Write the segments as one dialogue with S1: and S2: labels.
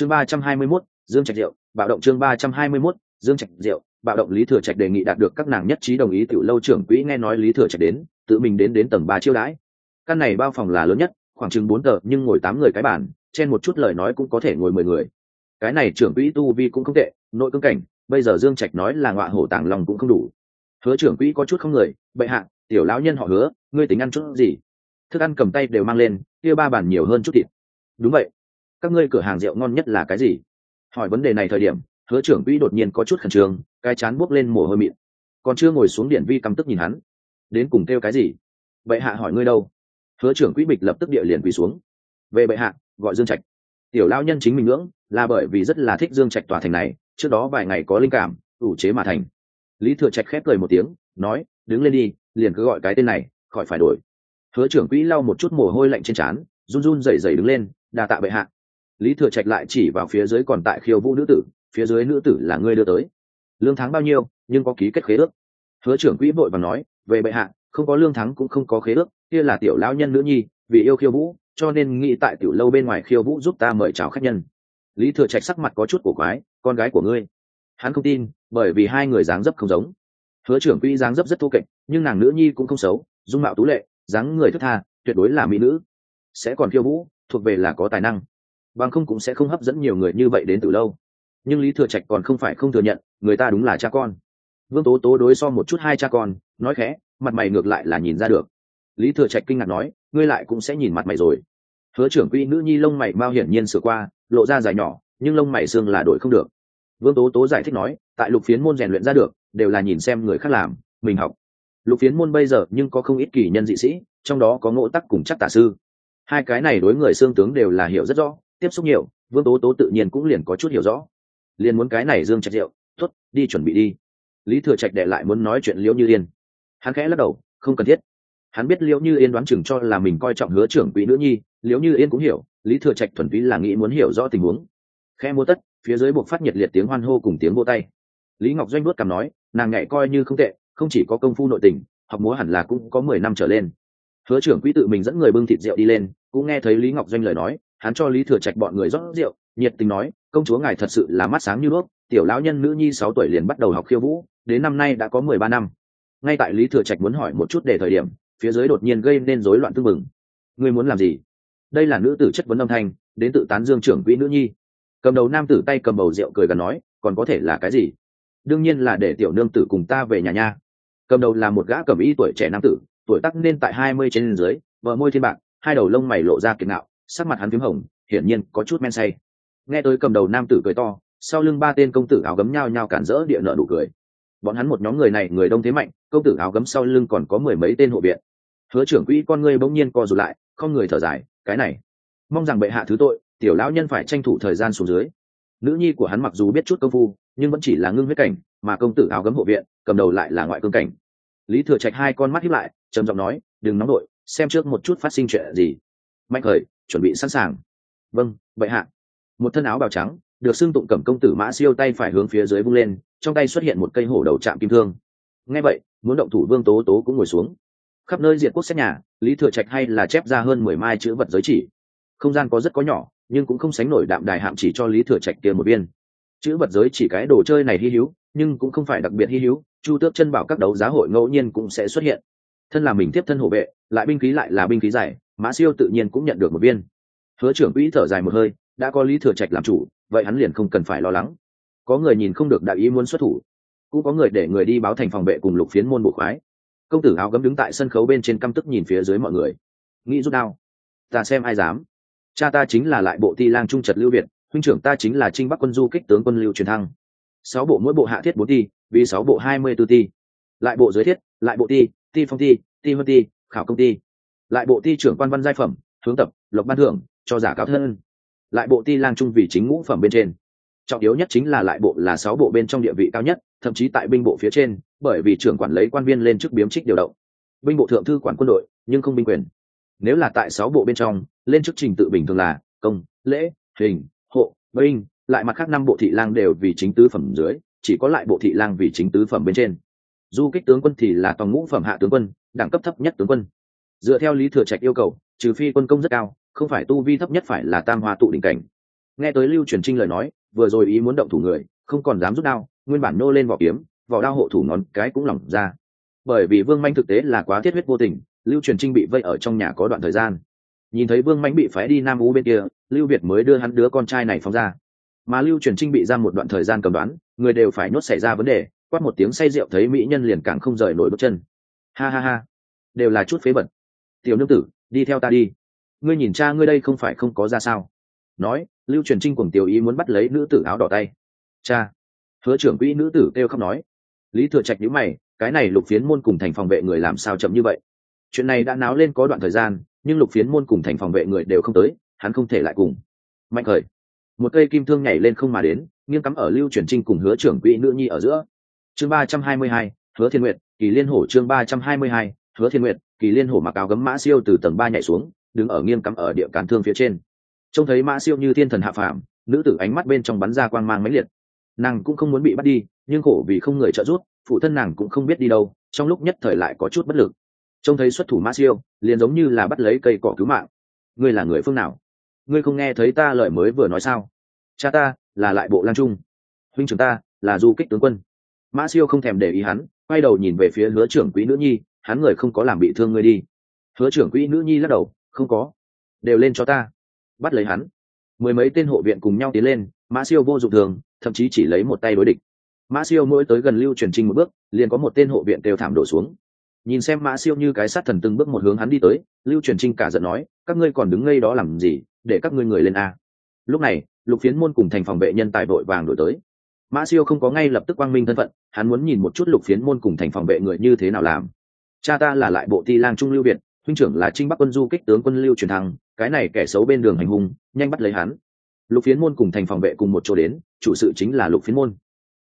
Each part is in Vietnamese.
S1: chương ba trăm hai mươi 321, dương trạch diệu bạo động chương ba trăm hai mươi 321, dương trạch diệu bạo động lý thừa trạch đề nghị đạt được các nàng nhất trí đồng ý tiểu lâu trưởng quỹ nghe nói lý thừa trạch đến tự mình đến đến tầng ba chiêu đãi. Căn này bao phòng là lớn nhất khoảng chừng bốn tờ nhưng ngồi tám người cái bàn trên một chút lời nói cũng có thể ngồi mười người. Cái này trưởng quỹ tu vi cũng không tệ nội cương cảnh bây giờ dương trạch nói là ngọa hổ tàng lòng cũng không đủ. Hứa trưởng quỹ có chút không người bệ hạ tiểu lão nhân họ hứa ngươi tính ăn chút gì? Thức ăn cầm tay đều mang lên kia ba bàn nhiều hơn chút thịt. Đúng vậy các ngươi cửa hàng rượu ngon nhất là cái gì? Hỏi vấn đề này thời điểm, hứa trưởng quỹ đột nhiên có chút khẩn trương, cái chán buốc lên mồ hôi mịn. Còn chưa ngồi xuống điện vi căm tức nhìn hắn. Đến cùng kêu cái gì? Bệ hạ hỏi ngươi đâu? Hứa trưởng quỹ bịch lập tức địa liền quỳ xuống. Về bệ hạ, gọi dương trạch. Tiểu lao nhân chính mình ngưỡng, là bởi vì rất là thích dương trạch tòa thành này, trước đó vài ngày có linh cảm, ủ chế mà thành. Lý thừa trạch khép cười một tiếng, nói, đứng lên đi, liền cứ gọi cái tên này, khỏi phải đổi. Hứa trưởng quỹ lau một chút mồ hôi lạnh trên trán, run run rẩy rẩy đứng lên đà tạ bệ hạ lý thừa trạch lại chỉ vào phía dưới còn tại khiêu vũ nữ tử, phía dưới nữ tử là ngươi đưa tới. Lương tháng bao nhiêu, nhưng có ký kết khế ước. Hứa trưởng quỹ vội và nói, về bệ hạ, không có lương thắng cũng không có khế ước, kia là tiểu lão nhân nữ nhi, vì yêu khiêu vũ, cho nên nghĩ tại tiểu lâu bên ngoài khiêu vũ giúp ta mời chào khách nhân. Lý thừa trạch sắc mặt có chút cổ quái, con gái của ngươi. Hắn không tin, bởi vì hai người dáng dấp không giống. Hứa trưởng quỹ dáng dấp rất thô kệch, nhưng nàng nữ nhi cũng không xấu, dung mạo tú lệ, dáng người thức tha, tuyệt đối là mỹ nữ. Sẽ còn khiêu vũ, thuộc về là có tài năng bằng không cũng sẽ không hấp dẫn nhiều người như vậy đến từ lâu. Nhưng lý thừa trạch còn không phải không thừa nhận, người ta đúng là cha con. Vương tố tố đối so một chút hai cha con, nói khẽ, mặt mày ngược lại là nhìn ra được. Lý thừa trạch kinh ngạc nói, ngươi lại cũng sẽ nhìn mặt mày rồi. Hứa trưởng quỹ nữ nhi lông mày mau hiển nhiên sửa qua, lộ ra dài nhỏ, nhưng lông mày xương là đổi không được. Vương tố tố giải thích nói, tại lục phiến môn rèn luyện ra được, đều là nhìn xem người khác làm, mình học. Lục phiến môn bây giờ nhưng có không ít kỳ nhân dị sĩ, trong đó có ngộ tắc cùng chắc tả sư. Hai cái này đối người xương tướng đều là hiểu rất rõ tiếp xúc nhiều, vương tố tố tự nhiên cũng liền có chút hiểu rõ. Liền muốn cái này dương trạch rượu tuất đi chuẩn bị đi. Lý thừa trạch đệ lại muốn nói chuyện liễu như yên. Hắn khẽ lắc đầu, không cần thiết. Hắn biết liễu như yên đoán chừng cho là mình coi trọng hứa trưởng quỹ nữ nhi, liễu như yên cũng hiểu, lý thừa trạch thuần túy là nghĩ muốn hiểu rõ tình huống. Khe mua tất, phía dưới buộc phát nhiệt liệt tiếng hoan hô cùng tiếng vô tay. Lý ngọc doanh vuốt cằm nói, nàng nhạy coi như không tệ, không chỉ có công phu nội tình, học múa hẳn là cũng có mười năm trở lên. Hứa trưởng quỹ tự mình dẫn người bưng thịt rượu đi lên, cũng nghe thấy lý ngọc doanh lời nói hắn cho lý thừa trạch bọn người rót rượu, nhiệt tình nói, công chúa ngài thật sự là mắt sáng như đuốc tiểu lão nhân nữ nhi sáu tuổi liền bắt đầu học khiêu vũ, đến năm nay đã có mười ba năm. Ngay tại lý thừa trạch muốn hỏi một chút để thời điểm, phía dưới đột nhiên gây nên rối loạn tư mừng ngươi muốn làm gì? Đây là nữ tử chất vấn âm thanh, đến tự tán dương trưởng quỹ nữ nhi. Cầm đầu nam tử tay cầm bầu rượu cười gần nói, còn có thể là cái gì? Đương nhiên là để tiểu nương tử cùng ta về nhà nha. Cầm đầu là một gã cầm y tuổi trẻ nam tử, tuổi tắc nên tại hai mươi trên dưới vợ môi thiên bạc, hai đầu lông mày lộ ra kiệt ngạo sắc mặt hắn phím hồng, hiển nhiên có chút men say. Nghe tới cầm đầu nam tử cười to, sau lưng ba tên công tử áo gấm nhao nhao cản rỡ địa nợ đủ cười. Bọn hắn một nhóm người này, người đông thế mạnh, công tử áo gấm sau lưng còn có mười mấy tên hộ viện. Hứa trưởng quỹ con ngươi bỗng nhiên co rụt lại, không người thở dài, cái này, mong rằng bệ hạ thứ tội, tiểu lão nhân phải tranh thủ thời gian xuống dưới. Nữ nhi của hắn mặc dù biết chút công phu, nhưng vẫn chỉ là ngưng huyết cảnh, mà công tử áo gấm hộ viện, cầm đầu lại là ngoại cương cảnh. Lý thừa trạch hai con mắt hiếp lại, trầm giọng nói, đừng nóng đội, xem trước một chút phát sinh chuyện gì. Mạnh khởi chuẩn bị sẵn sàng. Vâng bệ hạ. Một thân áo bào trắng, được xưng tụng cẩm công tử mã siêu tay phải hướng phía dưới vung lên, trong tay xuất hiện một cây hổ đầu chạm kim thương. Ngay vậy, muốn động thủ vương tố tố cũng ngồi xuống. Khắp nơi diện quốc xét nhà, lý thừa trạch hay là chép ra hơn mười mai chữ vật giới chỉ. Không gian có rất có nhỏ, nhưng cũng không sánh nổi đạm đài hạm chỉ cho lý thừa trạch kia một viên. Chữ vật giới chỉ cái đồ chơi này hy hữu, nhưng cũng không phải đặc biệt hy hữu, chu tước chân bảo các đấu giá hội ngẫu nhiên cũng sẽ xuất hiện thân là mình tiếp thân hộ vệ, lại binh khí lại là binh khí dài, mã siêu tự nhiên cũng nhận được một viên. Hứa trưởng quỹ thở dài một hơi, đã có lý thừa trạch làm chủ, vậy hắn liền không cần phải lo lắng. Có người nhìn không được đại ý muốn xuất thủ, cũng có người để người đi báo thành phòng vệ cùng lục phiến môn bộ khoái. Công tử áo gấm đứng tại sân khấu bên trên căm tức nhìn phía dưới mọi người. Nghĩ rút đao. Ta xem ai dám. Cha ta chính là lại bộ ti lang trung trật lưu việt, huynh trưởng ta chính là trinh bắc quân du kích tướng quân lưu truyền thăng. Sáu bộ mỗi bộ hạ thiết bốn ti, vì sáu bộ hai mươi b ố ti. Lại bộ giới thiết, lại bộ ti ti phong ti ti vân ti, khảo công ty lại bộ ti trưởng quan văn giai phẩm, hướng tập, lộc ban thưởng, cho giả cao thân. Lại bộ ti lang trung vì chính ngũ phẩm bên trên. Trọng yếu nhất chính là lại bộ là sáu bộ bên trong địa vị cao nhất, thậm chí tại binh bộ phía trên, bởi vì trưởng quản lấy quan viên lên chức biếm trích điều động. Binh bộ thượng thư quản quân đội, nhưng không binh quyền. Nếu là tại sáu bộ bên trong, lên chức trình tự bình thường là công, lễ, hình, hộ, binh, lại mặt khác năm bộ thị lang đều vì chính tứ phẩm dưới, chỉ có lại bộ thị lang vì chính tứ phẩm bên trên du kích tướng quân thì là toàn ngũ phẩm hạ tướng quân, đẳng cấp thấp nhất tướng quân. Dựa theo lý thừa trạch yêu cầu, trừ phi quân công rất cao, không phải tu vi thấp nhất phải là tam hoa tụ đỉnh cảnh. Nghe tới lưu truyền trinh lời nói, vừa rồi ý muốn động thủ người, không còn dám rút đao, nguyên bản nô lên vỏ kiếm, vỏ đao hộ thủ ngón cái cũng lỏng ra. Bởi vì vương manh thực tế là quá thiết huyết vô tình, lưu truyền trinh bị vây ở trong nhà có đoạn thời gian. Nhìn thấy vương manh bị phái đi nam u bên kia, lưu việt mới đưa hắn đứa con trai này phóng ra. Mà lưu truyền trinh bị giam một đoạn thời gian cầm đoán, người đều phải nhốt xảy ra vấn đề quát một tiếng say rượu thấy mỹ nhân liền càng không rời nổi bước chân. Ha ha ha, đều là chút phế vật. Tiểu nương tử, đi theo ta đi. Ngươi nhìn cha ngươi đây không phải không có ra sao? Nói, lưu truyền trinh cùng tiểu ý muốn bắt lấy nữ tử áo đỏ tay. Cha, hứa trưởng quỹ nữ tử kêu khóc nói. Lý thừa trạch nhíu mày, cái này lục phiến môn cùng thành phòng vệ người làm sao chậm như vậy? Chuyện này đã náo lên có đoạn thời gian, nhưng lục phiến môn cùng thành phòng vệ người đều không tới, hắn không thể lại cùng. Mạnh khởi. Một cây kim thương nhảy lên không mà đến, nghiêng cắm ở lưu truyền trinh cùng hứa trưởng quỹ nữ nhi ở giữa chương ba trăm hai mươi hai, hứa thiên nguyệt, kỳ liên hổ chương ba trăm hai mươi hai, hứa thiên nguyệt, kỳ liên hổ mặc áo gấm mã siêu từ tầng ba nhảy xuống, đứng ở nghiêng cắm ở địa cán thương phía trên. Trông thấy mã siêu như thiên thần hạ phàm, nữ tử ánh mắt bên trong bắn ra quang mang mãnh liệt. Nàng cũng không muốn bị bắt đi, nhưng khổ vì không người trợ giúp, phụ thân nàng cũng không biết đi đâu, trong lúc nhất thời lại có chút bất lực. Trông thấy xuất thủ mã siêu, liền giống như là bắt lấy cây cỏ cứu mạng. Ngươi là người phương nào? Ngươi không nghe thấy ta lời mới vừa nói sao? Cha ta là lại bộ lan trung. Huynh trưởng ta là du kích tướng quân mã siêu không thèm để ý hắn, quay đầu nhìn về phía hứa trưởng quỹ nữ nhi, hắn người không có làm bị thương ngươi đi. Hứa trưởng quỹ nữ nhi lắc đầu, không có. Đều lên cho ta. Bắt lấy hắn. Mười mấy tên hộ viện cùng nhau tiến lên, mã siêu vô dụng thường, thậm chí chỉ lấy một tay đối địch. Mã siêu mỗi tới gần lưu truyền trinh một bước, liền có một tên hộ viện đều thảm đổ xuống. Nhìn xem mã siêu như cái sát thần từng bước một hướng hắn đi tới, lưu truyền trinh cả giận nói, các ngươi còn đứng ngây đó làm gì, để các ngươi người lên a. Lúc này, lục phiến môn cùng thành phòng vệ nhân tài vội vàng đổi tới mã siêu không có ngay lập tức quang minh thân phận, hắn muốn nhìn một chút lục phiến môn cùng thành phòng vệ người như thế nào làm. Cha ta là lại bộ ti lang trung lưu việt, huynh trưởng là trinh bắc quân du kích tướng quân lưu truyền thăng, cái này kẻ xấu bên đường hành hung, nhanh bắt lấy hắn. Lục phiến môn cùng thành phòng vệ cùng một chỗ đến, chủ sự chính là lục phiến môn.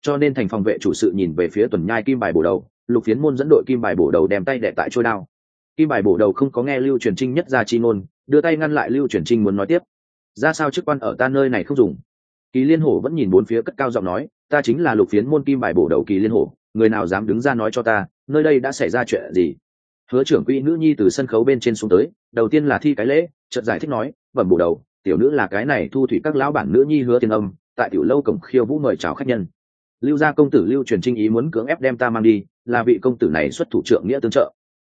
S1: Cho nên thành phòng vệ chủ sự nhìn về phía tuần nhai kim bài bổ đầu, lục phiến môn dẫn đội kim bài bổ đầu đem tay đệ tại trôi đao. Kim bài bổ đầu không có nghe lưu truyền trinh nhất ra chi ngôn, đưa tay ngăn lại lưu truyền trinh muốn nói tiếp. Ra sao chức quan ở ta nơi này không dùng? Kỳ liên hổ vẫn nhìn bốn phía cất cao giọng nói, ta chính là lục phiến môn kim bài bổ đầu kỳ liên hổ, người nào dám đứng ra nói cho ta, nơi đây đã xảy ra chuyện gì? Hứa trưởng quỹ nữ nhi từ sân khấu bên trên xuống tới, đầu tiên là thi cái lễ, chợt giải thích nói, bẩm bổ đầu, tiểu nữ là cái này thu thủy các lão bản nữ nhi hứa tiên âm, tại tiểu lâu cổng khiêu vũ mời chào khách nhân. Lưu gia công tử lưu truyền trinh ý muốn cưỡng ép đem ta mang đi, là vị công tử này xuất thủ trưởng nghĩa tương trợ.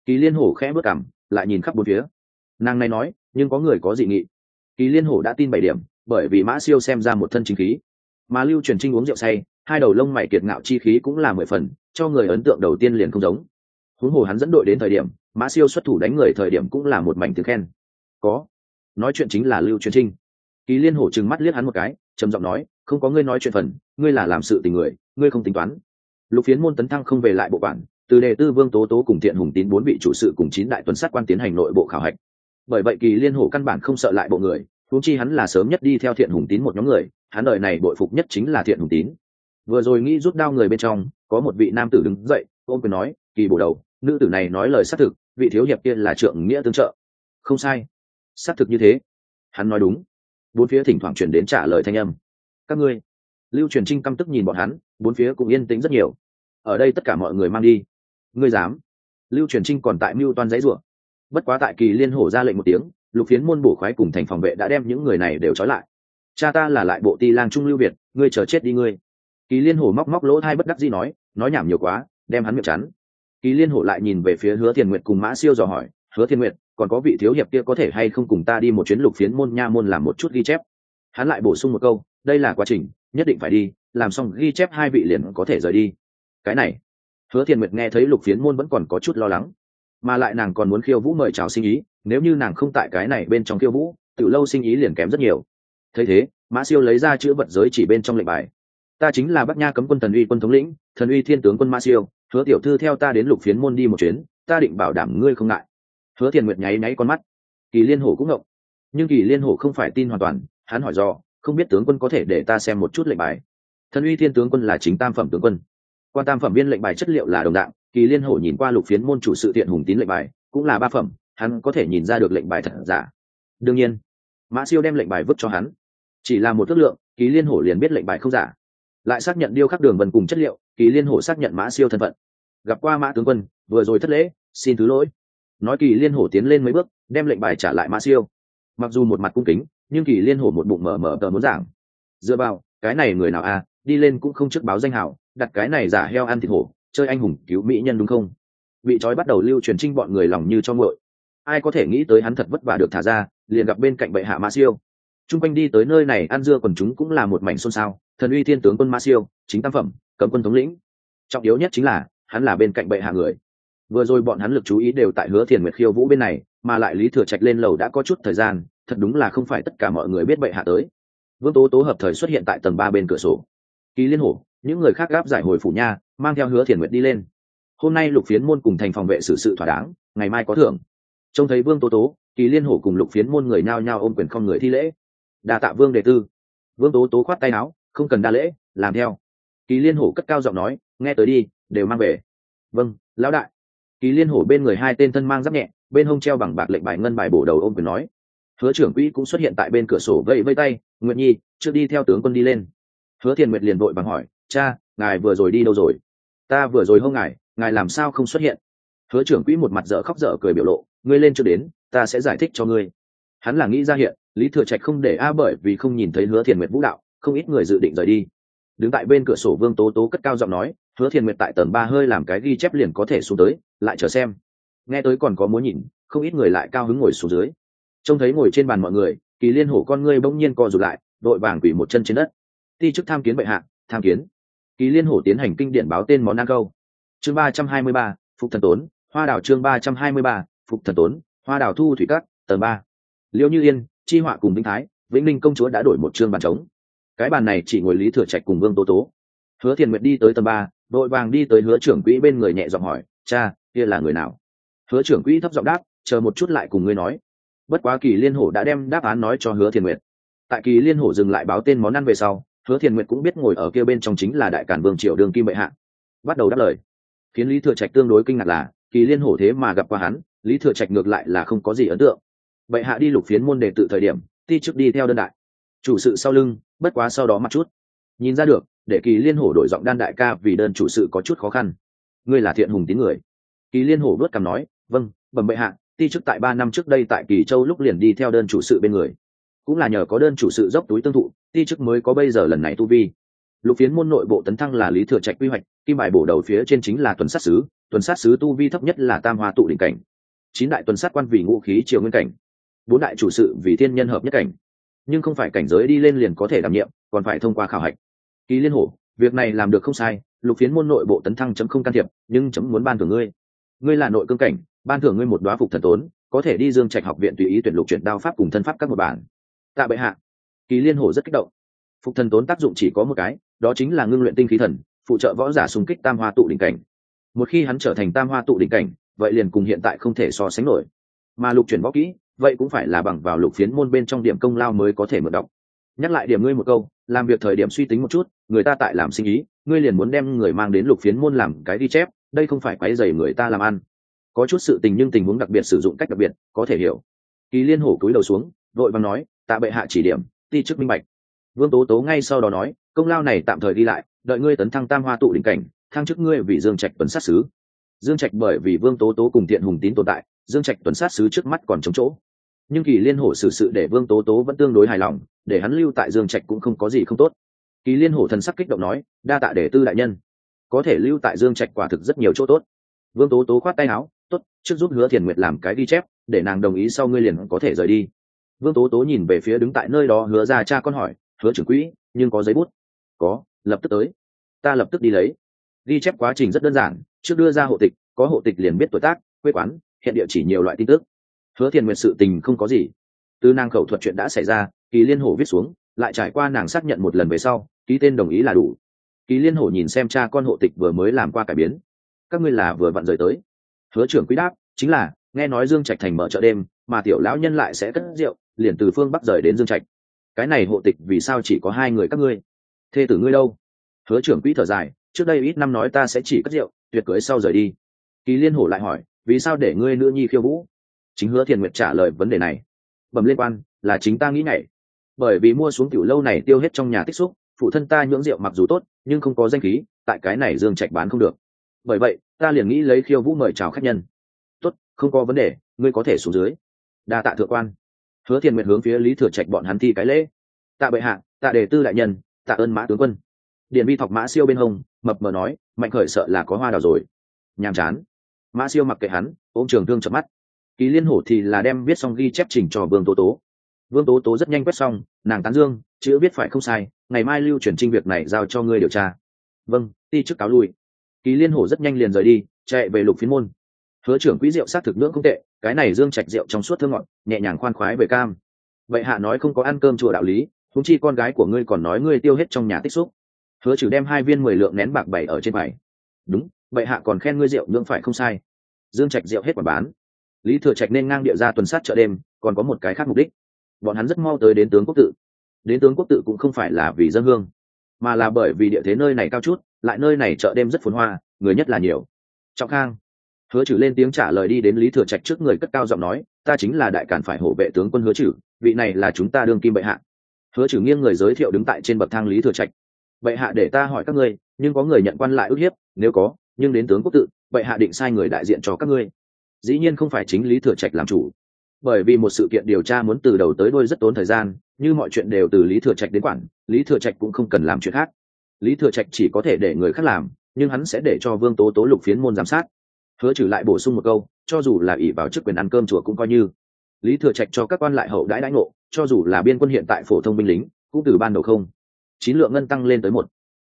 S1: Kỳ liên hổ khẽ bước cảm lại nhìn khắp bốn phía. Nàng này nói, nhưng có người có dị nghị. Kỳ liên hổ đã tin bảy điểm bởi vì mã siêu xem ra một thân chính khí. Mà lưu truyền trinh uống rượu say, hai đầu lông mày kiệt ngạo chi khí cũng là mười phần, cho người ấn tượng đầu tiên liền không giống. Huống hồ hắn dẫn đội đến thời điểm, mã siêu xuất thủ đánh người thời điểm cũng là một mảnh tiếng khen. Có. Nói chuyện chính là lưu truyền trinh. Kỳ liên hổ trừng mắt liếc hắn một cái, trầm giọng nói, không có ngươi nói chuyện phần, ngươi là làm sự tình người, ngươi không tính toán. Lục phiến môn tấn thăng không về lại bộ bản, từ đề tư vương tố tố cùng thiện hùng tín bốn vị chủ sự cùng chín đại tuần sát quan tiến hành nội bộ khảo hạch. Bởi vậy kỳ liên hổ căn bản không sợ lại bộ người huống chi hắn là sớm nhất đi theo thiện hùng tín một nhóm người, hắn đời này bội phục nhất chính là thiện hùng tín. Vừa rồi nghĩ rút đao người bên trong, có một vị nam tử đứng dậy, ôm quyền nói, kỳ bổ đầu, nữ tử này nói lời xác thực, vị thiếu hiệp kia là trượng nghĩa tương trợ. Không sai. Xác thực như thế. Hắn nói đúng. Bốn phía thỉnh thoảng chuyển đến trả lời thanh âm. Các ngươi. Lưu truyền trinh căm tức nhìn bọn hắn, bốn phía cũng yên tĩnh rất nhiều. Ở đây tất cả mọi người mang đi. Ngươi dám. Lưu truyền trinh còn tại mưu toan giấy ruộng bất quá tại kỳ liên hổ ra lệnh một tiếng lục phiến môn bổ khoái cùng thành phòng vệ đã đem những người này đều trói lại. Cha ta là lại bộ ti lang trung lưu việt, ngươi chờ chết đi ngươi. Kỳ liên hổ móc móc lỗ hai bất đắc gì nói nói nhảm nhiều quá, đem hắn miệng chắn. Kỳ liên hổ lại nhìn về phía hứa thiền nguyệt cùng mã siêu dò hỏi, hứa thiên nguyệt, còn có vị thiếu hiệp kia có thể hay không cùng ta đi một chuyến lục phiến môn nha môn làm một chút ghi chép? Hắn lại bổ sung một câu, đây là quá trình, nhất định phải đi, làm xong ghi chép hai vị liền có thể rời đi. Cái này, hứa thiền nguyệt nghe thấy lục phiến môn vẫn còn có chút lo lắng mà lại nàng còn muốn khiêu vũ mời chào sinh ý, nếu như nàng không tại cái này bên trong khiêu vũ, tự lâu sinh ý liền kém rất nhiều. Thấy thế, mã siêu lấy ra chữ vật giới chỉ bên trong lệnh bài. Ta chính là bắc nha cấm quân thần uy quân thống lĩnh, thần uy thiên tướng quân mã siêu, hứa tiểu thư theo ta đến lục phiến môn đi một chuyến, ta định bảo đảm ngươi không ngại. Hứa thiền nguyệt nháy nháy con mắt. Kỳ liên hổ cũng ngộng. Nhưng kỳ liên hổ không phải tin hoàn toàn, hắn hỏi do, không biết tướng quân có thể để ta xem một chút lệnh bài. Thần uy thiên tướng quân là chính tam phẩm tướng quân. Quan tam phẩm viên lệnh bài chất liệu là đồng đạo kỳ liên hổ nhìn qua lục phiến môn chủ sự tiện hùng tín lệnh bài, cũng là ba phẩm, hắn có thể nhìn ra được lệnh bài thật giả. Đương nhiên, mã siêu đem lệnh bài vứt cho hắn. Chỉ là một thước lượng, kỳ liên hổ liền biết lệnh bài không giả. Lại xác nhận điêu khắc đường vần cùng chất liệu, kỳ liên hổ xác nhận mã siêu thân phận. Gặp qua mã tướng quân, vừa rồi thất lễ, xin thứ lỗi. Nói kỳ liên hổ tiến lên mấy bước, đem lệnh bài trả lại mã siêu. Mặc dù một mặt cung kính, nhưng kỳ liên hổ một bụng mở mở tờ muốn giảng. Dựa vào, cái này người nào à đi lên cũng không trước báo danh hảo, đặt cái này giả heo ăn thịt hổ chơi anh hùng cứu mỹ nhân đúng không? Bị trói bắt đầu lưu truyền trinh bọn người lòng như cho ngội ai có thể nghĩ tới hắn thật vất vả được thả ra, liền gặp bên cạnh bệ hạ ma siêu. T r u n g quanh đi tới nơi này, ăn dưa còn chúng cũng là một mảnh xôn xao. Thần uy thiên tướng quân ma siêu, chính tam phẩm cầm quân thống lĩnh. Trọng yếu nhất chính là, hắn là bên cạnh bệ hạ người. Vừa rồi bọn hắn lực chú ý đều tại hứa thiền nguyệt khiêu vũ bên này, mà lại lý thừa trạch lên lầu đã có chút thời gian, thật đúng là không phải tất cả mọi người biết bệ hạ tới. Vương tố tố hợp thời xuất hiện tại tầng ba bên cửa sổ. Kỳ liên hổ, những người khác gáp giải hồi phủ nha mang theo hứa thiền nguyệt đi lên. Hôm nay lục phiến môn cùng thành phòng vệ xử sự thỏa đáng, ngày mai có thưởng. Trông thấy vương tố tố, kỳ liên hổ cùng lục phiến môn người nhao nhao ôm quyền không người thi lễ. Đa tạ vương đề tư. Vương tố tố khoát tay áo, không cần đa lễ, làm theo. Kỳ liên hổ cất cao giọng nói, nghe tới đi, đều mang về. Vâng lão đại. Kỳ liên hổ bên người hai tên thân mang giáp nhẹ, bên hông treo bằng bạc lệnh bài ngân bài bổ đầu ôm quyền nói. Hứa trưởng quỹ cũng xuất hiện tại bên cửa sổ vẫy vây tay nguyện nhi, trước đi theo tướng quân đi lên. Hứa thiền nguyệt liền vội bằng hỏi, cha, ngài vừa rồi đi đâu rồi? Ta vừa rồi hông ngài ngài làm sao không xuất hiện? Hứa trưởng quỹ một mặt dở khóc dở cười biểu lộ, ngươi lên chưa đến, ta sẽ giải thích cho ngươi. Hắn là nghĩ ra hiện, lý thừa trạch không để a bởi vì không nhìn thấy hứa thiền nguyệt vũ đạo, không ít người dự định rời đi. Đứng tại bên cửa sổ vương tố tố cất cao giọng nói, hứa thiền nguyệt tại tầng ba hơi làm cái ghi chép liền có thể xuống tới, lại chờ xem. Nghe tới còn có muốn nhìn, không ít người lại cao hứng ngồi xuống dưới. Trông thấy ngồi trên bàn mọi người, kỳ liên hổ con ngươi bỗng nhiên co rụt lại, đội vàng quỷ một chân trên đất. Ti chức tham kiến bệ hạ, tham kiến kỳ liên hổ tiến hành kinh điển báo tên món ăn câu. Chương ba trăm hai mươi ba, phục thần tốn, hoa đảo chương ba trăm hai mươi ba, phục thần tốn, hoa đảo thu thủy cát tầng ba. Liễu như yên, chi họa cùng vĩnh thái, vĩnh linh công chúa đã đổi một chương bàn trống. Cái bàn này chỉ ngồi lý thừa trạch cùng vương tố tố. Hứa thiền nguyệt đi tới tầng ba, đội vàng đi tới hứa trưởng quỹ bên người nhẹ giọng hỏi, cha, kia là người nào? Hứa trưởng quỹ thấp giọng đáp, chờ một chút lại cùng ngươi nói. Bất quá kỳ liên hổ đã đem đáp án nói cho hứa thiền nguyệt. Tại kỳ liên hổ dừng lại báo tên món ăn về sau hứa thiền nguyệt cũng biết ngồi ở kia bên trong chính là đại cản vương triều đường kim bệ hạ. Bắt đầu đáp lời. Khiến lý thừa trạch tương đối kinh ngạc là, kỳ liên hổ thế mà gặp qua hắn, lý thừa trạch ngược lại là không có gì ấn tượng. Bệ hạ đi lục phiến môn đề tự thời điểm, ti trước đi theo đơn đại. Chủ sự sau lưng, bất quá sau đó mặt chút. Nhìn ra được, để kỳ liên hổ đổi giọng đan đại ca vì đơn chủ sự có chút khó khăn. Ngươi là thiện hùng tín người. Kỳ liên hổ vớt cằm nói vâng bẩm bệ hạ, ti chức tại ba năm trước đây tại kỳ châu lúc liền đi theo đơn chủ sự bên người cũng là nhờ có đơn chủ sự dốc túi tương thụ, ti chức mới có bây giờ lần này tu vi. Lục phiến môn nội bộ tấn thăng là lý thừa trạch quy hoạch, kim bài bổ đầu phía trên chính là tuần sát sứ, tuần sát sứ tu vi thấp nhất là tam hoa tụ đỉnh cảnh. Chín đại tuần sát quan vì ngũ khí triều nguyên cảnh, bốn đại chủ sự vì thiên nhân hợp nhất cảnh. Nhưng không phải cảnh giới đi lên liền có thể đảm nhiệm, còn phải thông qua khảo hạch. Ký liên hổ, việc này làm được không sai, lục phiến môn nội bộ tấn thăng chấm không can thiệp, nhưng chấm muốn ban thưởng ngươi. Ngươi là nội cương cảnh, ban thưởng ngươi một đoá phục thần tốn, có thể đi dương trạch học viện tùy ý tuyển lục chuyển đao pháp cùng thân pháp các một bản tạ bệ hạ. Kỳ liên hổ rất kích động. Phục thần tốn tác dụng chỉ có một cái, đó chính là ngưng luyện tinh khí thần, phụ trợ võ giả xung kích tam hoa tụ đỉnh cảnh. Một khi hắn trở thành tam hoa tụ đỉnh cảnh, vậy liền cùng hiện tại không thể so sánh nổi. Mà lục chuyển võ kỹ, vậy cũng phải là bằng vào lục phiến môn bên trong điểm công lao mới có thể mượn đọc. Nhắc lại điểm ngươi một câu, làm việc thời điểm suy tính một chút, người ta tại làm sinh ý, ngươi liền muốn đem người mang đến lục phiến môn làm cái ghi chép, đây không phải quấy dày người ta làm ăn. Có chút sự tình nhưng tình huống đặc biệt sử dụng cách đặc biệt, có thể hiểu. Kỳ liên hổ cúi đầu xuống, vội vàng nói tạ bệ hạ chỉ điểm, ti chức minh bạch. Vương tố tố ngay sau đó nói, công lao này tạm thời đi lại, đợi ngươi tấn thăng tam hoa tụ đỉnh cảnh, thăng chức ngươi vì dương trạch tuần sát sứ. Dương trạch bởi vì vương tố tố cùng thiện hùng tín tồn tại, dương trạch tuần sát sứ trước mắt còn chống chỗ. Nhưng kỳ liên hổ xử sự để vương tố tố vẫn tương đối hài lòng, để hắn lưu tại dương trạch cũng không có gì không tốt. Kỳ liên hổ thần sắc kích động nói, đa tạ để tư đại nhân. Có thể lưu tại dương trạch quả thực rất nhiều chỗ tốt. Vương tố tố khoát tay áo, tốt, trước giúp hứa thiền nguyệt làm cái đi chép, để nàng đồng ý sau ngươi liền có thể rời đi vương tố tố nhìn về phía đứng tại nơi đó hứa ra cha con hỏi, hứa trưởng quỹ, nhưng có giấy bút? Có, lập tức tới. Ta lập tức đi lấy. Ghi chép quá trình rất đơn giản, trước đưa ra hộ tịch, có hộ tịch liền biết tuổi tác, quê quán, hiện địa chỉ nhiều loại tin tức. Hứa thiền nguyệt sự tình không có gì. Từ nàng khẩu thuật chuyện đã xảy ra, kỳ liên hổ viết xuống, lại trải qua nàng xác nhận một lần về sau, ký tên đồng ý là đủ. Kỳ liên hổ nhìn xem cha con hộ tịch vừa mới làm qua cải biến. Các ngươi là vừa vặn rời tới. Hứa trưởng quý đáp, chính là, nghe nói dương trạch thành mở chợ đêm, mà tiểu lão nhân lại sẽ cất rượu liền từ phương bắc rời đến dương trạch. Cái này hộ tịch vì sao chỉ có hai người các ngươi? Thê tử ngươi đâu? Hứa trưởng quỹ thở dài, trước đây ít năm nói ta sẽ chỉ cất rượu, tuyệt cưới sau rời đi. Kỳ liên hổ lại hỏi, vì sao để ngươi nữ nhi khiêu vũ? Chính hứa thiền nguyệt trả lời vấn đề này. Bẩm liên quan, là chính ta nghĩ ngại bởi vì mua xuống tiểu lâu này tiêu hết trong nhà tích xúc, phụ thân ta nhưỡng rượu mặc dù tốt, nhưng không có danh khí, tại cái này dương trạch bán không được. Bởi vậy, ta liền nghĩ lấy khiêu vũ mời chào khách nhân. Tốt, không có vấn đề, ngươi có thể xuống dưới. Đa tạ thượng quan hứa thiền nguyện hướng phía lý thừa trạch bọn hắn thi cái lễ. Tạ bệ hạ, tạ đề tư đại nhân, tạ ơn mã tướng quân. Điện vi thọc mã siêu bên hông, mập mờ nói, mạnh khởi sợ là có hoa đào rồi. Nhàm chán. Mã siêu mặc kệ hắn, ôm trường thương chập mắt. Kỳ liên hổ thì là đem viết xong ghi chép trình cho vương tố tố. Vương tố tố rất nhanh quét xong, nàng tán dương, chữ viết phải không sai, ngày mai lưu chuyển trinh việc này giao cho ngươi điều tra. Vâng ti chức cáo lui. Kỳ liên hổ rất nhanh liền rời đi, chạy về lục phiến môn. Hứa trưởng quỹ rượu sát thực nữa không tệ cái này dương trạch rượu trong suốt thương ngọt, nhẹ nhàng khoan khoái về cam. Vậy hạ nói không có ăn cơm chùa đạo lý thúng chi con gái của ngươi còn nói ngươi tiêu hết trong nhà tích xúc. Hứa trừ đem hai viên mười lượng nén bạc bảy ở trên bảy đúng, vậy hạ còn khen ngươi rượu nhưỡng phải không sai. Dương trạch rượu hết quả bán. Lý thừa trạch nên ngang địa ra tuần sát chợ đêm, còn có một cái khác mục đích. Bọn hắn rất mau tới đến tướng quốc tự. Đến tướng quốc tự cũng không phải là vì dân hương, mà là bởi vì địa thế nơi này cao chút, lại nơi này chợ đêm rất phồn hoa, người nhất là nhiều. Trọng khang hứa trừ lên tiếng trả lời đi đến lý thừa trạch trước người cất cao giọng nói, ta chính là đại cản phải hộ vệ tướng quân hứa trừ vị này là chúng ta đương kim bệ hạ. Hứa trừ nghiêng người giới thiệu đứng tại trên bậc thang lý thừa trạch. Bệ hạ để ta hỏi các ngươi, nhưng có người nhận quan lại ức hiếp, nếu có, nhưng đến tướng quốc tự, bệ hạ định sai người đại diện cho các ngươi. Dĩ nhiên không phải chính lý thừa trạch làm chủ. Bởi vì một sự kiện điều tra muốn từ đầu tới đôi rất tốn thời gian, như mọi chuyện đều từ lý thừa trạch đến quản, lý thừa trạch cũng không cần làm chuyện khác. Lý thừa trạch chỉ có thể để người khác làm, nhưng hắn sẽ để cho vương tố tố lục phiến môn giám sát hứa trừ lại bổ sung một câu, cho dù là ỷ vào chức quyền ăn cơm chùa cũng coi như. Lý thừa trạch cho các quan lại hậu đãi đãi ngộ, cho dù là biên quân hiện tại phổ thông binh lính, cũng từ ban đầu không. Chín lượng ngân tăng lên tới một,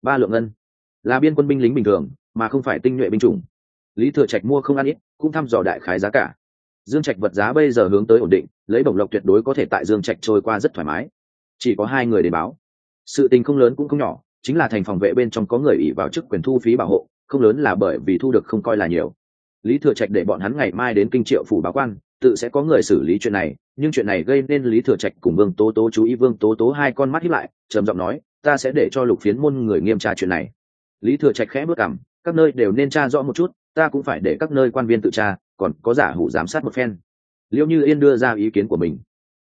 S1: ba lượng ngân. Là biên quân binh lính bình thường, mà không phải tinh nhuệ binh chủng. Lý thừa trạch mua không ăn ít, cũng thăm dò đại khái giá cả. Dương trạch vật giá bây giờ hướng tới ổn định, lấy bổng lộc tuyệt đối có thể tại dương trạch trôi qua rất thoải mái. Chỉ có hai người để báo. Sự tình không lớn cũng không nhỏ, chính là thành phòng vệ bên trong có người ỉ vào chức quyền thu phí bảo hộ, không lớn là bởi vì thu được không coi là nhiều lý thừa trạch để bọn hắn ngày mai đến kinh triệu phủ báo quan, tự sẽ có người xử lý chuyện này, nhưng chuyện này gây nên lý thừa trạch cùng vương tố tố chú ý. Vương tố tố hai con mắt hiếp lại, trầm giọng nói, ta sẽ để cho lục phiến môn người nghiêm tra chuyện này. Lý thừa trạch khẽ bước cảm các nơi đều nên tra rõ một chút, ta cũng phải để các nơi quan viên tự tra, còn có giả hủ giám sát một phen. Liệu như yên đưa ra ý kiến của mình,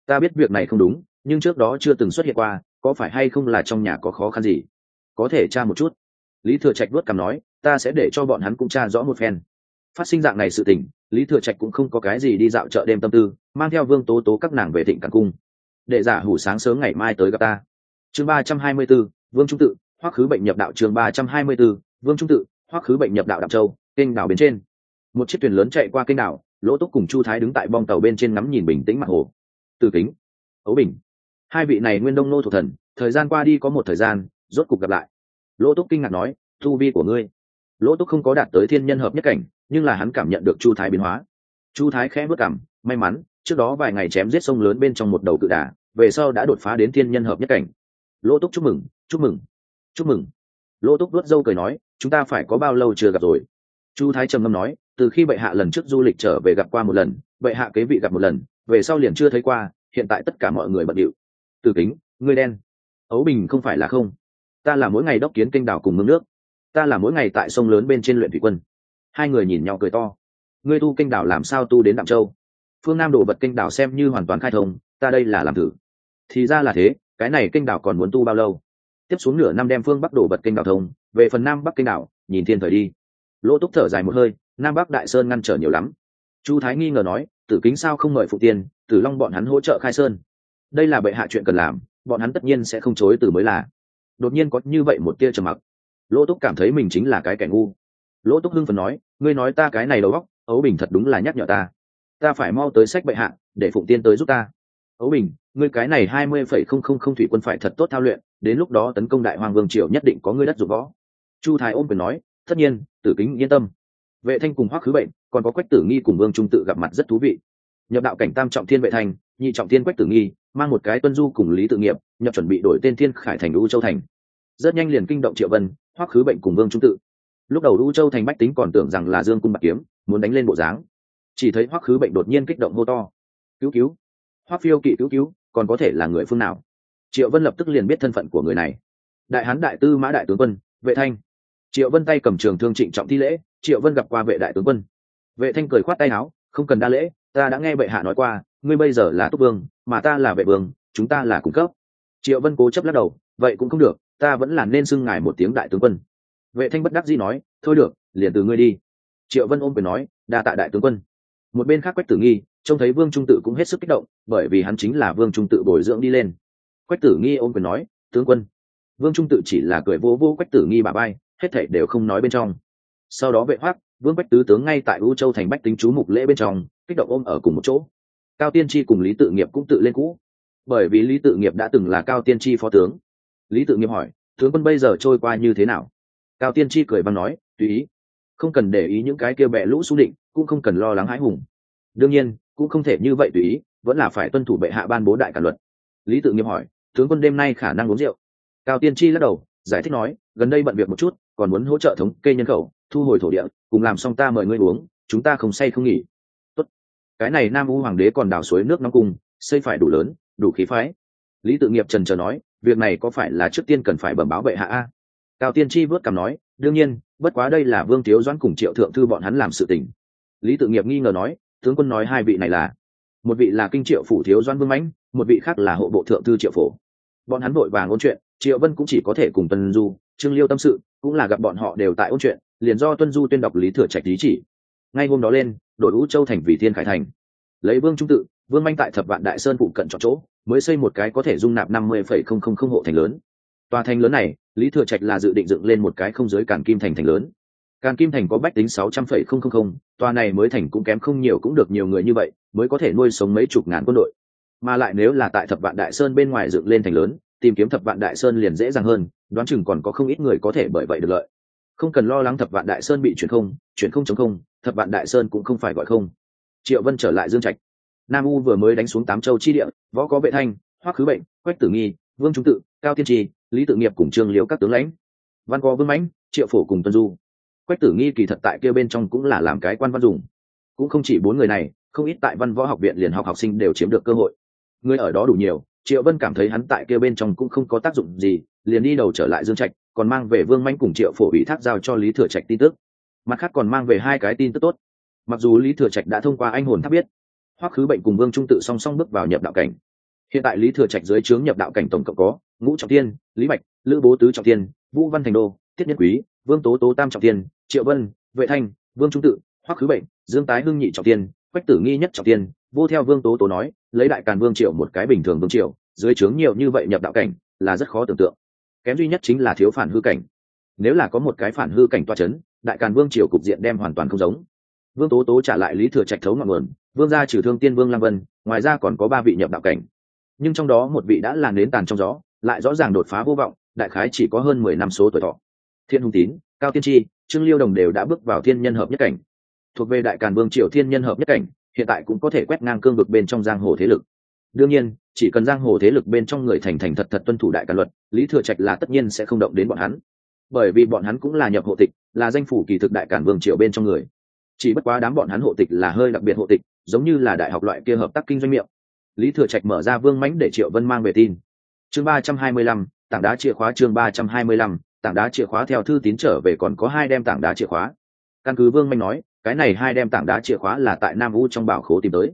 S1: ta biết việc này không đúng, nhưng trước đó chưa từng xuất hiện qua, có phải hay không là trong nhà có khó khăn gì? Có thể tra một chút. Lý thừa trạch vuốt cằm nói, ta sẽ để cho bọn hắn cũng tra rõ một phen phát sinh dạng này sự tình, lý thừa trạch cũng không có cái gì đi dạo chợ đêm tâm tư, mang theo vương tố tố các nàng về thịnh cảng cung. Để giả hủ sáng sớm ngày mai tới gặp ta. Chương ba trăm hai mươi b ố vương trung tự, hoắc khứ bệnh nhập đạo chương ba trăm hai mươi b ố vương trung tự, hoắc khứ bệnh nhập đạo đạm châu, kênh đảo bên trên. Một chiếc thuyền lớn chạy qua kênh đảo, lỗ túc cùng chu thái đứng tại bong tàu bên trên ngắm nhìn bình tĩnh mặt hồ. Từ kính, ấu bình. Hai vị này nguyên đông nô thuộc thần, thời gian qua đi có một thời gian, rốt cục gặp lại. Lỗ túc kinh ngạc nói, thu vi của ngươi. Lỗ túc không có đạt tới thiên nhân hợp nhất cảnh nhưng là hắn cảm nhận được chu thái biến hóa. Chu thái khẽ bước cảm, may mắn, trước đó vài ngày chém giết sông lớn bên trong một đầu cự đà, về sau đã đột phá đến thiên nhân hợp nhất cảnh. Lỗ túc chúc mừng chúc mừng chúc mừng. Lỗ túc vớt dâu cười nói, chúng ta phải có bao lâu chưa gặp rồi? Chu thái trầm ngâm nói, từ khi bệ hạ lần trước du lịch trở về gặp qua một lần, bệ hạ kế vị gặp một lần, về sau liền chưa thấy qua, hiện tại tất cả mọi người bận điệu. Từ kính, ngươi đen. Ấu bình không phải là không. Ta là mỗi ngày đốc kiến kênh đảo cùng mương nước. Ta là mỗi ngày tại sông lớn bên trên luyện thủy quân hai người nhìn nhau cười to. Ngươi tu kênh đảo làm sao tu đến đạm châu? Phương nam đổ vật kênh đảo xem như hoàn toàn khai thông, ta đây là làm thử. Thì ra là thế, cái này kênh đảo còn muốn tu bao lâu? Tiếp xuống nửa năm đem phương bắc đổ vật kênh đảo thông, về phần nam bắc kênh đảo, nhìn thiên thời đi. Lỗ túc thở dài một hơi, nam bắc đại sơn ngăn trở nhiều lắm. Chu thái nghi ngờ nói, tử kính sao không mời phụ tiên, tử long bọn hắn hỗ trợ khai sơn. Đây là bệ hạ chuyện cần làm, bọn hắn tất nhiên sẽ không chối từ mới là. Đột nhiên có như vậy một tia trầm mặc. Lỗ túc cảm thấy mình chính là cái kẻ ngu lỗ túc hưng phần nói, ngươi nói ta cái này đầu óc, ấu bình thật đúng là nhắc nhở ta. Ta phải mau tới sách bệ hạ, để phụng tiên tới giúp ta. Ấu bình, ngươi cái này hai mươi phẩy không không không thủy quân phải thật tốt thao luyện, đến lúc đó tấn công đại hoàng vương triều nhất định có ngươi đất dụng võ. Chu thái ôm quyền nói, tất nhiên, tử kính yên tâm. Vệ thanh cùng hoắc khứ bệnh, còn có quách tử nghi cùng vương trung tự gặp mặt rất thú vị. Nhập đạo cảnh tam trọng thiên vệ thanh nhị trọng thiên quách tử nghi, mang một cái tuân du cùng lý tự nghiệp, nhập chuẩn bị đổi tên thiên khải thành u châu thành. Rất nhanh liền kinh động triệu vân, hoắc khứ bệnh cùng vương trung tự lúc đầu u châu thành bách tính còn tưởng rằng là dương cung bạc kiếm, muốn đánh lên bộ dáng. Chỉ thấy hoắc khứ bệnh đột nhiên kích động hô to. Cứu cứu! Hoắc phiêu kỵ cứu cứu, còn có thể là người phương nào? Triệu vân lập tức liền biết thân phận của người này. Đại hán đại tư mã đại tướng quân, vệ thanh. Triệu vân tay cầm trường thương trịnh trọng thi lễ, triệu vân gặp qua vệ đại tướng quân. Vệ thanh cười khoát tay áo, không cần đa lễ, ta đã nghe bệ hạ nói qua, ngươi bây giờ là túc vương, mà ta là vệ vương, chúng ta là cung cấp. Triệu vân cố chấp lắc đầu, vậy cũng không được, ta vẫn là nên xưng ngài một tiếng đại tướng quân vệ thanh bất đắc dĩ nói, thôi được, liền từ ngươi đi. Triệu vân ôm quyền nói, đa tạ đại tướng quân. Một bên khác quách tử nghi, trông thấy vương trung tự cũng hết sức kích động, bởi vì hắn chính là vương trung tự bồi dưỡng đi lên. Quách tử nghi ôm quyền nói, tướng quân. Vương trung tự chỉ là cười vô vô quách tử nghi bà bay hết thảy đều không nói bên trong. Sau đó vệ hoác, vương bách tứ tướng ngay tại u châu thành bách tính chú mục lễ bên trong, kích động ôm ở cùng một chỗ. Cao tiên tri cùng lý tự nghiệp cũng tự lên cũ, bởi vì lý tự nghiệp đã từng là cao tiên tri phó tướng. Lý tự nghiệp hỏi, tướng quân bây giờ trôi qua như thế nào? Cao tiên tri cười văn nói tùy ý. Không cần để ý những cái kia bẹ lũ xu định cũng không cần lo lắng hãi hùng. Đương nhiên cũng không thể như vậy tùy ý vẫn là phải tuân thủ bệ hạ ban bố đại cả luật. Lý tự nghiệp hỏi tướng quân đêm nay khả năng uống rượu? Cao tiên tri lắc đầu giải thích nói gần đây bận việc một chút còn muốn hỗ trợ thống kê nhân khẩu thu hồi thổ địa cùng làm xong ta mời ngươi uống chúng ta không say không nghỉ. Tốt. cái này nam u hoàng đế còn đào suối nước nóng cùng, xây phải đủ lớn đủ khí phái. Lý tự nghiệp trần trờ nói việc này có phải là trước tiên cần phải bẩm báo bệ hạ a? Cao tiên tri vớt cằm nói, đương nhiên, bất quá đây là vương thiếu doãn cùng triệu thượng thư bọn hắn làm sự tình. Lý tự nghiệp nghi ngờ nói, tướng quân nói hai vị này là, một vị là kinh triệu phủ thiếu doãn vương mãnh, một vị khác là hộ bộ thượng thư triệu phổ bọn hắn vội vàng ôn chuyện, triệu vân cũng chỉ có thể cùng tuân du, trương liêu tâm sự, cũng là gặp bọn họ đều tại ôn chuyện, liền do tuân du tuyên đọc lý thừa trạch lý chỉ. Ngay hôm đó lên, đội vũ châu thành vì thiên khải thành. Lấy vương trung tự, vương manh tại thập vạn đại sơn phụ cận chọn chỗ, mới xây một cái có thể dung nạp năm mươi phẩy không không không hộ thành lớn. Tòa thành lớn này lý thừa trạch là dự định dựng lên một cái không giới cản kim thành thành lớn. Càn kim thành có bách tính sáu trăm phẩy không không không, tòa này mới thành cũng kém không nhiều cũng được nhiều người như vậy, mới có thể nuôi sống mấy chục ngàn quân đội. Mà lại nếu là tại thập vạn đại sơn bên ngoài dựng lên thành lớn, tìm kiếm thập vạn đại sơn liền dễ dàng hơn, đoán chừng còn có không ít người có thể bởi vậy được lợi. Không cần lo lắng thập vạn đại sơn bị chuyển không chuyển không chống không, thập vạn đại sơn cũng không phải gọi không. Triệu vân trở lại dương trạch. Nam u vừa mới đánh xuống tám châu chi địa, võ có vệ thanh, hoắc khứ bệnh, quách tử nghi, vương trung tự, cao tiên trì lý tự nghiệp cùng trương liễu các tướng lãnh. Văn có vương mãnh, triệu phổ cùng tuân du. Quách tử nghi kỳ thật tại kia bên trong cũng là làm cái quan văn dùng. Cũng không chỉ bốn người này, không ít tại văn võ học viện liền học học sinh đều chiếm được cơ hội. Người ở đó đủ nhiều, triệu vân cảm thấy hắn tại kia bên trong cũng không có tác dụng gì, liền đi đầu trở lại dương trạch, còn mang về vương mãnh cùng triệu phổ ủy thác giao cho lý thừa trạch tin tức. Mặt khác còn mang về hai cái tin tức tốt. Mặc dù lý thừa trạch đã thông qua anh hồn tháp biết, hoắc khứ bệnh cùng vương trung tự song song bước vào nhập đạo cảnh. Hiện tại lý thừa trạch dưới trướng nhập đạo cảnh tổng cộng có ngũ trọng tiên lý bạch, lữ bố tứ trọng tiên vũ văn thành đô tiết nhân quý, vương tố tố tam trọng tiên triệu vân, vệ thanh, vương trung tự, hoắc khứ bệnh, dương tái hưng nhị trọng tiên quách tử nghi nhất trọng tiên vô theo vương tố tố nói, lấy đại càn vương triệu một cái bình thường vương triệu dưới trướng nhiều như vậy nhập đạo cảnh, là rất khó tưởng tượng. Kém duy nhất chính là thiếu phản hư cảnh. Nếu là có một cái phản hư cảnh toa c h ấ n đại càn vương triều cục diện đem hoàn toàn không giống. Vương tố tố trả lại lý thừa trạch thấu ngọn nguồn, vương gia trừ thương tiên vương lam vân, ngoài ra còn có ba vị nhập đạo cảnh. Nhưng trong đó một vị đã làm nến tàn trong gió lại rõ ràng đột phá vô vọng, đại khái chỉ có hơn mười năm số tuổi thọ. Thiên hùng tín, cao tiên tri, trương liêu đồng đều đã bước vào thiên nhân hợp nhất cảnh. Thuộc về đại càn vương triều thiên nhân hợp nhất cảnh, hiện tại cũng có thể quét ngang cương vực bên trong giang hồ thế lực. Đương nhiên, chỉ cần giang hồ thế lực bên trong người thành thành thật thật tuân thủ đại càn luật, lý thừa trạch là tất nhiên sẽ không động đến bọn hắn. Bởi vì bọn hắn cũng là nhập hộ tịch, là danh phủ kỳ thực đại cản vương triều bên trong người. Chỉ bất quá đám bọn hắn hộ tịch là hơi đặc biệt hộ tịch, giống như là đại học loại kia hợp tác kinh doanh miệng. Lý thừa trạch mở ra vương mãnh để triệu vân mang về tin chương ba trăm hai mươi lăm, tảng đá chìa khóa chương ba trăm hai mươi lăm, tảng đá chìa khóa theo thư tín trở về còn có hai đem tảng đá chìa khóa. Căn cứ vương manh nói, cái này hai đem tảng đá chìa khóa là tại nam u trong bảo khố tìm tới.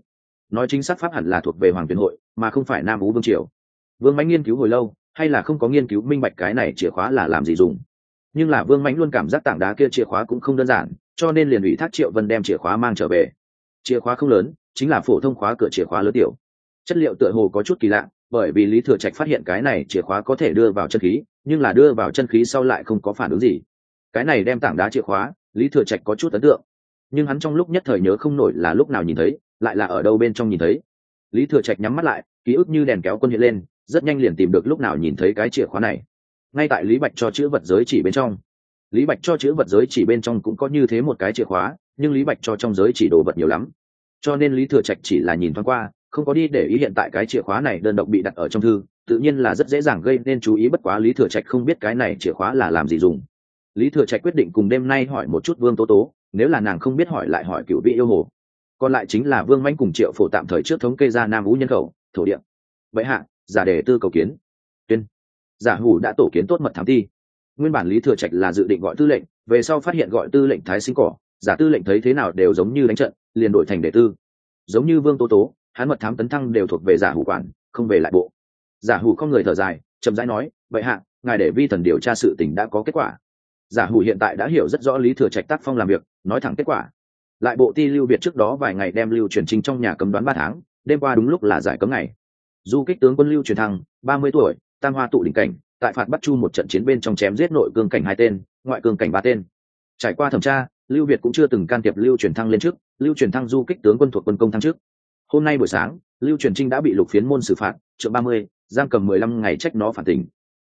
S1: Nói chính xác pháp hẳn là thuộc về hoàng tuyển hội, mà không phải nam vũ vương triều. Vương mãnh nghiên cứu hồi lâu, hay là không có nghiên cứu minh bạch cái này chìa khóa là làm gì dùng. Nhưng là vương mãnh luôn cảm giác tảng đá kia chìa khóa cũng không đơn giản, cho nên liền ủy thác triệu vân đem chìa khóa mang trở về. Chìa khóa không lớn, chính là phổ thông khóa cửa chìa khóa lớn tiểu. Chất liệu tựa hồ có chút kỳ lạ bởi vì lý thừa trạch phát hiện cái này chìa khóa có thể đưa vào chân khí, nhưng là đưa vào chân khí sau lại không có phản ứng gì. Cái này đem tảng đá chìa khóa, lý thừa trạch có chút ấn tượng. Nhưng hắn trong lúc nhất thời nhớ không nổi là lúc nào nhìn thấy, lại là ở đâu bên trong nhìn thấy. Lý thừa trạch nhắm mắt lại, ký ức như đèn kéo quân hiện lên, rất nhanh liền tìm được lúc nào nhìn thấy cái chìa khóa này. Ngay tại lý bạch cho chữ vật giới chỉ bên trong. Lý bạch cho chữ vật giới chỉ bên trong cũng có như thế một cái chìa khóa, nhưng lý bạch cho trong giới chỉ đồ vật nhiều lắm. Cho nên lý thừa trạch chỉ là nhìn thoáng qua không có đi để ý hiện tại cái chìa khóa này đơn độc bị đặt ở trong thư, tự nhiên là rất dễ dàng gây nên chú ý bất quá lý thừa trạch không biết cái này chìa khóa là làm gì dùng. Lý thừa trạch quyết định cùng đêm nay hỏi một chút vương tố tố, nếu là nàng không biết hỏi lại hỏi cựu vị yêu hồ. Còn lại chính là vương manh cùng triệu phổ tạm thời trước thống kê ra nam vũ nhân khẩu, thổ địa. Vậy hạ, giả đề tư cầu kiến. Tuyên. Giả hủ đã tổ kiến tốt mật thám thi. Nguyên bản lý thừa trạch là dự định gọi tư lệnh, về sau phát hiện gọi tư lệnh thái sinh cỏ, giả tư lệnh thấy thế nào đều giống như đánh trận, liền đổi thành đề tư. Giống như vương tố tố hắn mật thám tấn thăng đều thuộc về giả hủ quản, không về lại bộ. Giả hủ không người thở dài, chậm rãi nói, vậy hạ, ngài để vi thần điều tra sự tình đã có kết quả. Giả hủ hiện tại đã hiểu rất rõ lý thừa trạch tác phong làm việc, nói thẳng kết quả. Lại bộ ti lưu việt trước đó vài ngày đem lưu truyền trinh trong nhà cấm đoán ba tháng, đêm qua đúng lúc là giải cấm ngày. Du kích tướng quân lưu truyền thăng, ba mươi tuổi, tam hoa tụ đỉnh cảnh, tại phạt bắt chu một trận chiến bên trong chém giết nội cương cảnh hai tên, ngoại cương cảnh ba tên. Trải qua thẩm tra, lưu việt cũng chưa từng can thiệp lưu truyền thăng lên trước, lưu truyền thăng du kích tướng quân thuộc quân công thăng trước hôm nay buổi sáng, lưu truyền trinh đã bị lục phiến môn xử phạt, trượng ba mươi, giam cầm mười lăm ngày trách nó phản tình.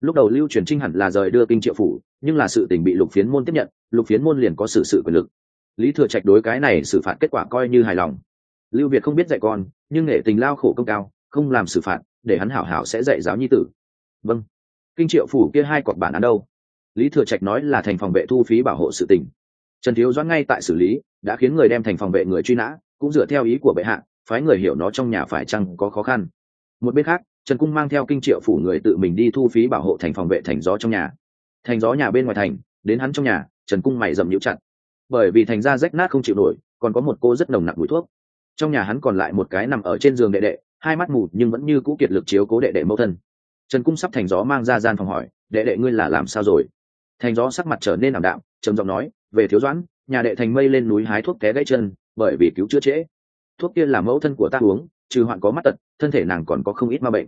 S1: Lúc đầu lưu truyền trinh hẳn là rời đưa kinh triệu phủ, nhưng là sự tình bị lục phiến môn tiếp nhận, lục phiến môn liền có sự sự quyền lực. Lý thừa trạch đối cái này xử phạt kết quả coi như hài lòng. Lưu việt không biết dạy con, nhưng nghệ tình lao khổ công cao, không làm xử phạt, để hắn hảo hảo sẽ dạy giáo nhi tử. Vâng. Kinh triệu phủ kia hai cọc bản án đâu? Lý thừa trạch nói là thành phòng vệ thu phí bảo hộ sự tình. Trần thiếu doãn ngay tại xử lý, đã khiến người đem thành phòng vệ người truy nã, cũng dựa theo ý của bệ hạ phái người hiểu nó trong nhà phải chăng có khó khăn. Một bên khác, trần cung mang theo kinh triệu phủ người tự mình đi thu phí bảo hộ thành phòng vệ thành gió trong nhà. Thành gió nhà bên ngoài thành, đến hắn trong nhà, trần cung mày dầm nhũ chặt. Bởi vì thành ra rách nát không chịu nổi, còn có một cô rất nồng nặc mùi thuốc. Trong nhà hắn còn lại một cái nằm ở trên giường đệ đệ, hai mắt mù nhưng vẫn như cũ kiệt lực chiếu cố đệ đệ mẫu thân. Trần cung sắp thành gió mang ra gian phòng hỏi, đệ đệ ngươi là làm sao rồi? Thành gió sắc mặt trở nên ảm đạm, trầm giọng nói, về thiếu doãn, nhà đệ thành mây lên núi hái thuốc té gãy chân, bởi vì cứu chữa trễ thuốc kia là mẫu thân của ta uống, trừ hoạn có mắt tật, thân thể nàng còn có không ít ma bệnh.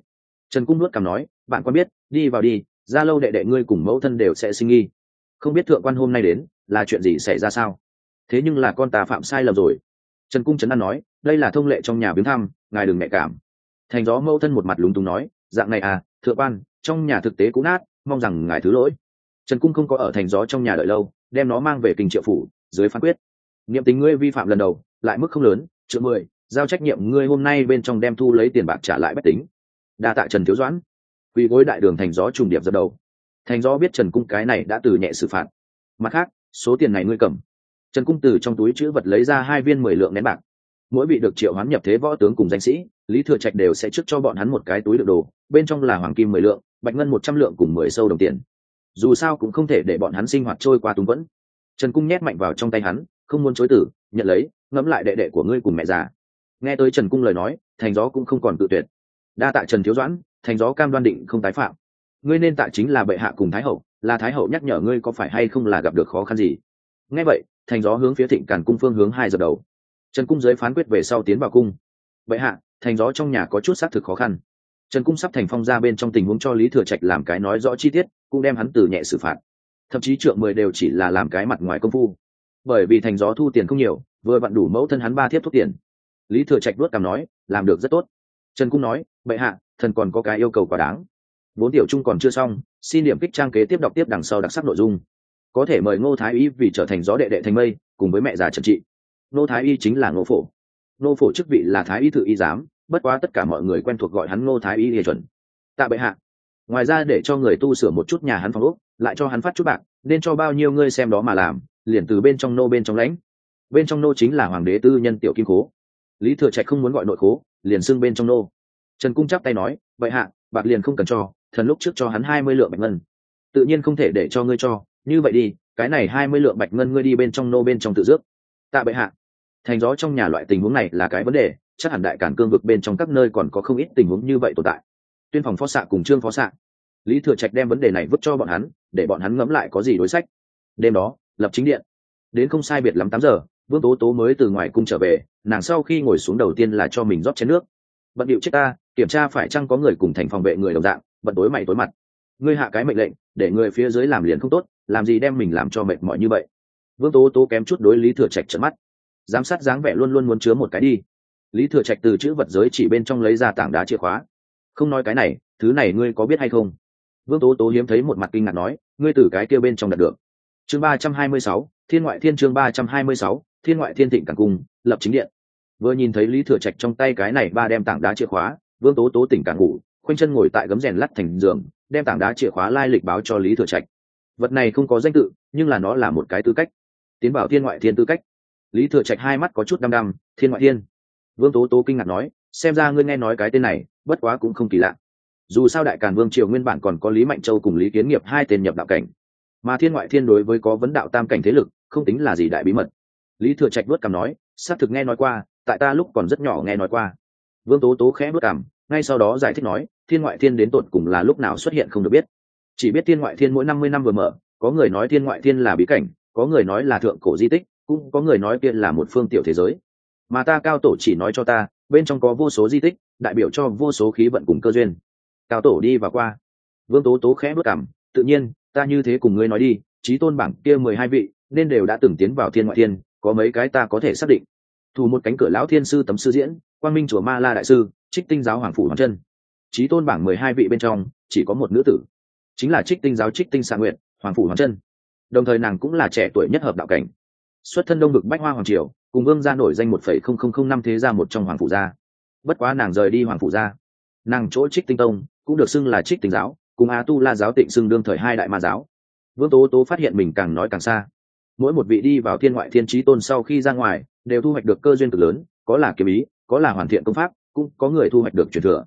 S1: Trần cung nuốt cằm nói, bạn quan biết, đi vào đi, ra lâu đệ đệ ngươi cùng mẫu thân đều sẽ sinh nghi. Không biết thượng quan hôm nay đến, là chuyện gì xảy ra sao? Thế nhưng là con ta phạm sai lầm rồi. Trần cung trấn an nói, đây là thông lệ trong nhà viếng thăm, ngài đừng nhạy cảm. Thành gió mẫu thân một mặt lúng túng nói, dạng này à thượng quan, trong nhà thực tế cũ nát, mong rằng ngài thứ lỗi. Trần cung không có ở thành gió trong nhà đợi lâu, đem nó mang về kinh triệu phủ, dưới phán quyết. Niệm tình ngươi vi phạm lần đầu, lại mức không lớn chương mười, giao trách nhiệm ngươi hôm nay bên trong đem thu lấy tiền bạc trả lại bách tính. Đa tạ trần thiếu doãn. Quỳ gối đại đường thành gió trùng điệp dập đầu. Thành gió biết trần cung cái này đã từ nhẹ xử phạt. Mặt khác, số tiền này ngươi cầm. Trần cung từ trong túi chữ vật lấy ra hai viên mười lượng nén bạc. Mỗi vị được triệu hoán nhập thế võ tướng cùng danh sĩ, lý thừa trạch đều sẽ trước cho bọn hắn một cái túi đựng đồ, bên trong là hoàng kim mười lượng, bạch ngân một trăm lượng cùng mười sâu đồng tiền. Dù sao cũng không thể để bọn hắn sinh hoạt trôi qua túng vẫn trần cung nhét mạnh vào trong tay hắn, không muốn chối tử nhận lấy, ngẫm lại đệ đệ của ngươi cùng mẹ già. Nghe tới trần cung lời nói, thành gió cũng không còn tự tuyệt. Đa tạ trần thiếu doãn, thành gió cam đoan định không tái phạm. Ngươi nên tạ chính là bệ hạ cùng thái hậu, là thái hậu nhắc nhở ngươi có phải hay không là gặp được khó khăn gì. Nghe vậy, thành gió hướng phía thịnh càn cung phương hướng hai giờ đầu. Trần cung giới phán quyết về sau tiến vào cung. Bệ hạ, thành gió trong nhà có chút xác thực khó khăn. Trần cung sắp thành phong ra bên trong tình huống cho lý thừa trạch làm cái nói rõ chi tiết, cũng đem hắn từ nhẹ xử phạt. Thậm chí trượng mười đều chỉ là làm cái mặt ngoài công phu bởi vì thành gió thu tiền không nhiều, vừa vặn đủ mẫu thân hắn ba thiếp thuốc tiền. Lý thừa trạch đuốt cảm nói, làm được rất tốt. Trần cung nói, bệ hạ, thần còn có cái yêu cầu quá đáng. Vốn tiểu trung còn chưa xong, xin điểm kích trang kế tiếp đọc tiếp đằng sau đặc sắc nội dung. Có thể mời ngô thái y vì trở thành gió đệ đệ thành mây, cùng với mẹ già trần trị. Ngô thái y chính là ngô phổ. Ngô phổ chức vị là thái y thự y giám, bất quá tất cả mọi người quen thuộc gọi hắn ngô thái y hề chuẩn. Tạ bệ hạ. Ngoài ra để cho người tu sửa một chút nhà hắn phòng úc lại cho hắn phát chút bạc, nên cho bao nhiêu ngươi xem đó mà làm liền từ bên trong nô bên trong lãnh. Bên trong nô chính là hoàng đế tư nhân tiểu kim cố lý thừa trạch không muốn gọi nội cố liền xưng bên trong nô. Trần cung chắp tay nói vậy hạ, bạc liền không cần cho, thần lúc trước cho hắn hai mươi lượng bạch ngân. Tự nhiên không thể để cho ngươi cho, như vậy đi, cái này hai mươi lượng bạch ngân ngươi đi bên trong nô bên trong tự dước tạ bệ hạ. Thành gió trong nhà loại tình huống này là cái vấn đề, chắc hẳn đại cản cương vực bên trong các nơi còn có không ít tình huống như vậy tồn tại. Tuyên phòng phó xạ cùng trương phó xạ. Lý thừa trạch đem vấn đề này vứt cho bọn hắn, để bọn hắn ngẫm lại có gì đối sách. Đêm đó lập chính điện. Đến không sai biệt lắm tám giờ, vương tố tố mới từ ngoài cung trở về, nàng sau khi ngồi xuống đầu tiên là cho mình rót chén nước. Bận điệu chết ta, kiểm tra phải chăng có người cùng thành phòng vệ người đồng dạng, bận tối mày tối mặt. Ngươi hạ cái mệnh lệnh, để người phía dưới làm liền không tốt, làm gì đem mình làm cho mệt mỏi như vậy? Vương tố tố kém chút đối lý thừa trạch trận mắt. Giám sát dáng vẻ luôn luôn muốn chứa một cái đi. Lý thừa trạch từ chữ vật giới chỉ bên trong lấy ra tảng đá chìa khóa. Không nói cái này, thứ này ngươi có biết hay không? Vương tố tố hiếm thấy một mặt kinh ngạc nói, ngươi từ cái kia bên trong đặt được chương ba trăm hai mươi sáu, thiên ngoại thiên chương ba trăm hai mươi sáu, thiên ngoại thiên thịnh càng cung, lập chính điện. Vừa nhìn thấy lý thừa trạch trong tay cái này ba đem tảng đá chìa khóa, vương tố tố tỉnh càng ngủ, khoanh chân ngồi tại gấm rèn lắt thành giường, đem tảng đá chìa khóa lai lịch báo cho lý thừa trạch. Vật này không có danh tự, nhưng là nó là một cái tư cách. Tiến bảo thiên ngoại thiên tư cách. Lý thừa trạch hai mắt có chút đăm đăm, thiên ngoại thiên. Vương tố tố kinh ngạc nói, xem ra ngươi nghe nói cái tên này, bất quá cũng không kỳ lạ. Dù sao đại càn vương triều nguyên bản còn có lý mạnh châu cùng lý kiến nghiệp hai tên nhập đạo cảnh mà thiên ngoại thiên đối với có vấn đạo tam cảnh thế lực, không tính là gì đại bí mật. Lý thừa trạch vớt cảm nói, xác thực nghe nói qua, tại ta lúc còn rất nhỏ nghe nói qua. Vương tố tố khẽ vớt cảm ngay sau đó giải thích nói, thiên ngoại thiên đến tột cùng là lúc nào xuất hiện không được biết. Chỉ biết thiên ngoại thiên mỗi năm mươi năm vừa mở, có người nói thiên ngoại thiên là bí cảnh, có người nói là thượng cổ di tích, cũng có người nói kia là một phương tiểu thế giới. Mà ta cao tổ chỉ nói cho ta, bên trong có vô số di tích, đại biểu cho vô số khí vận cùng cơ duyên. Cao tổ đi và qua. Vương tố tố khẽ bước cảm tự nhiên ta như thế cùng ngươi nói đi trí tôn bảng kia mười hai vị, nên đều đã từng tiến vào thiên ngoại thiên, có mấy cái ta có thể xác định. Thủ một cánh cửa lão thiên sư tấm sư diễn, quang minh chùa ma la đại sư, trích tinh giáo hoàng phủ hoàng chân. Trí tôn bảng mười hai vị bên trong, chỉ có một nữ tử. Chính là trích tinh giáo trích tinh xạ nguyện hoàng phủ hoàng chân. Đồng thời nàng cũng là trẻ tuổi nhất hợp đạo cảnh. Xuất thân đông bực bách hoa hoàng triều, cùng vương gia nổi danh một phẩy không không không năm thế gia một trong hoàng phủ gia. Bất quá nàng rời đi hoàng phủ gia. Nàng chỗ trích tinh tông, cũng được xưng là trích tinh giáo cùng a tu la giáo tịnh xưng đương thời hai đại ma giáo. Vương tố tố phát hiện mình càng nói càng xa. Mỗi một vị đi vào thiên ngoại thiên trí tôn sau khi ra ngoài, đều thu hoạch được cơ duyên cực lớn, có là kiếm ý, có là hoàn thiện công pháp, cũng có người thu hoạch được truyền thừa.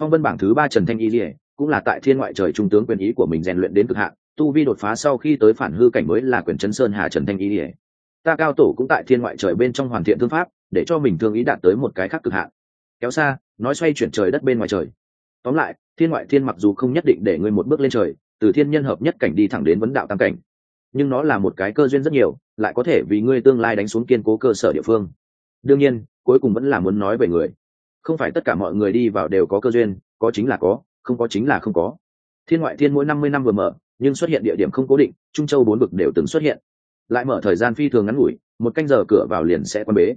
S1: Phong vân bảng thứ ba trần thanh y lìa cũng là tại thiên ngoại trời trung tướng quyền ý của mình rèn luyện đến cực hạn, tu vi đột phá sau khi tới phản hư cảnh mới là quyền chấn sơn hà trần thanh y lìa ta cao tổ cũng tại thiên ngoại trời bên trong hoàn thiện thương pháp, để cho mình thương ý đạt tới một cái khác cực hạn. Kéo xa, nói xoay chuyển trời đất bên ngoài trời tóm lại, thiên ngoại thiên mặc dù không nhất định để ngươi một bước lên trời, từ thiên nhân hợp nhất cảnh đi thẳng đến vấn đạo tam cảnh. Nhưng nó là một cái cơ duyên rất nhiều, lại có thể vì ngươi tương lai đánh xuống kiên cố cơ sở địa phương. Đương nhiên, cuối cùng vẫn là muốn nói về người. Không phải tất cả mọi người đi vào đều có cơ duyên, có chính là có, không có chính là không có. Thiên ngoại thiên mỗi năm mươi năm vừa mở, nhưng xuất hiện địa điểm không cố định, trung châu bốn vực đều từng xuất hiện. Lại mở thời gian phi thường ngắn ngủi, một canh giờ cửa vào liền sẽ quan bế.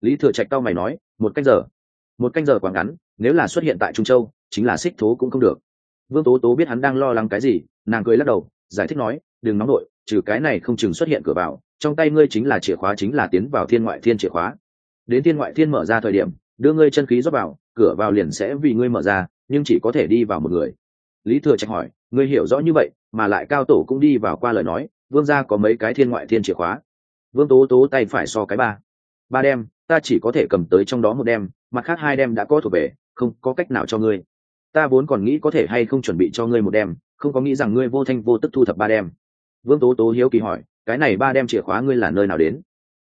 S1: Lý thừa trạch tao mày nói, một canh giờ? Một canh giờ quá ngắn, nếu là xuất hiện tại trung châu chính là xích thố cũng không được. Vương tố tố biết hắn đang lo lắng cái gì nàng cười lắc đầu giải thích nói đừng nóng nổi, trừ cái này không chừng xuất hiện cửa vào trong tay ngươi chính là chìa khóa chính là tiến vào thiên ngoại thiên chìa khóa. Đến thiên ngoại thiên mở ra thời điểm đưa ngươi chân khí rót vào cửa vào liền sẽ vì ngươi mở ra nhưng chỉ có thể đi vào một người. Lý thừa trạch hỏi ngươi hiểu rõ như vậy mà lại cao tổ cũng đi vào qua lời nói vương gia có mấy cái thiên ngoại thiên chìa khóa? Vương tố tố tay phải so cái ba. Ba đem ta chỉ có thể cầm tới trong đó một đem mặt khác hai đem đã có thuộc về không có cách nào cho ngươi ta vốn còn nghĩ có thể hay không chuẩn bị cho ngươi một đem, không có nghĩ rằng ngươi vô thanh vô tức thu thập ba đem. Vương tố tố hiếu kỳ hỏi, cái này ba đem chìa khóa ngươi là nơi nào đến?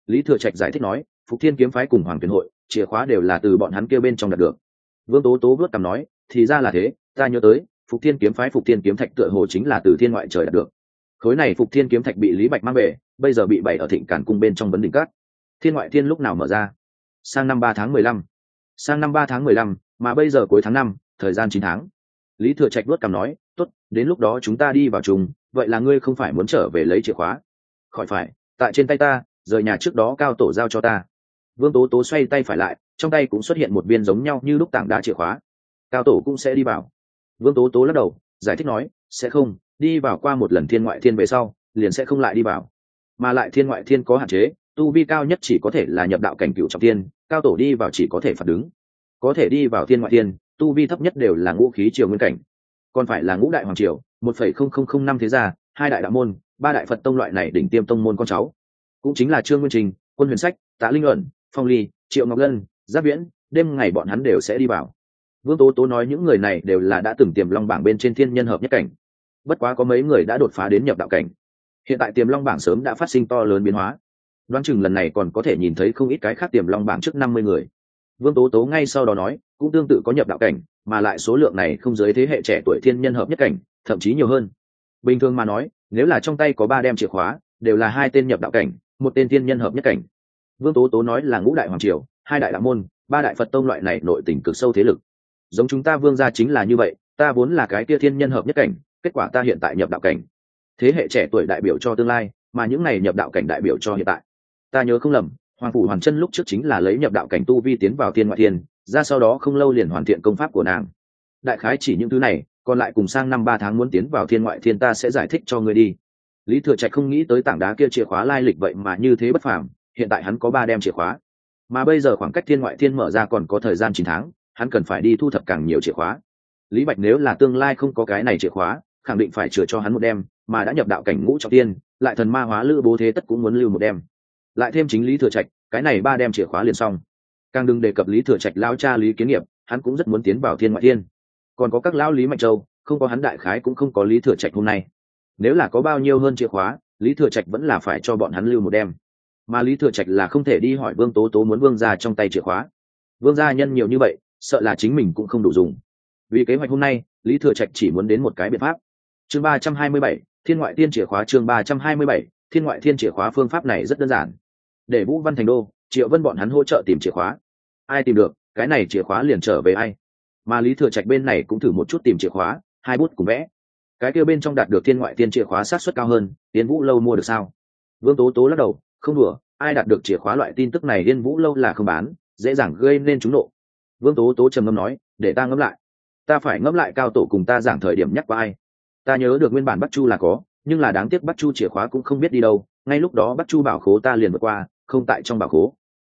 S1: Lý thừa trạch giải thích nói, phục thiên kiếm phái cùng hoàng tuyển hội, chìa khóa đều là từ bọn hắn kêu bên trong đạt được. Vương tố tố vớt cằm nói, thì ra là thế, ta nhớ tới, phục thiên kiếm phái, phục thiên kiếm thạch tựa hồ chính là từ thiên ngoại trời đạt được. Khối này phục thiên kiếm thạch bị lý bạch mang về, bây giờ bị bày ở thịnh cản cung bên trong vấn đỉnh cát. Thiên ngoại thiên lúc nào mở ra? Sang năm ba tháng mười lăm. Sang năm ba tháng mười lăm, mà bây giờ cuối tháng năm thời gian chín tháng. Lý thừa trạch vớt cằm nói, tốt, đến lúc đó chúng ta đi vào chung, vậy là ngươi không phải muốn trở về lấy chìa khóa? Khỏi phải, tại trên tay ta, rời nhà trước đó cao tổ giao cho ta. Vương tố tố xoay tay phải lại, trong tay cũng xuất hiện một viên giống nhau như lúc tảng đá chìa khóa. Cao tổ cũng sẽ đi vào. Vương tố tố lắc đầu, giải thích nói, sẽ không, đi vào qua một lần thiên ngoại thiên về sau, liền sẽ không lại đi vào. Mà lại thiên ngoại thiên có hạn chế, tu vi cao nhất chỉ có thể là nhập đạo cảnh cựu trọng tiên, cao tổ đi vào chỉ có thể phạt đứng. Có thể đi vào thiên ngoại thiên tu vi thấp nhất đều là ngũ khí triều nguyên cảnh. Còn phải là ngũ đại hoàng triều một phẩy không không không năm thế gia hai đại đạo môn ba đại phật tông loại này đỉnh tiêm tông môn con cháu. Cũng chính là trương nguyên trình quân huyền sách tạ linh ẩn, phong ly triệu ngọc lân giáp viễn đêm ngày bọn hắn đều sẽ đi vào. Vương tố tố nói những người này đều là đã từng tiềm long bảng bên trên thiên nhân hợp nhất cảnh. Bất quá có mấy người đã đột phá đến nhập đạo cảnh. Hiện tại tiềm long bảng sớm đã phát sinh to lớn biến hóa. Đoán chừng lần này còn có thể nhìn thấy không ít cái khác tiềm long bảng trước năm mươi người. Vương tố tố ngay sau đó nói cũng tương tự có nhập đạo cảnh, mà lại số lượng này không dưới thế hệ trẻ tuổi thiên nhân hợp nhất cảnh, thậm chí nhiều hơn. Bình thường mà nói, nếu là trong tay có ba đem chìa khóa, đều là hai tên nhập đạo cảnh, một tên thiên nhân hợp nhất cảnh. Vương tố tố nói là ngũ đại hoàng triều, hai đại đạo môn, ba đại phật tông loại này nội tình cực sâu thế lực. Giống chúng ta vương gia chính là như vậy, ta vốn là cái kia thiên nhân hợp nhất cảnh, kết quả ta hiện tại nhập đạo cảnh. Thế hệ trẻ tuổi đại biểu cho tương lai, mà những này nhập đạo cảnh đại biểu cho hiện tại. Ta nhớ không lầm, hoàng phủ hoàn chân lúc trước chính là lấy nhập đạo cảnh tu vi tiến vào thiên ngoại thiên ra sau đó không lâu liền hoàn thiện công pháp của nàng. Đại khái chỉ những thứ này, còn lại cùng sang năm ba tháng muốn tiến vào thiên ngoại thiên ta sẽ giải thích cho ngươi đi. Lý thừa trạch không nghĩ tới tảng đá kia chìa khóa lai lịch vậy mà như thế bất phàm, hiện tại hắn có ba đem chìa khóa. Mà bây giờ khoảng cách thiên ngoại thiên mở ra còn có thời gian chín tháng, hắn cần phải đi thu thập càng nhiều chìa khóa. Lý bạch nếu là tương lai không có cái này chìa khóa, khẳng định phải chừa cho hắn một đem, mà đã nhập đạo cảnh ngũ trọng tiên, lại thần ma hóa lữ bố thế tất cũng muốn lưu một đem. Lại thêm chính lý thừa trạch, cái này ba đem chìa khóa liền xong càng đừng đề cập lý thừa trạch lao cha lý kiến nghiệp, hắn cũng rất muốn tiến vào thiên ngoại thiên. Còn có các lão lý mạnh châu, không có hắn đại khái cũng không có lý thừa trạch hôm nay. Nếu là có bao nhiêu hơn chìa khóa, lý thừa trạch vẫn là phải cho bọn hắn lưu một đêm mà lý thừa trạch là không thể đi hỏi vương tố tố muốn vương ra trong tay chìa khóa. Vương gia nhân nhiều như vậy, sợ là chính mình cũng không đủ dùng. Vì kế hoạch hôm nay, lý thừa trạch chỉ muốn đến một cái biện pháp. Chương ba trăm hai mươi bảy, thiên ngoại thiên chìa khóa chương ba trăm hai mươi bảy, thiên ngoại thiên chìa khóa phương pháp này rất đơn giản. Để vũ văn thành đô triệu vân bọn hắn hỗ trợ tìm chìa khóa. Ai tìm được, cái này chìa khóa liền trở về ai? Mà lý thừa trạch bên này cũng thử một chút tìm chìa khóa, hai bút cùng vẽ. Cái kia bên trong đạt được thiên ngoại thiên chìa khóa sát xuất cao hơn tiến vũ lâu mua được sao? Vương tố tố lắc đầu, không đùa, ai đạt được chìa khóa loại tin tức này yên vũ lâu là không bán, dễ dàng gây nên trúng nộ. Vương tố tố trầm ngâm nói, để ta ngẫm lại. Ta phải ngẫm lại cao tổ cùng ta giảng thời điểm nhắc qua ai. Ta nhớ được nguyên bản bắc chu là có, nhưng là đáng tiếc bắc chu chìa khóa cũng không biết đi đâu, ngay lúc đó bắc chu bảo khố ta liền vượt qua, không tại trong bảo khố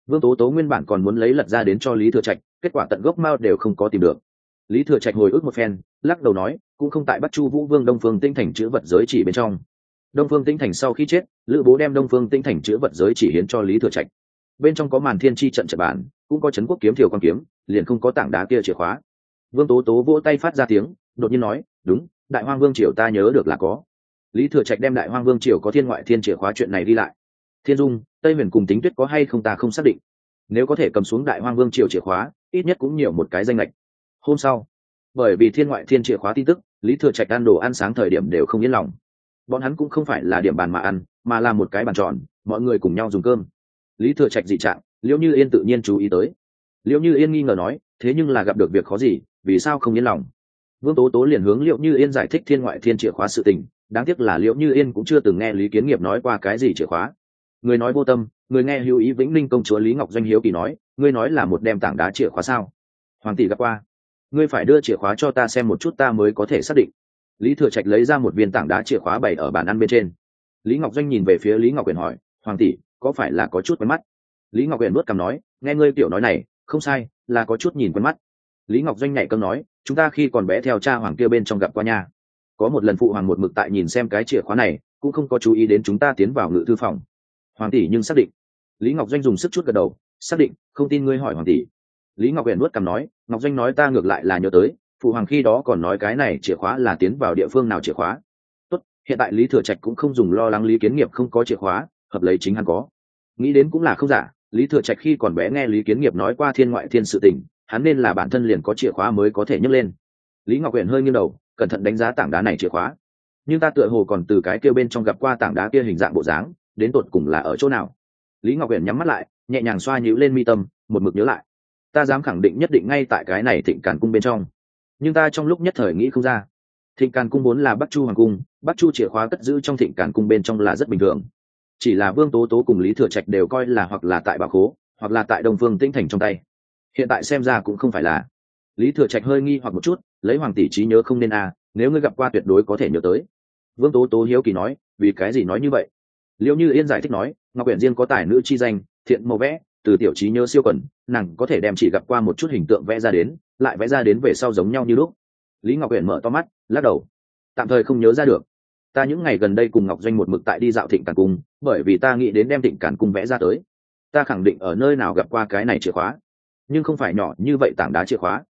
S1: vương tố tố nguyên bản còn muốn lấy lật ra đến cho lý thừa trạch, kết quả tận gốc mao đều không có tìm được. Lý thừa trạch hồi ức một phen, lắc đầu nói, cũng không tại bắc chu vũ vương đông phương tinh thành chữ vật giới chỉ bên trong. Đông phương tinh thành sau khi chết, lữ bố đem đông phương tinh thành chữ vật giới chỉ hiến cho lý thừa trạch. Bên trong có màn thiên tri trận trận bản, cũng có trấn quốc kiếm thiều quan kiếm, liền không có tảng đá kia chìa khóa. Vương tố tố vỗ tay phát ra tiếng, đột nhiên nói, đúng, đại hoang vương triều ta nhớ được là có. Lý thừa trạch đem đại hoang vương triều có thiên ngoại thiên chìa khóa chuyện này đi lại thiên dung, tây huyền cùng tính tuyết có hay không ta không xác định. Nếu có thể cầm xuống đại hoang vương triều chìa khóa, ít nhất cũng nhiều một cái danh lệch hôm sau, bởi vì thiên ngoại thiên chìa khóa tin tức, lý thừa trạch ăn đồ ăn sáng thời điểm đều không yên lòng. Bọn hắn cũng không phải là điểm bàn mà ăn, mà là một cái bàn tròn, mọi người cùng nhau dùng cơm. Lý thừa trạch dị trạng, liễu như yên tự nhiên chú ý tới. Liễu như yên nghi ngờ nói, thế nhưng là gặp được việc khó gì, vì sao không yên lòng? Vương tố tố liền hướng liệu như yên giải thích thiên ngoại thiên chìa khóa sự tình, đáng tiếc là liệu như yên cũng chưa từng nghe lý kiến nghiệp nói qua cái gì chìa khóa người nói vô tâm, người nghe hữu ý vĩnh ninh công chúa lý ngọc doanh hiếu kỳ nói, ngươi nói là một đem tảng đá chìa khóa sao? Hoàng tỷ gặp qua. Ngươi phải đưa chìa khóa cho ta xem một chút ta mới có thể xác định. Lý thừa trạch lấy ra một viên tảng đá chìa khóa bày ở bàn ăn bên trên. Lý ngọc doanh nhìn về phía lý ngọc quyền hỏi, hoàng tỷ, có phải là có chút quen mắt? Lý ngọc quyền vớt cằm nói, nghe ngươi tiểu nói này, không sai, là có chút nhìn quen mắt. Lý ngọc doanh nhảy cơm nói, chúng ta khi còn bé theo cha hoàng kia bên trong gặp qua nhà có một lần phụ hoàng một mực tại nhìn xem cái chìa khóa này, cũng không có chú ý đến chúng ta tiến vào ngự thư phòng hoàng tỷ nhưng xác định. Lý ngọc doanh dùng sức chút gật đầu, xác định, không tin ngươi hỏi hoàng tỷ. Lý ngọc huyền nuốt cằm nói, ngọc doanh nói ta ngược lại là nhớ tới, phụ hoàng khi đó còn nói cái này chìa khóa là tiến vào địa phương nào chìa khóa. Tốt, hiện tại lý thừa trạch cũng không dùng lo lắng lý kiến nghiệp không có chìa khóa, hợp lấy chính hắn có. Nghĩ đến cũng là không giả, lý thừa trạch khi còn bé nghe lý kiến nghiệp nói qua thiên ngoại thiên sự tình, hắn nên là bản thân liền có chìa khóa mới có thể nhấc lên. Lý ngọc huyền hơi nghiêng đầu, cẩn thận đánh giá tảng đá này chìa khóa. Nhưng ta tựa hồ còn từ cái kêu bên trong gặp qua tảng đá kia hình dạng bộ dáng đến tột cùng là ở chỗ nào? Lý ngọc huyền nhắm mắt lại, nhẹ nhàng xoa nhữ lên mi tâm, một mực nhớ lại. Ta dám khẳng định nhất định ngay tại cái này thịnh càn cung bên trong. Nhưng ta trong lúc nhất thời nghĩ không ra. Thịnh càn cung vốn là bắc chu hoàng cung, bắc chu chìa khóa cất giữ trong thịnh càn cung bên trong là rất bình thường. Chỉ là vương tố tố cùng lý thừa trạch đều coi là hoặc là tại bà khố, hoặc là tại đồng phương tĩnh thành trong tay. Hiện tại xem ra cũng không phải là. Lý thừa trạch hơi nghi hoặc một chút, lấy hoàng tỷ trí nhớ không nên à nếu ngươi gặp qua tuyệt đối có thể nhớ tới. Vương tố tố hiếu kỳ nói, vì cái gì nói như vậy? Liệu như yên giải thích nói, ngọc huyện riêng có tài nữ chi danh, thiện màu vẽ, từ tiểu trí nhớ siêu quẩn, nàng có thể đem chỉ gặp qua một chút hình tượng vẽ ra đến, lại vẽ ra đến về sau giống nhau như lúc. Lý ngọc huyện mở to mắt, lắc đầu. Tạm thời không nhớ ra được. Ta những ngày gần đây cùng ngọc doanh một mực tại đi dạo thịnh cản cung, bởi vì ta nghĩ đến đem thịnh cản cung vẽ ra tới. Ta khẳng định ở nơi nào gặp qua cái này chìa khóa. Nhưng không phải nhỏ như vậy tảng đá chìa khóa.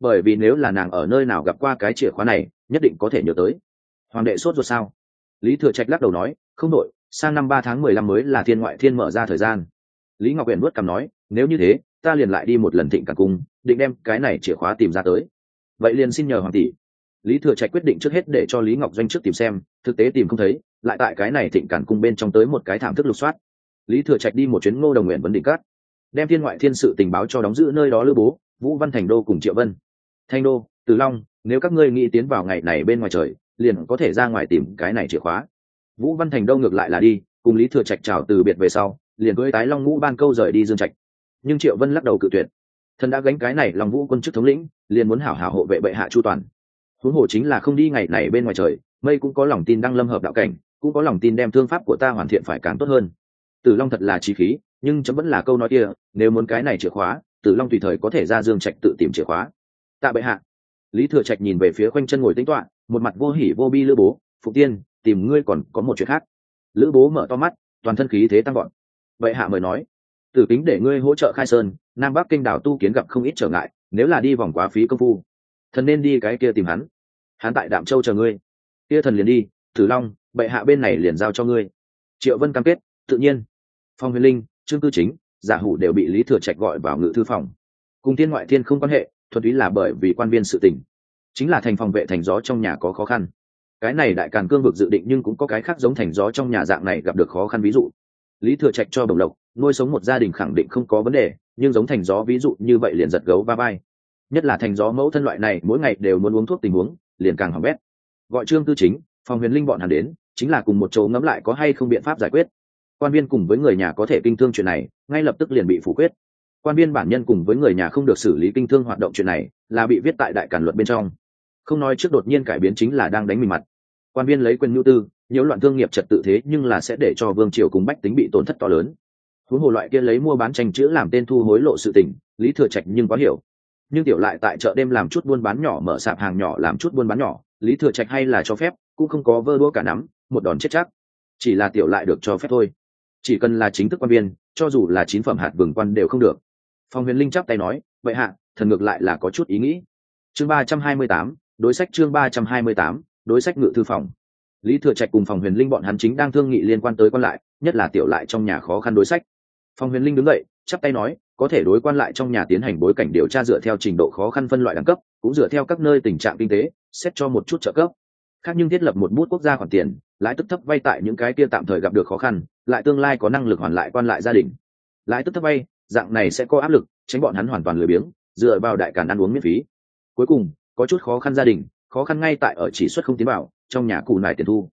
S1: Bởi vì nếu là nàng ở nơi nào gặp qua cái chìa khóa này, nhất định có thể nhớ tới. Hoàng đệ sốt ruột sao? Lý thừa trạch lắc đầu nói, không đội sang năm ba tháng mười lăm mới là thiên ngoại thiên mở ra thời gian. Lý ngọc huyền vuốt cằm nói, nếu như thế, ta liền lại đi một lần thịnh cả cung, định đem cái này chìa khóa tìm ra tới. Vậy liền xin nhờ hoàng tỷ. Lý thừa trạch quyết định trước hết để cho lý ngọc doanh trước tìm xem, thực tế tìm không thấy, lại tại cái này thịnh cản cung bên trong tới một cái thảm thức lục soát. Lý thừa trạch đi một chuyến ngô đồng nguyện vấn đỉnh cát, đem thiên ngoại thiên sự tình báo cho đóng giữ nơi đó lưu bố, vũ văn thành đô cùng triệu vân. Thanh đô, từ long, nếu các ngươi nghĩ tiến vào ngày này bên ngoài trời, liền có thể ra ngoài tìm cái này chìa khóa vũ văn thành đâu ngược lại là đi, cùng lý thừa trạch chào từ biệt về sau, liền cưới tái long ngũ ban câu rời đi dương trạch. Nhưng triệu vân lắc đầu cự tuyệt. Thần đã gánh cái này lòng vũ quân chức thống lĩnh, liền muốn hảo hảo hộ vệ bệ hạ chu toàn. Huống hồ chính là không đi ngày này bên ngoài trời, mây cũng có lòng tin đăng lâm hợp đạo cảnh, cũng có lòng tin đem thương pháp của ta hoàn thiện phải càng tốt hơn. Tử long thật là trí khí, nhưng chấm vẫn là câu nói kia, nếu muốn cái này chìa khóa, tử long tùy thời có thể ra dương trạch tự tìm chìa khóa. Tạ bệ hạ. Lý thừa trạch nhìn về phía khoanh chân ngồi tính toạ một mặt vô hỉ vô bi lữ bố phụ tiên tìm ngươi còn có một chuyện khác. Lữ bố mở to mắt, toàn thân khí thế tăng gọn vậy hạ mời nói, tử kính để ngươi hỗ trợ khai sơn, nam bắc kinh đảo tu kiến gặp không ít trở ngại, nếu là đi vòng quá phí công phu, thần nên đi cái kia tìm hắn. Hắn tại đạm châu chờ ngươi. Kia thần liền đi, tử long, bệ hạ bên này liền giao cho ngươi. Triệu vân cam kết, tự nhiên. Phong huyền linh, trương cư chính, giả hủ đều bị lý thừa trạch gọi vào ngự thư phòng. Cùng thiên ngoại thiên không quan hệ thuật ý là bởi vì quan viên sự tình. Chính là thành phòng vệ thành gió trong nhà có khó khăn cái này đại càn cương vực dự định nhưng cũng có cái khác giống thành gió trong nhà dạng này gặp được khó khăn ví dụ. Lý thừa trạch cho đồng lộc, nuôi sống một gia đình khẳng định không có vấn đề, nhưng giống thành gió ví dụ như vậy liền giật gấu ba bay nhất là thành gió mẫu thân loại này, mỗi ngày đều muốn uống thuốc tình huống, liền càng hỏng bét. Gọi trương tư chính phòng huyền linh bọn hắn đến, chính là cùng một chỗ ngẫm lại có hay không biện pháp giải quyết. Quan viên cùng với người nhà có thể kinh thương chuyện này, ngay lập tức liền bị phủ quyết. Quan viên bản nhân cùng với người nhà không được xử lý kinh thương hoạt động chuyện này, là bị viết tại đại cản luật bên trong không nói trước đột nhiên cải biến chính là đang đánh mình mặt. Quan viên lấy quyền nhu tư, nhiễu loạn thương nghiệp trật tự thế nhưng là sẽ để cho vương triều cùng bách tính bị tổn thất to lớn. Huống hồ loại kia lấy mua bán tranh chữ làm tên thu hối lộ sự tình, lý thừa trạch nhưng quá hiểu. Nhưng tiểu lại tại chợ đêm làm chút buôn bán nhỏ mở sạp hàng nhỏ làm chút buôn bán nhỏ, lý thừa trạch hay là cho phép, cũng không có vơ đua cả nắm, một đòn chết chắc. Chỉ là tiểu lại được cho phép thôi. Chỉ cần là chính thức quan viên, cho dù là chín phẩm hạt vừng quan đều không được. Phong huyền linh chắp tay nói vậy hạ, thần ngược lại là có chút ý nghĩ. Chương ba trăm hai mươi tám đối sách chương ba trăm hai mươi tám, đối sách ngự thư phòng. Lý thừa trạch cùng phòng huyền linh bọn hắn chính đang thương nghị liên quan tới quan lại, nhất là tiểu lại trong nhà khó khăn đối sách. Phòng huyền linh đứng dậy, chắp tay nói, có thể đối quan lại trong nhà tiến hành bối cảnh điều tra dựa theo trình độ khó khăn phân loại đẳng cấp, cũng dựa theo các nơi tình trạng kinh tế, xét cho một chút trợ cấp. Khác nhưng thiết lập một bút quốc gia khoản tiền, lãi tức thấp vay tại những cái kia tạm thời gặp được khó khăn, lại tương lai có năng lực hoàn lại quan lại gia đình. Lãi tức thấp vay, dạng này sẽ có áp lực, tránh bọn hắn hoàn toàn lười biếng, dựa vào đại càn ăn uống miễn phí. Cuối cùng có chút khó khăn gia đình khó khăn ngay tại ở chỉ xuất không tiến bảo trong nhà cụ nải tiền thu.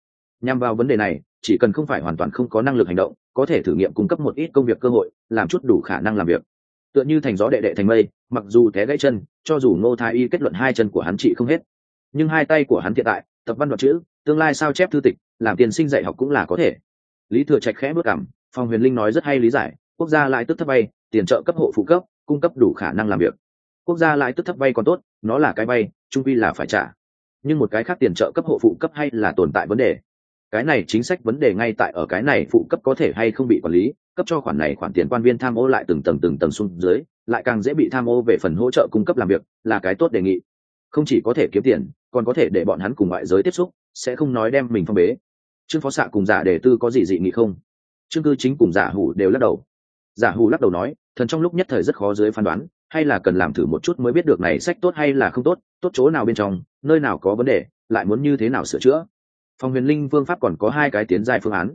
S1: Nhằm vào vấn đề này chỉ cần không phải hoàn toàn không có năng lực hành động có thể thử nghiệm cung cấp một ít công việc cơ hội làm chút đủ khả năng làm việc. Tựa như thành gió đệ đệ thành mây mặc dù té gãy chân cho dù ngô thái y kết luận hai chân của hắn trị không hết nhưng hai tay của hắn hiện tại tập văn đoạn chữ tương lai sao chép thư tịch làm tiền sinh dạy học cũng là có thể. Lý thừa trạch khẽ bước cảm phòng huyền linh nói rất hay lý giải quốc gia lại tức thấp bay, tiền trợ cấp hộ phụ cấp cung cấp đủ khả năng làm việc quốc gia lãi tức thấp vay còn tốt, nó là cái vay, trung vi là phải trả. Nhưng một cái khác tiền trợ cấp hộ phụ cấp hay là tồn tại vấn đề. Cái này chính sách vấn đề ngay tại ở cái này phụ cấp có thể hay không bị quản lý, cấp cho khoản này khoản tiền quan viên tham ô lại từng tầng từng tầng xuống dưới, lại càng dễ bị tham ô về phần hỗ trợ cung cấp làm việc, là cái tốt đề nghị. Không chỉ có thể kiếm tiền, còn có thể để bọn hắn cùng ngoại giới tiếp xúc, sẽ không nói đem mình phong bế. Trương phó xạ cùng giả đề tư có gì dị nghị không? Trương cư chính cùng giả hủ đều lắc đầu. Giả hủ lắc đầu nói, thần trong lúc nhất thời rất khó dưới phán đoán hay là cần làm thử một chút mới biết được này sách tốt hay là không tốt tốt chỗ nào bên trong, nơi nào có vấn đề, lại muốn như thế nào sửa chữa. Phòng huyền linh phương pháp còn có hai cái tiến dài phương án.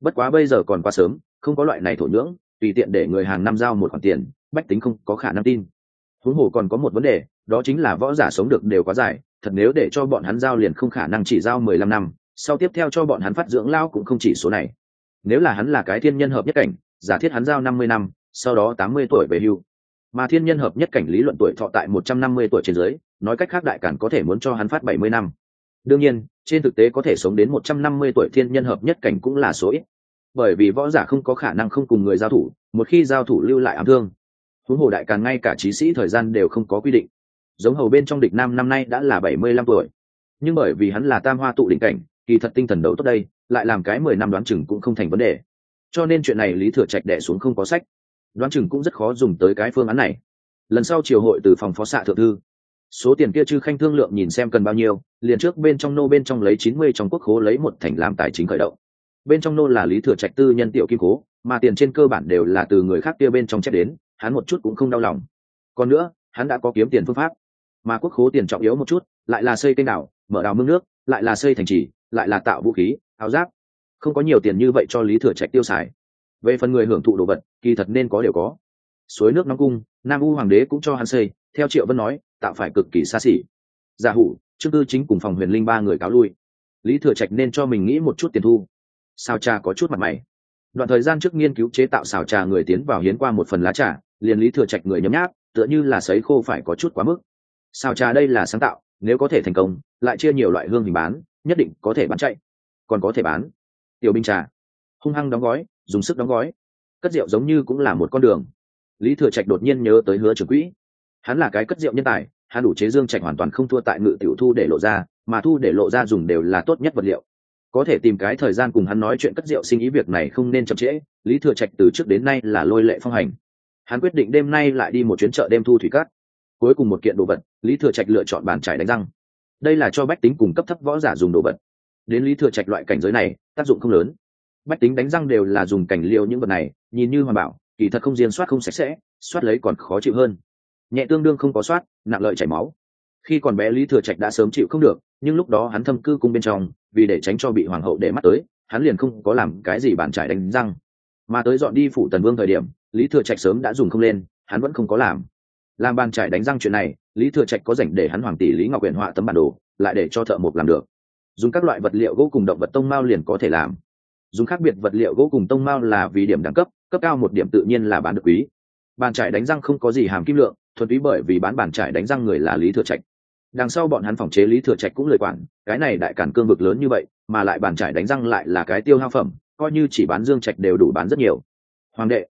S1: Bất quá bây giờ còn quá sớm, không có loại này thổ nhưỡng, tùy tiện để người hàng năm giao một khoản tiền, bách tính không có khả năng tin. Huống hồ còn có một vấn đề, đó chính là võ giả sống được đều quá dài, thật nếu để cho bọn hắn giao liền không khả năng chỉ giao mười lăm năm, sau tiếp theo cho bọn hắn phát dưỡng lao cũng không chỉ số này. Nếu là hắn là cái thiên nhân hợp nhất cảnh, giả thiết hắn giao năm mươi năm, sau đó tám mươi tuổi về hưu mà thiên nhân hợp nhất cảnh lý luận tuổi thọ tại một trăm năm mươi tuổi trên dưới, nói cách khác đại cản có thể muốn cho hắn phát bảy mươi năm. Đương nhiên, trên thực tế có thể sống đến một trăm năm mươi tuổi thiên nhân hợp nhất cảnh cũng là số ít. Bởi vì võ giả không có khả năng không cùng người giao thủ, một khi giao thủ lưu lại ám thương. Huống hồ đại càn ngay cả trí sĩ thời gian đều không có quy định. Giống hầu bên trong địch nam năm nay đã là bảy mươi lăm tuổi. Nhưng bởi vì hắn là tam hoa tụ đỉnh cảnh, kỳ thật tinh thần đấu tốt đây, lại làm cái mười năm đoán chừng cũng không thành vấn đề. Cho nên chuyện này lý thừa trạch đẻ xuống không có sách đoán chừng cũng rất khó dùng tới cái phương án này. Lần sau triều hội từ phòng phó xạ thượng thư, số tiền kia chư khanh thương lượng nhìn xem cần bao nhiêu, liền trước bên trong nô bên trong lấy chín mươi trong quốc khố lấy một thành làm tài chính khởi động. Bên trong nô là lý thừa trạch tư nhân tiểu kim cố mà tiền trên cơ bản đều là từ người khác kia bên trong chép đến, hắn một chút cũng không đau lòng. Còn nữa, hắn đã có kiếm tiền phương pháp, mà quốc khố tiền trọng yếu một chút, lại là xây kênh đảo, mở đào mương nước, lại là xây thành trì, lại là tạo vũ khí, áo giáp. Không có nhiều tiền như vậy cho lý thừa trạch tiêu xài về phần người hưởng thụ đồ vật, kỳ thật nên có đều có. Suối nước nóng cung, nam u hoàng đế cũng cho hắn xây, theo triệu vân nói, tạo phải cực kỳ xa xỉ. Giả hủ, trương tư chính cùng phòng huyền linh ba người cáo lui. Lý thừa trạch nên cho mình nghĩ một chút tiền thu. Sao cha có chút mặt mày? Đoạn thời gian trước nghiên cứu chế tạo xào trà người tiến vào hiến qua một phần lá trà, liền lý thừa trạch người nhấm nháp, tựa như là sấy khô phải có chút quá mức. Xào trà đây là sáng tạo, nếu có thể thành công, lại chia nhiều loại hương hình bán, nhất định có thể bán chạy. Còn có thể bán. Tiểu binh trà hung hăng đóng gói, dùng sức đóng gói. Cất rượu giống như cũng là một con đường. Lý thừa trạch đột nhiên nhớ tới hứa trưởng quỹ. Hắn là cái cất rượu nhân tài, hắn đủ chế dương trạch hoàn toàn không thua tại ngự tiểu thu để lộ ra, mà thu để lộ ra dùng đều là tốt nhất vật liệu. Có thể tìm cái thời gian cùng hắn nói chuyện cất rượu sinh ý việc này không nên chậm trễ, lý thừa trạch từ trước đến nay là lôi lệ phong hành. Hắn quyết định đêm nay lại đi một chuyến chợ đêm thu thủy cát. Cuối cùng một kiện đồ vật, lý thừa trạch lựa chọn bàn trải đánh răng. Đây là cho bách tính cùng cấp thấp võ giả dùng đồ vật. Đến lý thừa trạch loại cảnh giới này, tác dụng không lớn bách tính đánh răng đều là dùng cảnh liệu những vật này, nhìn như hoàn bảo, kỳ thật không riêng soát không sạch sẽ, soát lấy còn khó chịu hơn. Nhẹ tương đương không có soát, nặng lợi chảy máu. Khi còn bé lý thừa trạch đã sớm chịu không được, nhưng lúc đó hắn thâm cư cung bên trong, vì để tránh cho bị hoàng hậu để mắt tới, hắn liền không có làm cái gì bàn trải đánh răng. Mà tới dọn đi phủ tần vương thời điểm, lý thừa trạch sớm đã dùng không lên, hắn vẫn không có làm. Làm bàn trải đánh răng chuyện này, lý thừa trạch có dành để hắn hoàng tỷ lý ngọc quyển họa tấm bản đồ, lại để cho thợ mộc làm được. Dùng các loại vật liệu gỗ cùng động vật tông mao liền có thể làm dùng khác biệt vật liệu gỗ cùng tông mao là vì điểm đẳng cấp cấp cao một điểm tự nhiên là bán được quý. Bàn trải đánh răng không có gì hàm kim lượng, thuần túy bởi vì bán bàn trải đánh răng người là lý thừa trạch. Đằng sau bọn hắn phòng chế lý thừa trạch cũng lời quản, cái này đại cản cương vực lớn như vậy, mà lại bàn trải đánh răng lại là cái tiêu hao phẩm, coi như chỉ bán dương trạch đều đủ bán rất nhiều. Hoàng đệ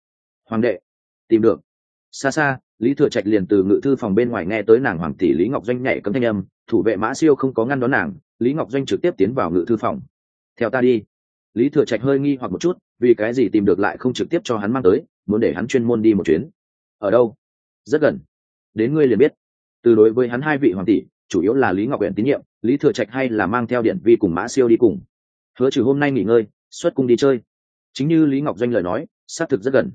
S1: hoàng đệ, tìm được. Xa xa, lý thừa trạch liền từ ngự thư phòng bên ngoài nghe tới nàng hoàng tỷ lý ngọc doanh nhảy cấm thanh âm, thủ vệ mã siêu không có ngăn đón nàng, lý ngọc doanh trực tiếp tiến vào ngự thư phòng. Theo ta đi lý thừa trạch hơi nghi hoặc một chút, vì cái gì tìm được lại không trực tiếp cho hắn mang tới, muốn để hắn chuyên môn đi một chuyến? Ở đâu? Rất gần. Đến ngươi liền biết. Từ đối với hắn hai vị hoàng tỷ, chủ yếu là lý ngọc huyện tín nhiệm, lý thừa trạch hay là mang theo điện vi cùng mã siêu đi cùng. Hứa trừ hôm nay nghỉ ngơi, xuất cung đi chơi. Chính như lý ngọc doanh lời nói, xác thực rất gần.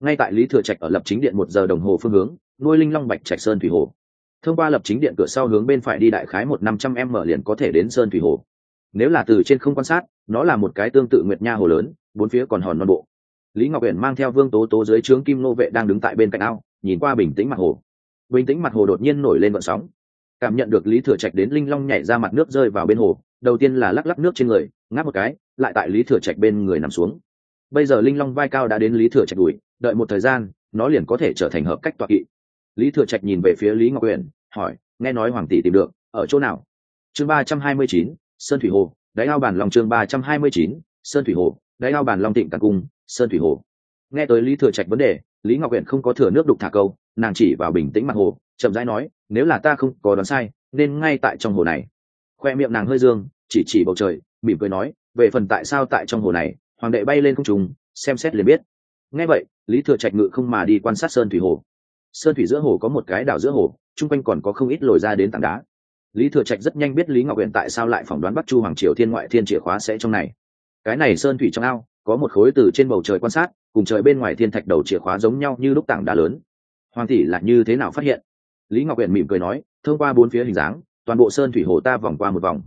S1: Ngay tại lý thừa trạch ở lập chính điện một giờ đồng hồ phương hướng, nuôi linh long bạch trạch sơn thủy hồ. Thông qua lập chính điện cửa sau hướng bên phải đi đại khái một năm trăm m liền có thể đến sơn thủy hồ. Nếu là từ trên không quan sát nó là một cái tương tự nguyệt nha hồ lớn, bốn phía còn hòn non bộ. Lý ngọc uyển mang theo vương tố tố dưới trướng kim nô vệ đang đứng tại bên cạnh ao, nhìn qua bình tĩnh mặt hồ. Bình tĩnh mặt hồ đột nhiên nổi lên vận sóng. Cảm nhận được lý thừa trạch đến linh long nhảy ra mặt nước rơi vào bên hồ, đầu tiên là lắc lắc nước trên người, ngáp một cái, lại tại lý thừa trạch bên người nằm xuống. Bây giờ linh long vai cao đã đến lý thừa trạch đùi đợi một thời gian, nó liền có thể trở thành hợp cách tọa kỵ. Lý thừa trạch nhìn về phía lý ngọc uyển, hỏi, nghe nói hoàng tỷ tìm được, ở chỗ nào? Chương ba trăm hai mươi chín, sơn thủy hồ đáy ao bản lòng chương ba trăm hai mươi chín, sơn thủy hồ. Đáy ao bản long tịnh càng cung, sơn thủy hồ. Nghe tới lý thừa trạch vấn đề, lý ngọc huyện không có thừa nước đục thả câu, nàng chỉ vào bình tĩnh mặt hồ, chậm rãi nói, nếu là ta không có đoán sai, nên ngay tại trong hồ này. Khoe miệng nàng hơi dương, chỉ chỉ bầu trời, mỉm cười nói, về phần tại sao tại trong hồ này, hoàng đệ bay lên không trùng, xem xét liền biết. Nghe vậy, lý thừa trạch ngự không mà đi quan sát sơn thủy hồ. Sơn thủy giữa hồ có một cái đảo giữa hồ, chung quanh còn có không ít lồi ra đến tảng đá lý thừa trạch rất nhanh biết lý ngọc huyện tại sao lại phỏng đoán bắc chu hoàng triều thiên ngoại thiên chìa khóa sẽ trong này. Cái này sơn thủy trong ao, có một khối từ trên bầu trời quan sát, cùng trời bên ngoài thiên thạch đầu chìa khóa giống nhau như lúc tảng đá lớn. Hoàng tỷ là như thế nào phát hiện? Lý ngọc huyện mỉm cười nói, thông qua bốn phía hình dáng, toàn bộ sơn thủy hồ ta vòng qua một vòng.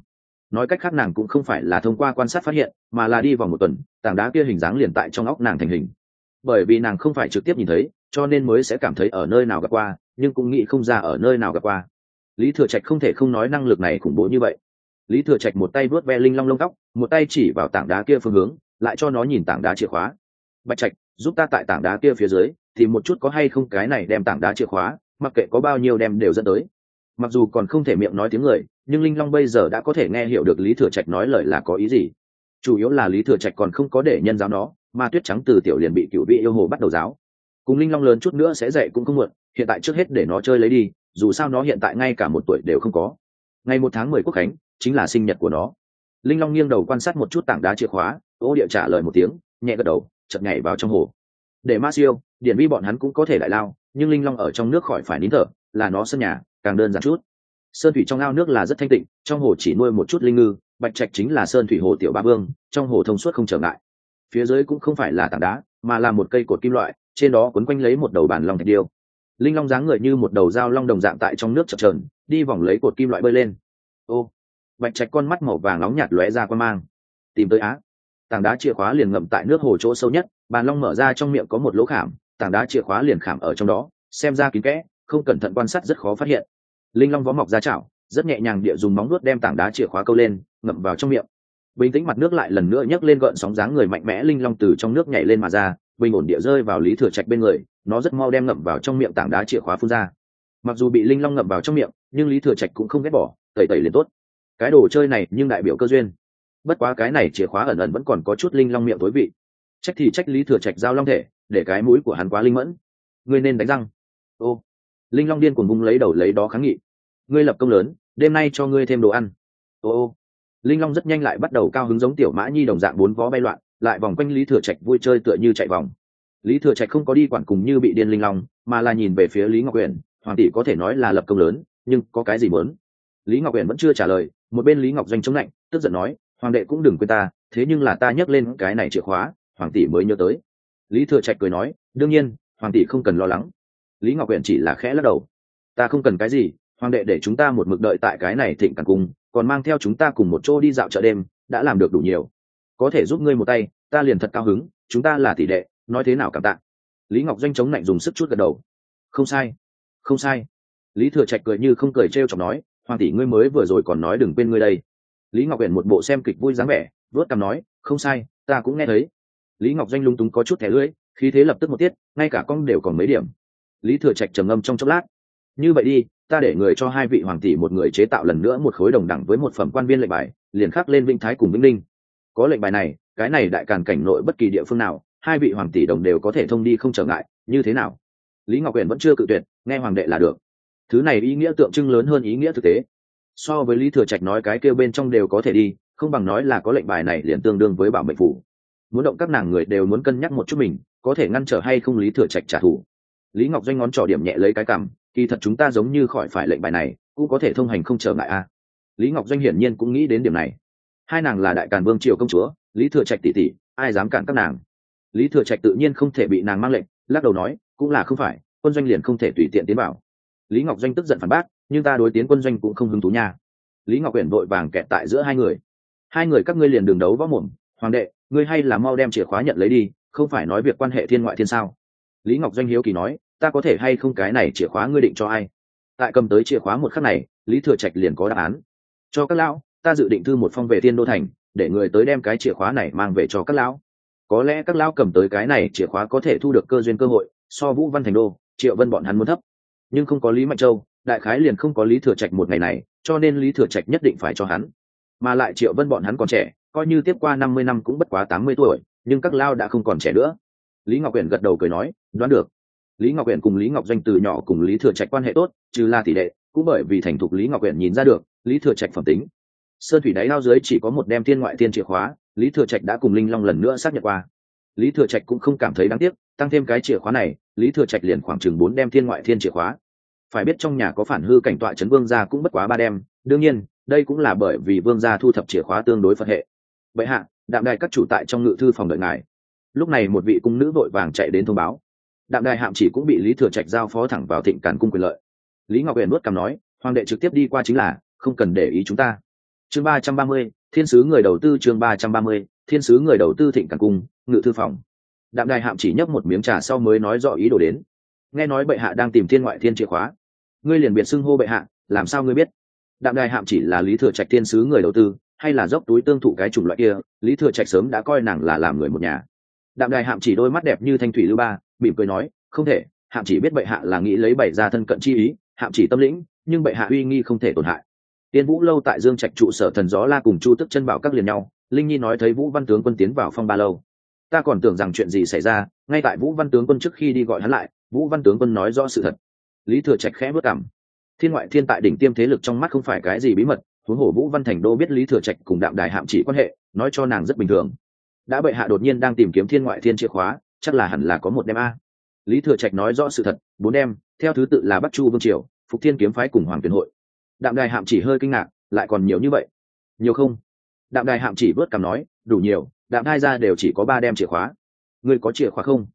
S1: Nói cách khác nàng cũng không phải là thông qua quan sát phát hiện, mà là đi vòng một tuần, tảng đá kia hình dáng liền tại trong óc nàng thành hình. Bởi vì nàng không phải trực tiếp nhìn thấy, cho nên mới sẽ cảm thấy ở nơi nào gặp qua, nhưng cũng nghĩ không ra ở nơi nào gặp qua lý thừa trạch không thể không nói năng lực này khủng bố như vậy. Lý thừa trạch một tay vuốt ve linh long lông tóc, một tay chỉ vào tảng đá kia phương hướng, lại cho nó nhìn tảng đá chìa khóa. Bạch trạch, giúp ta tại tảng đá kia phía dưới thì một chút có hay không cái này đem tảng đá chìa khóa, mặc kệ có bao nhiêu đem đều dẫn tới. Mặc dù còn không thể miệng nói tiếng người, nhưng linh long bây giờ đã có thể nghe hiểu được lý thừa trạch nói lời là có ý gì. Chủ yếu là lý thừa trạch còn không có để nhân giáo nó, mà tuyết trắng từ tiểu liền bị cựu vị yêu hồ bắt đầu giáo. Cùng linh long lớn chút nữa sẽ dạy cũng không muộn, hiện tại trước hết để nó chơi lấy đi dù sao nó hiện tại ngay cả một tuổi đều không có. Ngày một tháng mười quốc khánh, chính là sinh nhật của nó. Linh long nghiêng đầu quan sát một chút tảng đá chìa khóa, ô địa trả lời một tiếng, nhẹ gật đầu chật nhảy vào trong hồ. Để ma siêu, điện vi bọn hắn cũng có thể đại lao, nhưng linh long ở trong nước khỏi phải nín thở, là nó sân nhà, càng đơn giản chút. Sơn thủy trong ao nước là rất thanh tịnh, trong hồ chỉ nuôi một chút linh ngư, bạch trạch chính là sơn thủy hồ tiểu ba vương, trong hồ thông suốt không trở ngại. Phía dưới cũng không phải là tảng đá, mà là một cây cột kim loại, trên đó quấn quanh lấy một đầu bàn long thạch điêu linh long dáng người như một đầu dao long đồng dạng tại trong nước chập trờn đi vòng lấy cột kim loại bơi lên. Ô, bạch trạch con mắt màu vàng nóng nhạt lóe ra qua mang. Tìm tới á. Tảng đá chìa khóa liền ngậm tại nước hồ chỗ sâu nhất, bàn long mở ra trong miệng có một lỗ khảm, tảng đá chìa khóa liền khảm ở trong đó, xem ra kín kẽ, không cẩn thận quan sát rất khó phát hiện. Linh long vó mọc ra chảo, rất nhẹ nhàng địa dùng móng nuốt đem tảng đá chìa khóa câu lên, ngậm vào trong miệng. Bình tĩnh mặt nước lại lần nữa nhấc lên gợn sóng dáng người mạnh mẽ linh long từ trong nước nhảy lên mà ra, bình ổn địa rơi vào lý thừa trạch bên người nó rất mau đem ngậm vào trong miệng tảng đá chìa khóa phun ra. Mặc dù bị linh long ngậm vào trong miệng, nhưng lý thừa trạch cũng không ghét bỏ, tẩy tẩy liền tốt. Cái đồ chơi này nhưng đại biểu cơ duyên. Bất quá cái này chìa khóa ẩn ẩn vẫn còn có chút linh long miệng tối vị. Trách thì trách lý thừa trạch giao long thể, để cái mũi của hắn quá linh mẫn. Ngươi nên đánh răng. Ô. Linh long điên cuồng bung lấy đầu lấy đó kháng nghị. Ngươi lập công lớn, đêm nay cho ngươi thêm đồ ăn. Ô ô. Linh long rất nhanh lại bắt đầu cao hứng giống tiểu mã nhi đồng dạng bốn vó bay loạn, lại vòng quanh lý thừa trạch vui chơi tựa như chạy vòng lý thừa trạch không có đi quản cùng như bị điên linh long, mà là nhìn về phía lý ngọc uyển, hoàng tỷ có thể nói là lập công lớn, nhưng có cái gì muốn? Lý ngọc uyển vẫn chưa trả lời, một bên lý ngọc doanh chống lạnh, tức giận nói, hoàng đệ cũng đừng quên ta, thế nhưng là ta nhắc lên cái này chìa khóa, hoàng tỷ mới nhớ tới. Lý thừa trạch cười nói, đương nhiên, hoàng tỷ không cần lo lắng. Lý ngọc uyển chỉ là khẽ lắc đầu, ta không cần cái gì, hoàng đệ để chúng ta một mực đợi tại cái này thịnh càng cung, còn mang theo chúng ta cùng một chỗ đi dạo chợ đêm, đã làm được đủ nhiều. Có thể giúp ngươi một tay, ta liền thật cao hứng, chúng ta là tỷ đệ nói thế nào cảm tạ? Lý ngọc doanh chống lạnh dùng sức chút gật đầu. Không sai không sai. Lý thừa trạch cười như không cười t r e o chọc nói, hoàng tỷ ngươi mới vừa rồi còn nói đừng quên ngươi đây. Lý ngọc uyển một bộ xem kịch vui dáng vẻ, vớt cằm nói, không sai, ta cũng nghe thấy. Lý ngọc doanh lung túng có chút thẻ lưỡi, khí thế lập tức một tiết, ngay cả con đều còn mấy điểm. Lý thừa trạch trầm ngâm trong chốc lát. Như vậy đi, ta để người cho hai vị hoàng tỷ một người chế tạo lần nữa một khối đồng đẳng với một phẩm quan viên lệnh bài, liền khắc lên vĩnh thái cùng vĩnh linh có lệnh bài này, cái này đại càn cảnh nội bất kỳ địa phương nào hai vị hoàng tỷ đồng đều có thể thông đi không trở ngại, như thế nào? Lý ngọc quyền vẫn chưa cự tuyệt, nghe hoàng đệ là được. Thứ này ý nghĩa tượng trưng lớn hơn ý nghĩa thực tế. So với lý thừa trạch nói cái kêu bên trong đều có thể đi, không bằng nói là có lệnh bài này liền tương đương với bảo mệnh phủ. Muốn động các nàng người đều muốn cân nhắc một chút mình, có thể ngăn trở hay không lý thừa trạch trả thù. Lý ngọc doanh ngón trỏ điểm nhẹ lấy cái cằm, kỳ thật chúng ta giống như khỏi phải lệnh bài này, cũng có thể thông hành không trở ngại a. Lý ngọc doanh hiển nhiên cũng nghĩ đến điểm này. Hai nàng là đại càn vương triều công chúa, lý thừa trạch tỷ tỷ, ai dám cản các nàng? Lý thừa trạch tự nhiên không thể bị nàng mang lệnh, lắc đầu nói, cũng là không phải, quân doanh liền không thể tùy tiện tiến bảo lý ngọc doanh tức giận phản bác, nhưng ta đối tiến quân doanh cũng không hứng thú nha. Lý ngọc Uyển vội vàng kẹt tại giữa hai người. Hai người các ngươi liền đường đấu võ mồm, hoàng đệ, ngươi hay là mau đem chìa khóa nhận lấy đi, không phải nói việc quan hệ thiên ngoại thiên sao? Lý ngọc doanh hiếu kỳ nói, ta có thể hay không cái này chìa khóa ngươi định cho ai? Tại cầm tới chìa khóa một khắc này, lý thừa trạch liền có đáp án. Cho các lão, ta dự định thư một phong về thiên đô thành, để người tới đem cái chìa khóa này mang về cho các lão có lẽ các lao cầm tới cái này chìa khóa có thể thu được cơ duyên cơ hội, so vũ văn thành đô, triệu vân bọn hắn muốn thấp. Nhưng không có lý mạnh châu, đại khái liền không có lý thừa trạch một ngày này, cho nên lý thừa trạch nhất định phải cho hắn. Mà lại triệu vân bọn hắn còn trẻ, coi như tiếp qua năm mươi năm cũng bất quá tám mươi tuổi, nhưng các lao đã không còn trẻ nữa. Lý ngọc huyền gật đầu cười nói, đoán được. Lý ngọc huyền cùng lý ngọc doanh từ nhỏ cùng lý thừa trạch quan hệ tốt, trừ là tỷ lệ cũng bởi vì thành thục lý ngọc huyền nhìn ra được lý thừa trạch phẩm tính. Sơn thủy đáy lao dưới chỉ có một đem thiên ngoại thiên chìa khóa lý thừa trạch đã cùng linh long lần nữa xác nhận qua. Lý thừa trạch cũng không cảm thấy đáng tiếc, tăng thêm cái chìa khóa này, lý thừa trạch liền khoảng chừng bốn đem thiên ngoại thiên chìa khóa. Phải biết trong nhà có phản hư cảnh tọa trấn vương gia cũng bất quá ba đem, đương nhiên, đây cũng là bởi vì vương gia thu thập chìa khóa tương đối phật hệ. Vậy hạ, đạm đài các chủ tại trong ngự thư phòng đợi ngài. Lúc này một vị cung nữ vội vàng chạy đến thông báo. Đạm đài hạm chỉ cũng bị lý thừa trạch giao phó thẳng vào thịnh càn cung quyền lợi. Lý ngọc huyền nuốt cằm nói, hoàng đệ trực tiếp đi qua chính là, không cần để ý chúng ta chương ba trăm ba mươi, thiên sứ người đầu tư chương ba trăm ba mươi, thiên sứ người đầu tư thịnh càng cung, ngự thư phòng. Đạm đài hạm chỉ nhấp một miếng trà sau mới nói rõ ý đồ đến. Nghe nói bệ hạ đang tìm thiên ngoại thiên chìa khóa. Ngươi liền biệt xưng hô bệ hạ, làm sao ngươi biết? Đạm đài hạm chỉ là lý thừa trạch thiên sứ người đầu tư, hay là dốc túi tương thụ cái chủng loại kia, lý thừa trạch sớm đã coi nàng là làm người một nhà. Đạm đài hạm chỉ đôi mắt đẹp như thanh thủy lưu ba, mỉm cười nói, không thể, hạm chỉ biết bệ hạ là nghĩ lấy bày ra thân cận chi ý, hạm chỉ tâm lĩnh, nhưng bệ hạ uy nghi không thể tổn hại tiên vũ lâu tại dương trạch trụ sở thần gió la cùng chu tức chân bảo các liền nhau, linh nhi nói thấy vũ văn tướng quân tiến vào phong ba lâu. Ta còn tưởng rằng chuyện gì xảy ra, ngay tại vũ văn tướng quân trước khi đi gọi hắn lại, vũ văn tướng quân nói rõ sự thật. Lý thừa trạch khẽ bước cảm thiên ngoại thiên tại đỉnh tiêm thế lực trong mắt không phải cái gì bí mật, huống hồ vũ văn thành đô biết lý thừa trạch cùng đạm đài hạm chỉ quan hệ, nói cho nàng rất bình thường. Đã bệ hạ đột nhiên đang tìm kiếm thiên ngoại thiên chìa khóa, chắc là hẳn là có một đêm a. Lý thừa trạch nói rõ sự thật, bốn đêm, theo thứ tự là bắc chu vương triều, phục thiên kiếm phái cùng hoàng tuyển hội đạm đài hạm chỉ hơi kinh ngạc, lại còn nhiều như vậy. Nhiều không? Đạm đài hạm chỉ vớt cằm nói, đủ nhiều, đạm đai ra đều chỉ có ba đem chìa khóa. Ngươi có chìa khóa không?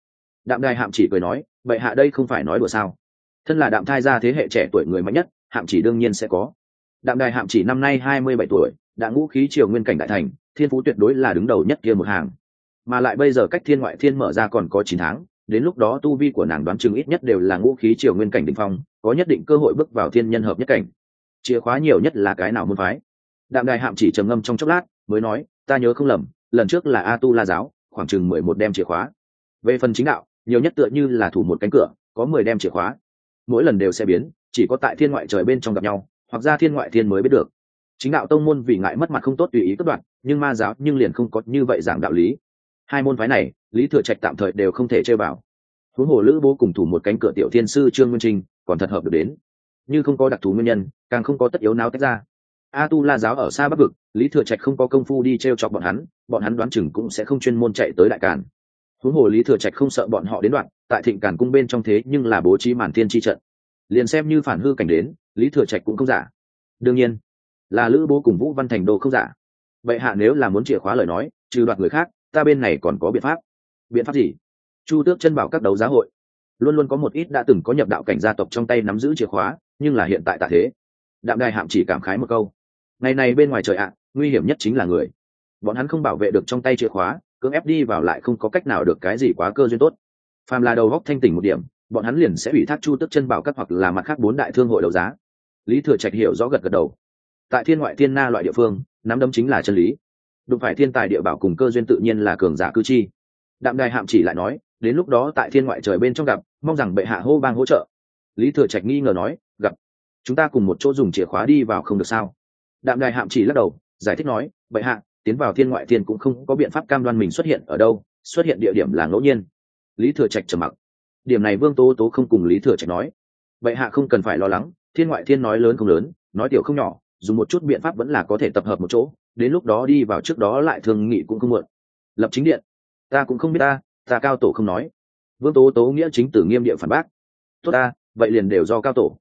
S1: Đạm đài hạm chỉ cười nói, vậy hạ đây không phải nói đùa sao? Thân là đạm thai gia thế hệ trẻ tuổi người mạnh nhất, hạm chỉ đương nhiên sẽ có. Đạm đài hạm chỉ năm nay hai mươi bảy tuổi, đã ngũ khí triều nguyên cảnh đại thành, thiên phú tuyệt đối là đứng đầu nhất kia một hàng. Mà lại bây giờ cách thiên ngoại thiên mở ra còn có chín tháng, đến lúc đó tu vi của nàng đoán chừng ít nhất đều là ngũ khí triều nguyên cảnh đ ỉ n h phong, có nhất định cơ hội bước vào thiên nhân hợp nhất cảnh chìa khóa nhiều nhất là cái nào môn phái? Đạm đài hạm chỉ trầm ngâm trong chốc lát, mới nói, ta nhớ không lầm, lần trước là a tu la giáo, khoảng chừng mười một đem chìa khóa. Về phần chính đạo, nhiều nhất tựa như là thủ một cánh cửa, có mười đem chìa khóa. Mỗi lần đều sẽ biến, chỉ có tại thiên ngoại trời bên trong gặp nhau, hoặc ra thiên ngoại thiên mới biết được. Chính đạo tông môn vì ngại mất mặt không tốt tùy ý cất đoạn, nhưng ma giáo nhưng liền không có như vậy giảng đạo lý. Hai môn phái này, lý thừa trạch tạm thời đều không thể chơi vào. Huống hồ lữ bố cùng thủ một cánh cửa tiểu thiên sư trương nguyên trinh còn thật hợp được đến như không có đặc thù nguyên nhân, càng không có tất yếu nào tách ra. A tu la giáo ở xa bắc vực, lý thừa trạch không có công phu đi t r e o chọc bọn hắn bọn hắn đoán chừng cũng sẽ không chuyên môn chạy tới đại càn. Huống hồ lý thừa trạch không sợ bọn họ đến đoạn, tại thịnh càn cung bên trong thế nhưng là bố trí màn thiên tri trận. Liền xem như phản hư cảnh đến, lý thừa trạch cũng không giả. Đương nhiên, là lữ bố cùng vũ văn thành đồ không giả. Vậy hạ nếu là muốn chìa khóa lời nói, trừ đoạt người khác, ta bên này còn có biện pháp. Biện pháp gì? Chu tước chân bảo các đấu giá hội luôn luôn có một ít đã từng có nhập đạo cảnh gia tộc trong tay nắm giữ chìa khóa, nhưng là hiện tại tạ thế. Đạm đài hạm chỉ cảm khái một câu. Ngày này bên ngoài trời ạ, nguy hiểm nhất chính là người. Bọn hắn không bảo vệ được trong tay chìa khóa, cưỡng ép đi vào lại không có cách nào được cái gì quá cơ duyên tốt. Phàm là đầu góc thanh tỉnh một điểm, bọn hắn liền sẽ ủy thác chu tức chân bảo các hoặc là mặt khác bốn đại thương hội đấu giá. Lý thừa trạch hiểu rõ gật gật đầu. Tại thiên ngoại thiên na loại địa phương, nắm đấm chính là chân lý. Đụng phải thiên tài địa bảo cùng cơ duyên tự nhiên là cường giả cư chi. Đạm đài hạm chỉ lại nói, đến lúc đó tại thiên ngoại trời bên trong gặp mong rằng bệ hạ hô bang hỗ trợ. Lý thừa trạch nghi ngờ nói, gặp. Chúng ta cùng một chỗ dùng chìa khóa đi vào không được sao? Đạm đài hạm chỉ lắc đầu, giải thích nói, bệ hạ, tiến vào thiên ngoại thiên cũng không có biện pháp cam đoan mình xuất hiện ở đâu, xuất hiện địa điểm là ngẫu nhiên. Lý thừa trạch trầm mặc. Điểm này vương tố tố không cùng lý thừa trạch nói. Bệ hạ không cần phải lo lắng, thiên ngoại thiên nói lớn không lớn, nói tiểu không nhỏ, dùng một chút biện pháp vẫn là có thể tập hợp một chỗ, đến lúc đó đi vào trước đó lại thường nghị cũng không muộn. Lập chính điện. Ta cũng không biết ta ta cao tổ không nói vương tố tố nghĩa chính tử nghiêm địa phản bác. Tốt ta, vậy liền đều do cao tổ.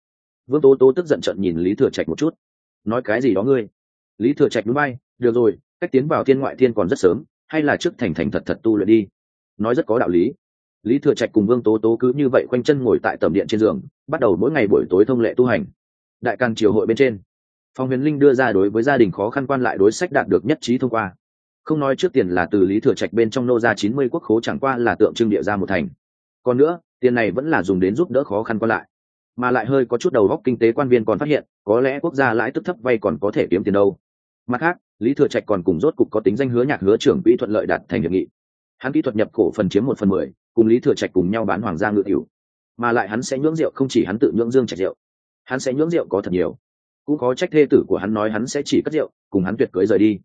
S1: Vương tố tố tức giận trận nhìn lý thừa trạch một chút. Nói cái gì đó ngươi? Lý thừa trạch núi bay được rồi, cách tiến vào thiên ngoại thiên còn rất sớm, hay là trước thành thành thật thật tu luyện đi. Nói rất có đạo lý. Lý thừa trạch cùng vương tố tố cứ như vậy quanh chân ngồi tại tầm điện trên giường, bắt đầu mỗi ngày buổi tối thông lệ tu hành. Đại càng triều hội bên trên, phong huyền linh đưa ra đối với gia đình khó khăn quan lại đối sách đạt được nhất trí thông qua. Không nói trước tiền là từ lý thừa trạch bên trong nô ra chín mươi quốc khố chẳng qua là tượng trưng địa ra một thành còn nữa, tiền này vẫn là dùng đến giúp đỡ khó khăn qua lại. Mà lại hơi có chút đầu góc kinh tế quan viên còn phát hiện, có lẽ quốc gia lãi tức thấp vay còn có thể kiếm tiền đâu. Mặt khác, lý thừa trạch còn cùng rốt cục có tính danh hứa nhạc hứa trưởng quỹ thuận lợi đạt thành hiệp nghị. Hắn kỹ thuật nhập cổ phần chiếm một phần mười, cùng lý thừa trạch cùng nhau bán hoàng gia ngự tiểu mà lại hắn sẽ nhưỡng rượu không chỉ hắn tự nhưỡng dương trạch rượu, hắn sẽ nhưỡng rượu có thật nhiều. Cũng có trách thê tử của hắn nói hắn sẽ chỉ cất rượu, cùng hắn tuyệt cưới rời đi.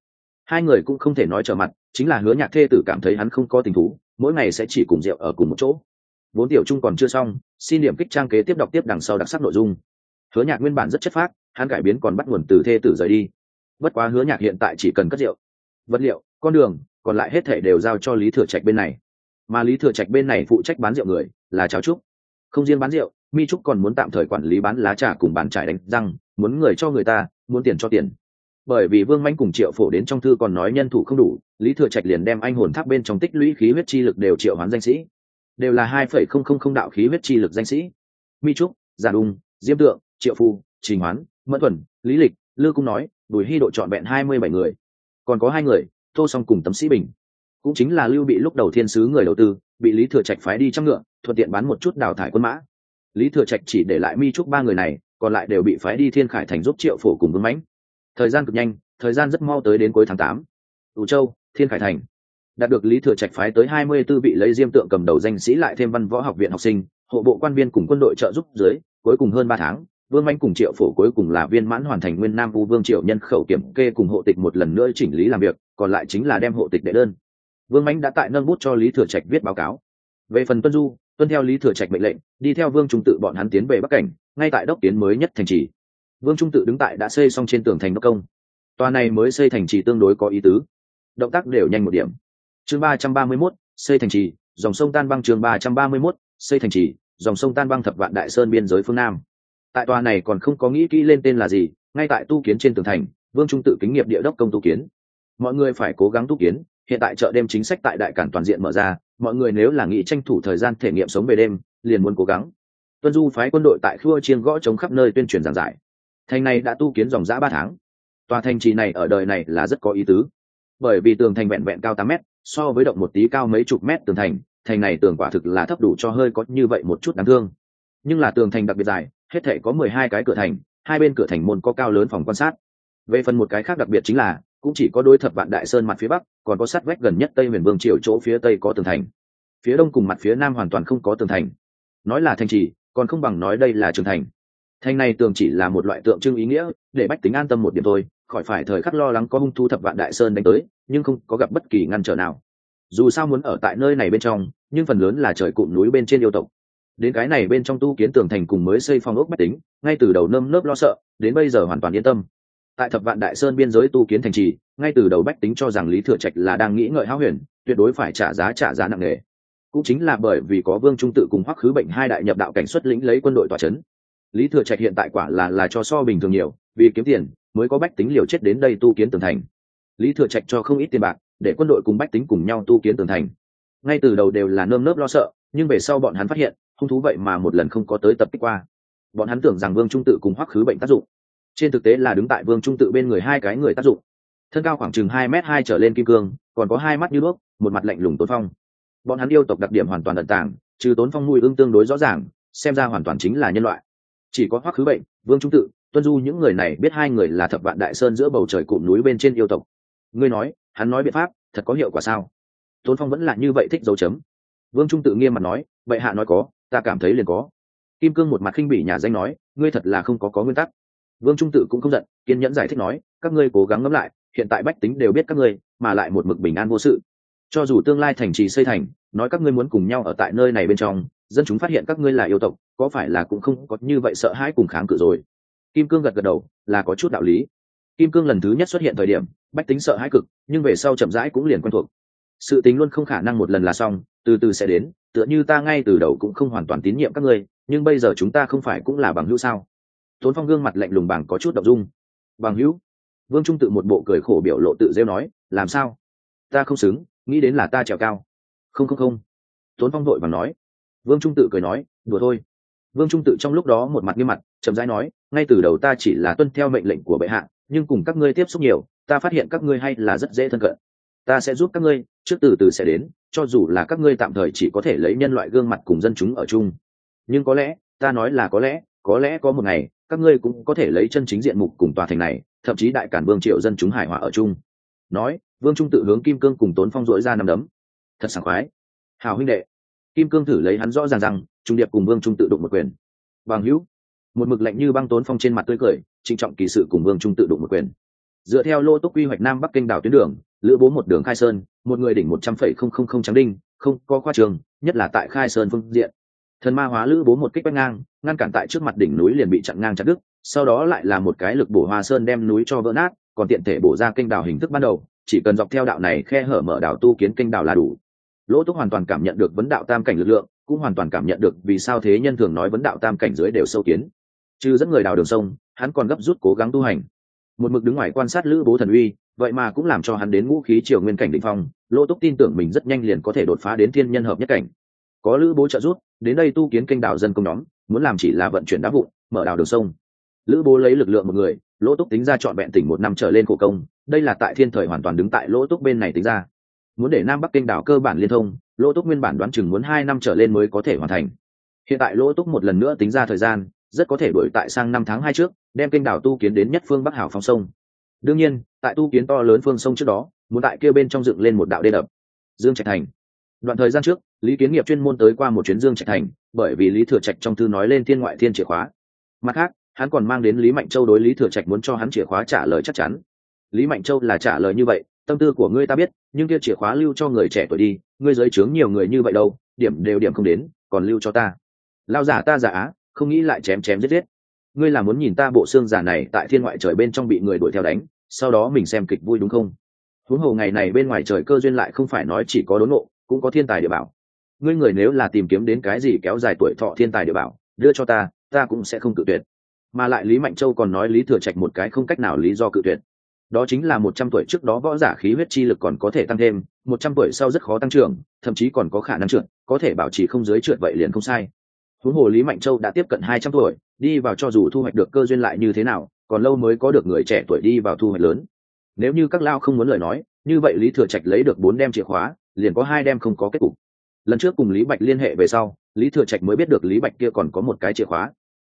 S1: Hai người cũng không thể nói trở mặt, chính là hứa nhạc thê tử cảm thấy hắn không có tình thú, mỗi ngày sẽ chỉ cùng rượu ở cùng một chỗ vốn tiểu trung còn chưa xong, xin điểm kích trang kế tiếp đọc tiếp đằng sau đặc sắc nội dung. Hứa nhạc nguyên bản rất chất phác, hắn cải biến còn bắt nguồn từ thê tử rời đi. Bất quá hứa nhạc hiện tại chỉ cần cất rượu, vật liệu, con đường, còn lại hết thể đều giao cho lý thừa trạch bên này. Mà lý thừa trạch bên này phụ trách bán rượu người, là cháo trúc. Không riêng bán rượu, mi trúc còn muốn tạm thời quản lý bán lá trà cùng bán trải đánh răng, muốn người cho người ta, muốn tiền cho tiền. Bởi vì vương manh cùng triệu phổ đến trong thư còn nói nhân thủ không đủ, lý thừa trạch liền đem anh hồn tháp bên trong tích lũy khí huyết chi lực đều triệu hoán danh sĩ đều là hai phẩy không không không đạo khí huyết chi lực danh sĩ. Mi trúc giàn ung, diêm tượng, triệu phu, trình hoán, mẫn thuần, lý lịch, lư cung nói bùi hy độ trọn vẹn hai mươi bảy người. Còn có hai người, tô song cùng tấm sĩ bình. Cũng chính là lưu bị lúc đầu thiên sứ người đầu tư, bị lý thừa trạch phái đi trăm ngựa, thuận tiện bán một chút đào thải quân mã. Lý thừa trạch chỉ để lại mi trúc ba người này, còn lại đều bị phái đi thiên khải thành giúp triệu phổ cùng vương mãnh. Thời gian cực nhanh, thời gian rất mau tới đến cuối tháng tám. Ủ châu, thiên khải thành đạt được lý thừa trạch phái tới hai mươi 24 vị lấy diêm tượng cầm đầu danh sĩ lại thêm văn võ học viện học sinh, hộ bộ quan viên cùng quân đội trợ giúp dưới, cuối cùng hơn ba tháng, vương Mạnh cùng triệu phổ cuối cùng là viên mãn hoàn thành nguyên nam vu vương triệu nhân khẩu kiểm kê cùng hộ tịch một lần nữa chỉnh lý làm việc, còn lại chính là đem hộ tịch đệ đơn. Vương Mạnh đã tại nâng bút cho lý thừa trạch viết báo cáo. Về phần tuân du, tuân theo lý thừa trạch mệnh lệnh, đi theo vương trung tự bọn hắn tiến về bắc cảnh, ngay tại đốc tiến mới nhất thành trì. Vương trung tự đứng tại đã xây xong trên tường thành đốc công. Tòa này mới xây thành trì tương đối có ý tứ. Động tác đều nhanh một điểm chương ba trăm ba mươi mốt, xây thành trì, dòng sông tan băng chương ba trăm ba mươi mốt, xây thành trì, dòng sông tan băng thập vạn đại sơn biên giới phương nam. Tại tòa này còn không có nghĩ kỹ lên tên là gì, ngay tại tu kiến trên tường thành, vương trung tự kính nghiệp địa đốc công tu kiến. Mọi người phải cố gắng tu kiến, hiện tại chợ đêm chính sách tại đại cản toàn diện mở ra, mọi người nếu là nghĩ tranh thủ thời gian thể nghiệm sống về đêm, liền muốn cố gắng. Tuân du phái quân đội tại khua chiên gõ chống khắp nơi tuyên truyền giảng giải. Thành này đã tu kiến dòng giã ba tháng. Tòa thành trì này ở đời này là rất có ý tứ. Bởi vì tường thành vẹn vẹn cao tám mét so với động một tí cao mấy chục mét tường thành thành này tường quả thực là thấp đủ cho hơi có như vậy một chút đáng thương. Nhưng là tường thành đặc biệt dài, hết thể có mười hai cái cửa thành, hai bên cửa thành môn có cao lớn phòng quan sát. Về phần một cái khác đặc biệt chính là, cũng chỉ có đôi thập vạn đại sơn mặt phía bắc, còn có sát vách gần nhất tây huyền vương triều chỗ phía tây có tường thành. Phía đông cùng mặt phía nam hoàn toàn không có tường thành. Nói là thành trì, còn không bằng nói đây là trường thành. Thành này tường chỉ là một loại tượng trưng ý nghĩa, để bách tính an tâm một điểm thôi khỏi phải thời khắc lo lắng có hung thu thập vạn đại sơn đánh tới, nhưng không có gặp bất kỳ ngăn trở nào. Dù sao muốn ở tại nơi này bên trong, nhưng phần lớn là trời cụm núi bên trên yêu tộc. Đến cái này bên trong tu kiến tường thành cùng mới xây phong ốc bách tính, ngay từ đầu nơm nớp lo sợ, đến bây giờ hoàn toàn yên tâm. Tại thập vạn đại sơn biên giới tu kiến thành trì, ngay từ đầu bách tính cho rằng lý thừa trạch là đang nghĩ ngợi háo huyền, tuyệt đối phải trả giá trả giá nặng nề. Cũng chính là bởi vì có vương trung tự cùng hoắc khứ bệnh hai đại nhập đạo cảnh xuất lĩnh lấy quân đội tòa c h ấ n lý thừa trạch hiện tại quả là là cho so bình thường nhiều, vì kiếm tiền mới có bách tính liều chết đến đây tu kiến tường thành. Lý thừa trạch cho không ít tiền bạc, để quân đội cùng bách tính cùng nhau tu kiến tường thành. Ngay từ đầu đều là nơm nớp lo sợ, nhưng về sau bọn hắn phát hiện, hung thú vậy mà một lần không có tới tập kích qua. Bọn hắn tưởng rằng vương trung tự cùng hoắc khứ bệnh tác dụng. Trên thực tế là đứng tại vương trung tự bên người hai cái người tác dụng. Thân cao khoảng chừng hai m hai trở lên kim cương, còn có hai mắt như đuốc một mặt lạnh lùng tốn phong. Bọn hắn yêu tộc đặc điểm hoàn toàn tận tảng trừ tốn phong mùi ưng tương đối rõ ràng, xem ra hoàn toàn chính là nhân loại. Chỉ có hoắc khứ bệnh, vương trung tự tuân du, những người này biết hai người là thập vạn đại sơn giữa bầu trời cụm núi bên trên yêu tộc. Ngươi nói, hắn nói biện pháp, thật có hiệu quả sao? Tôn phong vẫn là như vậy thích dấu chấm. Vương trung tự nghiêm mặt nói, bệ hạ nói có, ta cảm thấy liền có. Kim cương một mặt khinh bỉ nhà danh nói, ngươi thật là không có có nguyên tắc. Vương trung tự cũng không giận, kiên nhẫn giải thích nói, các ngươi cố gắng ngẫm lại, hiện tại bách tính đều biết các ngươi, mà lại một mực bình an vô sự. Cho dù tương lai thành trì xây thành, nói các ngươi muốn cùng nhau ở tại nơi này bên trong, dân chúng phát hiện các ngươi là yêu tộc, có phải là cũng không có như vậy sợ hãi cùng kháng cự rồi? Kim cương gật gật đầu, là có chút đạo lý. Kim cương lần thứ nhất xuất hiện thời điểm, bách tính sợ hãi cực, nhưng về sau chậm rãi cũng liền quen thuộc. Sự tính luôn không khả năng một lần là xong, từ từ sẽ đến, tựa như ta ngay từ đầu cũng không hoàn toàn tín nhiệm các ngươi, nhưng bây giờ chúng ta không phải cũng là bằng hữu sao? Tốn phong gương mặt lạnh lùng bằng có chút đ ộ n g dung. Bằng hữu? Vương trung tự một bộ cười khổ biểu lộ tự rêu nói, làm sao? Ta không xứng, nghĩ đến là ta trèo cao. Không không không. Tốn phong vội và nói. Vương trung tự cười nói, đùa thôi. Vương trung tự trong lúc đó một mặt nghiêm mặt, chậm rãi nói ngay từ đầu ta chỉ là tuân theo mệnh lệnh của bệ hạ, nhưng cùng các ngươi tiếp xúc nhiều, ta phát hiện các ngươi hay là rất dễ thân cận. Ta sẽ giúp các ngươi, trước từ từ sẽ đến, cho dù là các ngươi tạm thời chỉ có thể lấy nhân loại gương mặt cùng dân chúng ở chung. Nhưng có lẽ, ta nói là có lẽ có lẽ có một ngày, các ngươi cũng có thể lấy chân chính diện mục cùng tòa thành này, thậm chí đại cản vương triệu dân chúng hải hòa ở chung. Nói, vương trung tự hướng kim cương cùng tốn phong dỗi ra nằm đấm. Thật sảng khoái. Hào huynh đệ. Kim cương thử lấy hắn rõ ràng rằng, trung điệp cùng vương trung tự đụng một quyền. Bằng hữu một mực lạnh như băng tốn phong trên mặt tươi cười, trịnh trọng kỳ sự cùng vương trung tự đụng một quyền. Dựa theo lô túc quy hoạch nam bắc kinh đảo tuyến đường, lữ bố một đường khai sơn, một người đỉnh một trăm phẩy không không không trắng đinh, không có khoa trường, nhất là tại khai sơn phương diện. Thần ma hóa lữ bố một kích quét ngang, ngăn cản tại trước mặt đỉnh núi liền bị chặn ngang chặt đứt, sau đó lại là một cái lực bổ hoa sơn đem núi cho vỡ nát, còn tiện thể bổ ra kênh đảo hình thức ban đầu, chỉ cần dọc theo đạo này khe hở mở đảo tu kiến kênh đảo là đủ. Lỗ túc hoàn toàn cảm nhận được vấn đạo tam cảnh lực lượng, cũng hoàn toàn cảm nhận được vì sao thế nhân thường nói vấn đạo tam cảnh dưới đều sâu kiến trừ dẫn người đào đường sông, hắn còn gấp rút cố gắng tu hành. Một mực đứng ngoài quan sát lữ bố thần uy, vậy mà cũng làm cho hắn đến ngũ khí triều nguyên cảnh định phong lỗ túc tin tưởng mình rất nhanh liền có thể đột phá đến thiên nhân hợp nhất cảnh. Có lữ bố trợ giúp, đến đây tu kiến kênh đảo dân công nhóm, muốn làm chỉ là vận chuyển đá vụn, mở đào đường sông. Lữ bố lấy lực lượng một người lỗ túc tính ra trọn vẹn tỉnh một năm trở lên khổ công, đây là tại thiên thời hoàn toàn đứng tại lỗ túc bên này tính ra. Muốn để nam bắc kênh đảo cơ bản liên thông lỗ túc nguyên bản đoán chừng muốn hai năm trở lên mới có thể hoàn thành. Hiện tại lỗ túc một lần nữa tính ra thời gian rất có thể đổi tại sang năm tháng hai trước, đem kênh đảo tu kiến đến nhất phương bắc hảo phong sông. Đương nhiên, tại tu kiến to lớn phương sông trước đó, muốn tại kia bên trong dựng lên một đạo đê đập, dương trạch thành. Đoạn thời gian trước, lý kiến nghiệp chuyên môn tới qua một chuyến dương trạch thành, bởi vì lý thừa trạch trong thư nói lên thiên ngoại thiên chìa khóa. Mặt khác, hắn còn mang đến lý mạnh châu đối lý thừa trạch muốn cho hắn chìa khóa trả lời chắc chắn. Lý mạnh châu là trả lời như vậy, tâm tư của ngươi ta biết, nhưng kia chìa khóa lưu cho người trẻ tuổi đi, ngươi giới trướng nhiều người như vậy đâu, điểm đều điểm không đến, còn lưu cho ta. Lao giả ta giả á không nghĩ lại chém chém giết giết. Ngươi là muốn nhìn ta bộ xương giả này tại thiên ngoại trời bên trong bị người đuổi theo đánh, sau đó mình xem kịch vui đúng không? Huống hồ ngày này bên ngoài trời cơ duyên lại không phải nói chỉ có đốn nộ cũng có thiên tài địa bảo. Ngươi người nếu là tìm kiếm đến cái gì kéo dài tuổi thọ thiên tài địa bảo, đưa cho ta ta cũng sẽ không cự tuyệt. Mà lại lý mạnh châu còn nói lý thừa trạch một cái không cách nào lý do cự tuyệt. Đó chính là một trăm tuổi trước đó võ giả khí huyết chi lực còn có thể tăng thêm, một trăm tuổi sau rất khó tăng trưởng, thậm chí còn có khả năng trượt, có thể bảo trì không dưới trượt vậy liền không sai huống hồ lý mạnh châu đã tiếp cận hai trăm tuổi, đi vào cho dù thu hoạch được cơ duyên lại như thế nào, còn lâu mới có được người trẻ tuổi đi vào thu hoạch lớn. Nếu như các lao không muốn lời nói, như vậy lý thừa trạch lấy được bốn đem chìa khóa, liền có hai đem không có kết cục. Lần trước cùng lý bạch liên hệ về sau, lý thừa trạch mới biết được lý bạch kia còn có một cái chìa khóa.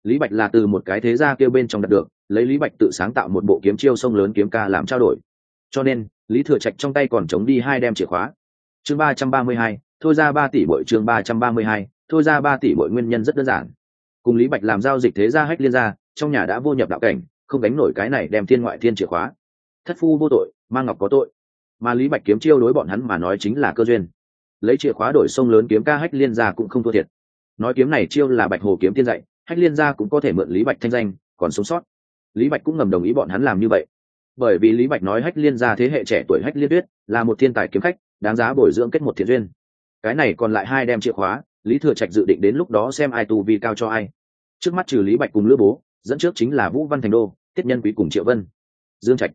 S1: Lý bạch là từ một cái thế gia kia bên trong đạt được, lấy lý bạch tự sáng tạo một bộ kiếm chiêu sông lớn kiếm ca làm trao đổi. Cho nên, lý thừa trạch trong tay còn chống đi hai đem chìa khóa. Chương ba trăm ba mươi hai, thôi ra ba tỷ bội chương ba trăm ba mươi hai thôi ra ba tỷ bội nguyên nhân rất đơn giản. Cùng lý bạch làm giao dịch thế gia hách liên gia, trong nhà đã vô nhập đạo cảnh, không đánh nổi cái này đem thiên ngoại thiên chìa khóa. Thất phu vô tội mang ngọc có tội. Mà lý bạch kiếm chiêu đối bọn hắn mà nói chính là cơ duyên. Lấy chìa khóa đổi sông lớn kiếm ca hách liên gia cũng không thua thiệt. Nói kiếm này chiêu là bạch hồ kiếm tiên dạy, hách liên gia cũng có thể mượn lý bạch thanh danh, còn sống sót. Lý bạch cũng ngầm đồng ý bọn hắn làm như vậy. Bởi vì lý bạch nói hách liên gia thế hệ trẻ tuổi hách liên tuyết là một thiên tài kiếm khách, đáng giá bồi dưỡng kết một thiện duyên. Cái này còn lại hai đem chìa khóa lý thừa trạch dự định đến lúc đó xem ai tu vi cao cho ai. Trước mắt trừ lý bạch cùng lữ bố, dẫn trước chính là vũ văn thành đô, tiết nhân quý cùng triệu vân. Dương trạch.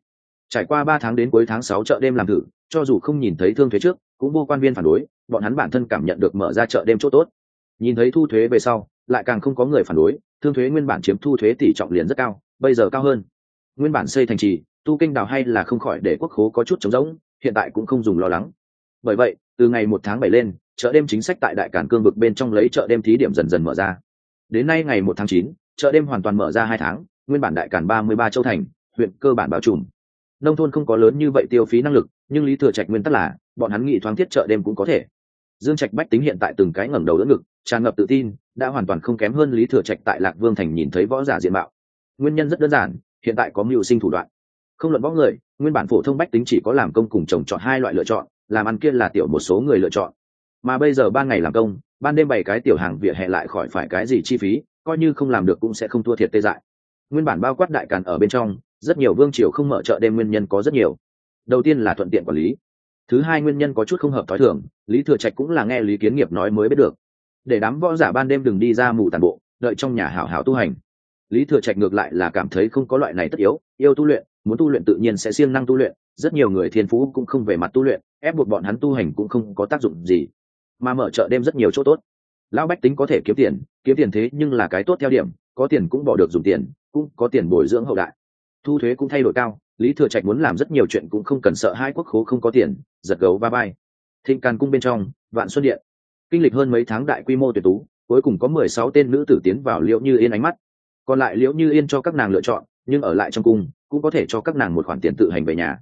S1: Trải qua ba tháng đến cuối tháng sáu chợ đêm làm thử, cho dù không nhìn thấy thương thuế trước, cũng vô quan viên phản đối, bọn hắn bản thân cảm nhận được mở ra chợ đêm chỗ tốt. Nhìn thấy thu thuế về sau, lại càng không có người phản đối, thương thuế nguyên bản chiếm thu thuế tỷ trọng liền rất cao, bây giờ cao hơn. Nguyên bản xây thành trì, tu kinh đào hay là không khỏi để quốc khố có chút trống rỗng, hiện tại cũng không dùng lo lắng. Bởi vậy, từ ngày một tháng bảy lên chợ đêm chính sách tại đại cản cương vực bên trong lấy chợ đêm thí điểm dần dần mở ra. Đến nay ngày một tháng chín, chợ đêm hoàn toàn mở ra hai tháng, nguyên bản đại cản ba mươi ba châu thành, huyện cơ bản bảo trùm. Nông thôn không có lớn như vậy tiêu phí năng lực, nhưng lý thừa trạch nguyên tắc là, bọn hắn nghĩ thoáng thiết chợ đêm cũng có thể. Dương trạch bách tính hiện tại từng cái ngẩng đầu đỡ ngực, tràn ngập tự tin, đã hoàn toàn không kém hơn lý thừa trạch tại lạc vương thành nhìn thấy võ giả diện mạo. Nguyên nhân rất đơn giản, hiện tại có mưu sinh thủ đoạn. Không luận võ người, nguyên bản phổ thông bách tính chỉ có làm công cùng trồng chọn hai loại lựa chọn, làm ăn kia là tiểu một số người lựa chọn mà bây giờ ban ngày làm công, ban đêm bảy cái tiểu hàng vỉa hè lại khỏi phải cái gì chi phí, coi như không làm được cũng sẽ không thua thiệt tê dại. Nguyên bản bao quát đại càn ở bên trong, rất nhiều vương triều không mở chợ đêm nguyên nhân có rất nhiều. Đầu tiên là thuận tiện quản lý. Thứ hai nguyên nhân có chút không hợp t h ó i thường, lý thừa trạch cũng là nghe lý kiến nghiệp nói mới biết được. Để đám võ giả ban đêm đừng đi ra mù tàn bộ, đợi trong nhà hảo hảo tu hành. Lý thừa trạch ngược lại là cảm thấy không có loại này tất yếu, yêu tu luyện, muốn tu luyện tự nhiên sẽ siêng năng tu luyện, rất nhiều người thiên phú cũng không về mặt tu luyện, ép buộc bọn hắn tu hành cũng không có tác dụng gì mà mở chợ đêm rất nhiều chỗ tốt. Lão bách tính có thể kiếm tiền kiếm tiền thế nhưng là cái tốt theo điểm, có tiền cũng bỏ được dùng tiền, cũng có tiền bồi dưỡng hậu đại. Thu thuế cũng thay đổi cao, lý thừa trạch muốn làm rất nhiều chuyện cũng không cần sợ hai quốc khố không có tiền, giật gấu ba bay. Thịnh càn cung bên trong, vạn xuân điện. Kinh lịch hơn mấy tháng đại quy mô tuyển tú, cuối cùng có mười sáu tên nữ tử tiến vào liễu như yên ánh mắt. Còn lại liễu như yên cho các nàng lựa chọn, nhưng ở lại trong cung, cũng có thể cho các nàng một khoản tiền tự hành về nhà.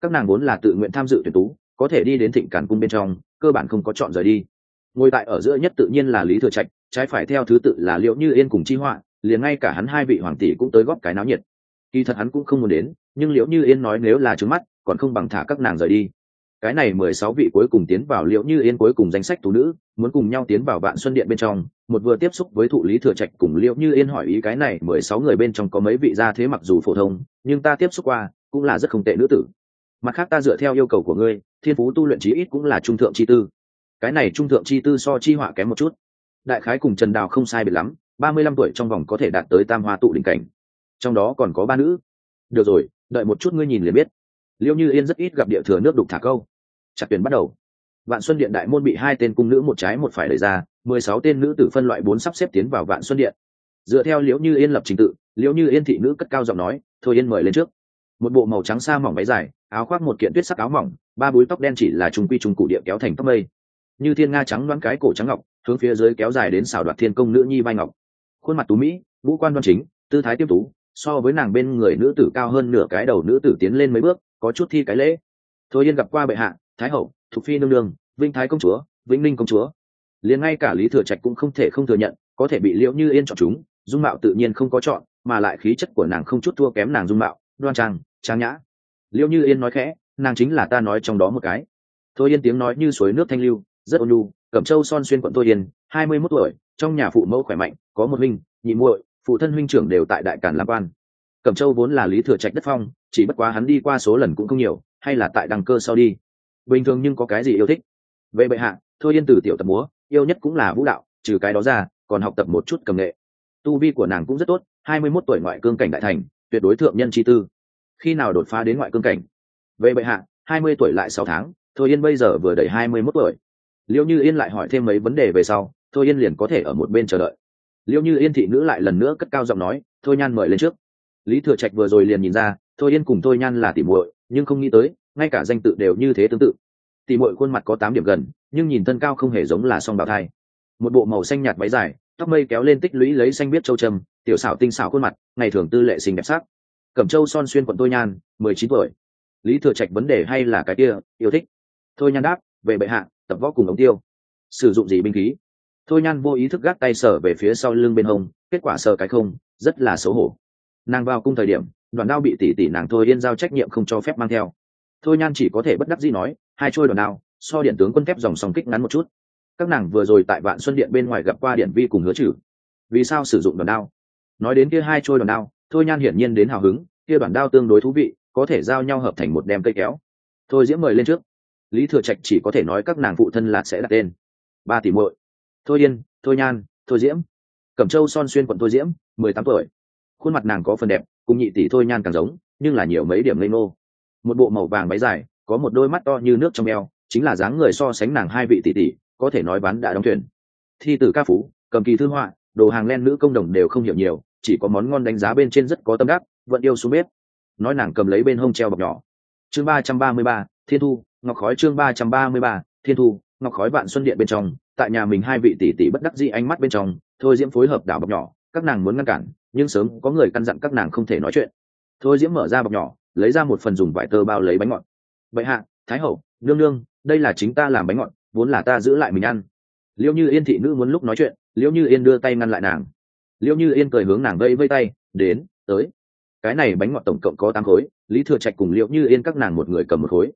S1: Các nàng vốn là tự nguyện tham dự tuyển tú có thể đi đến thịnh càn cung bên trong, cơ bản không có chọn rời đi. Ngồi tại ở giữa nhất tự nhiên là lý thừa trạch, trái phải theo thứ tự là liễu như yên cùng chi họa, liền ngay cả hắn hai vị hoàng tỷ cũng tới góp cái náo nhiệt. Kỳ thật hắn cũng không muốn đến, nhưng liễu như yên nói nếu là trứng mắt, còn không bằng thả các nàng rời đi. Cái này mười sáu vị cuối cùng tiến vào liễu như yên cuối cùng danh sách tú nữ, muốn cùng nhau tiến vào vạn xuân điện bên trong, một vừa tiếp xúc với thụ lý thừa trạch cùng liễu như yên hỏi ý cái này mười sáu người bên trong có mấy vị gia thế mặc dù phổ thông, nhưng ta tiếp xúc qua, cũng là rất không tệ nữ tử mặt khác ta dựa theo yêu cầu của ngươi, thiên phú tu luyện chí ít cũng là trung thượng chi tư. Cái này trung thượng chi tư so chi họa kém một chút. Đại khái cùng trần đào không sai biệt lắm, ba mươi lăm tuổi trong vòng có thể đạt tới tam hoa tụ đỉnh cảnh. Trong đó còn có ba nữ. Được rồi, đợi một chút ngươi nhìn liền biết. Liêu như yên rất ít gặp địa thừa nước đục thả câu. Chặt tuyển bắt đầu. Vạn xuân điện đại môn bị hai tên cung nữ một trái một phải đẩy ra, mười sáu tên nữ tử phân loại bốn sắp xếp tiến vào vạn xuân điện. Dựa theo liễu như yên lập trình tự, liễu như yên thị nữ cất cao giọng nói, thôi yên mời lên trước một bộ màu trắng xa mỏng váy dài, áo khoác một kiện tuyết sắc áo mỏng, ba búi tóc đen chỉ là trùng quy trùng cụ địa kéo thành tóc mây. Như thiên nga trắng đoán cái cổ trắng ngọc, hướng phía dưới kéo dài đến xảo đoạt thiên công nữ nhi vai ngọc. Khuôn mặt tú mỹ, vũ quan đoan chính, tư thái tiếp tú, so với nàng bên người nữ tử cao hơn nửa cái đầu nữ tử tiến lên mấy bước, có chút thi cái lễ. Thôi yên gặp qua bệ hạ, thái hậu, thục phi nương nương, vinh thái công chúa, vĩnh ninh công chúa. Liền ngay cả lý thừa trạch cũng không thể không thừa nhận, có thể bị liễu như yên chọn chúng, dung mạo tự nhiên không có chọn, mà lại khí chất của nàng không chút thua kém nàng dung mạo đoan trang trang nhã. Liệu như yên nói khẽ, nàng chính là ta nói trong đó một cái. Thôi yên tiếng nói như suối nước thanh lưu, rất ôn nhu, cẩm châu son xuyên quận thôi yên, hai mươi mốt tuổi, trong nhà phụ mẫu khỏe mạnh, có một huynh, nhị muội, phụ thân huynh trưởng đều tại đại cản làm quan. Cẩm châu vốn là lý thừa trạch đất phong, chỉ bất quá hắn đi qua số lần cũng không nhiều, hay là tại đăng cơ sau đi. Bình thường nhưng có cái gì yêu thích? Về bệ hạ, thôi yên từ tiểu tập múa, yêu nhất cũng là vũ đạo, trừ cái đó ra, còn học tập một chút cầm nghệ. Tu vi của nàng cũng rất tốt, hai mươi mốt tuổi ngoại cương cảnh đại thành tuyệt đối thượng nhân chi tư. Khi nào đột phá đến ngoại cương cảnh? Về bệ hạ, hai mươi tuổi lại sáu tháng, thôi yên bây giờ vừa đầy hai mươi mốt tuổi. Liêu như yên lại hỏi thêm mấy vấn đề về sau, thôi yên liền có thể ở một bên chờ đợi. Liêu như yên thị nữ lại lần nữa cất cao giọng nói, thôi nhan mời lên trước. Lý thừa trạch vừa rồi liền nhìn ra, thôi yên cùng thôi nhan là tỉ muội, nhưng không nghĩ tới, ngay cả danh tự đều như thế tương tự. Tỉ muội khuôn mặt có tám điểm gần, nhưng nhìn thân cao không hề giống là song bào thai. Một bộ màu xanh nhạt váy dài, tóc mây kéo lên tích lũy lấy xanh biết châu trầm tiểu xảo tinh xảo khuôn mặt, ngày thường tư lệ xinh đẹp sắc. Cẩm châu son xuyên quận tôi nhan, mười chín tuổi. Lý thừa trạch vấn đề hay là cái kia, yêu thích? Thôi nhan đáp, về bệ hạ, tập võ cùng ống tiêu. Sử dụng gì binh khí? Thôi nhan vô ý thức gác tay sở về phía sau lưng bên hông, kết quả sờ cái không, rất là xấu hổ. Nàng vào cung thời điểm, đoàn đao bị tỷ tỷ nàng thôi yên giao trách nhiệm không cho phép mang theo. Thôi nhan chỉ có thể bất đắc dĩ nói, hai trôi đoàn đao, so điện tướng quân thép dòng sòng kích ngắn một chút. Các nàng vừa rồi tại vạn xuân điện bên ngoài gặp qua điện vi cùng hứa trừ. Vì sao sử dụng đoàn đao? Nói đến kia hai trôi đoàn đao, thôi nhan hiển nhiên đến hào hứng, kia đoàn đao tương đối thú vị, có thể giao nhau hợp thành một đem cây kéo. Thôi diễm mời lên trước. Lý thừa trạch chỉ có thể nói các nàng phụ thân là sẽ đặt tên. Ba tỷ muội. Thôi yên, thôi nhan, thôi diễm. Cẩm châu son xuyên quận thôi diễm, mười tám tuổi. Khuôn mặt nàng có phần đẹp, cùng nhị tỷ thôi nhan càng giống, nhưng là nhiều mấy điểm lây nô một bộ màu vàng váy dài, có một đôi mắt to như nước trong eo, chính là dáng người so sánh nàng hai vị tỷ tỷ, có thể nói bán đã đóng thuyền. Thi tử ca phú, cầm kỳ thư họa đồ hàng len nữ công đồng đều không hiểu nhiều, chỉ có món ngon đánh giá bên trên rất có tâm đắc, vẫn yêu xuống bếp. Nói nàng cầm lấy bên hông treo bọc nhỏ. Chương ba trăm ba mươi ba, thiên thu, ngọc khói chương ba trăm ba mươi ba, thiên thu, ngọc khói vạn xuân điện bên trong, tại nhà mình hai vị tỷ tỷ bất đắc dĩ ánh mắt bên trong, thôi diễm phối hợp đảo bọc nhỏ, các nàng muốn ngăn cản, nhưng sớm có người căn dặn các nàng không thể nói chuyện. Thôi diễm mở ra bọc nhỏ, lấy ra một phần dùng vải tơ bao lấy bánh ngọt. Vậy hạ, thái hậu, nương nương, đây là chính ta làm bánh ngọt, vốn là ta giữ lại mình ăn liễu như yên thị nữ muốn lúc nói chuyện liễu như yên đưa tay ngăn lại nàng. Liễu như yên cười hướng nàng vây vây tay, đến, tới. Cái này bánh ngọt tổng cộng có tám khối, lý thừa trạch cùng liễu như yên các nàng một người cầm một khối.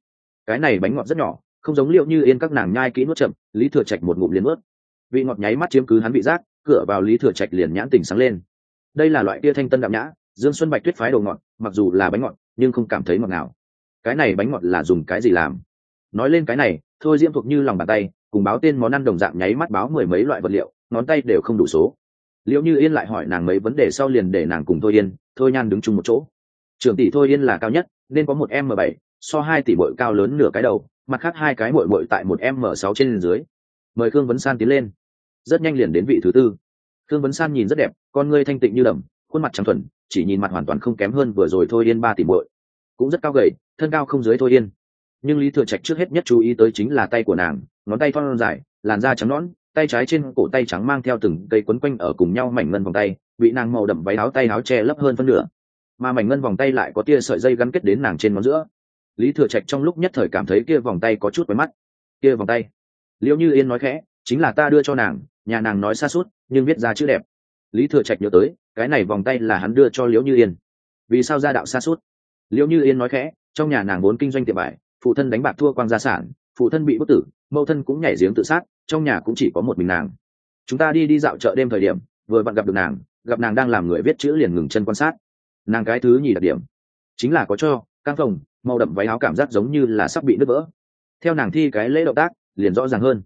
S1: Cái này bánh ngọt rất nhỏ, không giống liễu như yên các nàng nhai kỹ nuốt chậm, lý thừa trạch một ngụm liền ướt vị ngọt nháy mắt chiếm cứ hắn vị giác, cửa vào lý thừa trạch liền nhãn tình sáng lên. Đây là loại kia thanh tân đạm nhã, dương xuân bạch tuyết phái đồ ngọt, mặc dù là bánh ngọt, nhưng không cảm thấy ngọt nào cái này bánh ngọt là dùng cái gì làm? Nói lên cái này, thôi diễm thuộc như lòng bàn tay cùng báo tên món ăn đồng dạng nháy mắt báo mười mấy loại vật liệu, ngón tay đều không đủ số. Liệu như yên lại hỏi nàng mấy vấn đề sau liền để nàng cùng thôi yên, thôi nhan đứng chung một chỗ. Trưởng tỷ thôi yên là cao nhất, nên có một m bảy, so hai tỷ bội cao lớn nửa cái đầu, mặt khác hai cái bội bội tại một m sáu trên dưới. Mời khương vấn san tiến lên. Rất nhanh liền đến vị thứ tư. Khương vấn san nhìn rất đẹp, con ngươi thanh tịnh như đầm, khuôn mặt trắng thuần, chỉ nhìn mặt hoàn toàn không kém hơn vừa rồi thôi yên ba tỷ bội cũng rất cao gầy, thân cao không dưới thôi yên nhưng lý thừa trạch trước hết nhất chú ý tới chính là tay của nàng, ngón tay thon dài, làn da trắng nõn, tay trái trên cổ tay trắng mang theo từng cây quấn quanh ở cùng nhau mảnh ngân vòng tay, bị nàng màu đậm váy áo tay áo che lấp hơn phân nửa. Mà mảnh ngân vòng tay lại có tia sợi dây gắn kết đến nàng trên ngón giữa. Lý thừa trạch trong lúc nhất thời cảm thấy kia vòng tay có chút với mắt. Kia vòng tay. Liệu như yên nói khẽ, chính là ta đưa cho nàng, nhà nàng nói xa suốt, nhưng viết ra chữ đẹp. Lý thừa trạch nhớ tới, cái này vòng tay là hắn đưa cho liễu như yên. Vì sao gia đạo xa suốt? Liễu như yên nói khẽ, trong nhà nàng vốn kinh doanh tiệm vải phụ thân đánh bạc thua quang gia sản, phụ thân bị bất tử, mẫu thân cũng nhảy giếng tự sát, trong nhà cũng chỉ có một mình nàng. Chúng ta đi đi dạo chợ đêm thời điểm, vừa vặn gặp được nàng, gặp nàng đang làm người viết chữ liền ngừng chân quan sát. Nàng cái thứ nhì đặc điểm, chính là có cho, căng phồng, màu đậm váy áo cảm giác giống như là sắp bị nứt vỡ. Theo nàng thi cái lễ động tác, liền rõ ràng hơn.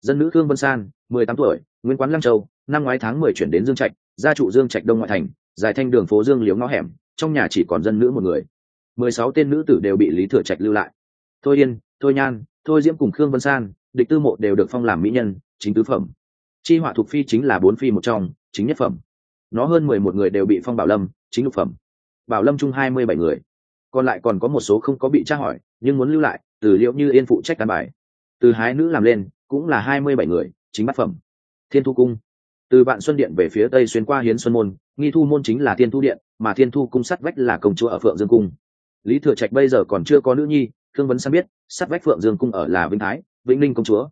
S1: Dân nữ thương vân san, mười tám tuổi, nguyên quán lăng châu, năm ngoái tháng mười chuyển đến dương trạch, gia trụ dương trạch đông ngoại thành, dài thanh đường phố dương liếu ngõ hẻm, trong nhà chỉ còn dân nữ một người. mười sáu tên nữ tử đều bị lý thừa trạch lưu lại thôi yên, thôi nhan, thôi diễm cùng khương vân san, địch tư mộ đều được phong làm mỹ nhân, chính tứ phẩm. Chi họa thuộc phi chính là bốn phi một trong, chính nhất phẩm. Nó hơn mười một người đều bị phong bảo lâm, chính lục phẩm. Bảo lâm chung hai mươi bảy người. Còn lại còn có một số không có bị tra hỏi, nhưng muốn lưu lại, từ liệu như yên phụ trách cán bài. Từ hái nữ làm lên, cũng là hai mươi bảy người, chính bát phẩm. Thiên thu cung. Từ vạn xuân điện về phía tây xuyên qua hiến xuân môn, nghi thu môn chính là thiên thu điện, mà thiên thu cung sắt vách là công chúa ở phượng dương cung. Lý thừa trạch bây giờ còn chưa có nữ nhi thương vấn sang biết, sát vách phượng dương cung ở là vĩnh thái, vĩnh ninh công chúa.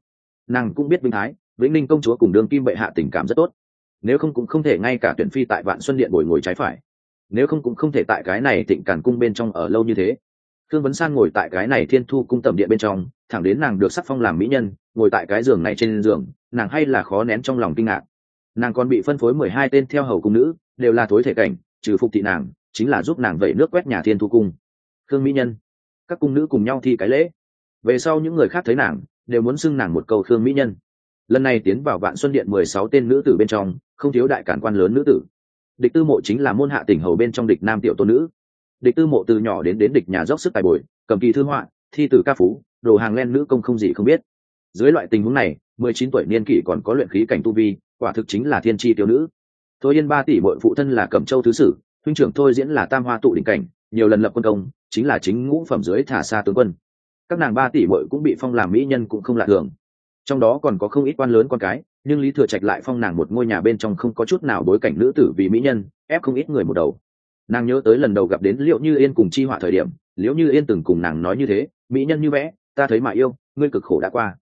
S1: Nàng cũng biết vĩnh thái, vĩnh ninh công chúa cùng đương kim bệ hạ tình cảm rất tốt. Nếu không cũng không thể ngay cả tuyển phi tại vạn xuân điện bồi ngồi trái phải. Nếu không cũng không thể tại cái này thịnh cản cung bên trong ở lâu như thế. Thương vấn san ngồi tại cái này thiên thu cung tầm điện bên trong, thẳng đến nàng được sắc phong làm mỹ nhân, ngồi tại cái giường này trên giường, nàng hay là khó nén trong lòng kinh ngạc. Nàng còn bị phân phối mười hai tên theo hầu cung nữ, đều là thối thể cảnh, trừ phục thị nàng, chính là giúp nàng vẩy nước quét nhà thiên thu cung. Khương mỹ nhân các cung nữ cùng nhau thi cái lễ. Về sau những người khác thấy nàng, đều muốn xưng nàng một câu khương mỹ nhân. Lần này tiến vào vạn xuân điện mười sáu tên nữ tử bên trong, không thiếu đại cản quan lớn nữ tử. Địch tư mộ chính là môn hạ tỉnh hầu bên trong địch nam tiểu tôn nữ. Địch tư mộ từ nhỏ đến đến địch nhà dốc sức tài bồi, cầm kỳ thư họa, thi từ ca phú, đồ hàng len nữ công không gì không biết. Dưới loại tình huống này, mười chín tuổi niên kỷ còn có luyện khí cảnh tu vi, quả thực chính là thiên tri tiểu nữ. Thôi yên ba tỷ bội phụ thân là cẩm châu thứ sử, huynh trưởng thôi diễn là tam hoa tụ đỉnh cảnh nhiều lần lập quân công, chính là chính ngũ phẩm dưới thả xa tướng quân. Các nàng ba tỷ bội cũng bị phong làm mỹ nhân cũng không lạ thường. Trong đó còn có không ít quan lớn con cái, nhưng lý thừa trạch lại phong nàng một ngôi nhà bên trong không có chút nào bối cảnh nữ tử vì mỹ nhân, ép không ít người một đầu. Nàng nhớ tới lần đầu gặp đến liệu như yên cùng chi họa thời điểm liệu như yên từng cùng nàng nói như thế, mỹ nhân như vẽ, ta thấy mà yêu, ngươi cực khổ đã qua.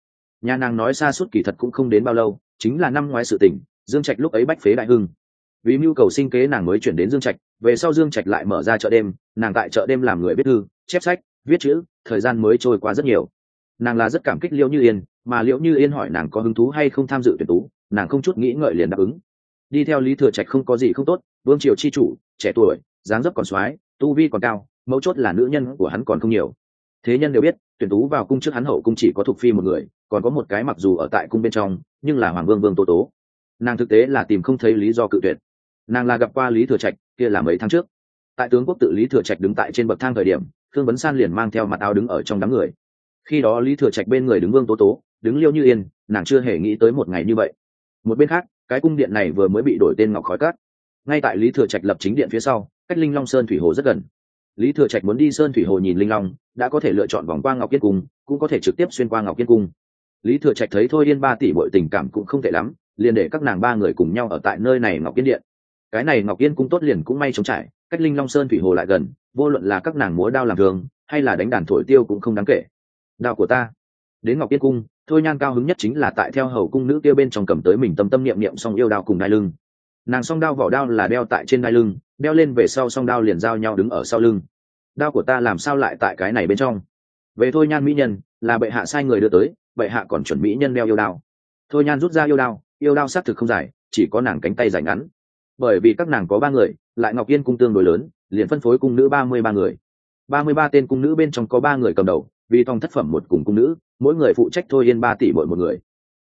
S1: Nhà nàng nói xa suốt kỳ thật cũng không đến bao lâu, chính là năm ngoái sự tình, dương trạch lúc ấy bách phế đại hưng vì mưu cầu sinh kế nàng mới chuyển đến dương trạch, về sau dương trạch lại mở ra chợ đêm, nàng tại chợ đêm làm người viết thư, chép sách, viết chữ, thời gian mới trôi qua rất nhiều. Nàng là rất cảm kích liễu như yên, mà liễu như yên hỏi nàng có hứng thú hay không tham dự tuyển tú, nàng không chút nghĩ ngợi liền đáp ứng. Đi theo lý thừa trạch không có gì không tốt, vương triều chi chủ, trẻ tuổi, dáng dấp còn soái, tu vi còn cao, mấu chốt là nữ nhân của hắn còn không nhiều. Thế nhân đều biết, tuyển tú vào cung trước hắn hậu cung chỉ có thuộc phi một người, còn có một cái mặc dù ở tại cung bên trong, nhưng là hoàng vương vương tô tố. Nàng thực tế là tìm không thấy lý do cự tuyệt nàng là gặp qua lý thừa trạch, kia là mấy tháng trước. Tại tướng quốc tự lý thừa trạch đứng tại trên bậc thang thời điểm thương vấn san liền mang theo mặt áo đứng ở trong đám người. Khi đó lý thừa trạch bên người đứng vương tố tố, đứng liêu như yên, nàng chưa hề nghĩ tới một ngày như vậy. Một bên khác, cái cung điện này vừa mới bị đổi tên ngọc khói cát. Ngay tại lý thừa trạch lập chính điện phía sau, cách linh long sơn thủy hồ rất gần. Lý thừa trạch muốn đi sơn thủy hồ nhìn linh long, đã có thể lựa chọn vòng qua ngọc kiên cung, cũng có thể trực tiếp xuyên qua ngọc kiên cung. Lý thừa trạch thấy thôi yên ba tỷ bội tình cảm cũng không tệ lắm, liền để các nàng ba người cùng nhau ở tại nơi này ngọc kiên điện cái này ngọc yên cung tốt liền cũng may chống trải, cách linh long sơn thủy hồ lại gần, vô luận là các nàng múa đao làm thường, hay là đánh đàn thổi tiêu cũng không đáng kể. Đao của ta. Đến ngọc yên cung, thôi nhan cao hứng nhất chính là tại theo hầu cung nữ kia bên trong cầm tới mình tâm tâm niệm niệm song yêu đao cùng đai lưng. Nàng song đao vỏ đao là đeo tại trên đai lưng, đeo lên về sau song đao liền giao nhau đứng ở sau lưng. Đao của ta làm sao lại tại cái này bên trong? Về thôi nhan mỹ nhân, là bệ hạ sai người đưa tới, bệ hạ còn chuẩn mỹ nhân đeo yêu đao. Thôi nhan rút ra yêu đao yêu đao xác thực không dài, chỉ có nàng cánh tay dài ngắn bởi vì các nàng có ba người, lại ngọc yên cung tương đối lớn, liền phân phối cung nữ ba mươi ba người. Ba mươi ba tên cung nữ bên trong có ba người cầm đầu, vì thong thất phẩm một cùng cung nữ, mỗi người phụ trách thôi yên ba tỷ bội một người.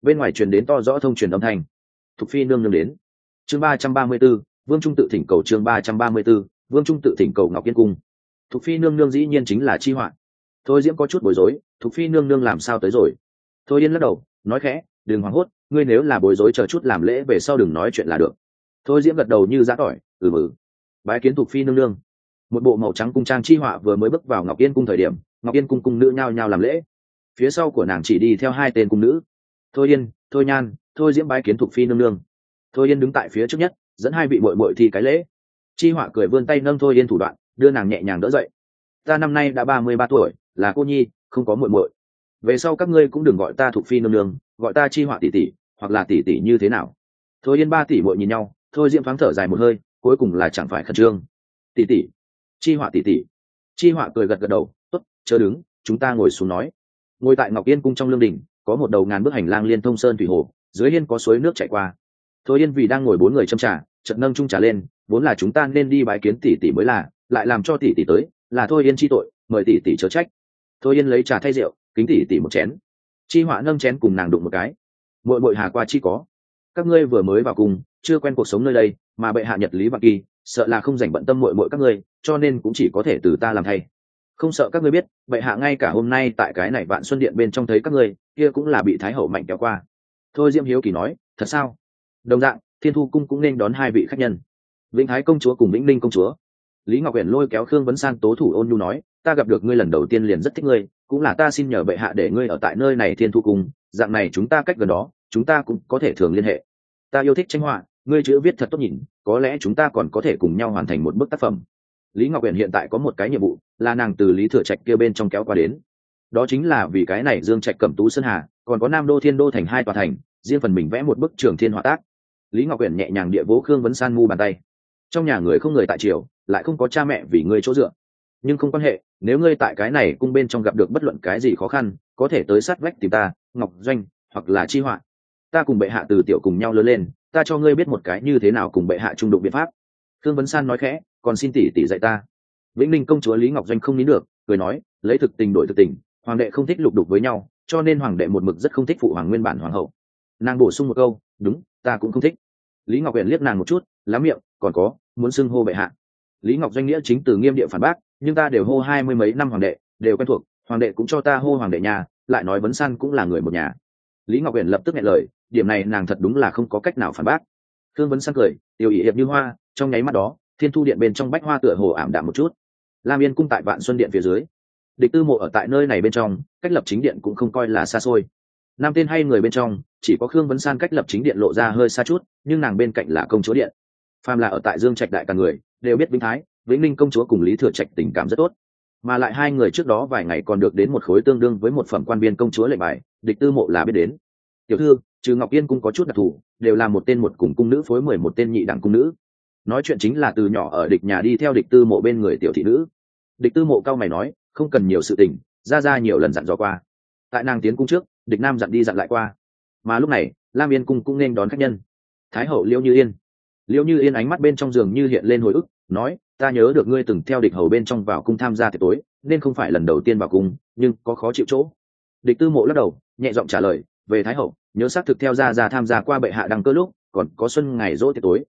S1: Bên ngoài truyền đến to rõ thông truyền âm thanh. Thục phi nương nương đến. Chương ba trăm ba mươi b ố vương trung tự thỉnh cầu chương ba trăm ba mươi b ố vương trung tự thỉnh cầu ngọc yên cung. Thục phi nương nương dĩ nhiên chính là chi hoạn. Thôi diễm có chút bối rối, thục phi nương nương làm sao tới rồi? Thôi yên lắc đầu, nói khẽ, đừng hoảng hốt, ngươi nếu là bối rối chờ chút làm lễ về sau đừng nói chuyện là được thôi diễm gật đầu như giã tỏi ừ mừ bái kiến thục phi nương nương. Một bộ màu trắng cung trang chi họa vừa mới bước vào ngọc yên cung thời điểm, ngọc yên cung cung nữ nhao nhao làm lễ. Phía sau của nàng chỉ đi theo hai tên cung nữ. Thôi yên, thôi nhan, thôi diễm bái kiến thục phi nương nương. Thôi yên đứng tại phía trước nhất, dẫn hai vị bội bội thi cái lễ. Chi họa cười vươn tay nâng thôi yên thủ đoạn, đưa nàng nhẹ nhàng đỡ dậy. Ta năm nay đã ba mươi ba tuổi, là cô nhi, không có muội muội. Về sau các ngươi cũng đừng gọi ta thục phi nương nương, gọi ta chi họa tỷ tỷ, hoặc là tỷ tỷ như thế nào. Thôi yên ba tỷ muội nhìn nhau thôi diễm thoáng thở dài một hơi, cuối cùng là chẳng phải khẩn trương. Tỷ tỷ. Chi họa tỷ tỷ. Chi họa cười gật gật đầu, tốt chờ đứng, chúng ta ngồi xuống nói. Ngồi tại ngọc yên cung trong lương đình, có một đầu ngàn bước hành lang liên thông sơn thủy hồ, dưới hiên có suối nước chảy qua. Thôi yên vì đang ngồi bốn người châm trà, chợt nâng trung trà lên, vốn là chúng ta nên đi bái kiến tỷ tỷ mới là, lại làm cho tỷ tỷ tới, là thôi yên chi tội, mời tỷ tỷ chớ trách. Thôi yên lấy trà thay rượu, kính tỷ tỷ một chén. Chi họa nâng chén cùng nàng đụng một cái. Mội mội hà qua chi có? Các ngươi vừa mới vào cùng chưa quen cuộc sống nơi đây, mà bệ hạ nhật lý bạc kỳ, sợ là không dành bận tâm muội muội các ngươi, cho nên cũng chỉ có thể từ ta làm thay. Không sợ các ngươi biết, bệ hạ ngay cả hôm nay tại cái này vạn xuân điện bên trong thấy các ngươi, kia cũng là bị thái hậu mạnh kéo qua. Thôi diễm hiếu kỳ nói, thật sao? Đồng dạng, thiên thu cung cũng nên đón hai vị khách nhân. Vĩnh thái công chúa cùng vĩnh linh công chúa. Lý ngọc uyển lôi kéo khương vấn san tố thủ ôn nhu nói, ta gặp được ngươi lần đầu tiên liền rất thích ngươi, cũng là ta xin nhờ bệ hạ để ngươi ở tại nơi này thiên thu cung, dạng này chúng ta cách gần đó, chúng ta cũng có thể thường liên hệ ta yêu thích tranh họa, ngươi chữ viết thật tốt nhìn, có lẽ chúng ta còn có thể cùng nhau hoàn thành một bức tác phẩm. Lý ngọc uyển hiện tại có một cái nhiệm vụ, là nàng từ lý thừa trạch kia bên trong kéo qua đến. Đó chính là vì cái này dương trạch cẩm tú sơn hà, còn có nam đô thiên đô thành hai tòa thành, riêng phần mình vẽ một bức trường thiên họa tác. Lý ngọc uyển nhẹ nhàng địa vỗ khương vấn san mu bàn tay. Trong nhà người không người tại triều, lại không có cha mẹ vì ngươi chỗ dựa. Nhưng không quan hệ, nếu ngươi tại cái này cung bên trong gặp được bất luận cái gì khó khăn, có thể tới sát vách tìm ta, ngọc doanh, hoặc là chi họa ta cùng bệ hạ từ tiểu cùng nhau lớn lên, ta cho ngươi biết một cái như thế nào cùng bệ hạ trung đụng biện pháp. Thương vấn san nói khẽ, còn xin tỷ tỷ dạy ta. Vĩnh linh công chúa lý ngọc doanh không nín được, cười nói, lấy thực tình đổi thực tình, hoàng đệ không thích lục đục với nhau, cho nên hoàng đệ một mực rất không thích phụ hoàng nguyên bản hoàng hậu. Nàng bổ sung một câu, đúng, ta cũng không thích. Lý ngọc huyện liếc nàng một chút, lắm miệng, còn có, muốn xưng hô bệ hạ. Lý ngọc doanh nghĩa chính từ nghiêm địa phản bác, nhưng ta đều hô hai mươi mấy năm hoàng đệ, đều quen thuộc, hoàng đệ cũng cho ta hô hoàng đệ nhà, lại nói vấn san cũng là người một nhà lý ngọc Uyển lập tức nghe lời, điểm này nàng thật đúng là không có cách nào phản bác. Thương vấn Sang cười, tiểu ý hiệp như hoa, trong nháy mắt đó, thiên thu điện bên trong bách hoa tựa hồ ảm đạm một chút. Lam yên cung tại vạn xuân điện phía dưới. Địch tư mộ ở tại nơi này bên trong, cách lập chính điện cũng không coi là xa xôi. Nam tên hay người bên trong, chỉ có khương vấn san cách lập chính điện lộ ra hơi xa chút, nhưng nàng bên cạnh là công chúa điện. Phàm là ở tại dương trạch đại cả người, đều biết vĩnh thái, vĩnh ninh công chúa cùng lý thừa trạch tình cảm rất tốt. Mà lại hai người trước đó vài ngày còn được đến một khối tương đương với một phẩm quan biên công chúa lệnh bài địch tư mộ là biết đến. Tiểu thư, trừ ngọc yên cung có chút đặc thù, đều là một tên một cùng cung nữ phối mười một tên nhị đẳng cung nữ. Nói chuyện chính là từ nhỏ ở địch nhà đi theo địch tư mộ bên người tiểu thị nữ. Địch tư mộ cao mày nói, không cần nhiều sự tình, ra ra nhiều lần dặn dò qua. Tại nàng tiến cung trước, địch nam dặn đi dặn lại qua. Mà lúc này, lam yên cung cũng nên đón khách nhân. Thái hậu liễu như yên. Liễu như yên ánh mắt bên trong giường như hiện lên hồi ức, nói, ta nhớ được ngươi từng theo địch hầu bên trong vào cung tham gia tiệc tối, nên không phải lần đầu tiên vào cung, nhưng có khó chịu chỗ. Địch tư mộ lắc đầu nhẹ giọng trả lời, về thái hậu, nhớ xác thực theo ra ra tham gia qua bệ hạ đăng cơ lúc, còn có xuân ngày rỗ tiệc tối.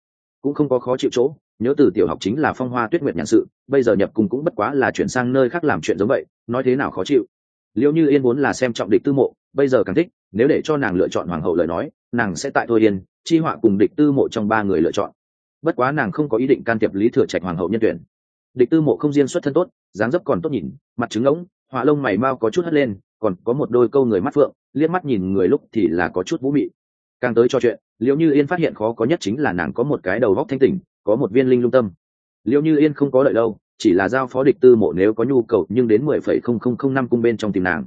S1: Cũng không có khó chịu chỗ, nhớ từ tiểu học chính là phong hoa tuyết nguyệt nhãn sự, bây giờ nhập cung cũng bất quá là chuyển sang nơi khác làm chuyện giống vậy, nói thế nào khó chịu. Liệu như yên muốn là xem trọng địch tư mộ, bây giờ càng thích, nếu để cho nàng lựa chọn hoàng hậu lời nói, nàng sẽ tại thôi yên, chi họa cùng địch tư mộ trong ba người lựa chọn. Bất quá nàng không có ý định can thiệp lý thừa trạch hoàng hậu nhân tuyển. Địch tư mộ không riêng xuất thân tốt, dáng dấp còn tốt nhìn, mặt trứng ngỗng họa lông mày mau có chút hất lên còn có một đôi câu người mắt phượng liếc mắt nhìn người lúc thì là có chút vũ mị. Càng tới cho chuyện liệu như yên phát hiện khó có nhất chính là nàng có một cái đầu góc thanh tỉnh có một viên linh lung tâm. Liệu như yên không có lợi đâu chỉ là giao phó địch tư mộ nếu có nhu cầu nhưng đến mười phẩy không không không năm cung bên trong tìm nàng.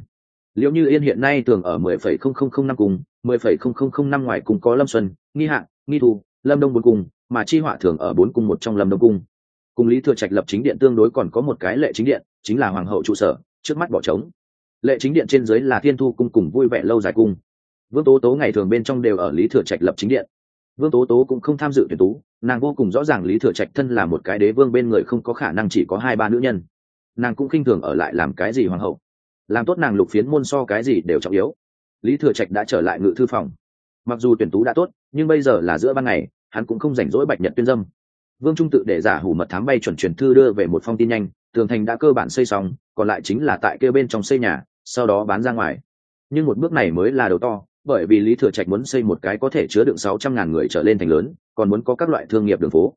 S1: Liệu như yên hiện nay thường ở mười phẩy không không không năm cung mười phẩy không không không năm ngoài cung có lâm xuân nghi hạng, nghi thu lâm đông bốn cung mà chi họa thường ở bốn cung một trong lâm đông cung. Cùng lý thừa trạch lập chính điện tương đối còn có một cái lệ chính điện chính là hoàng hậu trụ sở trước mắt bỏ trống. Lệ chính điện trên dưới là thiên thu cung cùng vui vẻ lâu dài cung. Vương tố tố ngày thường bên trong đều ở lý thừa trạch lập chính điện. Vương tố tố cũng không tham dự tuyển tú, nàng vô cùng rõ ràng lý thừa trạch thân là một cái đế vương bên người không có khả năng chỉ có hai ba nữ nhân. Nàng cũng khinh thường ở lại làm cái gì hoàng hậu. Làm tốt nàng lục phiến môn so cái gì đều trọng yếu. Lý thừa trạch đã trở lại ngự thư phòng. Mặc dù tuyển tú đã tốt, nhưng bây giờ là giữa ban ngày, hắn cũng không rảnh rỗi bạch nhật tuyên dâm. Vương trung tự để giả hủ mật thám bay chuẩn truyền thư đưa về một phong tin nhanh tường thành đã cơ bản xây xong, còn lại chính là tại kêu bên trong xây nhà, sau đó bán ra ngoài. Nhưng một bước này mới là đầu to, bởi vì lý thừa trạch muốn xây một cái có thể chứa đựng sáu trăm ngàn người trở lên thành lớn, còn muốn có các loại thương nghiệp đường phố.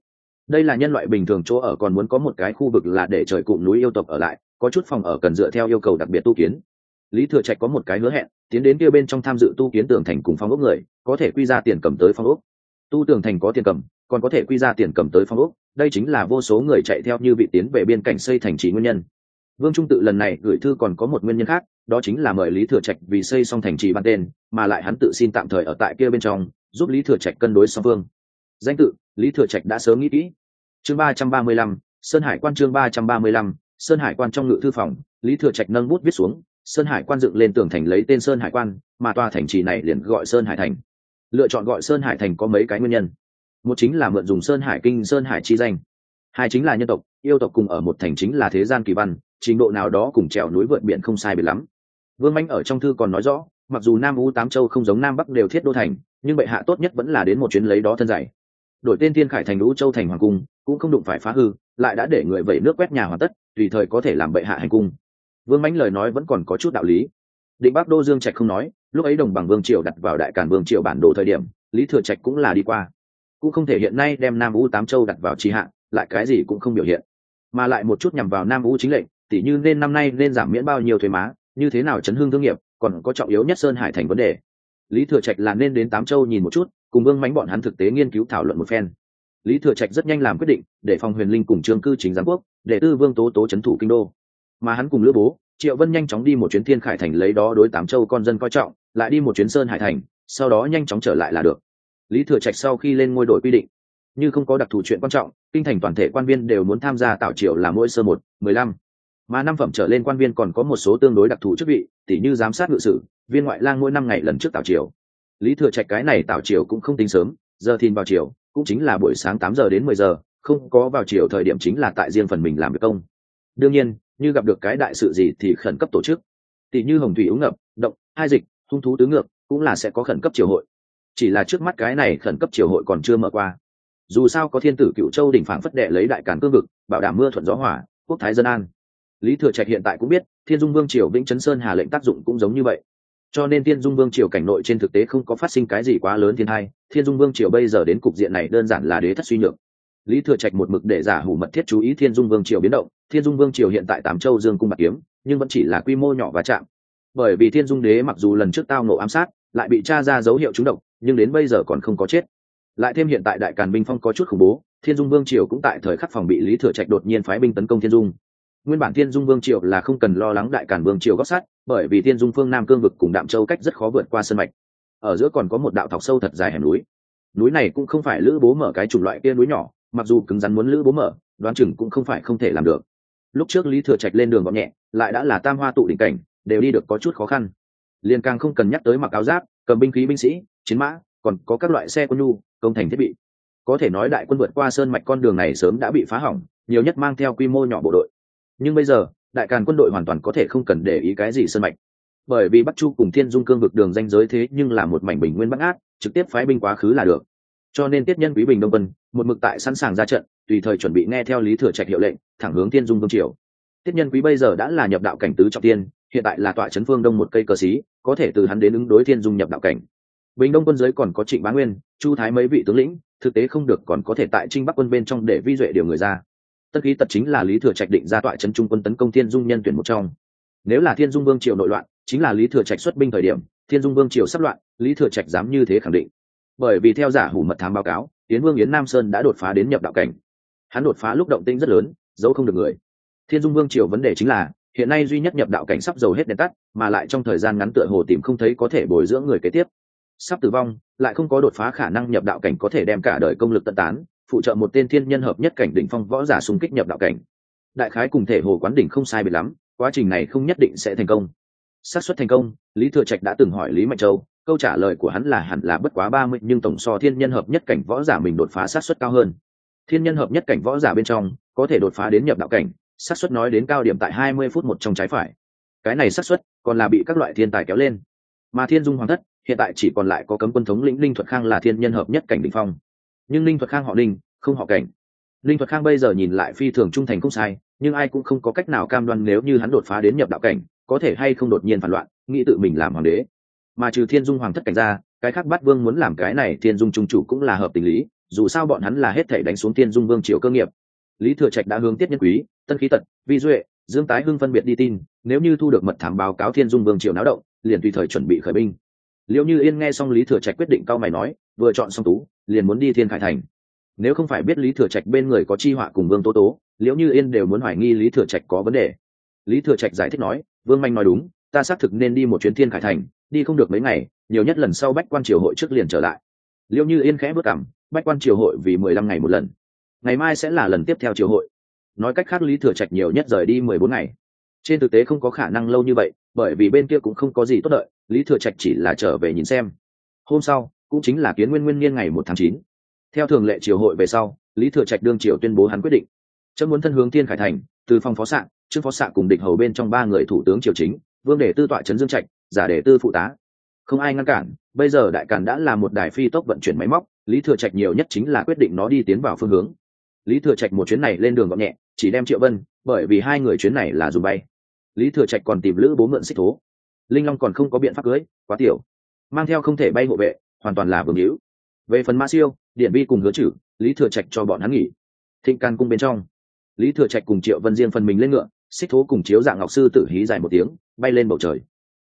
S1: Đây là nhân loại bình thường chỗ ở, còn muốn có một cái khu vực là để trời cụm núi yêu tộc ở lại, có chút phòng ở cần dựa theo yêu cầu đặc biệt tu kiến. Lý thừa trạch có một cái hứa hẹn, tiến đến kia bên trong tham dự tu kiến tường thành cùng phong ốc người, có thể quy ra tiền cầm tới phong ốc. Tu tường thành có tiền cầm, còn có thể quy ra tiền cầm tới phong ốc đây chính là vô số người chạy theo như vị tiến về biên cảnh xây thành trì nguyên nhân. Vương trung tự lần này gửi thư còn có một nguyên nhân khác, đó chính là mời lý thừa trạch vì xây xong thành trì ban tên, mà lại hắn tự xin tạm thời ở tại kia bên trong, giúp lý thừa trạch cân đối song phương. Danh tự, lý thừa trạch đã sớm nghĩ kỹ. Chương ba trăm ba mươi lăm, sơn hải quan chương ba trăm ba mươi lăm, sơn hải quan trong ngự thư phòng, lý thừa trạch nâng bút viết xuống, sơn hải quan dựng lên tường thành lấy tên sơn hải quan, mà tòa thành trì này liền gọi sơn hải thành. Lựa chọn gọi sơn hải thành có mấy cái nguyên nhân? Một chính là mượn dùng sơn hải kinh, sơn hải chi danh. Hai chính là nhân tộc, yêu tộc cùng ở một thành chính là thế gian kỳ văn, trình độ nào đó cùng trèo núi vượt biển không sai biệt lắm. Vương anh ở trong thư còn nói rõ, mặc dù nam u tám châu không giống nam bắc đều thiết đô thành, nhưng bệ hạ tốt nhất vẫn là đến một chuyến lấy đó thân dạy. Đổi tên thiên khải thành lũ châu thành hoàng cung, cũng không đụng phải phá hư, lại đã để người vẩy nước quét nhà hoàn tất, tùy thời có thể làm bệ hạ hành cung. Vương mãnh lời nói vẫn còn có chút đạo lý. Định bắc đô dương trạch không nói, lúc ấy đồng bằng vương triều đặt vào đại cản vương triều bản đồ thời điểm, lý thừa trạch cũng là đi qua cũng không thể hiện nay đem nam u tám châu đặt vào tri hạ, lại cái gì cũng không biểu hiện. Mà lại một chút nhằm vào nam u chính lệnh, tỉ như nên năm nay nên giảm miễn bao nhiêu thuế má, như thế nào chấn hương thương nghiệp, còn có trọng yếu nhất sơn hải thành vấn đề. Lý thừa trạch là nên đến tám châu nhìn một chút, cùng vương mánh bọn hắn thực tế nghiên cứu thảo luận một phen. Lý thừa trạch rất nhanh làm quyết định, để phòng huyền linh cùng trương cư chính giám quốc, để tư vương tố tố c h ấ n thủ kinh đô. Mà hắn cùng lữ bố, triệu vân nhanh chóng đi một chuyến thiên khải thành lấy đó đối tám châu con dân coi trọng, lại đi một chuyến sơn hải thành, sau đó nhanh chóng trở lại là được lý thừa trạch sau khi lên ngôi đội quy định. Như không có đặc thù chuyện quan trọng, kinh thành toàn thể quan viên đều muốn tham gia tạo triệu là mỗi sơ một, mười lăm. Mà năm phẩm trở lên quan viên còn có một số tương đối đặc thù chức vị, tỉ như giám sát ngự sử, viên ngoại lang mỗi năm ngày lần trước tạo triều. Lý thừa trạch cái này tạo triều cũng không tính sớm, giờ thìn vào triều, cũng chính là buổi sáng tám giờ đến mười giờ, không có vào triều thời điểm chính là tại riêng phần mình làm việc công. Đương nhiên, như gặp được cái đại sự gì thì khẩn cấp tổ chức. Tỷ như hồng thủy ống ngập, động, hai dịch, hung thú tứ ngược cũng là sẽ có khẩn cấp triều hội chỉ là trước mắt cái này khẩn cấp triều hội còn chưa mở qua. Dù sao có thiên tử cựu châu đỉnh phảng phất đệ lấy đại càn cương vực, bảo đảm mưa thuận gió hỏa quốc thái dân an. Lý thừa trạch hiện tại cũng biết, thiên dung vương triều vĩnh chấn sơn hà lệnh tác dụng cũng giống như vậy. Cho nên thiên dung vương triều cảnh nội trên thực tế không có phát sinh cái gì quá lớn thiên hai thiên dung vương triều bây giờ đến cục diện này đơn giản là đế thất suy nhược. Lý thừa trạch một mực để giả hủ mật thiết chú ý thiên dung vương triều biến động, thiên dung vương triều hiện tại tám châu dương cung bạc kiếm, nhưng vẫn chỉ là quy mô nhỏ và chạm. Bởi vì thiên dung đế mặc dù lần trước tao nổ ám sát lại bị tra ra dấu hiệu trúng độc, nhưng đến bây giờ còn không có chết. Lại thêm hiện tại đại càn binh phong có chút khủng bố, thiên dung vương triều cũng tại thời khắc phòng bị lý thừa trạch đột nhiên phái binh tấn công thiên dung. Nguyên bản thiên dung vương triều là không cần lo lắng đại cản vương triều gót sát, bởi vì thiên dung phương nam cương vực cùng đạm châu cách rất khó vượt qua sân mạch. Ở giữa còn có một đạo thọc sâu thật dài hẻm núi. Núi này cũng không phải lữ bố mở cái chủng loại kia núi nhỏ, mặc dù cứng rắn muốn lữ bố mở, đoán chừng cũng không phải không thể làm được. Lúc trước lý thừa trạch lên đường gọn nhẹ, lại đã là tam hoa tụ đỉnh cảnh, đều đi được có chút khó khăn liền càng không cần nhắc tới mặc áo giáp cầm binh khí binh sĩ chiến mã còn có các loại xe quân nhu công thành thiết bị. Có thể nói đại quân vượt qua sơn mạch con đường này sớm đã bị phá hỏng nhiều nhất mang theo quy mô nhỏ bộ đội. Nhưng bây giờ đại càn quân đội hoàn toàn có thể không cần để ý cái gì sơn mạch. Bởi vì bắc chu cùng thiên dung cương vực đường danh giới thế nhưng là một mảnh bình nguyên bắc át, trực tiếp phái binh quá khứ là được. Cho nên tiết nhân quý bình đông quân một mực tại sẵn sàng ra trận tùy thời chuẩn bị nghe theo lý thừa trạch hiệu lệnh thẳng hướng thiên dung vương triều tiết nhân quý bây giờ đã là nhập đạo cảnh tứ trọng tiên, hiện tại là tọa trấn phương đông một cây cờ xí, có thể từ hắn đến ứng đối thiên dung nhập đạo cảnh. Bình đông quân giới còn có trịnh bá nguyên, chu thái mấy vị tướng lĩnh, thực tế không được còn có thể tại trinh bắc quân bên trong để vi duệ điều người ra. Tất khí tật chính là lý thừa trạch định ra tọa trấn trung quân tấn công thiên dung nhân tuyển một trong. Nếu là thiên dung vương triều nội loạn, chính là lý thừa trạch xuất binh thời điểm, thiên dung vương triều sắp loạn, lý thừa trạch dám như thế khẳng định. Bởi vì theo giả hủ mật thám báo cáo tiến vương yến nam sơn đã đột phá đến nhập đạo cảnh. Hắn đột phá lúc động tĩnh rất lớn, giấu không được người thiên dung vương triều vấn đề chính là, hiện nay duy nhất nhập đạo cảnh sắp dầu hết đèn tắt, mà lại trong thời gian ngắn tựa hồ tìm không thấy có thể bồi dưỡng người kế tiếp. Sắp tử vong, lại không có đột phá khả năng nhập đạo cảnh có thể đem cả đời công lực tận tán, phụ trợ một tên thiên nhân hợp nhất cảnh đỉnh phong võ giả xung kích nhập đạo cảnh. Đại khái cùng thể hồ quán đỉnh không sai biệt lắm, quá trình này không nhất định sẽ thành công. Xác suất thành công, lý thừa trạch đã từng hỏi lý mạnh châu, câu trả lời của hắn là hẳn là bất quá ba mươi, nhưng tổng so thiên nhân hợp nhất cảnh võ giả mình đột phá xác suất cao hơn. Thiên nhân hợp nhất cảnh võ giả bên trong, có thể đột phá đến nhập đạo cảnh xác suất nói đến cao điểm tại hai mươi phút một trong trái phải. Cái này xác suất còn là bị các loại thiên tài kéo lên. Mà thiên dung hoàng thất, hiện tại chỉ còn lại có cấm quân thống lĩnh linh thuật khang là thiên nhân hợp nhất cảnh Đỉnh phong. Nhưng linh thuật khang họ linh không họ cảnh. Linh thuật khang bây giờ nhìn lại phi thường trung thành không sai, nhưng ai cũng không có cách nào cam đoan nếu như hắn đột phá đến nhập đạo cảnh, có thể hay không đột nhiên phản loạn, nghĩ tự mình làm hoàng đế. Mà trừ thiên dung hoàng thất cảnh ra, cái khác bắt vương muốn làm cái này thiên dung trung chủ cũng là hợp tình lý, dù sao bọn hắn là hết thể đánh xuống thiên dung vương triều cơ nghiệp lý thừa trạch đã hướng tiết nhân quý, tân khí tật, vi duệ, dương tái hưng phân biệt đi tin, nếu như thu được mật thám báo cáo thiên dung vương triều náo động, liền tùy thời chuẩn bị khởi binh. Liệu như yên nghe xong lý thừa trạch quyết định cao mày nói, vừa chọn xong tú, liền muốn đi thiên khải thành. Nếu không phải biết lý thừa trạch bên người có chi họa cùng vương tố tố liệu như yên đều muốn hoài nghi lý thừa trạch có vấn đề. Lý thừa trạch giải thích nói, vương manh nói đúng, ta xác thực nên đi một chuyến thiên khải thành, đi không được mấy ngày, nhiều nhất lần sau bách quan triều hội trước liền trở lại. Liệu như yên khẽ bước cảm bách quan triều hội vì mười lăm ngày một lần ngày mai sẽ là lần tiếp theo triều hội. Nói cách khác, lý thừa trạch nhiều nhất rời đi mười bốn ngày. Trên thực tế không có khả năng lâu như vậy, bởi vì bên kia cũng không có gì tốt đợi, lý thừa trạch chỉ là trở về nhìn xem. Hôm sau, cũng chính là kiến nguyên nguyên niên ngày một tháng chín. Theo thường lệ triều hội về sau, lý thừa trạch đương triều tuyên bố hắn quyết định. Chấm muốn thân hướng thiên khải thành, từ phòng phó sạn trương phó sạn cùng địch hầu bên trong ba người thủ tướng triều chính, vương để tư tọa trấn dương trạch, giả để tư phụ tá. Không ai ngăn cản, bây giờ đại càn đã là một đài phi tốc vận chuyển máy móc, lý thừa trạch nhiều nhất chính là quyết định nó đi tiến vào phương hướng lý thừa trạch một chuyến này lên đường gọn nhẹ, chỉ đem triệu vân, bởi vì hai người chuyến này là dùng bay. Lý thừa trạch còn tìm lữ bố mượn xích thố. Linh long còn không có biện pháp cưới, quá tiểu. Mang theo không thể bay hộ vệ, hoàn toàn là vương hữu. Về phần ma siêu, điện vi cùng hứa chử, lý thừa trạch cho bọn hắn nghỉ. Thịnh can cung bên trong. Lý thừa trạch cùng triệu vân riêng phần mình lên ngựa, xích thố cùng chiếu dạng ngọc sư tự hí dài một tiếng, bay lên bầu trời.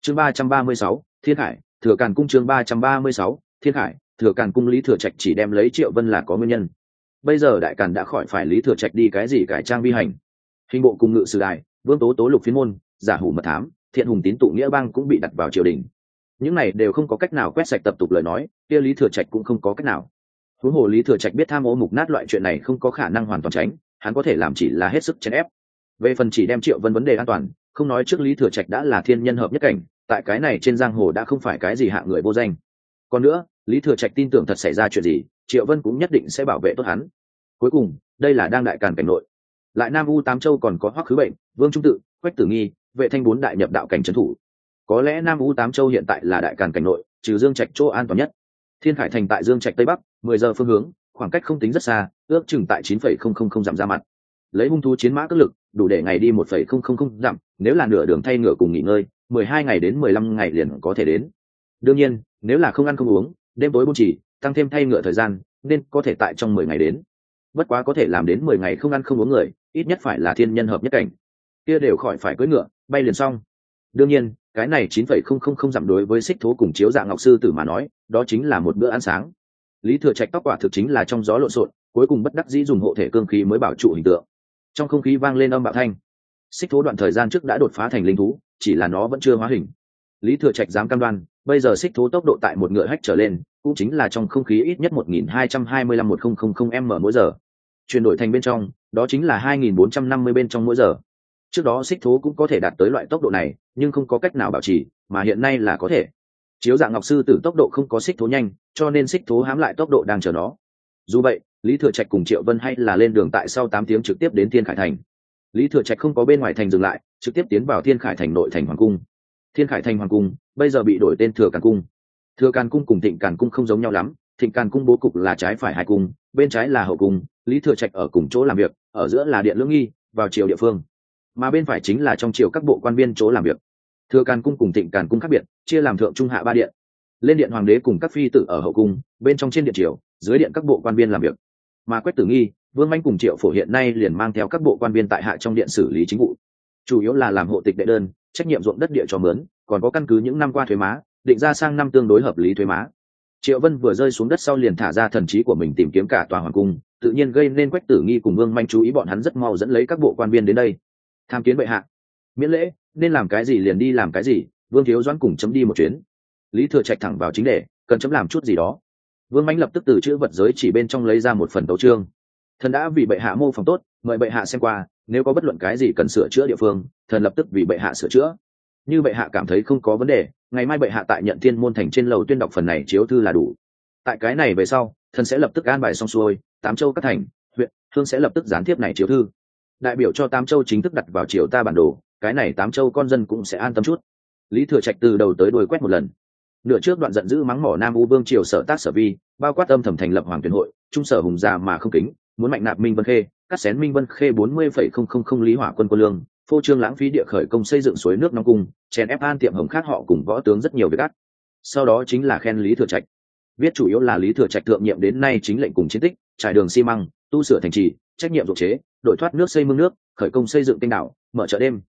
S1: Chương ba trăm ba mươi sáu, thiên hải, thừa càn cung chương ba trăm ba mươi sáu, thiên hải, thừa càn cung lý thừa trạch chỉ đem lấy triệu vân là có nguyên nhân bây giờ đại càn đã khỏi phải lý thừa trạch đi cái gì cải trang vi hành. Hình bộ cùng ngự sử đại vương tố tố lục phiên môn, giả hủ mật thám, thiện hùng tín tụ nghĩa bang cũng bị đặt vào triều đình. Những này đều không có cách nào quét sạch tập tục lời nói, kia lý thừa trạch cũng không có cách nào. Huống hồ lý thừa trạch biết tham ô mục nát loại chuyện này không có khả năng hoàn toàn tránh, hắn có thể làm chỉ là hết sức chèn ép. Về phần chỉ đem triệu vân vấn đề an toàn, không nói trước lý thừa trạch đã là thiên nhân hợp nhất cảnh, tại cái này trên giang hồ đã không phải cái gì hạ người vô danh. Còn nữa, lý thừa trạch tin tưởng thật xảy ra chuyện gì, triệu vân cũng nhất định sẽ bảo vệ tốt hắn cuối cùng, đây là đang đại càn cảnh nội. Lại nam u tám châu còn có hoắc khứ bệnh, vương trung tự, quách tử nghi, vệ thanh bốn đại nhập đạo cảnh trấn thủ. Có lẽ nam u tám châu hiện tại là đại càn cảnh nội, trừ dương trạch chỗ an toàn nhất. Thiên khải thành tại dương trạch tây bắc, mười giờ phương hướng, khoảng cách không tính rất xa, ước chừng tại chín phẩy không không không giảm ra mặt. Lấy hung thú chiến mã cất lực, đủ để ngày đi một phẩy không không không giảm nếu là nửa đường thay ngựa cùng nghỉ ngơi, mười hai ngày đến mười lăm ngày liền có thể đến. Đương nhiên, nếu là không ăn không uống, đêm tối buôn chỉ, tăng thêm thay ngựa thời gian, nên có thể tại trong mười ngày đến bất quá có thể làm đến mười ngày không ăn không uống người, ít nhất phải là thiên nhân hợp nhất cảnh. Kia đều khỏi phải cưỡi ngựa, bay liền xong. Đương nhiên, cái này chín phẩy không không không giảm đối với xích thố cùng chiếu dạng ngọc sư tử mà nói, đó chính là một bữa ăn sáng. Lý thừa trạch tóc quả thực chính là trong gió lộn xộn, cuối cùng bất đắc dĩ dùng hộ thể cương khí mới bảo trụ hình tượng. Trong không khí vang lên âm bạo thanh. Xích thố đoạn thời gian trước đã đột phá thành linh thú, chỉ là nó vẫn chưa hóa hình. Lý thừa trạch dám cam đoan bây giờ xích thú tốc độ tại một ngựa hách trở lên, cũng chính là trong không khí ít nhất một nghìn hai trăm hai mươi lăm một không không không m mỗi giờ. Chuyển đổi thành bên trong, đó chính là hai nghìn bốn trăm năm mươi bên trong mỗi giờ. Trước đó xích thú cũng có thể đạt tới loại tốc độ này, nhưng không có cách nào bảo trì, mà hiện nay là có thể. Chiếu dạng ngọc sư tử tốc độ không có xích thú nhanh, cho nên xích thú hám lại tốc độ đang chờ nó. Dù vậy, lý thừa trạch cùng triệu vân hay là lên đường tại sau tám tiếng trực tiếp đến thiên khải thành. Lý thừa trạch không có bên ngoài thành dừng lại, trực tiếp tiến vào thiên khải thành nội thành hoàng cung thiên khải thành hoàng cung, bây giờ bị đổi tên thừa càn cung. Thừa càn cung cùng thịnh càn cung không giống nhau lắm, thịnh càn cung bố cục là trái phải hai cung, bên trái là hậu cung, lý thừa trạch ở cùng chỗ làm việc, ở giữa là điện lưỡng nghi, vào triều địa phương. Mà bên phải chính là trong triều các bộ quan viên chỗ làm việc. Thừa càn cung cùng thịnh càn cung khác biệt, chia làm thượng trung hạ ba điện. Lên điện hoàng đế cùng các phi tử ở hậu cung, bên trong trên điện triều, dưới điện các bộ quan viên làm việc. Mà quách tử nghi, vương manh cùng triệu phổ hiện nay liền mang theo các bộ quan viên tại hạ trong điện xử lý chính vụ. Chủ yếu là làm hộ tịch đệ đơn trách nhiệm ruộng đất địa cho mướn, còn có căn cứ những năm qua thuế má, định ra sang năm tương đối hợp lý thuế má. Triệu vân vừa rơi xuống đất sau liền thả ra thần trí của mình tìm kiếm cả tòa hoàng cung, tự nhiên gây nên quách tử nghi cùng vương manh chú ý bọn hắn rất mau dẫn lấy các bộ quan viên đến đây. Tham kiến bệ hạ. Miễn lễ, nên làm cái gì liền đi làm cái gì, vương thiếu doãn cùng chấm đi một chuyến. Lý thừa trạch thẳng vào chính đề, cần chấm làm chút gì đó. Vương manh lập tức từ chữ vật giới chỉ bên trong lấy ra một phần tấu trương thần đã vì bệ hạ mô phỏng tốt, mời bệ hạ xem qua, nếu có bất luận cái gì cần sửa chữa địa phương thần lập tức vì bệ hạ sửa chữa. Như bệ hạ cảm thấy không có vấn đề, ngày mai bệ hạ tại nhận thiên môn thành trên lầu tuyên đọc phần này chiếu thư là đủ. Tại cái này về sau, thần sẽ lập tức an bài xong xuôi, tám châu các thành, huyện thương sẽ lập tức gián tiếp này chiếu thư. Đại biểu cho tám châu chính thức đặt vào triều ta bản đồ, cái này tám châu con dân cũng sẽ an tâm chút. Lý thừa trạch từ đầu tới đuôi quét một lần. Nửa trước đoạn giận dữ mắng mỏ nam u vương triều sở tác sở vi, bao quát âm thầm thành lập hoàng tuyển hội, trung sở hùng già mà không kính, muốn mạnh nạp minh vân khê, cắt xén minh vân khê bốn mươi phẩy không không không lý hỏa quân quân lương phô trương lãng phí địa khởi công xây dựng suối nước nóng cung, chèn ép an tiệm hồng khác họ cùng võ tướng rất nhiều việc gắt sau đó chính là khen lý thừa trạch. Viết chủ yếu là lý thừa trạch thượng nhiệm đến nay chính lệnh cùng chiến tích, trải đường xi măng, tu sửa thành trì, trách nhiệm dụng chế, đội thoát nước xây mương nước, khởi công xây dựng kênh đảo, mở chợ đêm.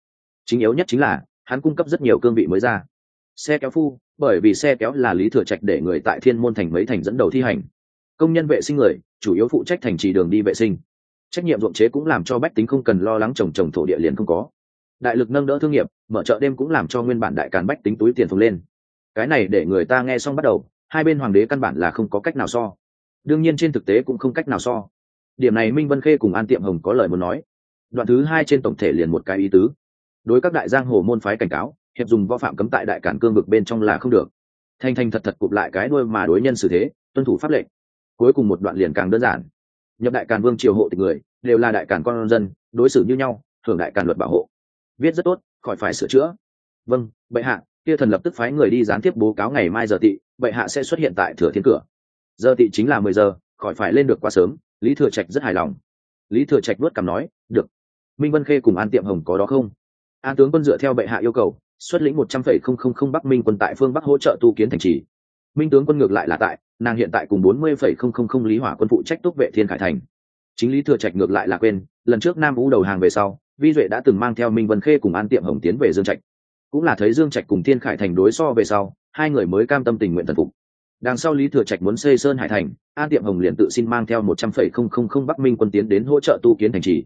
S1: Chính yếu nhất chính là, hắn cung cấp rất nhiều cương vị mới ra. Xe kéo phu, bởi vì xe kéo là lý thừa trạch để người tại thiên môn thành mấy thành dẫn đầu thi hành. Công nhân vệ sinh người, chủ yếu phụ trách thành trì đường đi vệ sinh trách nhiệm ruộng chế cũng làm cho bách tính không cần lo lắng trồng trồng thổ địa liền không có. Đại lực nâng đỡ thương nghiệp, mở chợ đêm cũng làm cho nguyên bản đại càn bách tính túi tiền phồng lên. Cái này để người ta nghe xong bắt đầu, hai bên hoàng đế căn bản là không có cách nào so. Đương nhiên trên thực tế cũng không cách nào so. Điểm này minh vân khê cùng an tiệm hồng có lời muốn nói. Đoạn thứ hai trên tổng thể liền một cái ý tứ. Đối các đại giang hồ môn phái cảnh cáo, hiệp dùng võ phạm cấm tại đại cản cương vực bên trong là không được. Thanh thanh thật thật cụp lại cái đuôi mà đối nhân xử thế, tuân thủ pháp lệnh. Cuối cùng một đoạn liền càng đơn giản nhập đại càn vương triều hộ tịch người, đều là đại càn con dân, đối xử như nhau hưởng đại càn luật bảo hộ. Viết rất tốt, khỏi phải sửa chữa. Vâng bệ hạ, kia thần lập tức phái người đi gián tiếp bố cáo ngày mai giờ tị, bệ hạ sẽ xuất hiện tại thừa thiên cửa. Giờ tị chính là mười giờ, khỏi phải lên được quá sớm, lý thừa trạch rất hài lòng. Lý thừa trạch vớt cằm nói, được. Minh vân khê cùng an tiệm hồng có đó không? An tướng quân dựa theo bệ hạ yêu cầu, xuất lĩnh một trăm phẩy không không không bắc minh quân tại phương bắc hỗ trợ tu kiến thành trì minh tướng quân ngược lại là tại, nàng hiện tại cùng bốn mươi phẩy không không không lý hỏa quân phụ trách túc vệ thiên khải thành. Chính lý thừa trạch ngược lại là quên, lần trước nam vũ đầu hàng về sau, vi duệ đã từng mang theo minh vân khê cùng an tiệm hồng tiến về dương trạch. Cũng là thấy dương trạch cùng thiên khải thành đối so về sau, hai người mới cam tâm tình nguyện thần phục. Đằng sau lý thừa trạch muốn xây sơn hải thành, an tiệm hồng liền tự xin mang theo một trăm phẩy không không không bắc minh quân tiến đến hỗ trợ tu kiến thành trì.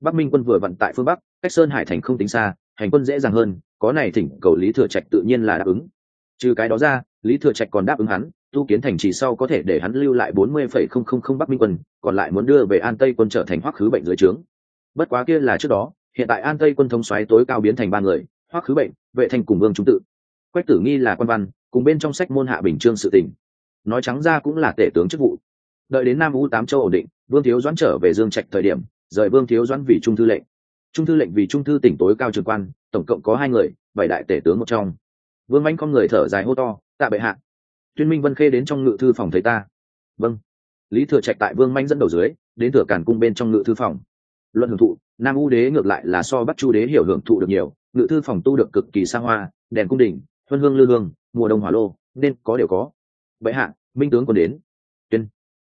S1: Bắc minh quân vừa vận tại phương bắc, cách sơn hải thành không tính xa, hành quân dễ dàng hơn, có này thỉnh cầu lý thừa trạch tự nhiên là đáp ứng. Trừ cái đó ra lý thừa trạch còn đáp ứng hắn, tu kiến thành trì sau có thể để hắn lưu lại bốn mươi phẩy không không không bắc minh quân, còn lại muốn đưa về an tây quân trở thành hoắc khứ bệnh dưới trướng. Bất quá kia là trước đó, hiện tại an tây quân thống xoáy tối cao biến thành ba người, hoắc khứ bệnh, vệ thành cùng vương trung tự. Quách tử nghi là quan văn, cùng bên trong sách môn hạ bình trương sự tình. Nói trắng ra cũng là tể tướng chức vụ. Đợi đến nam u tám châu ổn định, vương thiếu doãn trở về dương trạch thời điểm, rời vương thiếu doãn vì trung thư lệnh. Trung thư lệnh vì trung thư tỉnh tối cao trường quan, tổng cộng có hai người, bảy đại tể tướng một trong. Vương anh con người thở dài hô to tạ bệ hạ. Tuyên minh vân khê đến trong ngự thư phòng thấy ta. Vâng. Lý thừa trạch tại vương manh dẫn đầu dưới, đến thừa cản cung bên trong ngự thư phòng. Luận hưởng thụ, nam u đế ngược lại là so bắt chu đế hiểu hưởng thụ được nhiều, ngự thư phòng tu được cực kỳ xa hoa, đèn cung đình, huân hương lư hương, mùa đông hỏa lô, nên có đều có. Bệ hạ, minh tướng còn đến. Tuyên.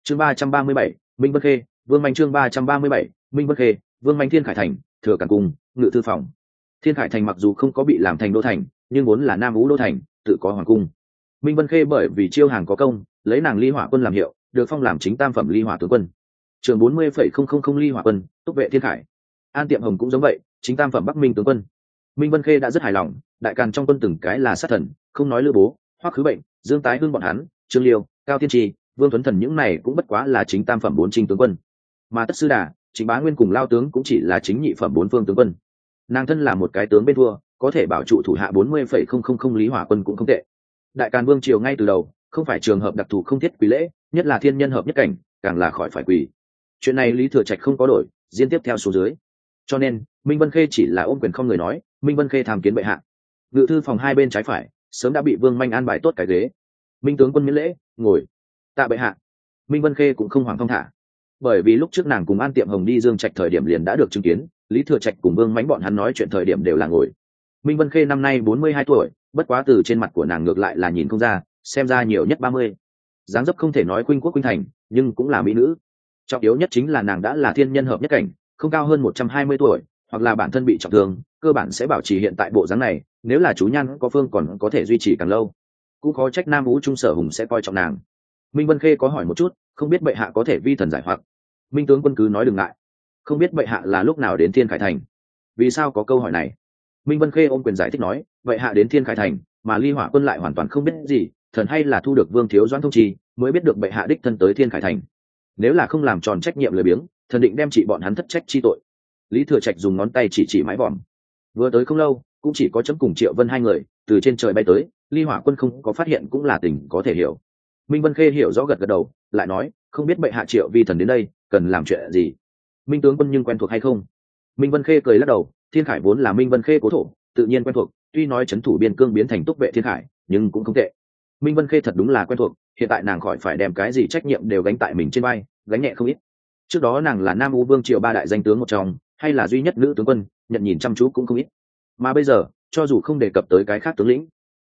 S1: Chương ba trăm ba mươi bảy, minh vân khê, vương manh chương ba trăm ba mươi bảy, minh vân khê, vương manh thiên khải thành, thừa cản cung, ngự thư phòng. Thiên khải thành mặc dù không có bị làm thành đô thành, nhưng muốn là nam vũ đô thành, tự có hoàng cung minh vân khê bởi vì chiêu hàng có công, lấy nàng ly hỏa quân làm hiệu, được phong làm chính tam phẩm ly hỏa tướng quân. Trường bốn mươi phẩy không không không ly hỏa quân, túc vệ thiên khải. An tiệm hồng cũng giống vậy, chính tam phẩm bắc minh tướng quân. Minh vân khê đã rất hài lòng, đại càn trong quân từng cái là sát thần, không nói lữ bố, hoắc khứ bệnh, dương tái hưng bọn hắn, trương liêu, cao tiên tri, vương tuấn thần những này cũng bất quá là chính tam phẩm bốn trinh tướng quân. Mà tất sư đà, chính bá nguyên cùng lao tướng cũng chỉ là chính nhị phẩm bốn phương tướng quân. Nàng thân là một cái tướng bên thua có thể bảo trụ thủ hạ bốn mươi phẩy không không không lý hỏa quân cũng không tệ đại càn vương triều ngay từ đầu, không phải trường hợp đặc thù không thiết quý lễ, nhất là thiên nhân hợp nhất cảnh, càng là khỏi phải quỳ chuyện này lý thừa trạch không có đổi, diễn tiếp theo số dưới. Cho nên, minh vân khê chỉ là ôm quyền không người nói, minh vân khê tham kiến bệ hạ. Ngự thư phòng hai bên trái phải, sớm đã bị vương manh an bài tốt cái ghế. Minh tướng quân miễn lễ, ngồi. Tạ bệ hạ. Minh vân khê cũng không hoàng thông thả. Bởi vì lúc trước nàng cùng an tiệm hồng đi dương trạch thời điểm liền đã được chứng kiến, lý thừa trạch cùng vương mánh bọn hắn nói chuyện thời điểm đều là ngồi. Minh vân khê năm nay bốn mươi hai tuổi bất quá từ trên mặt của nàng ngược lại là nhìn không ra, xem ra nhiều nhất ba mươi. Dáng dấp không thể nói khuynh quốc khuynh thành, nhưng cũng là mỹ nữ. Trọng yếu nhất chính là nàng đã là thiên nhân hợp nhất cảnh, không cao hơn một trăm hai mươi tuổi, hoặc là bản thân bị trọng thương, cơ bản sẽ bảo trì hiện tại bộ dáng này, nếu là chú nhan có phương còn có thể duy trì càng lâu. Cũng có trách nam vũ trung sở hùng sẽ coi trọng nàng. Minh vân khê có hỏi một chút, không biết bệ hạ có thể vi thần giải hoặc. Minh tướng quân cứ nói đừng ngại. Không biết bệ hạ là lúc nào đến thiên khải thành. Vì sao có câu hỏi này? Minh vân khê ôm quyền giải thích nói vậy hạ đến thiên khải thành, mà ly hỏa quân lại hoàn toàn không biết gì, thần hay là thu được vương thiếu doãn thông trì mới biết được bệ hạ đích thân tới thiên khải thành. Nếu là không làm tròn trách nhiệm lười biếng, thần định đem chị bọn hắn thất trách chi tội. Lý thừa trạch dùng ngón tay chỉ chỉ mái vòm. Vừa tới không lâu, cũng chỉ có chấm cùng triệu vân hai người, từ trên trời bay tới, ly hỏa quân không có phát hiện cũng là tình có thể hiểu. Minh vân khê hiểu rõ gật gật đầu, lại nói, không biết bệ hạ triệu vi thần đến đây, cần làm chuyện gì? Minh tướng quân nhưng quen thuộc hay không? Minh vân khê cười lắc đầu, thiên khải vốn là minh vân khê cố thổ, tự nhiên quen thuộc tuy nói c h ấ n thủ biên cương biến thành túc vệ thiên khải, nhưng cũng không tệ. Minh vân khê thật đúng là quen thuộc, hiện tại nàng khỏi phải đem cái gì trách nhiệm đều gánh tại mình trên vai, gánh nhẹ không ít. Trước đó nàng là nam u vương triều ba đại danh tướng một trong, hay là duy nhất nữ tướng quân, nhận nhìn chăm chú cũng không ít. Mà bây giờ, cho dù không đề cập tới cái khác tướng lĩnh,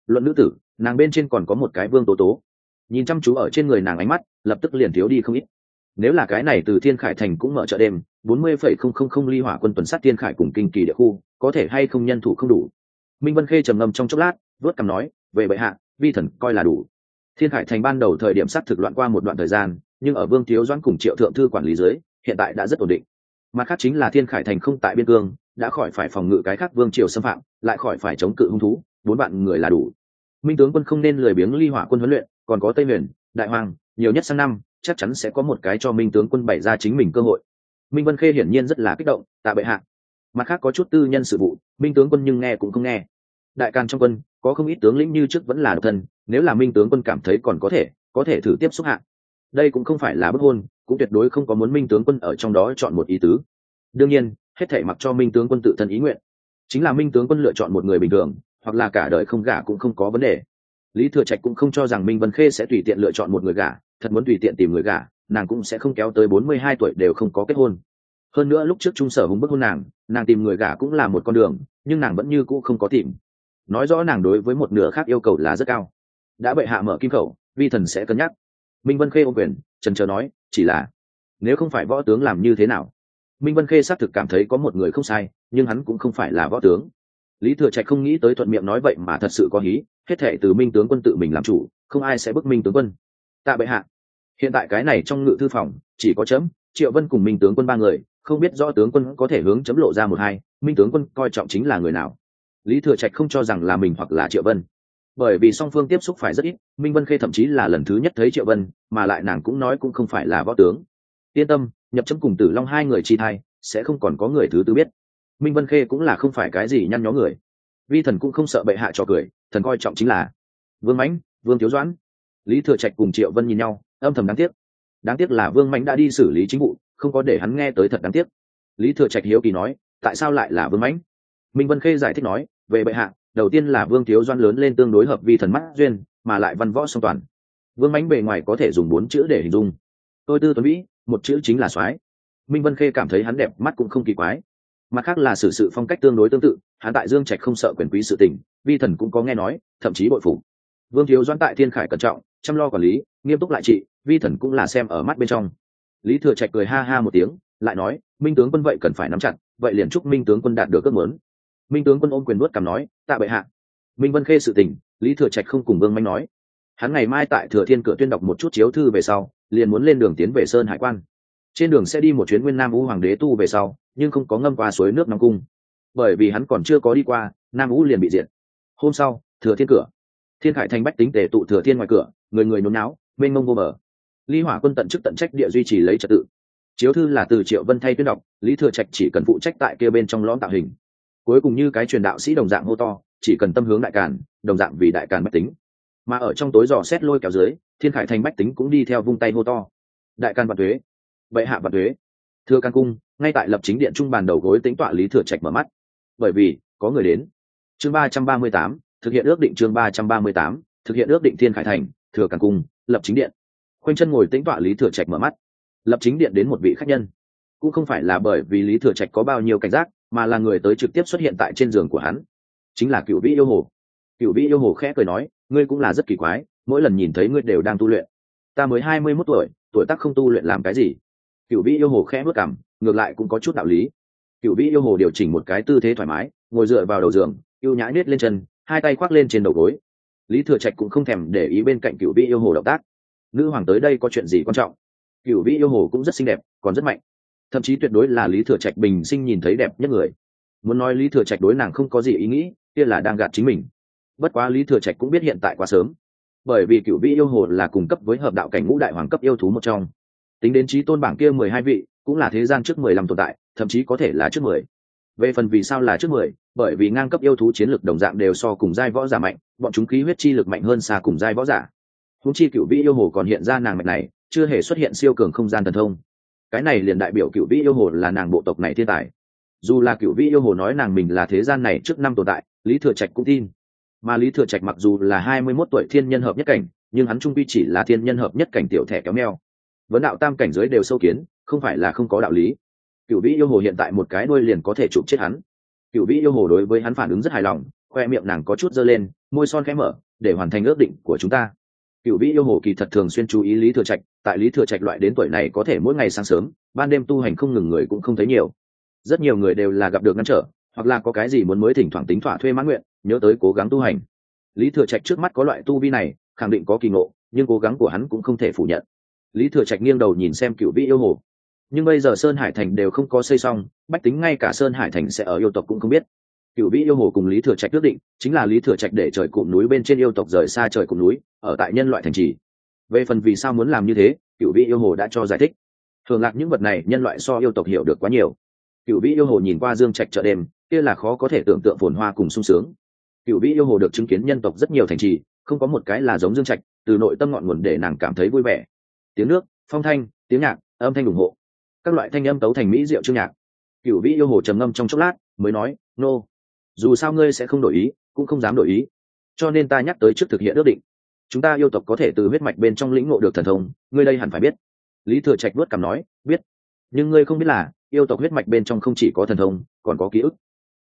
S1: luận nữ tử, nàng bên trên còn có một cái vương tố tố. Nhìn chăm chú ở trên người nàng ánh mắt, lập tức liền thiếu đi không ít. Nếu là cái này từ thiên khải thành cũng mở chợ đêm, bốn mươi phẩy không không không ly hỏa quân tuần sát thiên khải cùng kinh kỳ địa khu, có thể hay không nhân thủ không đủ minh vân khê trầm ngâm trong chốc lát, vớt cằm nói, về bệ hạ, vi thần coi là đủ. Thiên khải thành ban đầu thời điểm sát thực loạn qua một đoạn thời gian, nhưng ở vương thiếu doãn cùng triệu thượng thư quản lý dưới, hiện tại đã rất ổn định. Mặt khác chính là thiên khải thành không tại biên cương, đã khỏi phải phòng ngự cái khác vương triều xâm phạm, lại khỏi phải chống cự hung thú, bốn bạn người là đủ. Minh tướng quân không nên lười biếng ly hỏa quân huấn luyện, còn có tây huyền, đại hoàng, nhiều nhất sang năm, chắc chắn sẽ có một cái cho minh tướng quân bày ra chính mình cơ hội. Minh vân khê hiển nhiên rất là kích động, tạ bệ hạ. Mặt khác có chút tư nhân sự vụ, minh tướng quân nhưng nghe cũng không nghe đại can trong quân, có không ít tướng lĩnh như trước vẫn là độc thân, nếu là minh tướng quân cảm thấy còn có thể có thể thử tiếp xúc hạ. Đây cũng không phải là bức hôn, cũng tuyệt đối không có muốn minh tướng quân ở trong đó chọn một ý tứ. Đương nhiên, hết thể mặc cho minh tướng quân tự thân ý nguyện. Chính là minh tướng quân lựa chọn một người bình thường, hoặc là cả đời không gả cũng không có vấn đề. Lý thừa trạch cũng không cho rằng minh vân khê sẽ tùy tiện lựa chọn một người gả, thật muốn tùy tiện tìm người gả, nàng cũng sẽ không kéo tới bốn mươi hai tuổi đều không có kết hôn. Hơn nữa lúc trước trung sở hùng bức hôn nàng nàng tìm người gả cũng là một con đường, nhưng nàng vẫn như cũ không có tìm nói rõ nàng đối với một nửa khác yêu cầu là rất cao. Đã bệ hạ mở kim khẩu, vi thần sẽ cân nhắc. Minh vân khê ô quyền, trần trờ nói, chỉ là, nếu không phải võ tướng làm như thế nào? Minh vân khê xác thực cảm thấy có một người không sai, nhưng hắn cũng không phải là võ tướng. Lý thừa trạch không nghĩ tới thuận miệng nói vậy mà thật sự có hí, hết thệ từ minh tướng quân tự mình làm chủ, không ai sẽ bức minh tướng quân. Tạ bệ hạ, hiện tại cái này trong ngự thư phòng, chỉ có chấm, triệu vân cùng minh tướng quân ba người, không biết rõ tướng quân có thể hướng chấm lộ ra một hai, minh tướng quân coi trọng chính là người nào? Lý thừa trạch không cho rằng là mình hoặc là triệu vân. Bởi vì song phương tiếp xúc phải rất ít, minh vân khê thậm chí là lần thứ nhất thấy triệu vân, mà lại nàng cũng nói cũng không phải là võ tướng. Yên tâm, nhập chấm cùng tử long hai người chi thai, sẽ không còn có người thứ tư biết. Minh vân khê cũng là không phải cái gì nhăn nhó người. Vi thần cũng không sợ bệ hạ cho cười, thần coi trọng chính là vương mãnh, vương thiếu doãn. Lý thừa trạch cùng triệu vân nhìn nhau, âm thầm đáng tiếc. Đáng tiếc là vương mãnh đã đi xử lý chính vụ, không có để hắn nghe tới thật đáng tiếc. Lý thừa trạch hiếu kỳ nói, tại sao lại là vương mãnh? Minh vân khê giải thích nói, về bệ hạ, đầu tiên là vương thiếu doan lớn lên tương đối hợp vi thần mắt duyên, mà lại văn võ song toàn. Vương mánh bề ngoài có thể dùng bốn chữ để hình dung. Tôi tư tuấn vĩ một chữ chính là soái. Minh vân khê cảm thấy hắn đẹp, mắt cũng không kỳ quái. Mặt khác là xử sự phong cách tương đối tương tự, hắn tại dương trạch không sợ quyền quý sự tình, vi thần cũng có nghe nói, thậm chí bội phủ vương thiếu doãn tại thiên khải cẩn trọng, chăm lo quản lý, nghiêm túc lại trị, vi thần cũng là xem ở mắt bên trong. Lý thừa trạch cười ha ha một tiếng, lại nói, minh tướng quân vậy cần phải nắm chặt, vậy liền chúc minh tướng quân đạt được ước muốn minh tướng quân ôm quyền nuốt cằm nói, tạ bệ hạ. Minh vân khê sự tình, lý thừa trạch không cùng vương manh nói. Hắn ngày mai tại thừa thiên cửa tuyên đọc một chút chiếu thư về sau, liền muốn lên đường tiến về sơn hải quan. Trên đường sẽ đi một chuyến nguyên nam u hoàng đế tu về sau, nhưng không có ngâm qua suối nước nóng cung. Bởi vì hắn còn chưa có đi qua, nam u liền bị diệt. Hôm sau, thừa thiên cửa. Thiên khải thành bách tính tề tụ thừa thiên ngoài cửa, người người nôn náo mênh mông vô mờ. ly hỏa quân tận chức tận trách địa duy trì lấy trật tự. Chiếu thư là từ triệu vân thay tuyên đọc, lý thừa trạch chỉ cần phụ trách tại kia bên trong lõm tạo hình cuối cùng như cái truyền đạo sĩ đồng dạng hô to, chỉ cần tâm hướng đại càn, đồng dạng vì đại càn bách tính. Mà ở trong tối dò xét lôi kéo dưới, thiên khải thành bách tính cũng đi theo vung tay hô to. Đại càn vạn thuế bệ hạ vạn thuế thưa can cung, ngay tại lập chính điện trung bàn đầu gối tính tọa lý thừa trạch mở mắt. Bởi vì, có người đến. Chương ba trăm ba mươi tám, thực hiện ước định chương ba trăm ba mươi tám, thực hiện ước định thiên khải thành thừa càng cung, lập chính điện. Khoanh chân ngồi tính tọa lý thừa trạch mở mắt. Lập chính điện đến một vị khách nhân. Cũng không phải là bởi vì lý thừa trạch có bao nhiêu cảnh giác mà là người tới trực tiếp xuất hiện tại trên giường của hắn. Chính là cựu vĩ yêu hồ. Cựu vĩ yêu hồ khẽ cười nói, ngươi cũng là rất kỳ quái, mỗi lần nhìn thấy ngươi đều đang tu luyện. Ta mới hai mươi mốt tuổi tuổi tác không tu luyện làm cái gì? Cựu vĩ yêu hồ khẽ bước cảm ngược lại cũng có chút đạo lý. Cựu vĩ yêu hồ điều chỉnh một cái tư thế thoải mái, ngồi dựa vào đầu giường yêu nhã nết lên chân, hai tay khoác lên trên đầu gối. Lý thừa trạch cũng không thèm để ý bên cạnh cựu vĩ yêu hồ động tác. Nữ hoàng tới đây có chuyện gì quan trọng? Cựu vĩ yêu hồ cũng rất xinh đẹp, còn rất mạnh thậm chí tuyệt đối là lý thừa trạch bình sinh nhìn thấy đẹp nhất người. Muốn nói lý thừa trạch đối nàng không có gì ý nghĩ, kia là đang gạt chính mình. Bất quá lý thừa trạch cũng biết hiện tại quá sớm. Bởi vì cựu vị yêu hồ là cung cấp với hợp đạo cảnh ngũ đại hoàng cấp yêu thú một trong. Tính đến trí tôn bảng kia mười hai vị, cũng là thế gian trước mười lăm tồn tại, thậm chí có thể là trước mười. Về phần vì sao là trước mười, bởi vì ngang cấp yêu thú chiến lược đồng dạng đều so cùng giai võ giả mạnh, bọn chúng khí huyết chi lực mạnh hơn xa cùng giai võ giả. Húng chi cựu vị yêu hồ còn hiện ra nàng mạnh này, chưa hề xuất hiện siêu cường không gian thần thông cái này liền đại biểu cựu vĩ yêu hồ là nàng bộ tộc này thiên tài. Dù là cựu vĩ yêu hồ nói nàng mình là thế gian này trước năm tồn tại, lý thừa trạch cũng tin. Mà lý thừa trạch mặc dù là hai mươi mốt tuổi thiên nhân hợp nhất cảnh, nhưng hắn trung vi chỉ là thiên nhân hợp nhất cảnh tiểu thẻ kéo meo vấn đạo tam cảnh giới đều sâu kiến, không phải là không có đạo lý. Cựu vĩ yêu hồ hiện tại một cái đuôi liền có thể chụp chết hắn. Cựu vĩ yêu hồ đối với hắn phản ứng rất hài lòng, khoe miệng nàng có chút dơ lên, môi son khẽ mở, để hoàn thành ước định của chúng ta cựu vĩ yêu hồ kỳ thật thường xuyên chú ý lý thừa trạch, tại lý thừa trạch loại đến tuổi này có thể mỗi ngày sáng sớm, ban đêm tu hành không ngừng người cũng không thấy nhiều. Rất nhiều người đều là gặp được ngăn trở, hoặc là có cái gì muốn mới thỉnh thoảng tính thỏa thuê mãn nguyện, nhớ tới cố gắng tu hành. Lý thừa trạch trước mắt có loại tu vi này, khẳng định có kỳ ngộ, nhưng cố gắng của hắn cũng không thể phủ nhận. Lý thừa trạch nghiêng đầu nhìn xem cựu vĩ yêu hồ. Nhưng bây giờ sơn hải thành đều không có xây xong, bách tính ngay cả sơn hải thành sẽ ở yêu tộc cũng không biết cựu vĩ yêu hồ cùng lý thừa trạch quyết định, chính là lý thừa trạch để trời cụm núi bên trên yêu tộc rời xa trời cụm núi, ở tại nhân loại thành trì. Về phần vì sao muốn làm như thế cựu vĩ yêu hồ đã cho giải thích. Thường lạc những vật này, nhân loại so yêu tộc hiểu được quá nhiều. Cựu vĩ yêu hồ nhìn qua dương trạch chợ đêm, kia là khó có thể tưởng tượng phồn hoa cùng sung sướng. Cựu vĩ yêu hồ được chứng kiến nhân tộc rất nhiều thành trì, không có một cái là giống dương trạch, từ nội tâm ngọn nguồn để nàng cảm thấy vui vẻ. Tiếng nước, phong thanh, tiếng nhạc, âm thanh ủng hộ. Các loại thanh âm tấu thành mỹ diệu chương nhạc. Cựu vĩ yêu hồ trầm ngâm trong chốc lát, mới nói, nô、no dù sao ngươi sẽ không đổi ý, cũng không dám đổi ý. Cho nên ta nhắc tới trước thực hiện ước định. Chúng ta yêu tộc có thể từ huyết mạch bên trong lĩnh ngộ được thần thông, ngươi đây hẳn phải biết. Lý thừa trạch vớt cảm nói, biết. Nhưng ngươi không biết là, yêu tộc huyết mạch bên trong không chỉ có thần thông, còn có ký ức.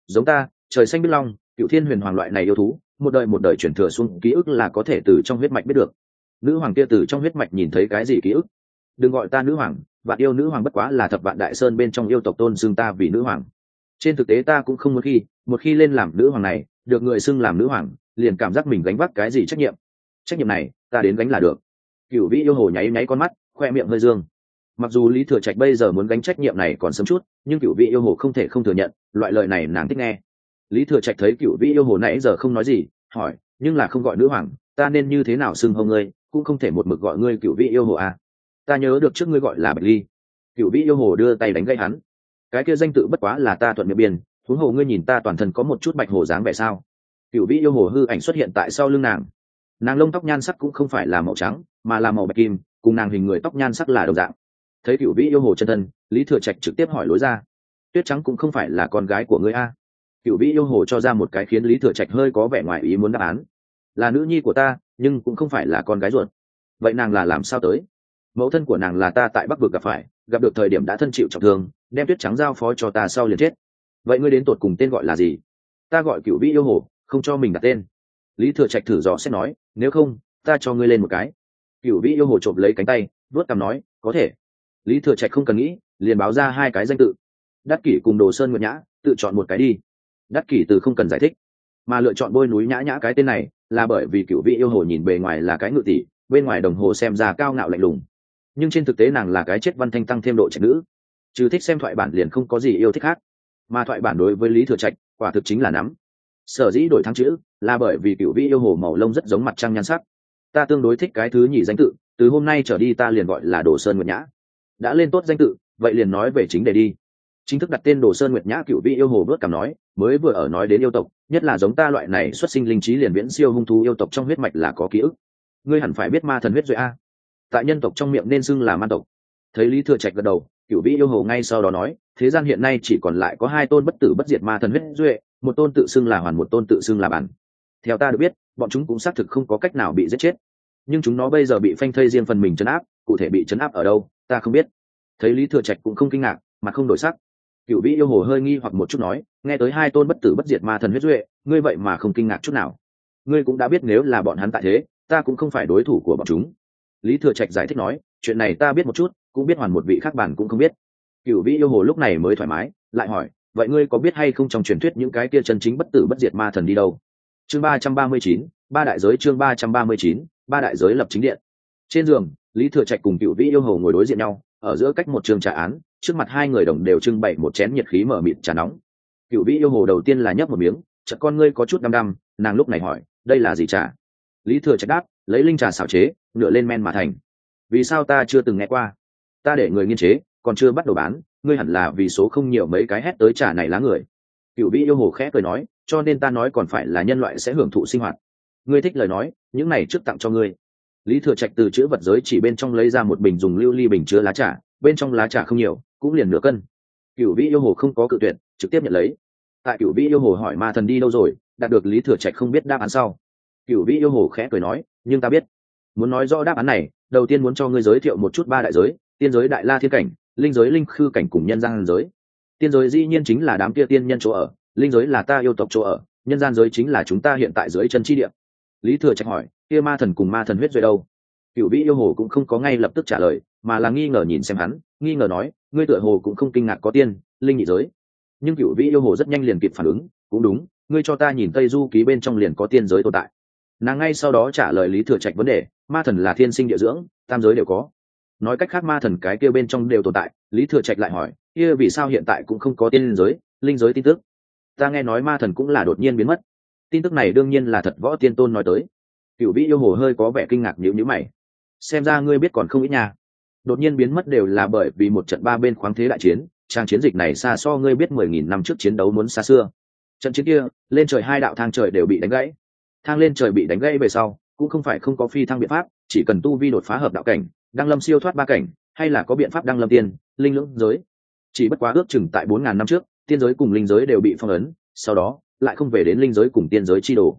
S1: Giống ta, trời xanh biết long, cựu thiên huyền hoàng loại này yêu thú, một đời một đời chuyển thừa xuống, ký ức là có thể từ trong huyết mạch biết được. Nữ hoàng kia từ trong huyết mạch nhìn thấy cái gì ký ức? Đừng gọi ta nữ hoàng bạn yêu nữ hoàng bất quá là thập vạn đại sơn bên trong yêu tộc tôn xưng ta vì nữ hoàng trên thực tế ta cũng không muốn khi, một khi lên làm nữ hoàng này, được người xưng làm nữ hoàng, liền cảm giác mình gánh vác cái gì trách nhiệm? Trách nhiệm này, ta đến gánh là được. Cựu vĩ yêu hồ nháy nháy con mắt, khoe miệng hơi dương. Mặc dù lý thừa trạch bây giờ muốn gánh trách nhiệm này còn sớm chút, nhưng cựu vị yêu hồ không thể không thừa nhận, loại lời này nàng thích nghe. Lý thừa trạch thấy cựu vị yêu hồ nãy giờ không nói gì, hỏi, nhưng là không gọi nữ hoàng, ta nên như thế nào xưng hông ngươi? Cũng không thể một mực gọi ngươi cựu vị yêu hồ à. ta nhớ được trước ngươi gọi là bạch ly. Cựu vị yêu hồ đưa tay đánh gây hắn cái kia danh tự bất quá là ta thuận miệng biên, huống hồ ngươi nhìn ta toàn thân có một chút bạch hồ dáng vẻ sao? Cựu vĩ yêu hồ hư ảnh xuất hiện tại sau lưng nàng. Nàng lông tóc nhan sắc cũng không phải là màu trắng, mà là màu bạch kim, cùng nàng hình người tóc nhan sắc là đồng dạng. Thấy cựu vĩ yêu hồ chân thân, lý thừa trạch trực tiếp hỏi lối ra. Tuyết trắng cũng không phải là con gái của ngươi a. Cựu vĩ yêu hồ cho ra một cái khiến lý thừa trạch hơi có vẻ ngoài ý muốn đáp án. Là nữ nhi của ta, nhưng cũng không phải là con gái ruột. Vậy nàng là làm sao tới? Mẫu thân của nàng là ta tại bắc vực gặp phải, gặp được thời điểm đã thân chịu trọng thương đem tuyết trắng giao phó cho ta sau liền chết. Vậy ngươi đến tột cùng tên gọi là gì? Ta gọi cựu vĩ yêu hồ, không cho mình đặt tên. Lý thừa trạch thử dò xét nói, nếu không, ta cho ngươi lên một cái. Cựu vĩ yêu hồ chộp lấy cánh tay, vuốt cằm nói, có thể. Lý thừa trạch không cần nghĩ, liền báo ra hai cái danh tự. Đắc kỷ cùng đồ sơn nguyệt nhã, tự chọn một cái đi. Đắc kỷ từ không cần giải thích, mà lựa chọn bôi núi nhã nhã cái tên này là bởi vì cựu vị yêu hồ nhìn bề ngoài là cái ngự tỷ, bên ngoài đồng hồ xem ra cao ngạo lạnh lùng. Nhưng trên thực tế nàng là cái chết văn thanh tăng thêm độ trạch nữ trừ thích xem thoại bản liền không có gì yêu thích khác. Mà thoại bản đối với lý thừa trạch, quả thực chính là nắm. Sở dĩ đổi thắng chữ, là bởi vì cựu vi yêu hồ màu lông rất giống mặt trăng nhan sắc. Ta tương đối thích cái thứ nhì danh tự, từ hôm nay trở đi ta liền gọi là đồ sơn nguyệt nhã. Đã lên tốt danh tự, vậy liền nói về chính đề đi. Chính thức đặt tên đồ sơn nguyệt nhã cựu vị yêu hồ vớt cảm nói, mới vừa ở nói đến yêu tộc, nhất là giống ta loại này xuất sinh linh trí liền viễn siêu hung thú yêu tộc trong huyết mạch là có ký ức. Ngươi hẳn phải biết ma thần huyết duệ a. Tại nhân tộc trong miệng nên xưng là man tộc. Thấy lý thừa trạch gật đầu cựu vị yêu hồ ngay sau đó nói, thế gian hiện nay chỉ còn lại có hai tôn bất tử bất diệt ma thần huyết duệ, một tôn tự xưng là hoàn, một tôn tự xưng là bản. Theo ta được biết, bọn chúng cũng xác thực không có cách nào bị giết chết. Nhưng chúng nó bây giờ bị phanh thây riêng phần mình chấn áp, cụ thể bị chấn áp ở đâu, ta không biết. Thấy lý thừa trạch cũng không kinh ngạc, mà không đổi sắc. Cựu vĩ yêu hồ hơi nghi hoặc một chút nói, nghe tới hai tôn bất tử bất diệt ma thần huyết duệ, ngươi vậy mà không kinh ngạc chút nào. Ngươi cũng đã biết nếu là bọn hắn tại thế, ta cũng không phải đối thủ của bọn chúng. Lý thừa trạch giải thích nói, chuyện này ta biết một chút cũng biết hoàn một vị khác bản cũng không biết. Cựu vĩ yêu hồ lúc này mới thoải mái, lại hỏi, vậy ngươi có biết hay không trong truyền thuyết những cái kia chân chính bất tử bất diệt ma thần đi đâu? Chương ba trăm ba mươi chín, ba đại giới chương ba trăm ba mươi chín, ba đại giới lập chính điện. Trên giường, lý thừa trạch cùng cựu vĩ yêu hồ ngồi đối diện nhau, ở giữa cách một trường trà án, trước mặt hai người đồng đều trưng bày một chén nhiệt khí mở mịt trà nóng. Cựu vĩ yêu hồ đầu tiên là nhấp một miếng, chợt con ngươi có chút đăm đăm, nàng lúc này hỏi, đây là gì trà? Lý thừa trạch đáp, lấy linh trà xảo chế, nửa lên men mà thành. Vì sao ta chưa từng nghe qua? Ta để người nghiên chế, còn chưa bắt đầu bán, ngươi hẳn là vì số không nhiều mấy cái hét tới trà này lá người. Cựu vĩ yêu hồ khẽ cười nói, cho nên ta nói còn phải là nhân loại sẽ hưởng thụ sinh hoạt. Ngươi thích lời nói, những này trước tặng cho ngươi. Lý thừa trạch từ chữ vật giới chỉ bên trong lấy ra một bình dùng lưu ly bình chứa lá trà, bên trong lá trà không nhiều, cũng liền nửa cân. Cựu vĩ yêu hồ không có cự tuyệt, trực tiếp nhận lấy. Tại cựu vĩ yêu hồ hỏi ma thần đi đâu rồi, đạt được lý thừa trạch không biết đáp án sau. Cựu vĩ yêu hồ khẽ cười nói, nhưng ta biết muốn nói rõ đáp án này, đầu tiên muốn cho ngươi giới thiệu một chút ba đại giới, tiên giới đại la thiên cảnh, linh giới linh khư cảnh cùng nhân gian giới. Tiên giới dĩ nhiên chính là đám kia tiên nhân chỗ ở, linh giới là ta yêu tộc chỗ ở, nhân gian giới chính là chúng ta hiện tại dưới chân chi địa. Lý thừa trạch hỏi, kia ma thần cùng ma thần huyết duệ đâu? Cựu vĩ yêu hồ cũng không có ngay lập tức trả lời, mà là nghi ngờ nhìn xem hắn, nghi ngờ nói, ngươi tựa hồ cũng không kinh ngạc có tiên, linh nhị giới. Nhưng cựu vĩ yêu hồ rất nhanh liền kịp phản ứng, cũng đúng, ngươi cho ta nhìn tây du ký bên trong liền có tiên giới tồn tại. Nàng ngay sau đó trả lời lý thừa trạch vấn đề ma thần là thiên sinh địa dưỡng, tam giới đều có. Nói cách khác ma thần cái kia bên trong đều tồn tại, lý thừa trạch lại hỏi, kia vì sao hiện tại cũng không có tiên giới, linh giới tin tức? Ta nghe nói ma thần cũng là đột nhiên biến mất. Tin tức này đương nhiên là thật võ tiên tôn nói tới. Cựu vĩ yêu hồ hơi có vẻ kinh ngạc nhịu nhữ mày. Xem ra ngươi biết còn không ít nha. Đột nhiên biến mất đều là bởi vì một trận ba bên khoáng thế đại chiến, trang chiến dịch này xa so ngươi biết mười nghìn năm trước chiến đấu muốn xa xưa. Trận chiến kia, lên trời hai đạo thang trời đều bị đánh gãy. Thang lên trời bị đánh gãy về sau cũng không phải không có phi thăng biện pháp, chỉ cần tu vi đột phá hợp đạo cảnh, đăng lâm siêu thoát ba cảnh, hay là có biện pháp đăng lâm tiên, linh lưỡng giới. Chỉ bất quá ước chừng tại bốn ngàn năm trước, tiên giới cùng linh giới đều bị phong ấn, sau đó, lại không về đến linh giới cùng tiên giới chi đồ.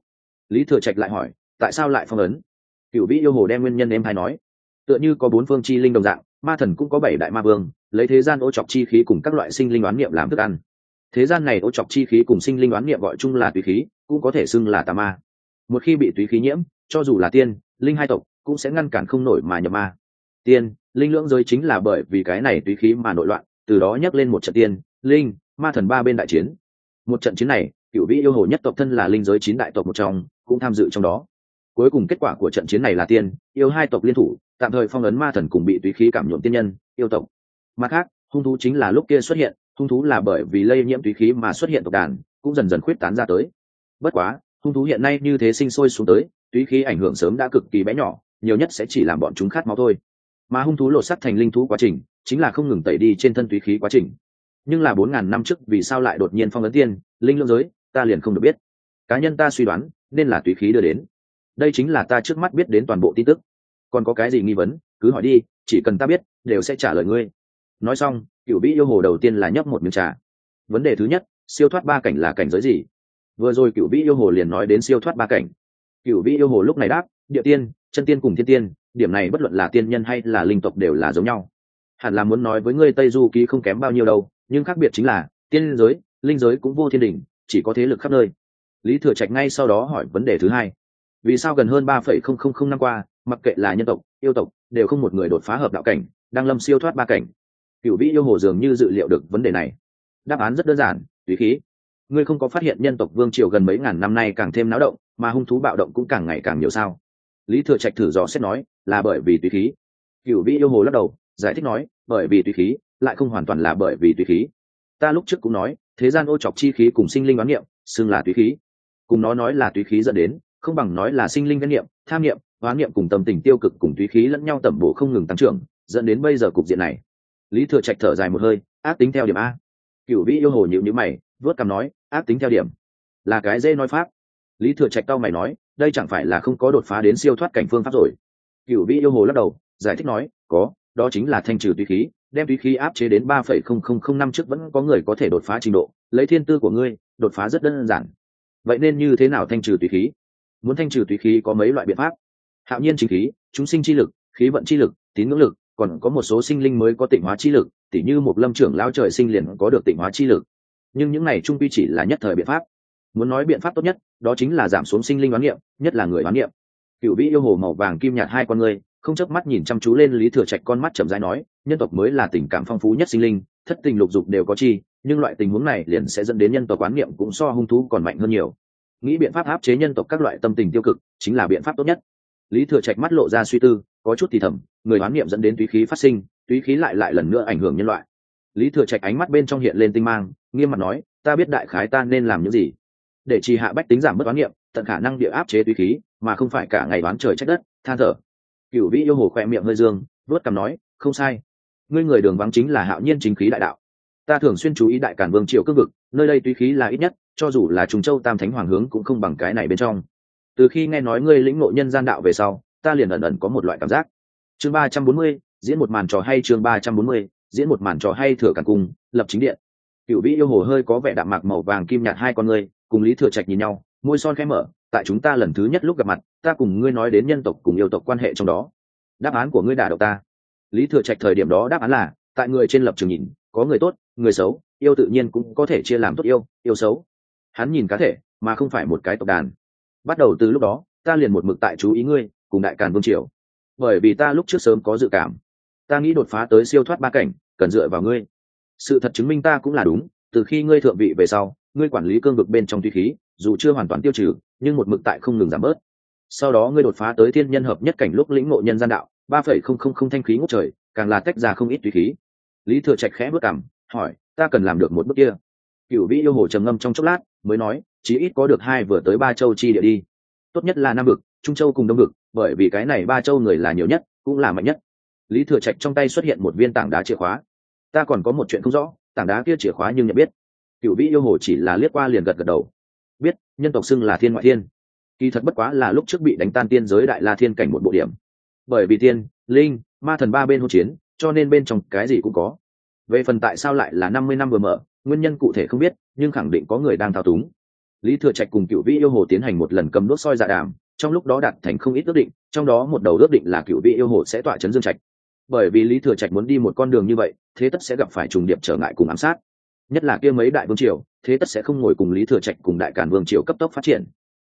S1: Lý thừa trạch lại hỏi, tại sao lại phong ấn? Cựu vĩ yêu hồ đem nguyên nhân em hay nói, tựa như có bốn phương chi linh đồng dạng, ma thần cũng có bảy đại ma vương, lấy thế gian ô chọc chi khí cùng các loại sinh linh đoán niệm làm thức ăn. Thế gian này ô chọc chi khí cùng sinh linh đoán niệm gọi chung là tùy khí, cũng có thể xưng là tà ma. Một khi bị tùy khí nhiễm cho dù là tiên, linh hai tộc, cũng sẽ ngăn cản không nổi mà nhập ma. Tiên, linh lưỡng giới chính là bởi vì cái này tùy khí mà nội loạn, từ đó nhắc lên một trận tiên, linh, ma thần ba bên đại chiến. Một trận chiến này, cựu vĩ yêu hồ nhất tộc thân là linh giới chín đại tộc một trong, cũng tham dự trong đó. Cuối cùng kết quả của trận chiến này là tiên, yêu hai tộc liên thủ, tạm thời phong ấn ma thần cùng bị tùy khí cảm nhuộm tiên nhân, yêu tộc. Mặt khác, hung thú chính là lúc kia xuất hiện, hung thú là bởi vì lây nhiễm tùy khí mà xuất hiện tộc đàn, cũng dần dần khuyết tán ra tới. Bất quá, hung thú hiện nay như thế sinh sôi xuống tới túy khí ảnh hưởng sớm đã cực kỳ bé nhỏ, nhiều nhất sẽ chỉ làm bọn chúng khát máu thôi. Mà hung thú lột sắt thành linh thú quá trình, chính là không ngừng tẩy đi trên thân túy khí quá trình. Nhưng là bốn ngàn năm trước, vì sao lại đột nhiên phong ấn tiên, linh lương giới, ta liền không được biết. Cá nhân ta suy đoán, nên là túy khí đưa đến. Đây chính là ta trước mắt biết đến toàn bộ tin tức. Còn có cái gì nghi vấn, cứ hỏi đi, chỉ cần ta biết, đều sẽ trả lời ngươi. Nói xong, cựu vĩ yêu hồ đầu tiên là nhấp một miếng trà. Vấn đề thứ nhất, siêu thoát ba cảnh là cảnh giới gì? Vừa rồi cựu vĩ yêu hồ liền nói đến siêu thoát ba cảnh cựu vĩ yêu hồ lúc này đáp, địa tiên, chân tiên cùng thiên tiên, điểm này bất luận là tiên nhân hay là linh tộc đều là giống nhau. Hẳn là muốn nói với ngươi tây du ký không kém bao nhiêu đâu, nhưng khác biệt chính là, tiên giới, linh giới cũng vô thiên đình chỉ có thế lực khắp nơi. Lý thừa trạch ngay sau đó hỏi vấn đề thứ hai. Vì sao gần hơn ba phẩy không không không năm qua, mặc kệ là nhân tộc, yêu tộc, đều không một người đột phá hợp đạo cảnh, đang lâm siêu thoát ba cảnh? Cựu vĩ yêu hồ dường như dự liệu được vấn đề này. Đáp án rất đơn giản, tùy khí ngươi không có phát hiện nhân tộc vương triều gần mấy ngàn năm nay càng thêm náo động, mà hung thú bạo động cũng càng ngày càng nhiều sao? Lý thừa trạch thử dò xét nói, là bởi vì tùy khí. Cựu vĩ yêu hồ lắc đầu, giải thích nói, bởi vì tùy khí, lại không hoàn toàn là bởi vì tùy khí. Ta lúc trước cũng nói, thế gian ô chọc chi khí cùng sinh linh đoán niệm, xưng là tùy khí. Cùng nó nói là tùy khí dẫn đến, không bằng nói là sinh linh oán niệm, tham niệm, oán niệm cùng tâm tình tiêu cực cùng tùy khí lẫn nhau tẩm bổ không ngừng tăng trưởng, dẫn đến bây giờ cục diện này. Lý thừa trạch thở dài một hơi, ác tính theo điểm a. Cựu vĩ yêu hồ nhịu nhữ mày vớt cằm nói, ác tính theo điểm. Là cái dê nói pháp. Lý thừa trạch tao mày nói, đây chẳng phải là không có đột phá đến siêu thoát cảnh phương pháp rồi? Cựu vĩ yêu hồ lắc đầu, giải thích nói, có, đó chính là thanh trừ tùy khí, đem tùy khí áp chế đến ba phẩy không không không năm trước vẫn có người có thể đột phá trình độ, lấy thiên tư của ngươi, đột phá rất đơn giản. Vậy nên như thế nào thanh trừ tùy khí? Muốn thanh trừ tùy khí có mấy loại biện pháp? Hạo nhiên chính khí, chúng sinh chi lực, khí vận chi lực, tín ngưỡng lực, còn có một số sinh linh mới có tịnh hóa chi lực, tỉ như một lâm trưởng lao trời sinh liền có được tịnh hóa chi lực nhưng những này trung quy chỉ là nhất thời biện pháp. Muốn nói biện pháp tốt nhất, đó chính là giảm xuống sinh linh đoán niệm, nhất là người đoán niệm. Cựu vĩ yêu hồ màu vàng kim nhạt hai con người không chớp mắt nhìn chăm chú lên lý thừa trạch con mắt chậm rãi nói, nhân tộc mới là tình cảm phong phú nhất sinh linh, thất tình lục dục đều có chi, nhưng loại tình huống này liền sẽ dẫn đến nhân tộc quán niệm cũng so hung thú còn mạnh hơn nhiều. Nghĩ biện pháp áp chế nhân tộc các loại tâm tình tiêu cực, chính là biện pháp tốt nhất. Lý thừa trạch mắt lộ ra suy tư, có chút thì thầm, người hoán niệm dẫn đến túy khí phát sinh, túy khí lại lại lần nữa ảnh hưởng nhân loại. Lý thừa trạch ánh mắt bên trong hiện lên tinh mang nghiêm mặt nói, ta biết đại khái ta nên làm những gì. Để trì hạ bách tính giảm mất oán niệm tận khả năng địa áp chế tùy khí, mà không phải cả ngày đoán trời trách đất, than thở. Cựu vĩ yêu hồ khoe miệng hơi dương vớt cằm nói, không sai. Ngươi người đường vắng chính là hạo nhiên chính khí đại đạo. Ta thường xuyên chú ý đại cản vương triều cương vực, nơi đây tùy khí là ít nhất, cho dù là trùng châu tam thánh hoàng hướng cũng không bằng cái này bên trong. Từ khi nghe nói ngươi lĩnh ngộ nhân gian đạo về sau, ta liền ẩn ẩn có một loại cảm giác. Chương ba trăm bốn mươi, diễn một màn trò hay chương ba trăm bốn mươi, diễn một màn trò hay thừa cản cung, lập chính điện cựu vĩ yêu hồ hơi có vẻ đạm mạc màu vàng kim nhạt hai con ngươi, cùng lý thừa trạch nhìn nhau, môi son khẽ mở, tại chúng ta lần thứ nhất lúc gặp mặt, ta cùng ngươi nói đến nhân tộc cùng yêu tộc quan hệ trong đó. Đáp án của ngươi đả độc ta. Lý thừa trạch thời điểm đó đáp án là, tại người trên lập trường nhìn, có người tốt, người xấu, yêu tự nhiên cũng có thể chia làm tốt yêu yêu xấu. Hắn nhìn cá thể, mà không phải một cái tộc đàn. Bắt đầu từ lúc đó, ta liền một mực tại chú ý ngươi, cùng đại càn vương triều. Bởi vì ta lúc trước sớm có dự cảm. Ta nghĩ đột phá tới siêu thoát ba cảnh, cần dựa vào ngươi sự thật chứng minh ta cũng là đúng, từ khi ngươi thượng vị về sau, ngươi quản lý cương vực bên trong tuy khí, dù chưa hoàn toàn tiêu trừ, nhưng một mực tại không ngừng giảm bớt. Sau đó ngươi đột phá tới thiên nhân hợp nhất cảnh lúc lĩnh ngộ nhân gian đạo, ba phẩy không không không thanh khí ngút trời, càng là tách ra không ít tùy khí. Lý thừa trạch khẽ bước cảm hỏi, ta cần làm được một bước kia. Cựu vĩ yêu hồ trầm ngâm trong chốc lát, mới nói chí ít có được hai vừa tới ba châu chi địa đi. Tốt nhất là nam vực, trung châu cùng đông vực, bởi vì cái này ba châu người là nhiều nhất, cũng là mạnh nhất. Lý thừa trạch trong tay xuất hiện một viên tảng đá chìa khóa ta còn có một chuyện không rõ, tảng đá kia chìa khóa nhưng nhận biết. Cựu vĩ yêu hồ chỉ là liếc qua liền gật gật đầu. Biết, nhân tộc xưng là thiên ngoại thiên. Kỳ thật bất quá là lúc trước bị đánh tan tiên giới đại la thiên cảnh một bộ điểm. Bởi vì tiên, linh, ma thần ba bên hỗn chiến, cho nên bên trong cái gì cũng có. Về phần tại sao lại là năm mươi năm vừa mở, nguyên nhân cụ thể không biết, nhưng khẳng định có người đang thao túng. Lý thừa trạch cùng cựu vĩ yêu hồ tiến hành một lần cầm đốt soi dạ đàm, trong lúc đó đạt thành không ít ước định, trong đó một đầu ước định là cựu vĩ yêu hồ sẽ tọa chấn dương trạch bởi vì lý thừa trạch muốn đi một con đường như vậy, thế tất sẽ gặp phải trùng điệp trở ngại cùng ám sát. Nhất là kia mấy đại vương triều, thế tất sẽ không ngồi cùng lý thừa trạch cùng đại cản vương triều cấp tốc phát triển.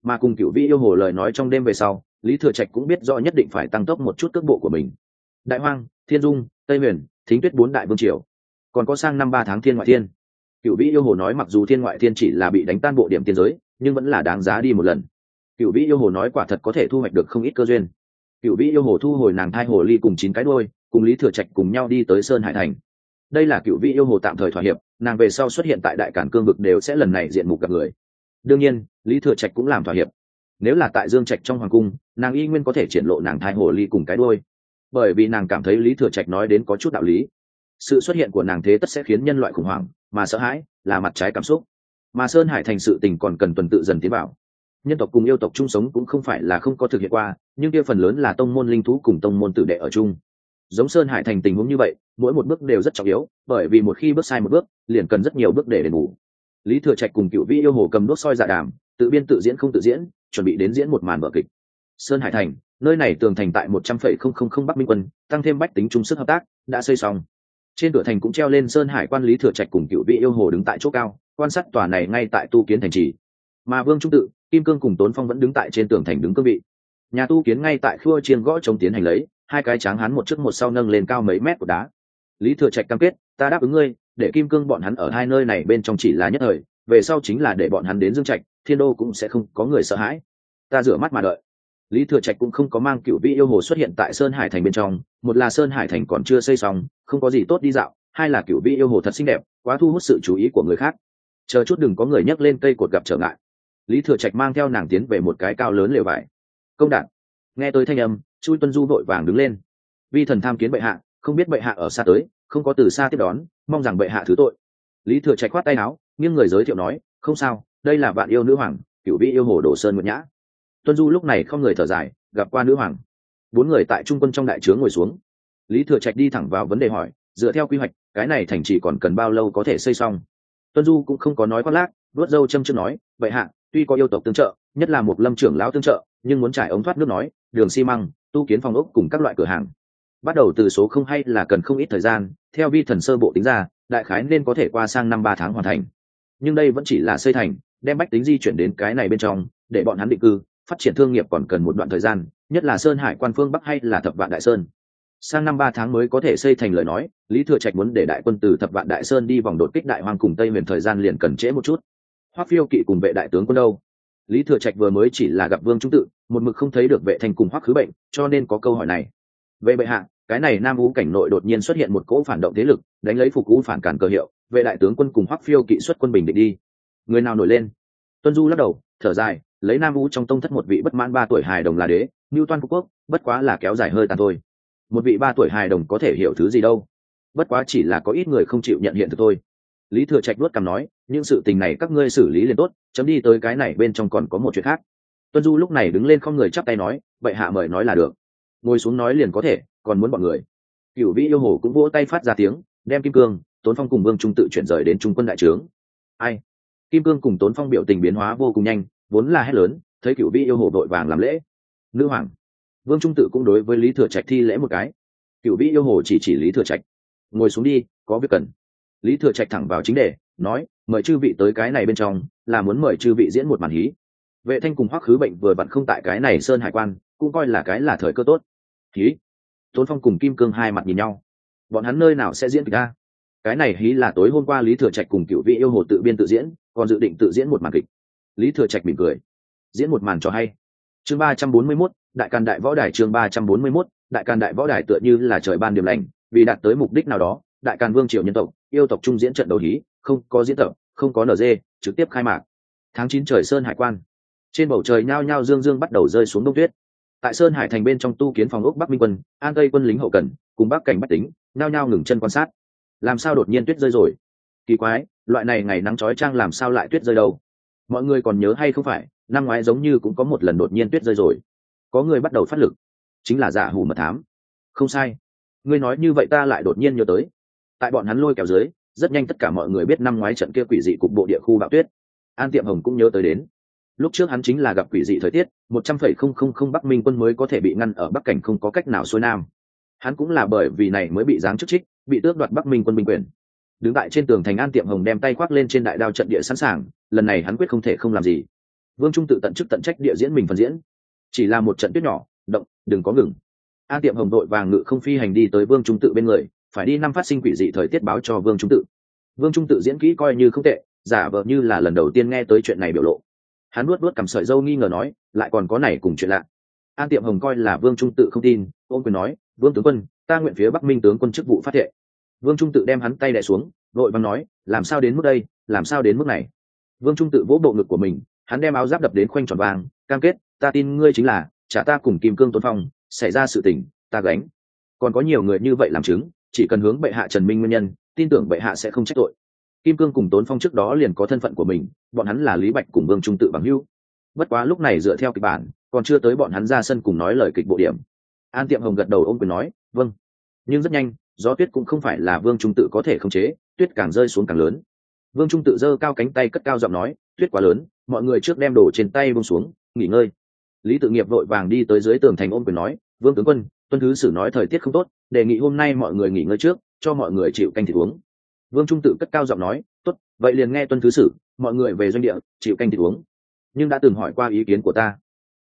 S1: Mà cùng cựu vĩ yêu hồ lời nói trong đêm về sau, lý thừa trạch cũng biết rõ nhất định phải tăng tốc một chút cước bộ của mình. Đại hoang, thiên dung, tây huyền, thính tuyết bốn đại vương triều. Còn có sang năm ba tháng thiên ngoại thiên. Cựu vĩ yêu hồ nói mặc dù thiên ngoại thiên chỉ là bị đánh tan bộ điểm tiên giới, nhưng vẫn là đáng giá đi một lần. Cựu vĩ yêu hồ nói quả thật có thể thu hoạch được không ít cơ duyên. Cựu vĩ yêu hồ thu hồi nàng thai hồ ly cùng chín cái đôi cùng lý thừa trạch cùng nhau đi tới sơn hải thành. Đây là cựu vị yêu hồ tạm thời thỏa hiệp, nàng về sau xuất hiện tại đại cản cương vực đều sẽ lần này diện mục gặp người. Đương nhiên, lý thừa trạch cũng làm thỏa hiệp. Nếu là tại dương trạch trong hoàng cung, nàng y nguyên có thể triển lộ nàng thai hồ ly cùng cái đôi bởi vì nàng cảm thấy lý thừa trạch nói đến có chút đạo lý. Sự xuất hiện của nàng thế tất sẽ khiến nhân loại khủng hoảng, mà sợ hãi là mặt trái cảm xúc. Mà sơn hải thành sự tình còn cần tuần tự dần tiến vào. Nhân tộc cùng yêu tộc chung sống cũng không phải là không có thực hiện qua, nhưng kia phần lớn là tông môn linh thú cùng tông môn tử đệ ở chung giống sơn hải thành tình huống như vậy, mỗi một bước đều rất trọng yếu, bởi vì một khi bước sai một bước, liền cần rất nhiều bước để đền bù. Lý thừa trạch cùng cựu vĩ yêu hồ cầm đốt soi dạ đàm, tự biên tự diễn không tự diễn, chuẩn bị đến diễn một màn vở kịch. Sơn hải thành, nơi này tường thành tại một trăm phẩy không không không bắc minh quân, tăng thêm bách tính chung sức hợp tác, đã xây xong. Trên cửa thành cũng treo lên sơn hải quan lý thừa trạch cùng cựu vị yêu hồ đứng tại chỗ cao, quan sát tòa này ngay tại tu kiến thành trì. Mà vương trung tự, kim cương cùng tốn phong vẫn đứng tại trên tường thành đứng cương vị nhà tu kiến ngay tại khua chiên gõ chống tiến hành lấy, hai cái tráng hắn một trước một sau nâng lên cao mấy mét của đá. Lý thừa trạch cam kết, ta đáp ứng ngươi, để kim cương bọn hắn ở hai nơi này bên trong chỉ là nhất thời, về sau chính là để bọn hắn đến dương trạch, thiên đô cũng sẽ không có người sợ hãi. Ta rửa mắt mà đợi. Lý thừa trạch cũng không có mang cựu vị yêu hồ xuất hiện tại sơn hải thành bên trong, một là sơn hải thành còn chưa xây xong, không có gì tốt đi dạo, hai là cựu vị yêu hồ thật xinh đẹp, quá thu hút sự chú ý của người khác. Chờ chút đừng có người nhấc lên cây cột gặp trở ngại. Lý thừa trạch mang theo nàng tiến về một cái cao lớn lều vải công đạt nghe tới thanh âm chu tuân du vội vàng đứng lên. Vi thần tham kiến bệ hạ, không biết bệ hạ ở xa tới, không có từ xa tiếp đón, mong rằng bệ hạ thứ tội. Lý thừa trạch khoát tay áo, nghiêng người giới thiệu nói, không sao, đây là bạn yêu nữ hoàng cựu vị yêu hồ đồ sơn nguyễn nhã. Tuân du lúc này không người thở dài, gặp qua nữ hoàng. Bốn người tại trung quân trong đại trướng ngồi xuống. Lý thừa trạch đi thẳng vào vấn đề hỏi, dựa theo quy hoạch, cái này thành chỉ còn cần bao lâu có thể xây xong? Tuân du cũng không có nói khoác lác vớt dâu châm chước nói vậy hạ tuy có yêu tộc tương trợ, nhất là một lâm trưởng lão tương trợ, nhưng muốn trải ống thoát nước nói, đường xi măng, tu kiến phòng ốc cùng các loại cửa hàng. Bắt đầu từ số không hay là cần không ít thời gian, theo vi thần sơ bộ tính ra, đại khái nên có thể qua sang năm ba tháng hoàn thành. Nhưng đây vẫn chỉ là xây thành, đem bách tính di chuyển đến cái này bên trong, để bọn hắn định cư, phát triển thương nghiệp còn cần một đoạn thời gian, nhất là sơn hải quan phương bắc hay là thập vạn đại sơn. Sang năm ba tháng mới có thể xây thành lời nói, lý thừa trạch muốn để đại quân từ thập vạn đại sơn đi vòng đột kích đại hoang cùng tây huyền thời gian liền cần trễ một chút hoắc phiêu kỵ cùng vệ đại tướng quân đâu? Lý thừa trạch vừa mới chỉ là gặp vương trung tự, một mực không thấy được vệ thành cùng hoắc khứ bệnh, cho nên có câu hỏi này. Vệ bệ hạ, cái này nam Vũ cảnh nội đột nhiên xuất hiện một cỗ phản động thế lực, đánh lấy phục ú phản cản cờ hiệu, vệ đại tướng quân cùng hoắc phiêu kỵ xuất quân bình định đi. Người nào nổi lên? Tuân du lắc đầu, thở dài, lấy nam Vũ trong tông thất một vị bất mãn ba tuổi hài đồng là đế như toan phú quốc, bất quá là kéo dài hơi tàn thôi. Một vị ba tuổi hài đồng có thể hiểu thứ gì đâu? Bất quá chỉ là có ít người không chịu nhận hiện thực thôi. Lý thừa trạch luốt cằm nói những sự tình này các ngươi xử lý liền tốt, chấm đi tới cái này bên trong còn có một chuyện khác. Tuân du lúc này đứng lên không người chắp tay nói, vậy hạ mời nói là được. Ngồi xuống nói liền có thể, còn muốn bọn người. Cựu vĩ yêu hồ cũng vỗ tay phát ra tiếng, đem kim cương, tốn phong cùng vương trung tự chuyển rời đến trung quân đại trướng. Ai? Kim cương cùng tốn phong biểu tình biến hóa vô cùng nhanh, vốn là hét lớn, thấy cựu vĩ yêu hồ đội vàng làm lễ. Nữ hoàng. Vương trung tự cũng đối với lý thừa trạch thi lễ một cái. Cựu vĩ yêu hồ chỉ chỉ lý thừa trạch. Ngồi xuống đi, có việc cần. Lý thừa trạch thẳng vào chính đề, nói mời chư vị tới cái này bên trong, là muốn mời chư vị diễn một màn hí. Vệ thanh cùng hoắc khứ bệnh vừa vặn không tại cái này sơn hải quan, cũng coi là cái là thời cơ tốt. Hí. Tôn phong cùng kim cương hai mặt nhìn nhau. Bọn hắn nơi nào sẽ diễn kịch ra cái này hí là tối hôm qua lý thừa trạch cùng cựu vị yêu hồ tự biên tự diễn, còn dự định tự diễn một màn kịch. Lý thừa trạch mỉm cười. Diễn một màn cho hay. Chương ba trăm bốn mươi mốt, đại càn đại võ đài chương ba trăm bốn mươi mốt, đại càn đại võ đài tựa như là trời ban điểm lành, vì đạt tới mục đích nào đó, đại càn vương triều nhân tộc, yêu tộc trung diễn trận đầu hí không có diễn tập, không có nd trực tiếp khai mạc. Tháng chín trời sơn hải quan. Trên bầu trời nhao nhao dương dương bắt đầu rơi xuống đông tuyết. Tại sơn hải thành bên trong tu kiến phòng ốc bắc minh quân, an tây quân lính hậu cần, cùng bắc cảnh bách tính, nhao nhao ngừng chân quan sát. Làm sao đột nhiên tuyết rơi rồi? Kỳ quái, loại này ngày nắng trói trang làm sao lại tuyết rơi đâu? Mọi người còn nhớ hay không phải, năm ngoái giống như cũng có một lần đột nhiên tuyết rơi rồi. Có người bắt đầu phát lực. Chính là giả hủ mật thám. Không sai. Ngươi nói như vậy ta lại đột nhiên nhớ tới. Tại bọn hắn lôi kéo dưới rất nhanh tất cả mọi người biết năm ngoái trận kia quỷ dị cục bộ địa khu bạo tuyết. An tiệm hồng cũng nhớ tới đến. Lúc trước hắn chính là gặp quỷ dị thời tiết, một trăm phẩy không không không bắc minh quân mới có thể bị ngăn ở bắc cảnh không có cách nào xuôi nam. Hắn cũng là bởi vì này mới bị giáng chức trích, bị tước đoạt bắc minh quân binh quyền. Đứng tại trên tường thành an tiệm hồng đem tay khoác lên trên đại đao trận địa sẵn sàng, lần này hắn quyết không thể không làm gì. Vương trung tự tận chức tận trách địa diễn mình phần diễn. Chỉ là một trận tuyết nhỏ, động, đừng có ngừng. An tiệm hồng đội vàng ngự không phi hành đi tới vương trung tự bên người phải đi năm phát sinh quỷ dị thời tiết báo cho vương trung tự. Vương trung tự diễn kỹ coi như không tệ, giả vờ như là lần đầu tiên nghe tới chuyện này biểu lộ. Hắn nuốt nuốt cầm sợi dâu nghi ngờ nói, lại còn có này cùng chuyện lạ. An tiệm hồng coi là vương trung tự không tin ôm quyền nói, vương tướng quân, ta nguyện phía bắc minh tướng quân chức vụ phát thệ vương trung tự đem hắn tay đẻ xuống vội vàng nói, làm sao đến mức đây, làm sao đến mức này? Vương trung tự vỗ bộ ngực của mình, hắn đem áo giáp đập đến khoanh tròn vàng, cam kết, ta tin ngươi chính là trả ta cùng kim cương tôn phong, xảy ra sự tình, ta gánh. Còn có nhiều người như vậy làm chứng chỉ cần hướng bệ hạ trần minh nguyên nhân, tin tưởng bệ hạ sẽ không trách tội. Kim cương cùng tốn phong trước đó liền có thân phận của mình, bọn hắn là lý bạch cùng vương trung tự bằng hưu bất quá lúc này dựa theo kịch bản, còn chưa tới bọn hắn ra sân cùng nói lời kịch bộ điểm. An tiệm hồng gật đầu ôm quyền nói vâng. Nhưng rất nhanh, gió tuyết cũng không phải là vương trung tự có thể khống chế, tuyết càng rơi xuống càng lớn. Vương trung tự giơ cao cánh tay cất cao giọng nói, tuyết quá lớn, mọi người trước đem đồ trên tay bông xuống, nghỉ ngơi. Lý tự nghiệp vội vàng đi tới dưới tường thành ôm quyền nói, vương tướng quân tuân thứ sử nói thời tiết không tốt, đề nghị hôm nay mọi người nghỉ ngơi trước, cho mọi người chịu canh thịt uống. Vương trung tự cất cao giọng nói, tốt, vậy liền nghe tuân thứ sử, mọi người về doanh địa, chịu canh thịt uống. Nhưng đã từng hỏi qua ý kiến của ta.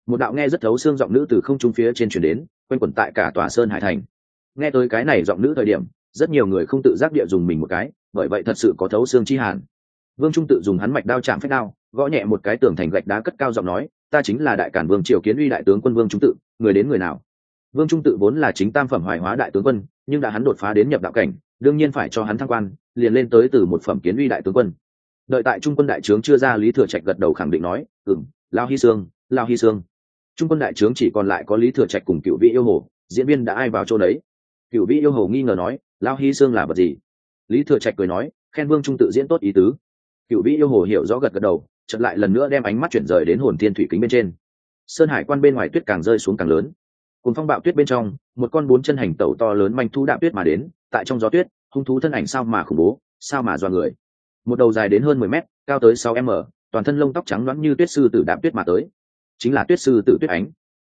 S1: Một đạo nghe rất thấu xương giọng nữ từ không trung phía trên chuyển đến, quanh quẩn tại cả tòa sơn hải thành. Nghe tới cái này giọng nữ thời điểm, rất nhiều người không tự giác địa dùng mình một cái, bởi vậy thật sự có thấu xương chi hàn. Vương trung tự dùng hắn mạch đao chạm phép đao, gõ nhẹ một cái tường thành gạch đá cất cao giọng nói, ta chính là đại cản vương triều kiến uy đại tướng quân vương trung tự, người đến người nào? Vương trung tự vốn là chính tam phẩm hoài hóa đại tướng quân, nhưng đã hắn đột phá đến nhập đạo cảnh, đương nhiên phải cho hắn thăng quan, liền lên tới từ một phẩm kiến uy đại tướng quân. Đợi tại trung quân đại trướng chưa ra, lý thừa trạch gật đầu khẳng định nói ừng lao hy sương, lao hy sương. Trung quân đại trướng chỉ còn lại có lý thừa trạch cùng cựu vị yêu hồ, diễn viên đã ai vào chỗ đấy? Cựu vị yêu hồ nghi ngờ nói, lao hy sương là vật gì? Lý thừa trạch cười nói, khen vương trung tự diễn tốt ý tứ. Cựu vị yêu hồ hiểu rõ gật gật đầu chật lại lần nữa đem ánh mắt chuyển rời đến hồn thiên thủy kính bên trên. Sơn hải quan bên ngoài tuyết càng rơi xuống càng lớn cùng phong bạo tuyết bên trong, một con bốn chân hành tẩu to lớn manh thú đạm tuyết mà đến, tại trong gió tuyết, hung thú thân ảnh sao mà khủng bố, sao mà do người. Một đầu dài đến hơn mười mét, cao tới sáu m, toàn thân lông tóc trắng loãng như tuyết sư tử đạm tuyết mà tới. Chính là tuyết sư tử tuyết ánh.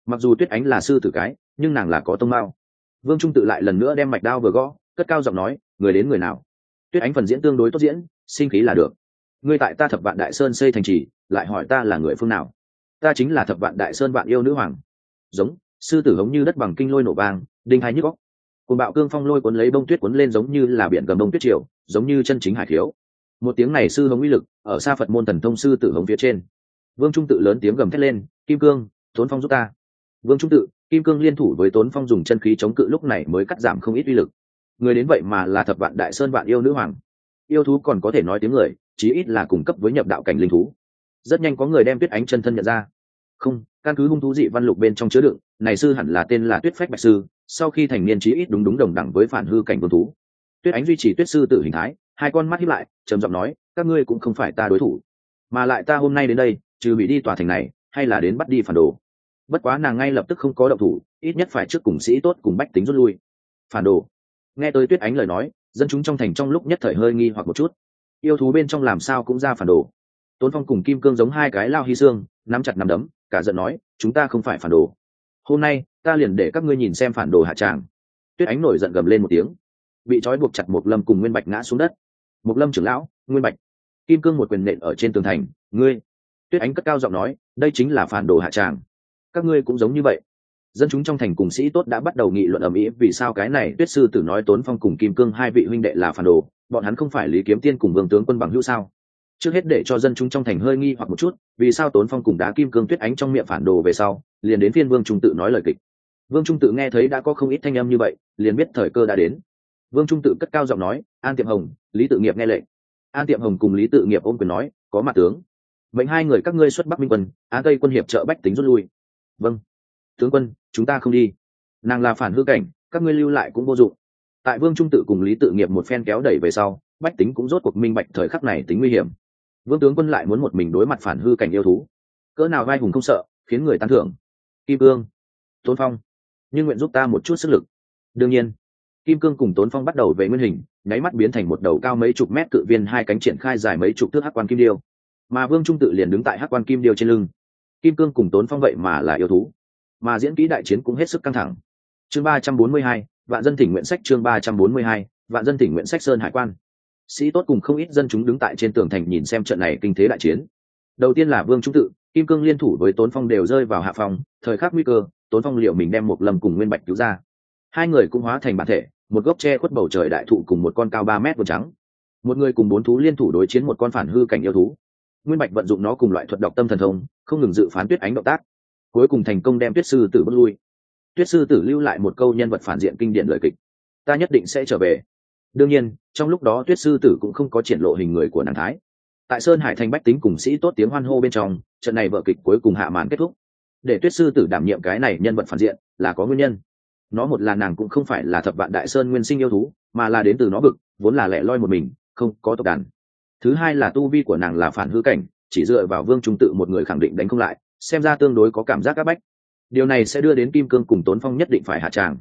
S1: Mặc dù tuyết ánh là sư tử cái, nhưng nàng là có tông mao. Vương trung tự lại lần nữa đem mạch đao vừa gõ, cất cao giọng nói, người đến người nào? Tuyết ánh phần diễn tương đối tốt diễn, sinh khí là được. Ngươi tại ta thập vạn đại sơn xây thành trì, lại hỏi ta là người phương nào? Ta chính là thập vạn đại sơn bạn yêu nữ hoàng. Giống sư tử hống như đất bằng kinh lôi nổ vang, đinh hai nhức góc cồn bạo cương phong lôi cuốn lấy bông tuyết cuốn lên giống như là biển gầm bông tuyết triều, giống như chân chính hải thiếu. Một tiếng này sư hống uy lực, ở xa phật môn thần thông sư tử hống phía trên. Vương trung tự lớn tiếng gầm thét lên, kim cương, tốn phong giúp ta. Vương trung tự, kim cương liên thủ với tốn phong dùng chân khí chống cự lúc này mới cắt giảm không ít uy lực. Người đến vậy mà là thập vạn đại sơn vạn yêu nữ hoàng. Yêu thú còn có thể nói tiếng người, chí ít là cung cấp với nhập đạo cảnh linh thú. Rất nhanh có người đem tuyết ánh chân thân nhận ra. Không, căn cứ hung thú dị văn lục bên trong chứa đựng này sư hẳn là tên là tuyết phách bạch sư, sau khi thành niên trí ít đúng đúng đồng đẳng với phản hư cảnh vương thú. Tuyết ánh duy trì tuyết sư tự hình thái, hai con mắt hiếp lại, trầm giọng nói, các ngươi cũng không phải ta đối thủ, mà lại ta hôm nay đến đây, trừ bị đi tòa thành này, hay là đến bắt đi phản đồ. Bất quá nàng ngay lập tức không có động thủ, ít nhất phải trước cùng sĩ tốt cùng bách tính rút lui. Phản đồ. Nghe tới tuyết ánh lời nói, dân chúng trong thành trong lúc nhất thời hơi nghi hoặc một chút. Yêu thú bên trong làm sao cũng ra phản đồ. Tốn phong cùng kim cương giống hai cái lao hy xương, nắm chặt nắm đấm, cả giận nói, chúng ta không phải phản đồ hôm nay, ta liền để các ngươi nhìn xem phản đồ hạ tràng. Tuyết ánh nổi giận gầm lên một tiếng. Bị trói buộc chặt một lâm cùng nguyên bạch ngã xuống đất. Một lâm trưởng lão, nguyên bạch, kim cương một quyền nện ở trên tường thành, ngươi. Tuyết ánh cất cao giọng nói, đây chính là phản đồ hạ tràng. Các ngươi cũng giống như vậy. Dân chúng trong thành cùng sĩ tốt đã bắt đầu nghị luận ở mỹ vì sao cái này tuyết sư tử nói tốn phong cùng kim cương hai vị huynh đệ là phản đồ, bọn hắn không phải lý kiếm tiên cùng vương tướng quân bằng hữu sao? Trước hết để cho dân chúng trong thành hơi nghi hoặc một chút, vì sao tốn phong cùng đá kim cương tuyết ánh trong miệng phản đồ về sau, liền đến phiên vương trung tự nói lời kịch. Vương trung tự nghe thấy đã có không ít thanh âm như vậy, liền biết thời cơ đã đến. Vương trung tự cất cao giọng nói, an tiệm hồng, lý tự nghiệp nghe lệnh. An tiệm hồng cùng lý tự nghiệp ôm quyền nói, có mặt tướng. Mệnh hai người các ngươi xuất bắc minh quân an tây quân hiệp trợ bách tính rút lui. Vâng. Tướng quân, chúng ta không đi. Nàng là phản hư cảnh, các ngươi lưu lại cũng vô dụng. Tại vương trung tự cùng lý tự nghiệp một phen kéo đẩy về sau, bách tính cũng rốt cuộc minh bạch thời khắc này tính nguy hiểm vương tướng quân lại muốn một mình đối mặt phản hư cảnh yêu thú. Cỡ nào vai hùng không sợ, khiến người tán thưởng. Kim cương, tôn phong, nhưng nguyện giúp ta một chút sức lực. Đương nhiên, kim cương cùng tốn phong bắt đầu về nguyên hình, nháy mắt biến thành một đầu cao mấy chục mét cự viên hai cánh triển khai dài mấy chục thước hắc quan kim điêu. Mà vương trung tự liền đứng tại hắc quan kim điêu trên lưng. Kim cương cùng tốn phong vậy mà là yêu thú. Mà diễn kỹ đại chiến cũng hết sức căng thẳng. Chương ba trăm bốn mươi hai, vạn dân tỉnh nguyện sách chương ba trăm bốn mươi hai, vạn dân tỉnh nguyện sách sơn hải quan sĩ tốt cùng không ít dân chúng đứng tại trên tường thành nhìn xem trận này kinh thế đại chiến. Đầu tiên là vương trung tự, kim cương liên thủ với tốn phong đều rơi vào hạ phòng, thời khắc nguy cơ, tốn phong liệu mình đem một lầm cùng nguyên bạch cứu ra. Hai người cũng hóa thành bản thể, một gốc tre khuất bầu trời đại thụ cùng một con cao ba mét vườn trắng. Một người cùng bốn thú liên thủ đối chiến một con phản hư cảnh yêu thú. Nguyên bạch vận dụng nó cùng loại thuật đọc tâm thần thông, không ngừng dự phán tuyết ánh động tác. Cuối cùng thành công đem tuyết sư tử bước lui. Tuyết sư tử lưu lại một câu nhân vật phản diện kinh điển lời kịch. Ta nhất định sẽ trở về đương nhiên, trong lúc đó tuyết sư tử cũng không có triển lộ hình người của nàng thái. Tại sơn hải thành bách tính cùng sĩ tốt tiếng hoan hô bên trong, trận này vợ kịch cuối cùng hạ màn kết thúc. Để tuyết sư tử đảm nhiệm cái này nhân vật phản diện là có nguyên nhân. Nó một là nàng cũng không phải là thập vạn đại sơn nguyên sinh yêu thú, mà là đến từ nó bực vốn là lẻ loi một mình, không có tộc đàn. Thứ hai là tu vi của nàng là phản hư cảnh, chỉ dựa vào vương trung tự một người khẳng định đánh không lại, xem ra tương đối có cảm giác áp bách. Điều này sẽ đưa đến kim cương cùng tốn phong nhất định phải hạ tràng.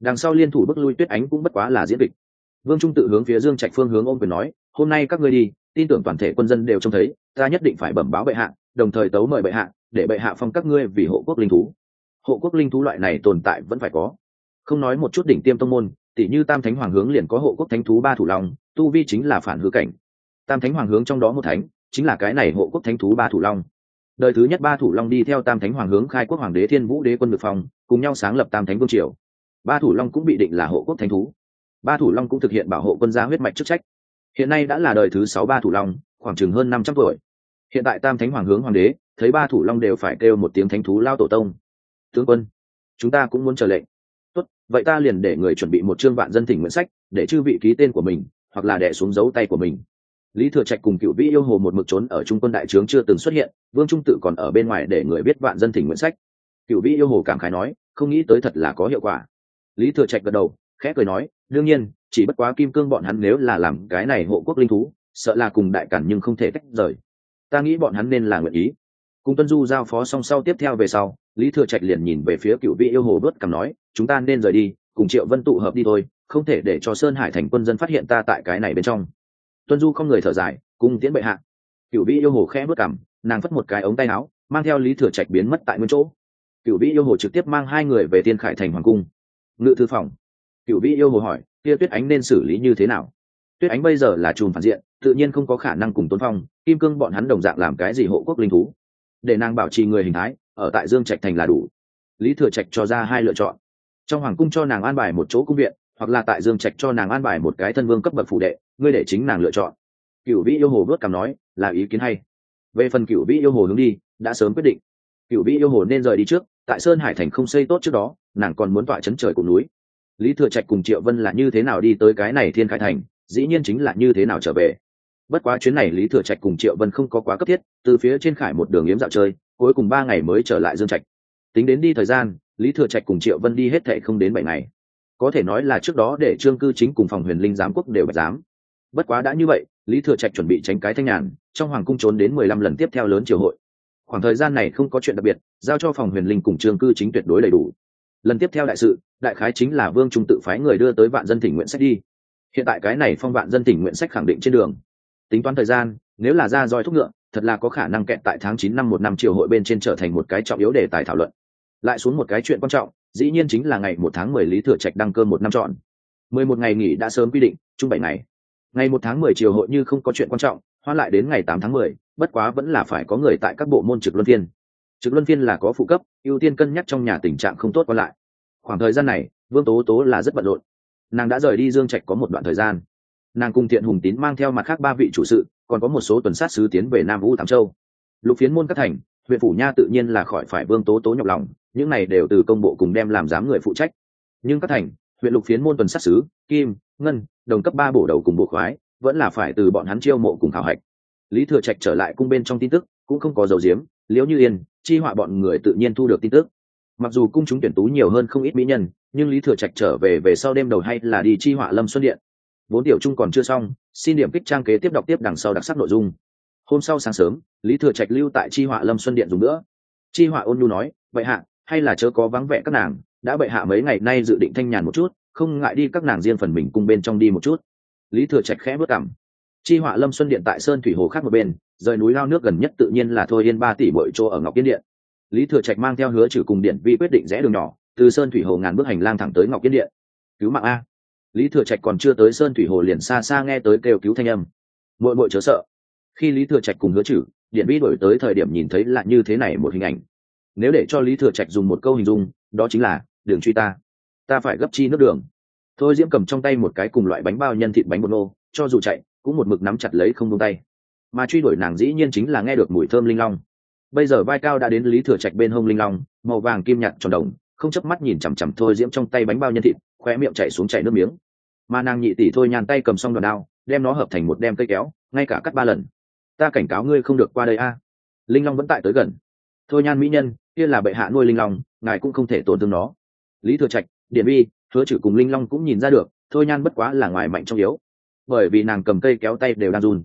S1: Đằng sau liên thủ bức lui tuyết ánh cũng bất quá là diễn kịch vương trung tự hướng phía dương trạch phương hướng ôm quyền nói, hôm nay các ngươi đi, tin tưởng toàn thể quân dân đều trông thấy, ta nhất định phải bẩm báo bệ hạ, đồng thời tấu mời bệ hạ, để bệ hạ phong các ngươi vì hộ quốc linh thú. Hộ quốc linh thú loại này tồn tại vẫn phải có. Không nói một chút đỉnh tiêm tông môn tỷ như tam thánh hoàng hướng liền có hộ quốc thánh thú ba thủ long, tu vi chính là phản hư cảnh. Tam thánh hoàng hướng trong đó một thánh, chính là cái này hộ quốc thánh thú ba thủ long. Đời thứ nhất ba thủ long đi theo tam thánh hoàng hướng khai quốc hoàng đế thiên vũ đế quân được phòng cùng nhau sáng lập tam thánh vương triều. Ba thủ long cũng bị định là hộ quốc thánh thú ba thủ long cũng thực hiện bảo hộ quân gia huyết mạch chức trách. Hiện nay đã là đời thứ sáu ba thủ long, khoảng chừng hơn năm trăm tuổi. Hiện tại tam thánh hoàng hướng hoàng đế, thấy ba thủ long đều phải kêu một tiếng thánh thú lao tổ tông. Tướng quân, chúng ta cũng muốn chờ lệnh. Tốt, vậy ta liền để người chuẩn bị một chương vạn dân thỉnh nguyện sách, để chư vị ký tên của mình, hoặc là đẻ xuống dấu tay của mình. Lý thừa trạch cùng cựu vĩ yêu hồ một mực trốn ở trung quân đại trướng chưa từng xuất hiện, vương trung tự còn ở bên ngoài để người biết vạn dân thỉnh nguyện sách. Cựu vĩ yêu hồ cảm khái nói, không nghĩ tới thật là có hiệu quả. Lý thừa trạch gật đầu, khẽ cười nói đương nhiên, chỉ bất quá kim cương bọn hắn nếu là làm cái này hộ quốc linh thú, sợ là cùng đại cản nhưng không thể tách rời. Ta nghĩ bọn hắn nên là nguyện ý. Cùng tuân du giao phó song sau tiếp theo về sau, lý thừa trạch liền nhìn về phía cựu vị yêu hồ bớt cằm nói, chúng ta nên rời đi, cùng triệu vân tụ hợp đi thôi, không thể để cho sơn hải thành quân dân phát hiện ta tại cái này bên trong. Tuân du không người thở dài, cùng tiễn bệ hạ. Cựu vị yêu hồ khẽ bớt cằm, nàng phất một cái ống tay áo, mang theo lý thừa trạch biến mất tại nguyên chỗ. Cựu vị yêu hồ trực tiếp mang hai người về tiên khải thành hoàng cung. Ngự thư phòng cựu vĩ yêu hồ hỏi kia tuyết ánh nên xử lý như thế nào? Tuyết ánh bây giờ là chùm phản diện, tự nhiên không có khả năng cùng tôn phong, kim cương bọn hắn đồng dạng làm cái gì hộ quốc linh thú. Để nàng bảo trì người hình thái, ở tại dương trạch thành là đủ. Lý thừa trạch cho ra hai lựa chọn. Trong hoàng cung cho nàng an bài một chỗ cung viện, hoặc là tại dương trạch cho nàng an bài một cái thân vương cấp bậc phụ đệ, ngươi để chính nàng lựa chọn. Cựu vĩ yêu hồ vớt cằm nói, là ý kiến hay. Về phần cựu vĩ yêu hồ hướng đi, đã sớm quyết định. Cựu vĩ yêu hồ nên rời đi trước, tại sơn hải thành không xây tốt trước đó, nàng còn muốn tọa chấn trời cùng núi lý thừa trạch cùng triệu vân là như thế nào đi tới cái này thiên khải thành, dĩ nhiên chính là như thế nào trở về. Bất quá chuyến này lý thừa trạch cùng triệu vân không có quá cấp thiết, từ phía trên khải một đường yếm dạo chơi, cuối cùng ba ngày mới trở lại dương trạch. Tính đến đi thời gian, lý thừa trạch cùng triệu vân đi hết thệ không đến bảy ngày. Có thể nói là trước đó để trương cư chính cùng phòng huyền linh giám quốc đều bạch giám. Bất quá đã như vậy, lý thừa trạch chuẩn bị tránh cái thanh nhàn, trong hoàng cung trốn đến mười lăm lần tiếp theo lớn triều hội. Khoảng thời gian này không có chuyện đặc biệt, giao cho phòng huyền linh cùng trương cư chính tuyệt đối đầy đủ. Lần tiếp theo đại sự đại khái chính là vương trung tự phái người đưa tới vạn dân tỉnh nguyện sách đi. Hiện tại cái này phong vạn dân tỉnh nguyện sách khẳng định trên đường. Tính toán thời gian, nếu là ra roi thúc ngựa, thật là có khả năng kẹt tại tháng chín năm một năm triều hội bên trên trở thành một cái trọng yếu đề tài thảo luận. Lại xuống một cái chuyện quan trọng, dĩ nhiên chính là ngày một tháng mười lý thừa trạch đăng cơ một năm chọn. Mười một ngày nghỉ đã sớm quy định, chung bảy ngày. Ngày một tháng mười triều hội như không có chuyện quan trọng, hoa lại đến ngày tám tháng mười, bất quá vẫn là phải có người tại các bộ môn trực luân phiên. Trực luân phiên là có phụ cấp, ưu tiên cân nhắc trong nhà tình trạng không tốt qua lại khoảng thời gian này, vương tố tố là rất bận rộn. Nàng đã rời đi dương trạch có một đoạn thời gian. Nàng cùng thiện hùng tín mang theo mặt khác ba vị chủ sự, còn có một số tuần sát sứ tiến về nam vũ thảm châu. Lục phiến môn các thành, huyện phủ nha tự nhiên là khỏi phải vương tố tố nhọc lòng, những này đều từ công bộ cùng đem làm giám người phụ trách. Nhưng các thành, huyện lục phiến môn tuần sát sứ, kim, ngân, đồng cấp ba bổ đầu cùng bộ khoái, vẫn là phải từ bọn hắn chiêu mộ cùng khảo hạch. Lý thừa trạch trở lại cung bên trong tin tức, cũng không có dầu diếm, liễu như yên, chi họa bọn người tự nhiên thu được tin tức mặc dù cung chúng tuyển tú nhiều hơn không ít mỹ nhân, nhưng lý thừa trạch trở về về sau đêm đầu hay là đi chi họa lâm xuân điện. Vốn tiểu trung còn chưa xong, xin điểm kích trang kế tiếp đọc tiếp đằng sau đặc sắc nội dung. Hôm sau sáng sớm, lý thừa trạch lưu tại chi họa lâm xuân điện dùng nữa. Chi họa ôn nhu nói vậy hạ, hay là chớ có vắng vẻ các nàng, đã bệ hạ mấy ngày nay dự định thanh nhàn một chút, không ngại đi các nàng riêng phần mình cung bên trong đi một chút. Lý thừa trạch khẽ bước cảm chi họa lâm xuân điện tại sơn thủy hồ khác một bên, rời núi lao nước gần nhất tự nhiên là thôi yên ba tỷ bội chỗ ở ngọc yên điện lý thừa trạch mang theo hứa trừ cùng điện vi quyết định rẽ đường nhỏ, từ sơn thủy hồ ngàn bước hành lang thẳng tới ngọc yên điện. Cứu mạng a. Lý thừa trạch còn chưa tới sơn thủy hồ liền xa xa nghe tới kêu cứu thanh âm. Mội mội chớ sợ. Khi lý thừa trạch cùng hứa trừ điện vi đổi tới thời điểm nhìn thấy là như thế này một hình ảnh. Nếu để cho lý thừa trạch dùng một câu hình dung, đó chính là, đường truy ta. Ta phải gấp chi nước đường. Thôi diễm cầm trong tay một cái cùng loại bánh bao nhân thịt bánh bột nô, cho dù chạy, cũng một mực nắm chặt lấy không tung tay. Mà truy đuổi nàng dĩ nhiên chính là nghe được mùi thơm linh long bây giờ vai cao đã đến lý thừa trạch bên hông linh long, màu vàng kim nhạt tròn đồng, không chớp mắt nhìn chằm chằm thôi diễm trong tay bánh bao nhân thịt, khóe miệng chạy xuống chảy nước miếng. Mà nàng nhị tỷ thôi nhàn tay cầm xong đòn đao, đem nó hợp thành một đem cây kéo, ngay cả cắt ba lần. Ta cảnh cáo ngươi không được qua đây a. Linh long vẫn tại tới gần. Thôi nhan mỹ nhân, kia là bệ hạ nuôi linh long, ngài cũng không thể tổn thương nó. Lý thừa trạch điện vi hứa chử cùng linh long cũng nhìn ra được, thôi nhan bất quá là ngoài mạnh trong yếu. Bởi vì nàng cầm cây kéo tay đều đang run.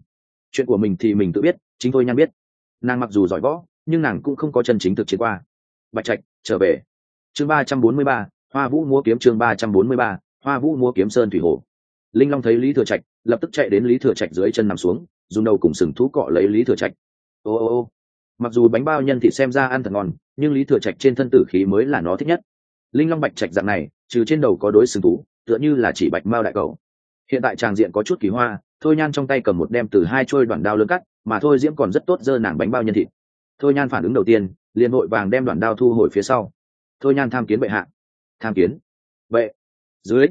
S1: Chuyện của mình thì mình tự biết, chính thôi nhan biết. Nàng mặc dù giỏi võ nhưng nàng cũng không có chân chính thực chiến qua. Bạch trạch, trở về. Chương ba trăm bốn mươi ba, hoa vũ múa kiếm chương ba trăm bốn mươi ba, hoa vũ múa kiếm sơn thủy hồ. Linh long thấy lý thừa trạch, lập tức chạy đến lý thừa trạch dưới chân nằm xuống, dùng đầu cùng sừng thú cọ lấy lý thừa trạch. Ô ô ô. Mặc dù bánh bao nhân thịt xem ra ăn thật ngon, nhưng lý thừa trạch trên thân tử khí mới là nó thích nhất. Linh long bạch trạch dạng này, trừ trên đầu có đối sừng thú, tựa như là chỉ bạch mao đại cầu. Hiện tại tràng diện có chút kỳ hoa, thôi nhan trong tay cầm một đem từ hai trôi đoạn đao lớn cắt, mà thôi diễm còn rất tốt dơ nàng bánh bao nhân thịt thôi nhan phản ứng đầu tiên, liền vội vàng đem đoạn đao thu hồi phía sau. Thôi nhan tham kiến bệ hạ. Tham kiến. Vậy dưới.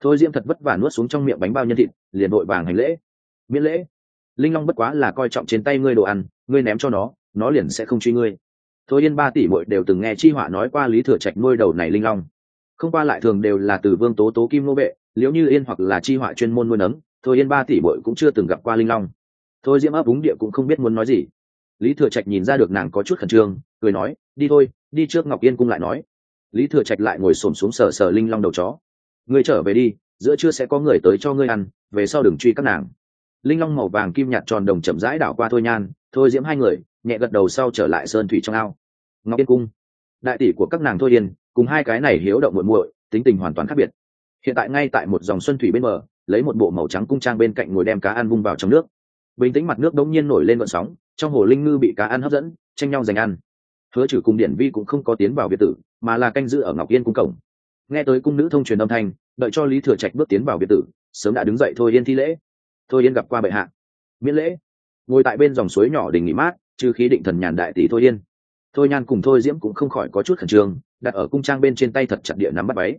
S1: Thôi diễm thật vất vả nuốt xuống trong miệng bánh bao nhân thịt, liền vội vàng hành lễ. Miễn lễ. Linh long bất quá là coi trọng trên tay ngươi đồ ăn, ngươi ném cho nó nó liền sẽ không truy ngươi. Thôi yên ba tỷ bội đều từng nghe chi họa nói qua lý thừa trạch nuôi đầu này linh long. Không qua lại thường đều là từ vương tố tố kim nô vệ liễu như yên hoặc là chi họa chuyên môn nuôi nấng, thôi yên ba tỷ bội cũng chưa từng gặp qua linh long. Thôi diễm ấp úng địa cũng không biết muốn nói gì lý thừa trạch nhìn ra được nàng có chút khẩn trương, cười nói, đi thôi, đi trước ngọc yên cung lại nói. Lý thừa trạch lại ngồi xổm xuống sờ sờ linh long đầu chó. Ngươi trở về đi, giữa trưa sẽ có người tới cho ngươi ăn, về sau đừng truy các nàng. Linh long màu vàng kim nhạt tròn đồng chậm rãi đảo qua thôi nhan, thôi diễm hai người, nhẹ gật đầu sau trở lại sơn thủy trong ao. Ngọc yên cung, đại tỷ của các nàng thôi yên, cùng hai cái này hiếu động muội muội, tính tình hoàn toàn khác biệt. Hiện tại ngay tại một dòng xuân thủy bên bờ, lấy một bộ màu trắng cung trang bên cạnh ngồi đem cá ăn vung vào trong nước. Bình tĩnh mặt nước đống nhiên nổi lên vận sóng trong hồ linh ngư bị cá ăn hấp dẫn, tranh nhau giành ăn. Hứa trừ cung điển vi cũng không có tiến vào biệt tử, mà là canh giữ ở ngọc yên cung cổng. Nghe tới cung nữ thông truyền âm thanh, đợi cho lý thừa trạch bước tiến vào biệt tử, sớm đã đứng dậy thôi yên thi lễ. Thôi yên gặp qua bệ hạ. Miễn lễ. Ngồi tại bên dòng suối nhỏ đình nghỉ mát, trừ khí định thần nhàn đại tỷ thôi yên. Thôi nhan cùng thôi diễm cũng không khỏi có chút khẩn trương, đặt ở cung trang bên trên tay thật chặt địa nắm bắt váy.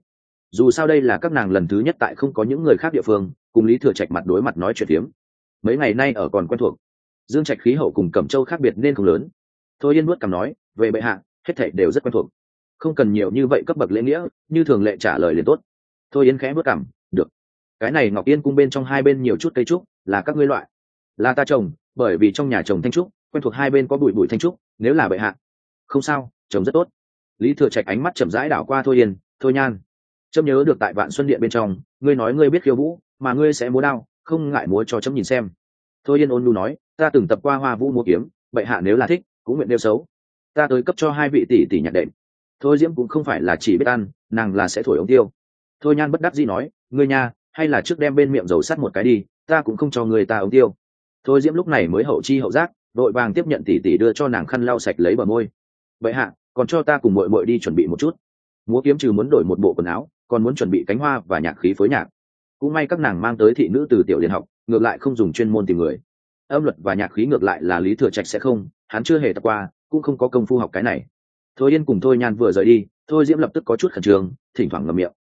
S1: Dù sao đây là các nàng lần thứ nhất tại không có những người khác địa phương, cùng lý thừa trạch mặt đối mặt nói chuyện tiếm mấy ngày nay ở còn quen thuộc dương trạch khí hậu cùng cẩm châu khác biệt nên không lớn. Thôi yên nuốt cằm nói, về bệ hạ, hết thảy đều rất quen thuộc. Không cần nhiều như vậy cấp bậc lễ nghĩa, như thường lệ trả lời liền tốt. Thôi yên khẽ bước cằm, được. Cái này ngọc yên cung bên trong hai bên nhiều chút cây trúc, là các ngươi loại. Là ta trồng, bởi vì trong nhà trồng thanh trúc, quen thuộc hai bên có bụi bụi thanh trúc, nếu là bệ hạ. Không sao, trồng rất tốt. Lý thừa trạch ánh mắt chậm rãi đảo qua thôi yên, thôi nhan trâm nhớ được tại vạn xuân điện bên trong, ngươi nói ngươi biết khiêu vũ, mà ngươi sẽ múa đao, không ngại múa cho chấm nhìn xem thôi yên ôn nu nói, ta từng tập qua hoa vũ múa kiếm, bệ hạ nếu là thích, cũng nguyện nêu xấu. Ta tới cấp cho hai vị tỷ tỷ nhạc đệm. Thôi diễm cũng không phải là chỉ biết ăn, nàng là sẽ thổi ống tiêu. Thôi nhan bất đắc dĩ nói, ngươi nha, hay là trước đem bên miệng dầu sắt một cái đi, ta cũng không cho người ta ống tiêu. Thôi diễm lúc này mới hậu chi hậu giác, đội vàng tiếp nhận tỷ tỷ đưa cho nàng khăn lau sạch lấy bờ môi. Vậy hạ, còn cho ta cùng mội mội đi chuẩn bị một chút. Múa kiếm trừ muốn đổi một bộ quần áo, còn muốn chuẩn bị cánh hoa và nhạc khí phối nhạc. Cũng may các nàng mang tới thị nữ từ tiểu liên học ngược lại không dùng chuyên môn tìm người. Âm luật và nhạc khí ngược lại là lý thừa trạch sẽ không, hắn chưa hề tập qua, cũng không có công phu học cái này. Thôi yên cùng thôi nhan vừa rời đi, thôi diễm lập tức có chút khẩn trương, thỉnh thoảng ngầm miệng.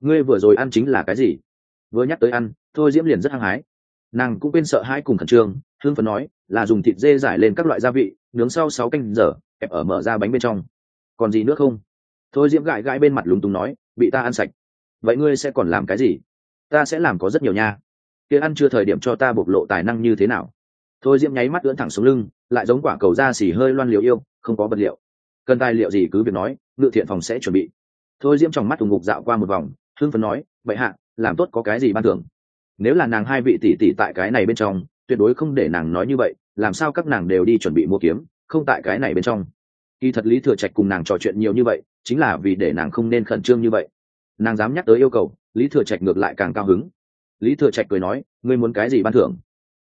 S1: Ngươi vừa rồi ăn chính là cái gì? Vừa nhắc tới ăn, thôi diễm liền rất hăng hái. Nàng cũng quên sợ hãi cùng khẩn trương hương phấn nói, là dùng thịt dê giải lên các loại gia vị, nướng sau sáu canh giờ ép ở mở ra bánh bên trong. Còn gì nữa không? Thôi diễm gãi gãi bên mặt lúng túng nói, bị ta ăn sạch. Vậy ngươi sẽ còn làm cái gì? Ta sẽ làm có rất nhiều nha kia ăn chưa thời điểm cho ta bộc lộ tài năng như thế nào? Thôi diễm nháy mắt ưỡn thẳng xuống lưng, lại giống quả cầu da xỉ hơi loan liệu yêu, không có vật liệu. Cần tài liệu gì cứ việc nói, ngự thiện phòng sẽ chuẩn bị. Thôi diễm trong mắt thùng ngục dạo qua một vòng hương phấn nói vậy hạ, làm tốt có cái gì ban thưởng? Nếu là nàng hai vị tỷ tỷ tại cái này bên trong, tuyệt đối không để nàng nói như vậy, làm sao các nàng đều đi chuẩn bị mua kiếm, không tại cái này bên trong? Kỳ thật lý thừa trạch cùng nàng trò chuyện nhiều như vậy, chính là vì để nàng không nên khẩn trương như vậy. Nàng dám nhắc tới yêu cầu, lý thừa trạch ngược lại càng cao hứng lý thừa trạch cười nói, ngươi muốn cái gì ban thưởng?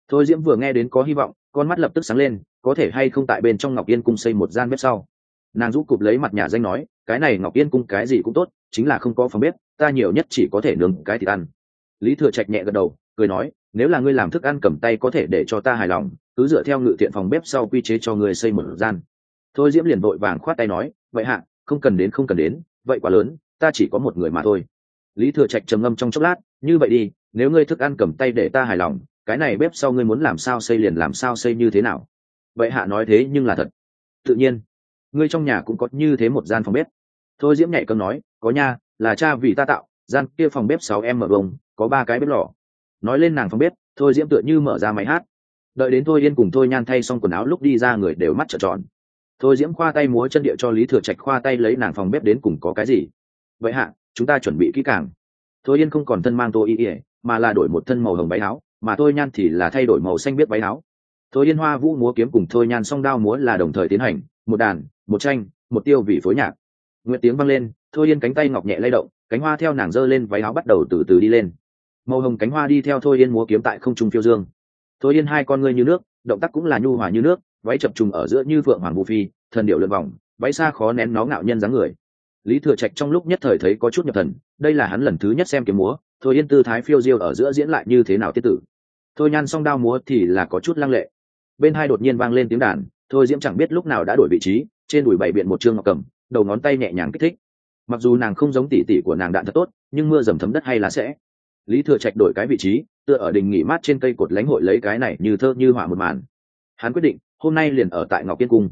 S1: Thôi diễm vừa nghe đến có hy vọng, con mắt lập tức sáng lên, có thể hay không tại bên trong ngọc yên cung xây một gian bếp sau? Nàng rũ cụp lấy mặt nhà danh nói, cái này ngọc yên cung cái gì cũng tốt, chính là không có phòng bếp, ta nhiều nhất chỉ có thể nướng cái thịt ăn. Lý thừa trạch nhẹ gật đầu, cười nói, nếu là ngươi làm thức ăn cầm tay có thể để cho ta hài lòng, cứ dựa theo ngự thiện phòng bếp sau quy chế cho ngươi xây một gian. Thôi diễm liền vội vàng khoát tay nói, vậy hạ, không cần đến, không cần đến, vậy quá lớn, ta chỉ có một người mà thôi. Lý thừa trạch trầm ngâm trong chốc lát, như vậy đi nếu ngươi thức ăn cầm tay để ta hài lòng, cái này bếp sau ngươi muốn làm sao xây liền làm sao xây như thế nào? Vậy hạ nói thế nhưng là thật. Tự nhiên, ngươi trong nhà cũng có như thế một gian phòng bếp. Thôi diễm nhảy cơm nói, có nha, là cha vì ta tạo, gian kia phòng bếp sáu em mở bông có ba cái bếp lò. Nói lên nàng phòng bếp, thôi diễm tựa như mở ra máy hát. Đợi đến thôi yên cùng thôi nhan thay xong quần áo lúc đi ra người đều mắt trợn tròn. Thôi diễm khoa tay múa chân địa cho lý thừa trạch khoa tay lấy nàng phòng bếp đến cùng có cái gì? Vậy hạ, chúng ta chuẩn bị kỹ càng. Thôi yên không còn thân mang tô y ỉa mà là đổi một thân màu hồng váy áo, mà thôi nhan thì là thay đổi màu xanh biết váy áo. Thôi yên hoa vũ múa kiếm cùng thôi nhan song đao múa là đồng thời tiến hành, một đàn, một tranh, một tiêu vị phối nhạc. Nguyện tiếng vang lên, thôi yên cánh tay ngọc nhẹ lay động, cánh hoa theo nàng giơ lên váy áo bắt đầu từ từ đi lên. Màu hồng cánh hoa đi theo thôi yên múa kiếm tại không trung phiêu dương. Thôi yên hai con ngươi như nước, động tác cũng là nhu hòa như nước, váy chập trùng ở giữa như phượng hoàng vũ phi, thần điệu lượn vòng, váy xa khó nén nó ngạo nhân dáng người. Lý thừa trạch trong lúc nhất thời thấy có chút nhập thần, đây là hắn lần thứ nhất xem kiếm múa thôi yên tư thái phiêu diêu ở giữa diễn lại như thế nào tiết tử? Thôi nhan song đao múa thì là có chút lăng lệ. Bên hai đột nhiên vang lên tiếng đàn, thôi diễm chẳng biết lúc nào đã đổi vị trí, trên đùi bày biện một chương ngọc cầm, đầu ngón tay nhẹ nhàng kích thích. Mặc dù nàng không giống tỉ tỉ của nàng đạn thật tốt, nhưng mưa dầm thấm đất hay là sẽ. Lý thừa trạch đổi cái vị trí, tựa ở đình nghỉ mát trên cây cột lánh hội lấy cái này như thơ như họa một màn. Hắn quyết định, hôm nay liền ở tại ngọc kiên cung.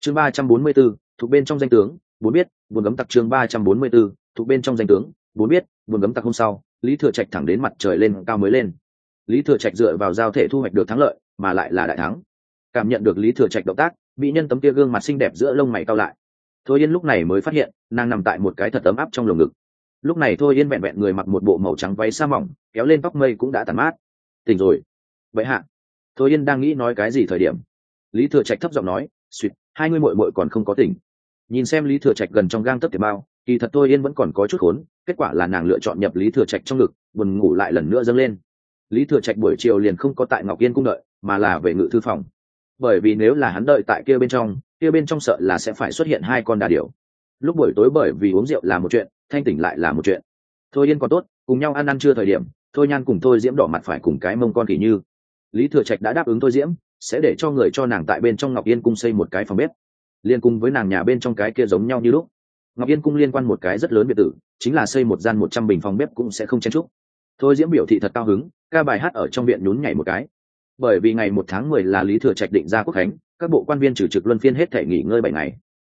S1: Chương ba trăm bốn mươi b ố thuộc bên trong danh tướng, bốn biết, buồn gấm tặc chương ba trăm bốn mươi b ố thuộc bên trong danh tướng, bốn biết, buồn gấm tặc hôm sau lý thừa trạch thẳng đến mặt trời lên cao mới lên. Lý thừa trạch dựa vào giao thể thu hoạch được thắng lợi, mà lại là đại thắng. Cảm nhận được lý thừa trạch động tác bị nhân tấm kia gương mặt xinh đẹp giữa lông mày cao lại. Thôi yên lúc này mới phát hiện, nàng nằm tại một cái thật ấm áp trong lồng ngực. Lúc này thôi yên vẹn vẹn người mặc một bộ màu trắng váy sa mỏng, kéo lên tóc mây cũng đã tàn mát. Tỉnh rồi. Vậy hạ. Thôi yên đang nghĩ nói cái gì thời điểm, lý thừa trạch thấp giọng nói suýt hai ngươi mội mội còn không có tỉnh. Nhìn xem lý thừa trạch gần trong gang tấp tiền bao, kỳ thật thôi yên vẫn còn có chút khốn kết quả là nàng lựa chọn nhập lý thừa trạch trong ngực, buồn ngủ lại lần nữa dâng lên. Lý thừa trạch buổi chiều liền không có tại ngọc yên cung đợi, mà là về ngự thư phòng. Bởi vì nếu là hắn đợi tại kia bên trong, kia bên trong sợ là sẽ phải xuất hiện hai con đà điểu. Lúc buổi tối bởi vì uống rượu là một chuyện, thanh tỉnh lại là một chuyện. Thôi yên còn tốt, cùng nhau ăn ăn chưa thời điểm, thôi nhan cùng thôi diễm đỏ mặt phải cùng cái mông con kỳ như. Lý thừa trạch đã đáp ứng thôi diễm, sẽ để cho người cho nàng tại bên trong ngọc yên cung xây một cái phòng bếp. Liên cùng với nàng nhà bên trong cái kia giống nhau như lúc ngọc yên cung liên quan một cái rất lớn biệt tử, chính là xây một gian một trăm bình phòng bếp cũng sẽ không chen trúc thôi diễm biểu thị thật cao hứng, ca bài hát ở trong viện nhún nhảy một cái. Bởi vì ngày một tháng mười là lý thừa trạch định ra quốc khánh, các bộ quan viên trừ trực luân phiên hết thể nghỉ ngơi bảy ngày.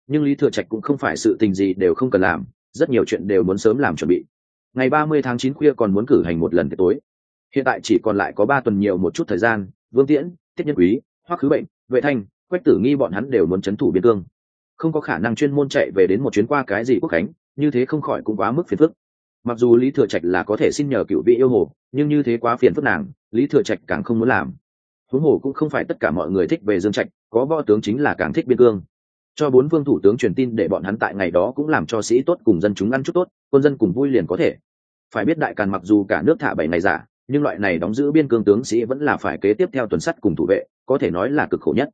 S1: Nhưng lý thừa trạch cũng không phải sự tình gì đều không cần làm, rất nhiều chuyện đều muốn sớm làm chuẩn bị. Ngày ba mươi tháng chín khuya còn muốn cử hành một lần tối. Hiện tại chỉ còn lại có ba tuần nhiều một chút thời gian, vương tiễn, tiết nhân quý, hoắc khứ bệnh, vệ thanh, quách tử nghi bọn hắn đều muốn c h ấ n thủ biên cương không có khả năng chuyên môn chạy về đến một chuyến qua cái gì quốc khánh, như thế không khỏi cũng quá mức phiền phức. Mặc dù lý thừa trạch là có thể xin nhờ cựu vị yêu hồ, nhưng như thế quá phiền phức nàng, lý thừa trạch càng không muốn làm. Huống hồ cũng không phải tất cả mọi người thích về dương trạch, có võ tướng chính là càng thích biên cương. Cho bốn vương thủ tướng truyền tin để bọn hắn tại ngày đó cũng làm cho sĩ tốt cùng dân chúng ăn chút tốt, quân dân cùng vui liền có thể. Phải biết đại càn mặc dù cả nước thả bảy ngày giả, nhưng loại này đóng giữ biên cương tướng sĩ vẫn là phải kế tiếp theo tuần sắt cùng thủ vệ, có thể nói là cực khổ nhất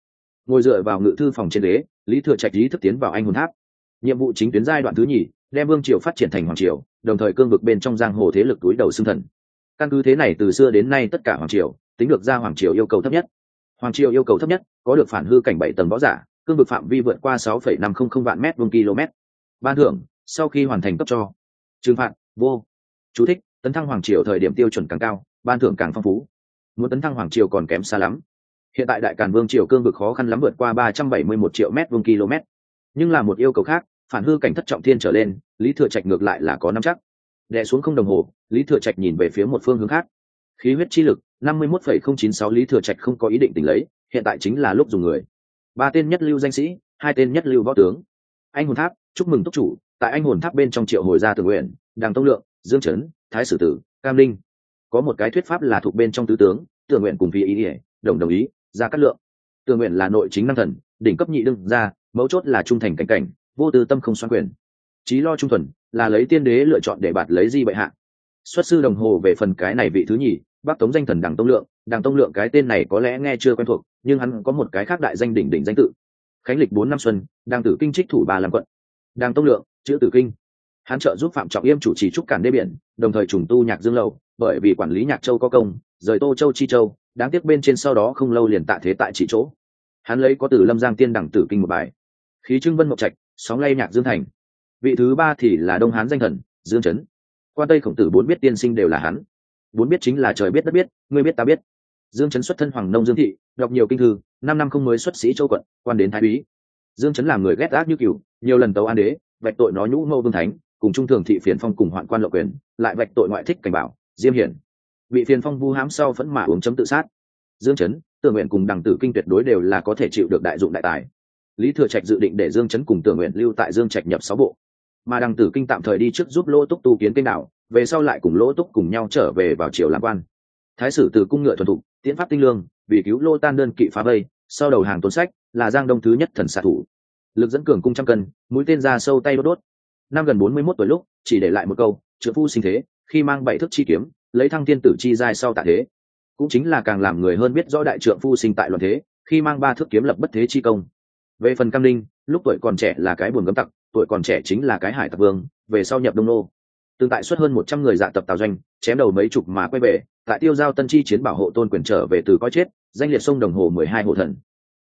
S1: ngồi dựa vào ngự thư phòng trên đế lý thừa trạch lý thức tiến vào anh hồn tháp. Nhiệm vụ chính tuyến giai đoạn thứ nhì, đem vương triều phát triển thành hoàng triều, đồng thời cương vực bên trong giang hồ thế lực túi đầu xưng thần. Căn cứ thế này từ xưa đến nay tất cả hoàng triều, tính được ra hoàng triều yêu cầu thấp nhất. Hoàng triều yêu cầu thấp nhất, có được phản hư cảnh bảy tầng võ giả, cương vực phạm vi vượt qua sáu phẩy năm không không vạn mét vuông km. Ban thưởng, sau khi hoàn thành cấp cho. Trừng phạt, vô. Chú thích, tấn thăng hoàng triều thời điểm tiêu chuẩn càng cao, ban thưởng càng phong phú. Muốn tấn thăng hoàng triều còn kém xa lắm hiện tại đại càn vương triều cương vực khó khăn lắm vượt qua ba trăm bảy mươi một triệu mét vuông km. Nhưng là một yêu cầu khác, phản hư cảnh thất trọng thiên trở lên, lý thừa trạch ngược lại là có năm chắc. Đè xuống không đồng hồ, lý thừa trạch nhìn về phía một phương hướng khác. Khí huyết chi lực, năm mươi mốt phẩy không chín sáu lý thừa trạch không có ý định tỉnh lấy, hiện tại chính là lúc dùng người. Ba tên nhất lưu danh sĩ, hai tên nhất lưu võ tướng. Anh hồn tháp, chúc mừng túc chủ, tại anh hồn tháp bên trong triệu hồi gia tự nguyện đàng tông lượng, dương trấn thái sử tử, cam linh. Có một cái thuyết pháp là thuộc bên trong tứ tướng tự nguyện cùng phi ý ỉa đồng đồng ý ra cát lượng. Tường nguyện là nội chính năng thần, đỉnh cấp nhị đương ra mấu chốt là trung thành cảnh cảnh, vô tư tâm không xoan quyền. Trí lo trung thuần, là lấy tiên đế lựa chọn để bạt lấy di bệ hạ. Xuất sư đồng hồ về phần cái này vị thứ nhì bác tống danh thần đằng tông lượng, đằng tông lượng cái tên này có lẽ nghe chưa quen thuộc, nhưng hắn có một cái khác đại danh đỉnh đỉnh danh tự. Khánh lịch bốn năm xuân đang tử kinh trích thủ ba làm quận. Đằng tông lượng, chữ tử kinh. Hắn trợ giúp phạm trọng yêm chủ trì trúc cản đê biển, đồng thời trùng tu nhạc dương lầu, bởi vì quản lý nhạc châu có công rời tô châu chi châu đáng tiếc bên trên sau đó không lâu liền tạ thế tại chỉ chỗ. Hắn lấy có từ lâm giang tiên đẳng tử kinh một bài. Khí trưng vân mộc trạch sóng lay nhạc dương thành. Vị thứ ba thì là đông hán danh thần dương trấn quan tây khổng tử bốn biết tiên sinh đều là hắn. Bốn biết chính là trời biết đất biết ngươi biết ta biết. Dương trấn xuất thân hoàng nông dương thị đọc nhiều kinh thư năm năm không mới xuất sĩ châu quận quan đến thái úy. Dương trấn làm người ghét ác như kiểu, nhiều lần tấu an đế vạch tội nó nhũ ngô vương thánh cùng trung thường thị phiền phong cùng hoạn quan lộ quyền lại vạch tội ngoại thích cảnh bảo diêm hiển bị phiền phong vu hám sau vẫn mà uống chấm tự sát. Dương chấn, tưởng nguyện cùng đằng tử kinh tuyệt đối đều là có thể chịu được đại dụng đại tài. Lý thừa trạch dự định để dương chấn cùng tưởng nguyện lưu tại dương trạch nhập sáu bộ. Mà đằng tử kinh tạm thời đi trước giúp lỗ túc tu kiến kênh đảo, về sau lại cùng lỗ túc cùng nhau trở về vào triều làm quan. Thái sử từ cung ngựa thuần thục, tiễn pháp tinh lương, vì cứu lô tan đơn kỵ phá vây, sau đầu hàng tôn sách, là giang đông thứ nhất thần xạ thủ. Lực dẫn cường cung trăm cân, mũi tên ra sâu tay đốt đốt. Năm gần bốn mươi mốt tuổi lúc, chỉ để lại một câu trợ phu sinh thế, khi mang bảy thước chi kiếm lấy thăng thiên tử chi giai sau tạ thế. Cũng chính là càng làm người hơn biết rõ đại trượng phu sinh tại loạn thế, khi mang ba thước kiếm lập bất thế chi công. Về phần cam linh, lúc tuổi còn trẻ là cái buồn gấm tặc, tuổi còn trẻ chính là cái hải tặc vương, về sau nhập đông nô. Tương tại xuất hơn một trăm người dạ tập tào doanh, chém đầu mấy chục mà quay về, tại tiêu giao tân chi chiến bảo hộ tôn quyền trở về từ coi chết, danh liệt sông đồng hồ mười hai hộ thần.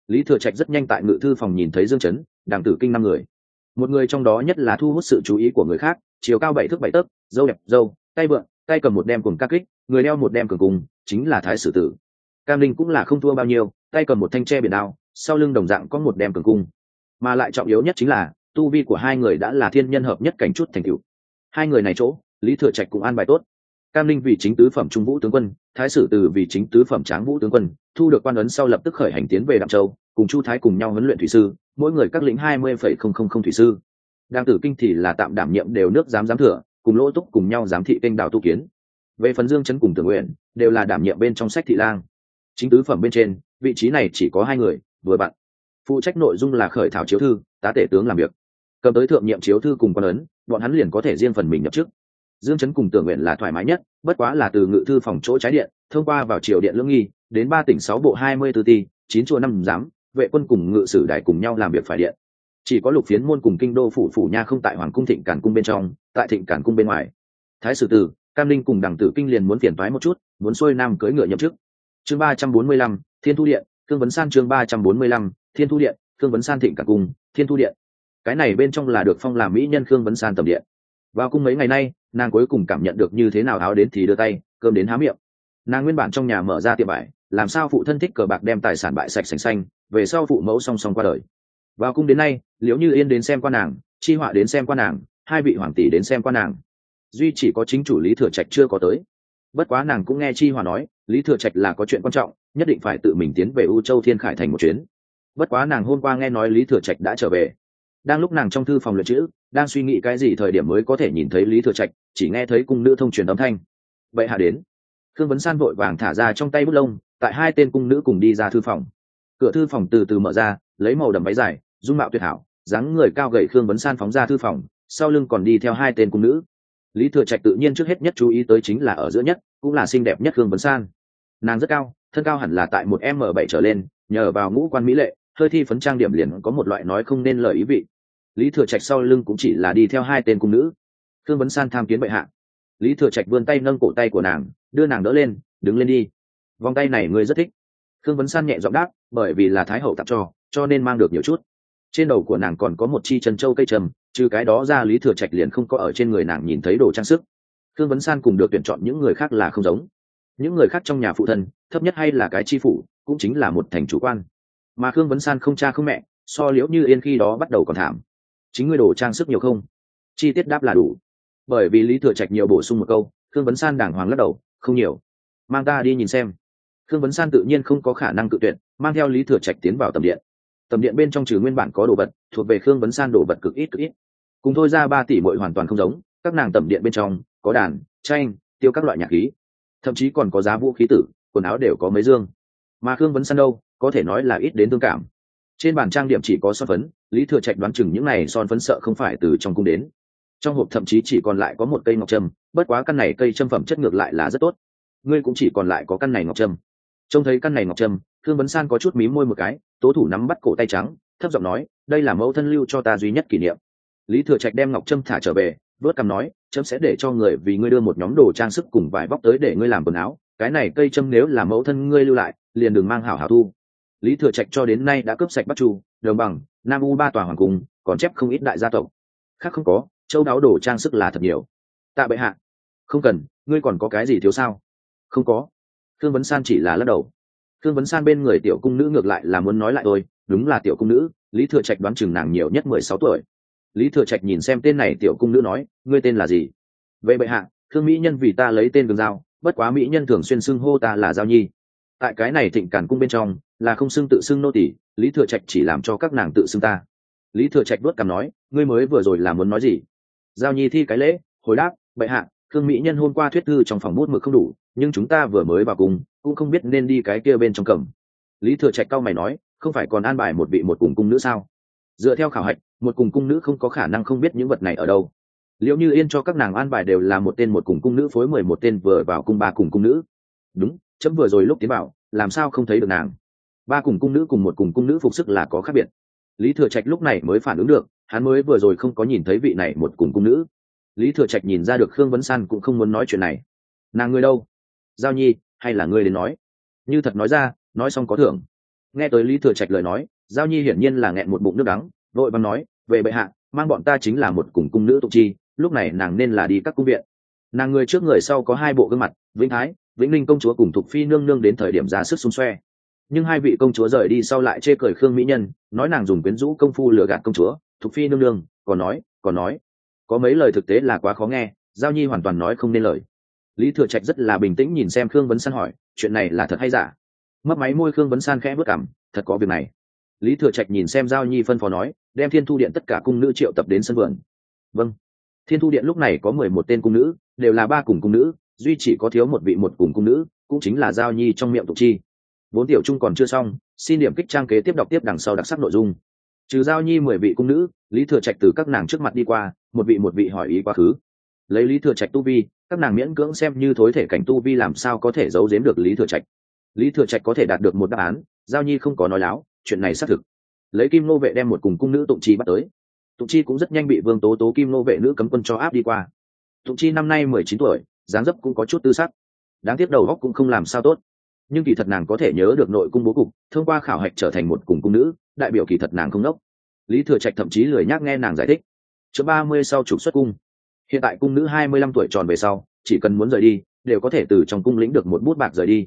S1: Lý thừa trạch rất nhanh tại ngự thư phòng nhìn thấy dương chấn đảng tử kinh năm người. Một người trong đó nhất là thu hút sự chú ý của người khác, chiều cao bảy thước bảy tấc, dâu đẹp, dâu, tay vượn tay cầm một đem cùng ca kích, người đeo một đem cường cung chính là thái sử tử. Cam linh cũng là không thua bao nhiêu, tay cầm một thanh tre biển đao, sau lưng đồng dạng có một đem cường cung mà lại trọng yếu nhất chính là, tu vi của hai người đã là thiên nhân hợp nhất cảnh chút thành cựu hai người này chỗ, lý thừa trạch cũng an bài tốt. Cam linh vì chính tứ phẩm trung vũ tướng quân, thái sử từ vì chính tứ phẩm tráng vũ tướng quân, thu được quan ấn sau lập tức khởi hành tiến về đạm châu, cùng chu thái cùng nhau huấn luyện thủy sư, mỗi người các lĩnh hai mươi phẩy không không không thủy sư. Đang tử kinh thì là tạm đảm nhiệm đều nước giám giám thừa cùng lỗ túc cùng nhau giám thị kênh đào tu kiến. Về phần dương chấn cùng tưởng nguyện, đều là đảm nhiệm bên trong sách thị lang. Chính tứ phẩm bên trên, vị trí này chỉ có hai người, vừa bạn. Phụ trách nội dung là khởi thảo chiếu thư, tá tể tướng làm việc. Cầm tới thượng nhiệm chiếu thư cùng quan ấn, bọn hắn liền có thể riêng phần mình nhập chức. Dương chấn cùng tưởng nguyện là thoải mái nhất, bất quá là từ ngự thư phòng chỗ trái điện, thông qua vào triều điện lưỡng nghi, đến ba tỉnh sáu bộ hai mươi tư ti, chín chùa năm giám, vệ quân cùng ngự sử đài cùng nhau làm việc phải điện chỉ có lục phiến môn cùng kinh đô phủ phủ nha không tại hoàng cung thịnh cản cung bên trong, tại thịnh cản cung bên ngoài. Thái sử tử, cam linh cùng đằng tử kinh liền muốn phiền thoái một chút, muốn xuôi nam cưỡi ngựa nhậm chức. Chương ba trăm bốn mươi lăm, thiên thu điện, thương vấn san chương ba trăm bốn mươi lăm, thiên thu điện, thương vấn san thịnh cản cung, thiên thu điện. Cái này bên trong là được phong làm mỹ nhân khương vấn san tầm điện. Vào cung mấy ngày nay, nàng cuối cùng cảm nhận được như thế nào áo đến thì đưa tay, cơm đến há miệng. Nàng nguyên bản trong nhà mở ra tiệm bại làm sao phụ thân thích cờ bạc đem tài sản bại sạch sành xanh, về sau phụ mẫu song song qua đời vào cung đến nay, liễu như yên đến xem qua nàng, chi họa đến xem qua nàng, hai vị hoàng tỷ đến xem qua nàng. Duy chỉ có chính chủ lý thừa trạch chưa có tới. Bất quá nàng cũng nghe chi hòa nói, lý thừa trạch là có chuyện quan trọng, nhất định phải tự mình tiến về u châu thiên khải thành một chuyến. Bất quá nàng hôm qua nghe nói lý thừa trạch đã trở về. Đang lúc nàng trong thư phòng luyện chữ, đang suy nghĩ cái gì thời điểm mới có thể nhìn thấy lý thừa trạch, chỉ nghe thấy cung nữ thông truyền âm thanh. Vậy hạ đến. Khương vấn san vội vàng thả ra trong tay bút lông, tại hai tên cung nữ cùng đi ra thư phòng. Cửa thư phòng từ từ mở ra, lấy màu đầm váy dài dung mạo tuyệt hảo, dáng người cao gầy khương vấn san phóng ra thư phòng, sau lưng còn đi theo hai tên cung nữ. Lý thừa trạch tự nhiên trước hết nhất chú ý tới chính là ở giữa nhất, cũng là xinh đẹp nhất khương vấn san. Nàng rất cao, thân cao hẳn là tại một m bảy trở lên, nhờ vào ngũ quan mỹ lệ, hơi thi phấn trang điểm liền có một loại nói không nên lời ý vị. Lý thừa trạch sau lưng cũng chỉ là đi theo hai tên cung nữ. Khương vấn san tham kiến bệ hạ. Lý thừa trạch vươn tay nâng cổ tay của nàng, đưa nàng đỡ lên, đứng lên đi. Vòng tay này ngươi rất thích. Khương vấn san nhẹ giọng đáp, bởi vì là thái hậu tặng cho cho nên mang được nhiều chút trên đầu của nàng còn có một chi chân châu cây trầm, trừ cái đó ra lý thừa trạch liền không có ở trên người nàng nhìn thấy đồ trang sức. Khương vấn san cùng được tuyển chọn những người khác là không giống. Những người khác trong nhà phụ thân, thấp nhất hay là cái chi phủ, cũng chính là một thành chủ quan. Mà khương vấn san không cha không mẹ, so liễu như yên khi đó bắt đầu còn thảm. Chính ngươi đồ trang sức nhiều không? Chi tiết đáp là đủ. Bởi vì lý thừa trạch nhiều bổ sung một câu, khương vấn san đàng hoàng lắc đầu, không nhiều. Mang ta đi nhìn xem. Khương vấn san tự nhiên không có khả năng tự tuyển mang theo lý thừa trạch tiến vào tầm điện tầm điện bên trong trừ nguyên bản có đồ vật, thuộc về khương vấn san đồ vật cực ít cực ít. Cùng thôi ra ba tỷ bội hoàn toàn không giống, các nàng tầm điện bên trong, có đàn, tranh, tiêu các loại nhạc khí. Thậm chí còn có giá vũ khí tử, quần áo đều có mấy dương. Mà khương vấn san đâu, có thể nói là ít đến tương cảm. Trên bàn trang điểm chỉ có son phấn, lý thừa trạch đoán chừng những này son phấn sợ không phải từ trong cung đến. Trong hộp thậm chí chỉ còn lại có một cây ngọc trâm, bất quá căn này cây châm phẩm chất ngược lại là rất tốt. Ngươi cũng chỉ còn lại có căn này ngọc trâm. Trông thấy căn này ngọc trâm thương vấn san có chút mí môi một cái tố thủ nắm bắt cổ tay trắng, thấp giọng nói, đây là mẫu thân lưu cho ta duy nhất kỷ niệm. Lý thừa trạch đem ngọc trâm thả trở về, vớt cằm nói trâm sẽ để cho người vì ngươi đưa một nhóm đồ trang sức cùng vải bóc tới để ngươi làm quần áo, cái này cây trâm nếu là mẫu thân ngươi lưu lại, liền đừng mang hảo hảo thu. Lý thừa trạch cho đến nay đã cướp sạch bắt chu, đồng bằng, nam u ba tòa hoàng cung, còn chép không ít đại gia tộc. Khác không có, châu đáo đồ trang sức là thật nhiều. Tạ bệ hạ. Không cần, ngươi còn có cái gì thiếu sao? Không có. Thương vấn san chỉ là lắc đầu khương vấn san bên người tiểu cung nữ ngược lại là muốn nói lại tôi đúng là tiểu cung nữ, lý thừa trạch đoán chừng nàng nhiều nhất mười sáu tuổi. Lý thừa trạch nhìn xem tên này tiểu cung nữ nói, ngươi tên là gì? Vậy bệ hạ thương mỹ nhân vì ta lấy tên đường giao, bất quá mỹ nhân thường xuyên xưng hô ta là giao nhi. Tại cái này thịnh cản cung bên trong, là không xưng tự xưng nô tỷ lý thừa trạch chỉ làm cho các nàng tự xưng ta. Lý thừa trạch đuốt cằm nói, ngươi mới vừa rồi là muốn nói gì? Giao nhi thi cái lễ, hồi đáp, bệ hạ thương mỹ nhân hôm qua thuyết thư trong phòng bút mực không đủ, nhưng chúng ta vừa mới vào cùng cũng không biết nên đi cái kia bên trong cầm. Lý thừa trạch cao mày nói, không phải còn an bài một vị một cùng cung nữ sao? Dựa theo khảo hạch, một cùng cung nữ không có khả năng không biết những vật này ở đâu. Liệu như yên cho các nàng an bài đều là một tên một cùng cung nữ phối mười một tên vừa vào cung ba cùng cung nữ. Đúng, chấm vừa rồi lúc tiến bảo làm sao không thấy được nàng? Ba cùng cung nữ cùng một cùng cung nữ phục sức là có khác biệt. Lý thừa trạch lúc này mới phản ứng được, hắn mới vừa rồi không có nhìn thấy vị này một cùng cung nữ. Lý thừa trạch nhìn ra được khương vấn san cũng không muốn nói chuyện này. Nàng ngươi đâu? Giao nhi hay là ngươi đến nói? Như thật nói ra, nói xong có thưởng. Nghe tới lý thừa trạch lời nói, giao nhi hiển nhiên là nghẹn một bụng nước đắng, vội văn nói, về bệ hạ, mang bọn ta chính là một cùng cung nữ tục chi, lúc này nàng nên là đi các cung viện. Nàng người trước người sau có hai bộ gương mặt, vĩnh thái, vĩnh linh công chúa cùng thục phi nương nương đến thời điểm ra sức xung xoe. Nhưng hai vị công chúa rời đi sau lại chê cười khương mỹ nhân, nói nàng dùng quyến rũ công phu lừa gạt công chúa, thục phi nương nương, còn nói còn nói. Có mấy lời thực tế là quá khó nghe, giao nhi hoàn toàn nói không nên lời lý thừa trạch rất là bình tĩnh nhìn xem khương vấn san hỏi, chuyện này là thật hay giả? Mất máy môi khương vấn san khẽ bước cảm thật có việc này. Lý thừa trạch nhìn xem giao nhi phân phó nói, đem thiên thu điện tất cả cung nữ triệu tập đến sân vườn. Vâng. Thiên thu điện lúc này có mười một tên cung nữ, đều là ba cùng cung nữ, duy chỉ có thiếu một vị một cùng cung nữ, cũng chính là giao nhi trong miệng tục chi. Bốn tiểu trung còn chưa xong, xin điểm kích trang kế tiếp đọc tiếp đằng sau đặc sắc nội dung. Trừ giao nhi mười vị cung nữ, lý thừa trạch từ các nàng trước mặt đi qua, một vị một vị hỏi ý quá khứ lấy lý thừa trạch tu vi, các nàng miễn cưỡng xem như thối thể cảnh tu vi làm sao có thể giấu giếm được lý thừa trạch. Lý thừa trạch có thể đạt được một đáp án, giao nhi không có nói láo, chuyện này xác thực. Lấy kim nô vệ đem một cùng cung nữ tụng chi bắt tới. Tụng chi cũng rất nhanh bị vương tố tố kim nô vệ nữ cấm quân cho áp đi qua. Tụng chi năm nay mười chín tuổi, dáng dấp cũng có chút tư sắc. Đáng tiếc đầu góc cũng không làm sao tốt. Nhưng kỳ thật nàng có thể nhớ được nội cung bố cục, thông qua khảo hạch trở thành một cùng cung nữ, đại biểu kỳ thật nàng không đốc. Lý thừa trạch thậm chí lười nhác nghe nàng giải thích. Chương ba mươi sau trục xuất cung hiện tại cung nữ hai mươi lăm tuổi tròn về sau, chỉ cần muốn rời đi, đều có thể từ trong cung lĩnh được một bút bạc rời đi.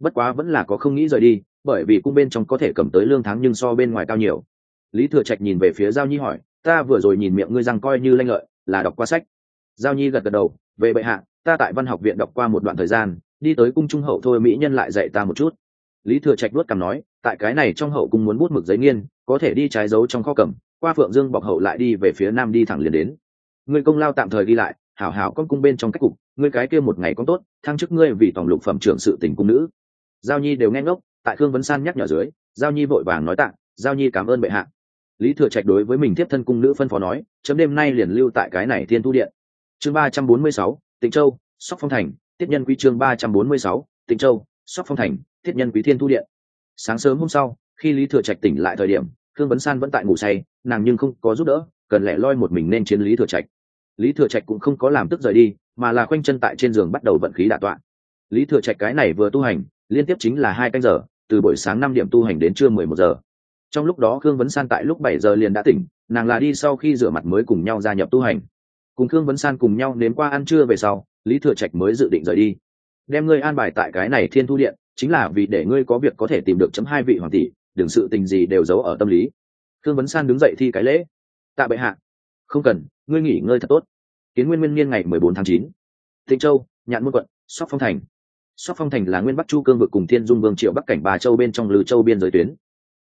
S1: Bất quá vẫn là có không nghĩ rời đi, bởi vì cung bên trong có thể cầm tới lương tháng nhưng so bên ngoài cao nhiều. Lý thừa trạch nhìn về phía giao nhi hỏi, ta vừa rồi nhìn miệng ngươi rằng coi như lanh lợi, là đọc qua sách. Giao nhi gật gật đầu, về bệ hạ, ta tại văn học viện đọc qua một đoạn thời gian, đi tới cung trung hậu thôi mỹ nhân lại dạy ta một chút. Lý thừa trạch luốt cằm nói, tại cái này trong hậu cung muốn bút mực giấy nghiên, có thể đi trái dấu trong kho cầm, qua phượng dương bọc hậu lại đi về phía nam đi thẳng liền đến ngươi công lao tạm thời đi lại, hảo hảo con cung bên trong cách cục, ngươi cái kia một ngày con tốt, thăng chức ngươi vì tổng lục phẩm trưởng sự tình cung nữ. Giao nhi đều nghe ngốc, tại khương vấn san nhắc nhở dưới, giao nhi vội vàng nói tạng giao nhi cảm ơn bệ hạ. Lý thừa trạch đối với mình tiếp thân cung nữ phân phó nói, chấm đêm nay liền lưu tại cái này thiên thu điện. Chương ba trăm bốn mươi sáu, tịnh châu, sóc phong thành, tiết nhân quý chương ba trăm bốn mươi sáu, tịnh châu, sóc phong thành, tiết nhân quý thiên thu điện. Sáng sớm hôm sau, khi lý thừa trạch tỉnh lại thời điểm, khương vấn san vẫn tại ngủ say, nàng nhưng không có giúp đỡ, cần lẻ loi một mình nên chiến lý thừa trạch lý thừa trạch cũng không có làm tức rời đi, mà là khoanh chân tại trên giường bắt đầu vận khí đạ tọa. Lý thừa trạch cái này vừa tu hành, liên tiếp chính là hai canh giờ, từ buổi sáng năm điểm tu hành đến trưa mười một giờ. Trong lúc đó khương vấn san tại lúc bảy giờ liền đã tỉnh, nàng là đi sau khi rửa mặt mới cùng nhau gia nhập tu hành. Cùng khương vấn san cùng nhau nếm qua ăn trưa về sau, lý thừa trạch mới dự định rời đi. Đem ngươi an bài tại cái này thiên thu điện, chính là vì để ngươi có việc có thể tìm được chấm hai vị hoàng tỷ, đừng sự tình gì đều giấu ở tâm lý. Khương vấn san đứng dậy thi cái lễ. Tạ bệ hạ không cần, ngươi nghỉ ngơi thật tốt. Kiến nguyên nguyên niên ngày mười bốn tháng chín. Thịnh châu, nhạn môn quận, sóc phong thành. Sóc phong thành là nguyên bắc chu cương vực cùng thiên dung vương triệu bắc cảnh bà châu bên trong lư châu biên giới tuyến.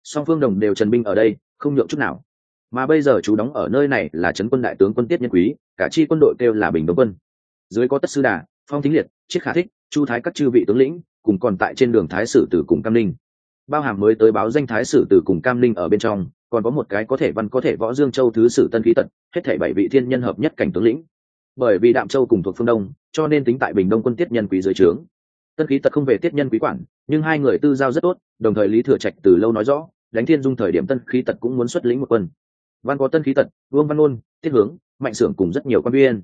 S1: Song phương đồng đều trần binh ở đây, không nhượng chút nào. Mà bây giờ chú đóng ở nơi này là trấn quân đại tướng quân tiết nhân quý, cả chi quân đội kêu là bình đông quân. Dưới có tất sư đà, phong thính liệt, chiết khả thích, chu thái các chư vị tướng lĩnh, cùng còn tại trên đường thái sử tử cùng cam linh bao hàm mới tới báo danh thái sử từ cùng cam linh ở bên trong, còn có một cái có thể văn có thể võ dương châu thứ sử tân khí tật, hết thể bảy vị thiên nhân hợp nhất cảnh tướng lĩnh. Bởi vì đạm châu cùng thuộc phương đông, cho nên tính tại bình đông quân tiết nhân quý dưới trướng. Tân khí tật không về tiết nhân quý quản, nhưng hai người tư giao rất tốt, đồng thời lý thừa trạch từ lâu nói rõ, đánh thiên dung thời điểm tân khí tật cũng muốn xuất lĩnh một quân. Văn có tân khí tật, vương văn ôn tiết hướng, mạnh xưởng cùng rất nhiều quan viên.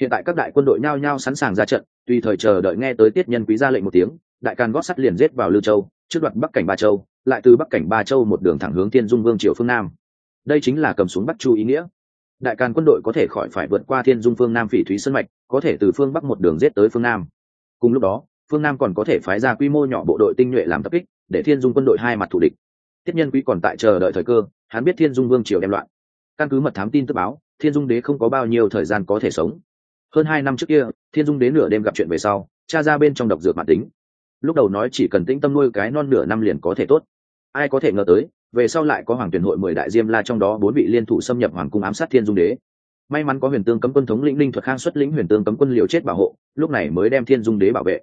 S1: Hiện tại các đại quân đội nhao nhao sẵn sàng ra trận, tùy thời chờ đợi nghe tới tiết nhân quý ra lệnh một tiếng, đại càn gót sắt liền giết vào lưu châu trước đoạt bắc cảnh ba châu, lại từ bắc cảnh ba châu một đường thẳng hướng thiên dung vương triều phương nam. Đây chính là cầm xuống bắc chu ý nghĩa. Đại càn quân đội có thể khỏi phải vượt qua thiên dung phương nam phỉ thúy sơn mạch, có thể từ phương bắc một đường giết tới phương nam. Cùng lúc đó, phương nam còn có thể phái ra quy mô nhỏ bộ đội tinh nhuệ làm tập kích, để thiên dung quân đội hai mặt thủ địch. Tiết nhân quý còn tại chờ đợi thời cơ, hắn biết thiên dung vương triều đem loạn. Căn cứ mật thám tin tức báo, thiên dung đế không có bao nhiêu thời gian có thể sống. Hơn hai năm trước kia, thiên dung đế nửa đêm gặp chuyện về sau cha ra bên trong độc dược mạng tính lúc đầu nói chỉ cần tĩnh tâm nuôi cái non nửa năm liền có thể tốt. Ai có thể ngờ tới, về sau lại có hoàng tuyển hội mười đại diêm la trong đó bốn vị liên thủ xâm nhập hoàng cung ám sát thiên dung đế. May mắn có huyền tương cấm quân thống lĩnh linh thuật khang xuất lĩnh huyền tương cấm quân liều chết bảo hộ, lúc này mới đem thiên dung đế bảo vệ.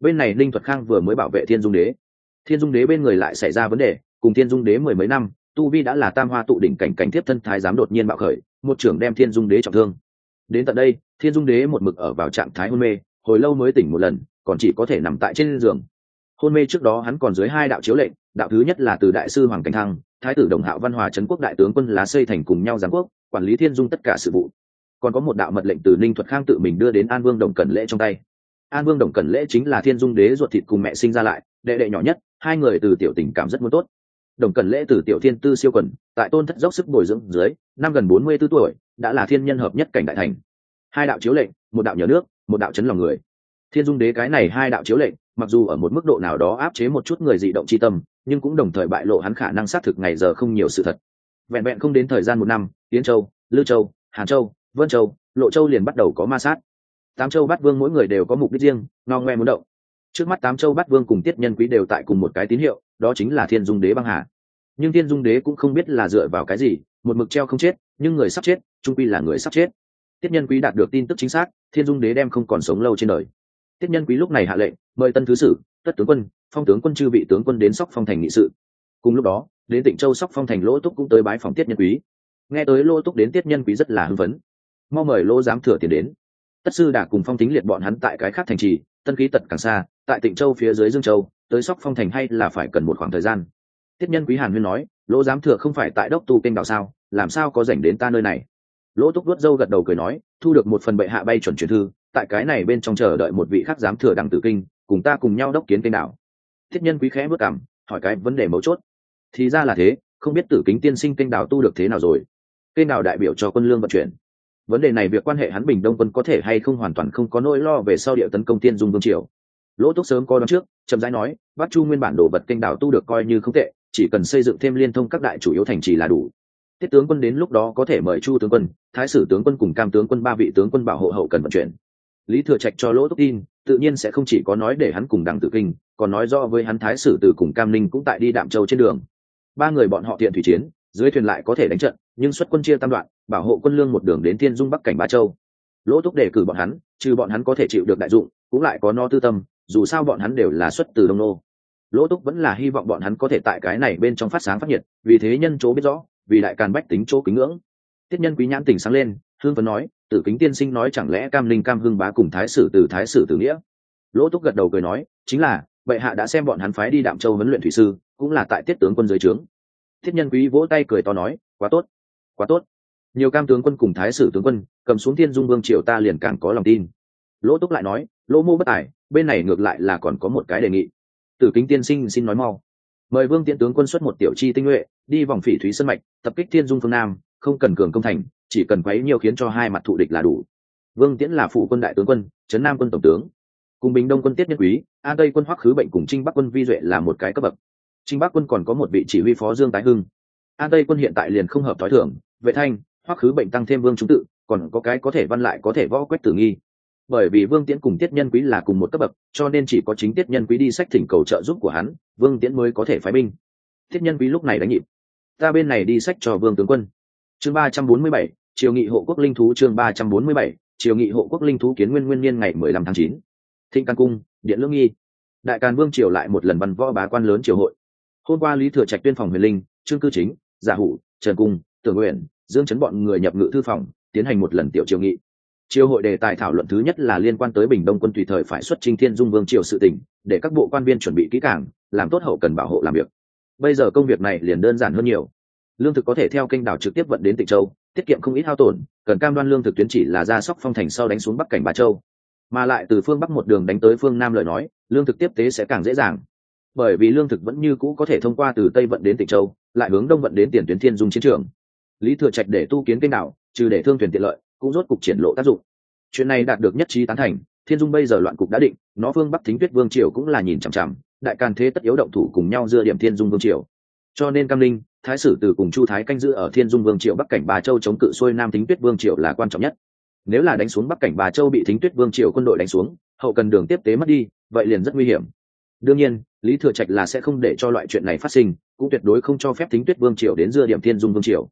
S1: Bên này linh thuật khang vừa mới bảo vệ thiên dung đế. Thiên dung đế bên người lại xảy ra vấn đề, cùng thiên dung đế mười mấy năm, tu vi đã là tam hoa tụ đỉnh cảnh cảnh tiếp thân thái giám đột nhiên bạo khởi, một trưởng đem thiên dung đế trọng thương. Đến tận đây, thiên dung đế một mực ở vào trạng thái hôn mê, hồi lâu mới tỉnh một lần còn chỉ có thể nằm tại trên giường. Hôn mê trước đó hắn còn dưới hai đạo chiếu lệnh, đạo thứ nhất là từ đại sư hoàng cảnh thăng, thái tử đồng hạo văn hòa trấn quốc đại tướng quân lá xây thành cùng nhau giáng quốc, quản lý thiên dung tất cả sự vụ. Còn có một đạo mật lệnh từ ninh thuật khang tự mình đưa đến an vương đồng cẩn lễ trong tay. An vương đồng cẩn lễ chính là thiên dung đế ruột thịt cùng mẹ sinh ra lại, đệ đệ nhỏ nhất, hai người từ tiểu tình cảm rất muốn tốt. Đồng cẩn lễ từ tiểu thiên tư siêu quần, tại tôn thất dốc sức bồi dưỡng dưới, năm gần bốn mươi b ố tuổi, đã là thiên nhân hợp nhất cảnh đại thành. Hai đạo chiếu lệnh, một đạo nhớ nước, một đạo chấn lòng người thiên dung đế cái này hai đạo chiếu lệnh, mặc dù ở một mức độ nào đó áp chế một chút người dị động c tâm, nhưng cũng đồng thời bại lộ hắn khả năng xác thực ngày giờ không nhiều sự thật. Vẹn vẹn không đến thời gian một năm tiến châu, lư châu, hàn châu, vân châu, lộ châu liền bắt đầu có ma sát. Tám châu bát vương mỗi người đều có mục đích riêng no ngoe muốn động. Trước mắt tám châu bát vương cùng tiết nhân quý đều tại cùng một cái tín hiệu, đó chính là thiên dung đế băng hà. Nhưng thiên dung đế cũng không biết là dựa vào cái gì, một mực treo không chết, nhưng người sắp chết trung quy là người sắp chết. Tiết nhân quý đạt được tin tức chính xác, thiên dung đế đem không còn sống lâu trên đời tiết nhân quý lúc này hạ lệnh, mời tân thứ sử, tất tướng quân, phong tướng quân chư vị tướng quân đến sóc phong thành nghị sự. Cùng lúc đó, đến tỉnh châu sóc phong thành lỗ túc cũng tới bái phòng tiết nhân quý. Nghe tới lỗ túc đến tiết nhân quý rất là hưng phấn. Mau mời lỗ giám thừa tiền đến. Tất sư đã cùng phong tính liệt bọn hắn tại cái khác thành trì, tân khí tật càng xa, tại tỉnh châu phía dưới dương châu, tới sóc phong thành hay là phải cần một khoảng thời gian. Tiết nhân quý hàn huyên nói, lỗ giám thừa không phải tại đốc tu kênh đạo sao, làm sao có dành đến ta nơi này? Lỗ túc đuốt dâu gật đầu cười nói, thu được một phần bệ hạ bay chuẩn truyền thư tại cái này bên trong chờ đợi một vị khác dám thừa đằng tử kinh, cùng ta cùng nhau đốc kiến kênh đạo thiết nhân quý khẽ bước cảm hỏi cái vấn đề mấu chốt. Thì ra là thế, không biết tử kính tiên sinh kênh đào tu được thế nào rồi? Kênh đào đại biểu cho quân lương vận chuyển. Vấn đề này việc quan hệ hắn bình đông quân có thể hay không hoàn toàn không có nỗi lo về sau địa tấn công tiên dung vương triều. Lỗ túc sớm coi đón trước, chậm rãi nói bắt chu nguyên bản đồ vật kênh đào tu được coi như không tệ, chỉ cần xây dựng thêm liên thông các đại chủ yếu thành trì là đủ. Tiết tướng quân đến lúc đó có thể mời chu tướng quân, thái sử tướng quân cùng cam tướng quân ba vị tướng quân bảo hộ hậu cần vận chuyển lý thừa trạch cho lỗ túc tin, tự nhiên sẽ không chỉ có nói để hắn cùng đặng tự kinh, còn nói rõ với hắn thái sử từ cùng cam ninh cũng tại đi đạm châu trên đường. Ba người bọn họ thiện thủy chiến, dưới thuyền lại có thể đánh trận, nhưng xuất quân chia tam đoạn, bảo hộ quân lương một đường đến thiên dung bắc cảnh ba châu. Lỗ túc đề cử bọn hắn, trừ bọn hắn có thể chịu được đại dụng, cũng lại có no tư tâm, dù sao bọn hắn đều là xuất từ đông nô. Lỗ túc vẫn là hy vọng bọn hắn có thể tại cái này bên trong phát sáng phát nhiệt, vì thế nhân chỗ biết rõ, vì đại càn bách tính chỗ kính ngưỡng. Tiết nhân quý nhãn tỉnh sáng lên, hương phấn nói tử kính tiên sinh nói chẳng lẽ cam linh, cam hưng bá cùng thái sử từ, thái sử tử nghĩa? Lỗ túc gật đầu cười nói, chính là, bệ hạ đã xem bọn hắn phái đi đạm châu huấn luyện thủy sư, cũng là tại tiết tướng quân dưới trướng. Thiết nhân quý vỗ tay cười to nói, quá tốt quá tốt. Nhiều cam tướng quân cùng thái sử tướng quân, cầm xuống thiên dung vương triều ta liền càng có lòng tin. Lỗ túc lại nói, lỗ mô bất tài, bên này ngược lại là còn có một cái đề nghị. Tử kính tiên sinh xin nói mau mời vương tiễn tướng quân xuất một tiểu chi tinh nhuệ, đi vòng phỉ thúy sân mạch, tập kích thiên dung phương nam, không cần cường công thành, chỉ cần quấy nhiều khiến cho hai mặt thụ địch là đủ. Vương tiễn là phụ quân đại tướng quân trấn nam quân tổng tướng. Cùng bình đông quân tiết nhân quý a tây quân hoắc khứ bệnh cùng trinh bắc quân vi duệ là một cái cấp bậc. Trinh bắc quân còn có một vị chỉ huy phó dương tái hưng. A tây quân hiện tại liền không hợp thói thường, vệ thanh, hoắc khứ bệnh tăng thêm vương trung tự, còn có cái có thể văn lại, có thể võ quét tử nghi bởi vì vương tiễn cùng tiết nhân quý là cùng một cấp bậc, cho nên chỉ có chính tiết nhân quý đi sách thỉnh cầu trợ giúp của hắn, vương tiễn mới có thể phái binh. Tiết nhân quý lúc này đánh nhịp. Ta bên này đi sách cho vương tướng quân. Chương ba trăm bốn mươi bảy, triều nghị hộ quốc linh thú, chương ba trăm bốn mươi bảy, triều nghị hộ quốc linh thú kiến nguyên nguyên niên ngày mười lăm tháng chín. Thịnh căn cung, điện lương nghi. Đại càn vương triều lại một lần văn võ bá quan lớn triều hội. Hôm qua lý thừa trạch tuyên phòng huyền linh, trương cư chính, giả hủ, trần cung, tưởng nguyện dương chấn bọn người nhập ngự thư phòng, tiến hành một lần tiểu triều nghị triều hội đề tài thảo luận thứ nhất là liên quan tới bình đông quân tùy thời phải xuất trình thiên dung vương triều sự tỉnh để các bộ quan viên chuẩn bị kỹ càng, làm tốt hậu cần bảo hộ làm việc. Bây giờ công việc này liền đơn giản hơn nhiều. Lương thực có thể theo kênh đảo trực tiếp vận đến tịnh châu, tiết kiệm không ít hao tổn, cần cam đoan lương thực tuyến chỉ là ra sóc phong thành sau đánh xuống bắc cảnh ba châu. Mà lại từ phương bắc một đường đánh tới phương nam lời nói, lương thực tiếp tế sẽ càng dễ dàng. Bởi vì lương thực vẫn như cũ có thể thông qua từ tây vận đến tịnh châu, lại hướng đông vận đến tiền tuyến thiên dung chiến trường. Lý thừa trạch để tu kiến kênh đảo, trừ để thương thuyền tiện lợi cũng rốt cục triển lộ tác dụng. Chuyện này đạt được nhất trí tán thành, thiên dung bây giờ loạn cục đã định, nó phương bắc thính tuyết vương triều cũng là nhìn chằm chằm, đại càn thế tất yếu động thủ cùng nhau dựa điểm thiên dung vương triều. Cho nên cam linh, thái sử từ cùng chu thái canh giữ ở thiên dung vương triều bắc cảnh bà châu chống cự xuôi nam thính tuyết vương triều là quan trọng nhất. Nếu là đánh xuống bắc cảnh bà châu bị thính tuyết vương triều quân đội đánh xuống, hậu cần đường tiếp tế mất đi, vậy liền rất nguy hiểm. Đương nhiên, lý thừa trạch là sẽ không để cho loại chuyện này phát sinh, cũng tuyệt đối không cho phép thính tuyết vương triều đến dưa điểm thiên dung vương triều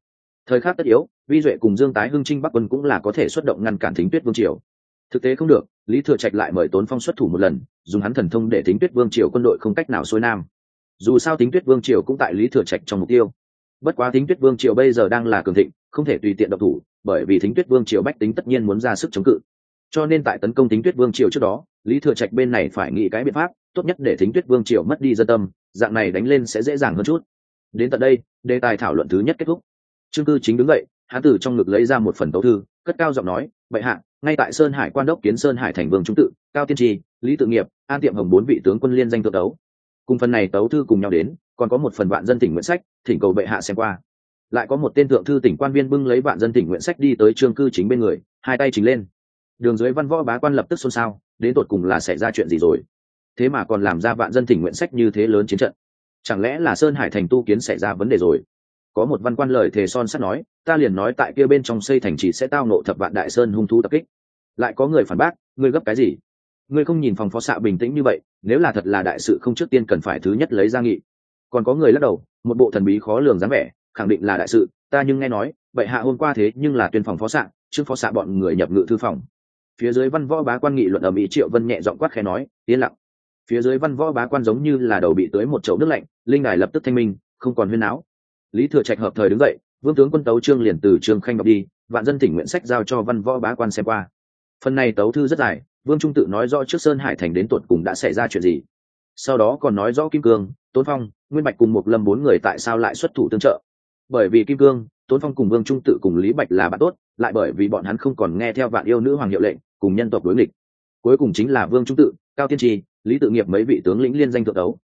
S1: thời khắc tất yếu, vi duệ cùng dương tái hưng trinh bắc quân cũng là có thể xuất động ngăn cản thính tuyết vương triều. Thực tế không được, lý thừa trạch lại mời tốn phong xuất thủ một lần, dùng hắn thần thông để thính tuyết vương triều quân đội không cách nào xuôi nam. Dù sao thính tuyết vương triều cũng tại lý thừa trạch trong mục tiêu. Bất quá thính tuyết vương triều bây giờ đang là cường thịnh, không thể tùy tiện độc thủ, bởi vì thính tuyết vương triều bách tính tất nhiên muốn ra sức chống cự. Cho nên tại tấn công thính tuyết vương triều trước đó, lý thừa trạch bên này phải nghĩ cái biện pháp tốt nhất để thính tuyết vương triều mất đi dân tâm, dạng này đánh lên sẽ dễ dàng hơn chút. Đến tận đây, đề tài thảo luận thứ nhất kết thúc trương cư chính đứng dậy hán tử trong ngực lấy ra một phần tấu thư, cất cao giọng nói, bệ hạ, ngay tại sơn hải quan đốc kiến sơn hải thành vương trung tự, cao tiên tri, lý tự nghiệp, an tiệm hồng bốn vị tướng quân liên danh tự đấu cùng phần này tấu thư cùng nhau đến, còn có một phần vạn dân tỉnh nguyện sách, thỉnh cầu bệ hạ xem qua. Lại có một tên thượng thư tỉnh quan viên bưng lấy vạn dân tỉnh nguyện sách đi tới trương cư chính bên người, hai tay chính lên. Đường dưới văn võ bá quan lập tức xôn xao, đến tột cùng là xảy ra chuyện gì rồi? Thế mà còn làm ra vạn dân tỉnh nguyện sách như thế lớn chiến trận. Chẳng lẽ là sơn hải thành tu kiến xảy ra vấn đề rồi? Có một văn quan lời thề son sắt nói, ta liền nói tại kia bên trong xây thành trì sẽ tao nộ thập vạn đại sơn hung thú tập kích. Lại có người phản bác, ngươi gấp cái gì? Ngươi không nhìn phòng phó xạ bình tĩnh như vậy, nếu là thật là đại sự không trước tiên cần phải thứ nhất lấy ra nghị. Còn có người lắc đầu, một bộ thần bí khó lường dáng vẻ, khẳng định là đại sự, ta nhưng nghe nói vậy hạ hôm qua thế nhưng là tuyên phòng phó xạ, trước phó xạ bọn người nhập ngự thư phòng. Phía dưới văn võ bá quan nghị luận ở mỹ triệu vân nhẹ giọng quát khẽ nói, yên lặng. Phía dưới văn võ bá quan giống như là đầu bị tới một chậu nước lạnh, linh đài lập tức thanh minh, không còn huyên áo lý thừa trạch hợp thời đứng dậy, vương tướng quân tấu trương liền từ trương khanh đọc đi, vạn dân tỉnh nguyện sách giao cho văn võ bá quan xem qua. Phần này tấu thư rất dài, vương trung tự nói rõ trước sơn hải thành đến tuột cùng đã xảy ra chuyện gì. Sau đó còn nói rõ kim cương, tốn phong, nguyên bạch cùng một lâm bốn người tại sao lại xuất thủ tương trợ. Bởi vì kim cương, tốn phong cùng vương trung tự cùng lý bạch là bạn tốt, lại bởi vì bọn hắn không còn nghe theo vạn yêu nữ hoàng hiệu lệnh, cùng nhân tộc đối nghịch. Cuối cùng chính là vương trung tự, cao tiên tri, lý tự nghiệp mấy vị tướng lĩnh liên danh thượng tấu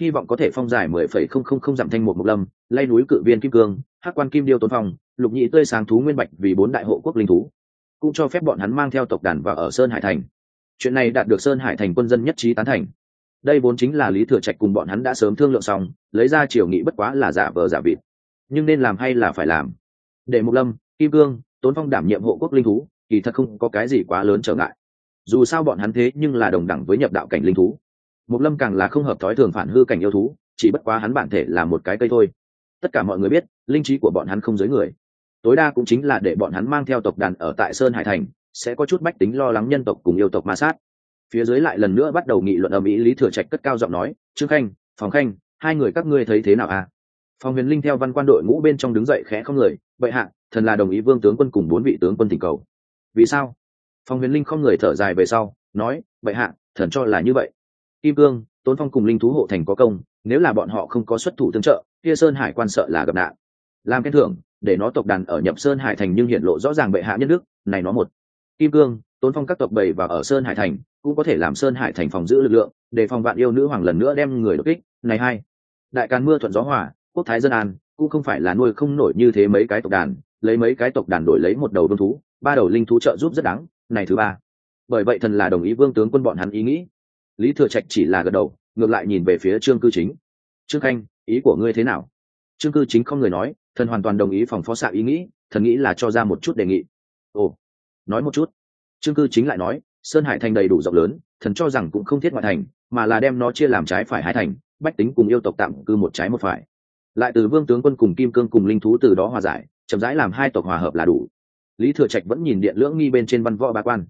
S1: hy vọng có thể phong giải mười phẩy không không không dặm thanh một mục lâm, lay núi cự viên kim cương, hắc quan kim điêu tôn phong, lục nhị tươi sáng thú nguyên bạch vì bốn đại hộ quốc linh thú. Cũng cho phép bọn hắn mang theo tộc đàn và ở sơn hải thành. Chuyện này đạt được sơn hải thành quân dân nhất trí tán thành. Đây vốn chính là lý thừa trạch cùng bọn hắn đã sớm thương lượng xong, lấy ra triều nghị bất quá là giả vờ giả vịt. Nhưng nên làm hay là phải làm? Để mục lâm, kim cương, tốn phong đảm nhiệm hộ quốc linh thú, kỳ thật không có cái gì quá lớn trở ngại. Dù sao bọn hắn thế nhưng là đồng đẳng với nhập đạo cảnh linh thú mục lâm càng là không hợp thói thường phản hư cảnh yêu thú, chỉ bất quá hắn bản thể là một cái cây thôi. Tất cả mọi người biết, linh trí của bọn hắn không dưới người. Tối đa cũng chính là để bọn hắn mang theo tộc đàn ở tại sơn hải thành, sẽ có chút bách tính lo lắng nhân tộc cùng yêu tộc ma sát. Phía dưới lại lần nữa bắt đầu nghị luận ầm mỹ lý thừa trạch cất cao giọng nói, trương khanh, phòng khanh, hai người các ngươi thấy thế nào à? Phòng huyền linh theo văn quan đội ngũ bên trong đứng dậy khẽ không người vậy hạ, thần là đồng ý vương tướng quân cùng bốn vị tướng quân tình cầu. Vì sao? Phòng huyền linh không người thở dài về sau, nói vậy hạ, thần cho là như vậy kim cương, tốn phong cùng linh thú hộ thành có công, nếu là bọn họ không có xuất thủ tương trợ, kia sơn hải quan sợ là gặp nạn. Làm khen thưởng, để nó tộc đàn ở nhập sơn hải thành nhưng hiện lộ rõ ràng bệ hạ nhân đức, này nó một. Kim cương, tốn phong các tộc bầy và ở sơn hải thành, cũng có thể làm sơn hải thành phòng giữ lực lượng, để phòng vạn yêu nữ hoàng lần nữa đem người đột kích. Này hai, đại càn mưa thuận gió hòa, quốc thái dân an, cũng không phải là nuôi không nổi như thế mấy cái tộc đàn, lấy mấy cái tộc đàn đổi lấy một đầu vương thú, ba đầu linh thú trợ giúp rất đáng. Này thứ ba, bởi vậy thần là đồng ý vương tướng quân bọn hắn ý nghĩ lý thừa trạch chỉ là gật đầu, ngược lại nhìn về phía trương cư chính. Trương khanh, ý của ngươi thế nào? Trương cư chính không người nói, thần hoàn toàn đồng ý phòng phó xạ ý nghĩ, thần nghĩ là cho ra một chút đề nghị. Ồ, nói một chút. Trương cư chính lại nói, sơn hải thành đầy đủ rộng lớn, thần cho rằng cũng không thiết ngoại thành, mà là đem nó chia làm trái phải hai thành, bách tính cùng yêu tộc tạm cư một trái một phải. Lại từ vương tướng quân cùng kim cương cùng linh thú từ đó hòa giải, chậm rãi làm hai tộc hòa hợp là đủ. Lý thừa trạch vẫn nhìn điện lưỡng nghi bên trên văn võ ba quan.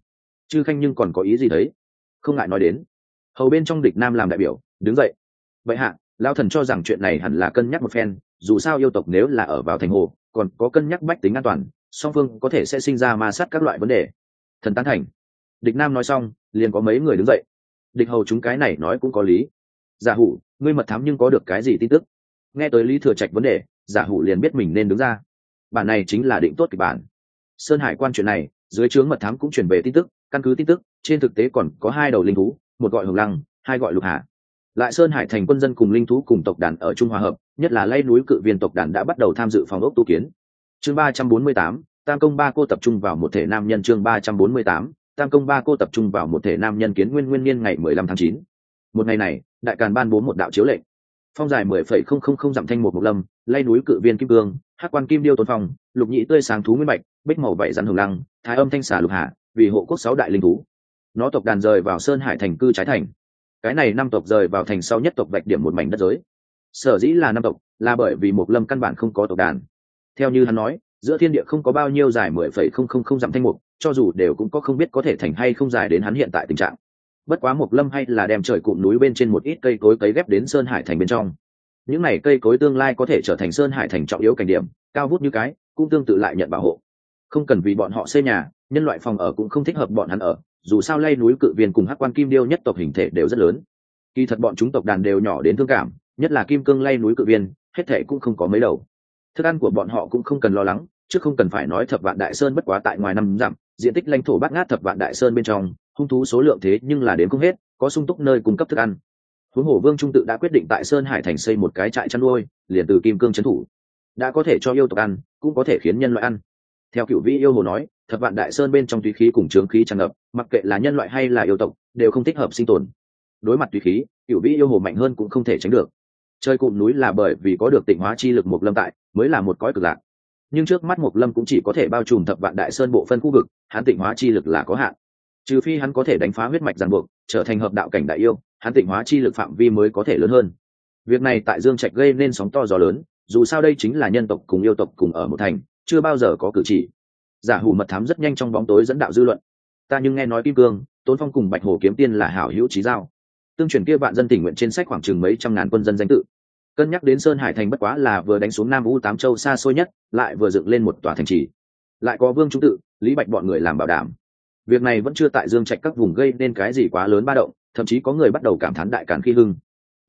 S1: Chư khanh nhưng còn có ý gì đấy? Không ngại nói đến hầu bên trong địch nam làm đại biểu, đứng dậy. Vậy hạ lao thần cho rằng chuyện này hẳn là cân nhắc một phen, dù sao yêu tộc nếu là ở vào thành hồ, còn có cân nhắc bách tính an toàn, song phương có thể sẽ sinh ra ma sát các loại vấn đề. Thần tán thành. Địch nam nói xong, liền có mấy người đứng dậy. Địch hầu chúng cái này nói cũng có lý. Giả hủ, ngươi mật thám nhưng có được cái gì tin tức? Nghe tới lý thừa trạch vấn đề, giả hủ liền biết mình nên đứng ra. Bản này chính là định tốt kịch bản. Sơn hải quan chuyện này, dưới trướng mật thám cũng chuyển về tin tức, căn cứ tin tức, trên thực tế còn có hai đầu linh thú một gọi hồng lăng, hai gọi lục hà. Lại sơn hải thành quân dân cùng linh thú cùng tộc đàn ở trung hòa hợp, nhất là lây núi cự viên tộc đàn đã bắt đầu tham dự phòng ốc tu kiến. Chương ba trăm bốn mươi tám, tam công ba cô tập trung vào một thể nam nhân chương ba trăm bốn mươi tám, tam công ba cô tập trung vào một thể nam nhân kiến nguyên nguyên niên ngày mười lăm tháng chín. Một ngày này, đại càn ban bố một đạo chiếu lệnh. Phong dài mười phẩy không không không dặm thanh một mộc lâm, lay núi cự viên kim cương hát quan kim điêu tôn phong, lục nhị tươi sáng thú nguyên bạch, bích màu vạy rắn hồng lăng, thái âm thanh xà lục hạ vì hộ quốc sáu đại linh thú nó tộc đàn rời vào sơn hải thành cư trái thành. Cái này năm tộc rời vào thành sau nhất tộc vạch điểm một mảnh đất giới. Sở dĩ là năm tộc, là bởi vì một lâm căn bản không có tộc đàn. Theo như hắn nói, giữa thiên địa không có bao nhiêu dài mười phẩy không không không dặm thanh mục, cho dù đều cũng có không biết có thể thành hay không dài đến hắn hiện tại tình trạng. Bất quá một lâm hay là đem trời cụm núi bên trên một ít cây cối cấy ghép đến sơn hải thành bên trong. Những này cây cối tương lai có thể trở thành sơn hải thành trọng yếu cảnh điểm, cao vút như cái, cũng tương tự lại nhận bảo hộ. Không cần vì bọn họ xây nhà, nhân loại phòng ở cũng không thích hợp bọn hắn ở dù sao lay núi cự viên cùng hắc quan kim điêu nhất tộc hình thể đều rất lớn. Kỳ thật bọn chúng tộc đàn đều nhỏ đến thương cảm, nhất là kim cương lay núi cự viên, hết thể cũng không có mấy đầu. Thức ăn của bọn họ cũng không cần lo lắng, chứ không cần phải nói thập vạn đại sơn bất quá tại ngoài năm dặm, diện tích lãnh thổ bát ngát thập vạn đại sơn bên trong, hung thú số lượng thế nhưng là đến không hết, có sung túc nơi cung cấp thức ăn. Huống hồ vương trung tự đã quyết định tại sơn hải thành xây một cái trại chăn nuôi, liền từ kim cương trấn thủ. Đã có thể cho yêu tộc ăn, cũng có thể khiến nhân loại ăn theo cựu vĩ yêu hồ nói, thập vạn đại sơn bên trong tùy khí cùng trướng khí tràn ngập, mặc kệ là nhân loại hay là yêu tộc, đều không thích hợp sinh tồn. Đối mặt tùy khí, cựu vĩ yêu hồ mạnh hơn cũng không thể tránh được. Chơi cụm núi là bởi vì có được tỉnh hóa chi lực một lâm tại, mới là một cõi cực lạc. Nhưng trước mắt một lâm cũng chỉ có thể bao trùm thập vạn đại sơn bộ phân khu vực, hắn tỉnh hóa chi lực là có hạn. Trừ phi hắn có thể đánh phá huyết mạch ràng buộc, trở thành hợp đạo cảnh đại yêu, hắn tỉnh hóa chi lực phạm vi mới có thể lớn hơn. Việc này tại dương trạch gây nên sóng to gió lớn, dù sao đây chính là nhân tộc cùng yêu tộc cùng ở một thành chưa bao giờ có cử chỉ. Giả hủ mật thám rất nhanh trong bóng tối dẫn đạo dư luận. Ta nhưng nghe nói kim cương, tốn phong cùng bạch hồ kiếm tiên là hảo hữu trí giao. Tương truyền kia vạn dân tình nguyện trên sách khoảng chừng mấy trăm ngàn quân dân danh tự. Cân nhắc đến sơn hải thành bất quá là vừa đánh xuống nam u tám châu xa xôi nhất, lại vừa dựng lên một tòa thành trì. Lại có vương trung tự, lý bạch bọn người làm bảo đảm. Việc này vẫn chưa tại dương trạch các vùng gây nên cái gì quá lớn ba động, thậm chí có người bắt đầu cảm thán đại càn khi hưng.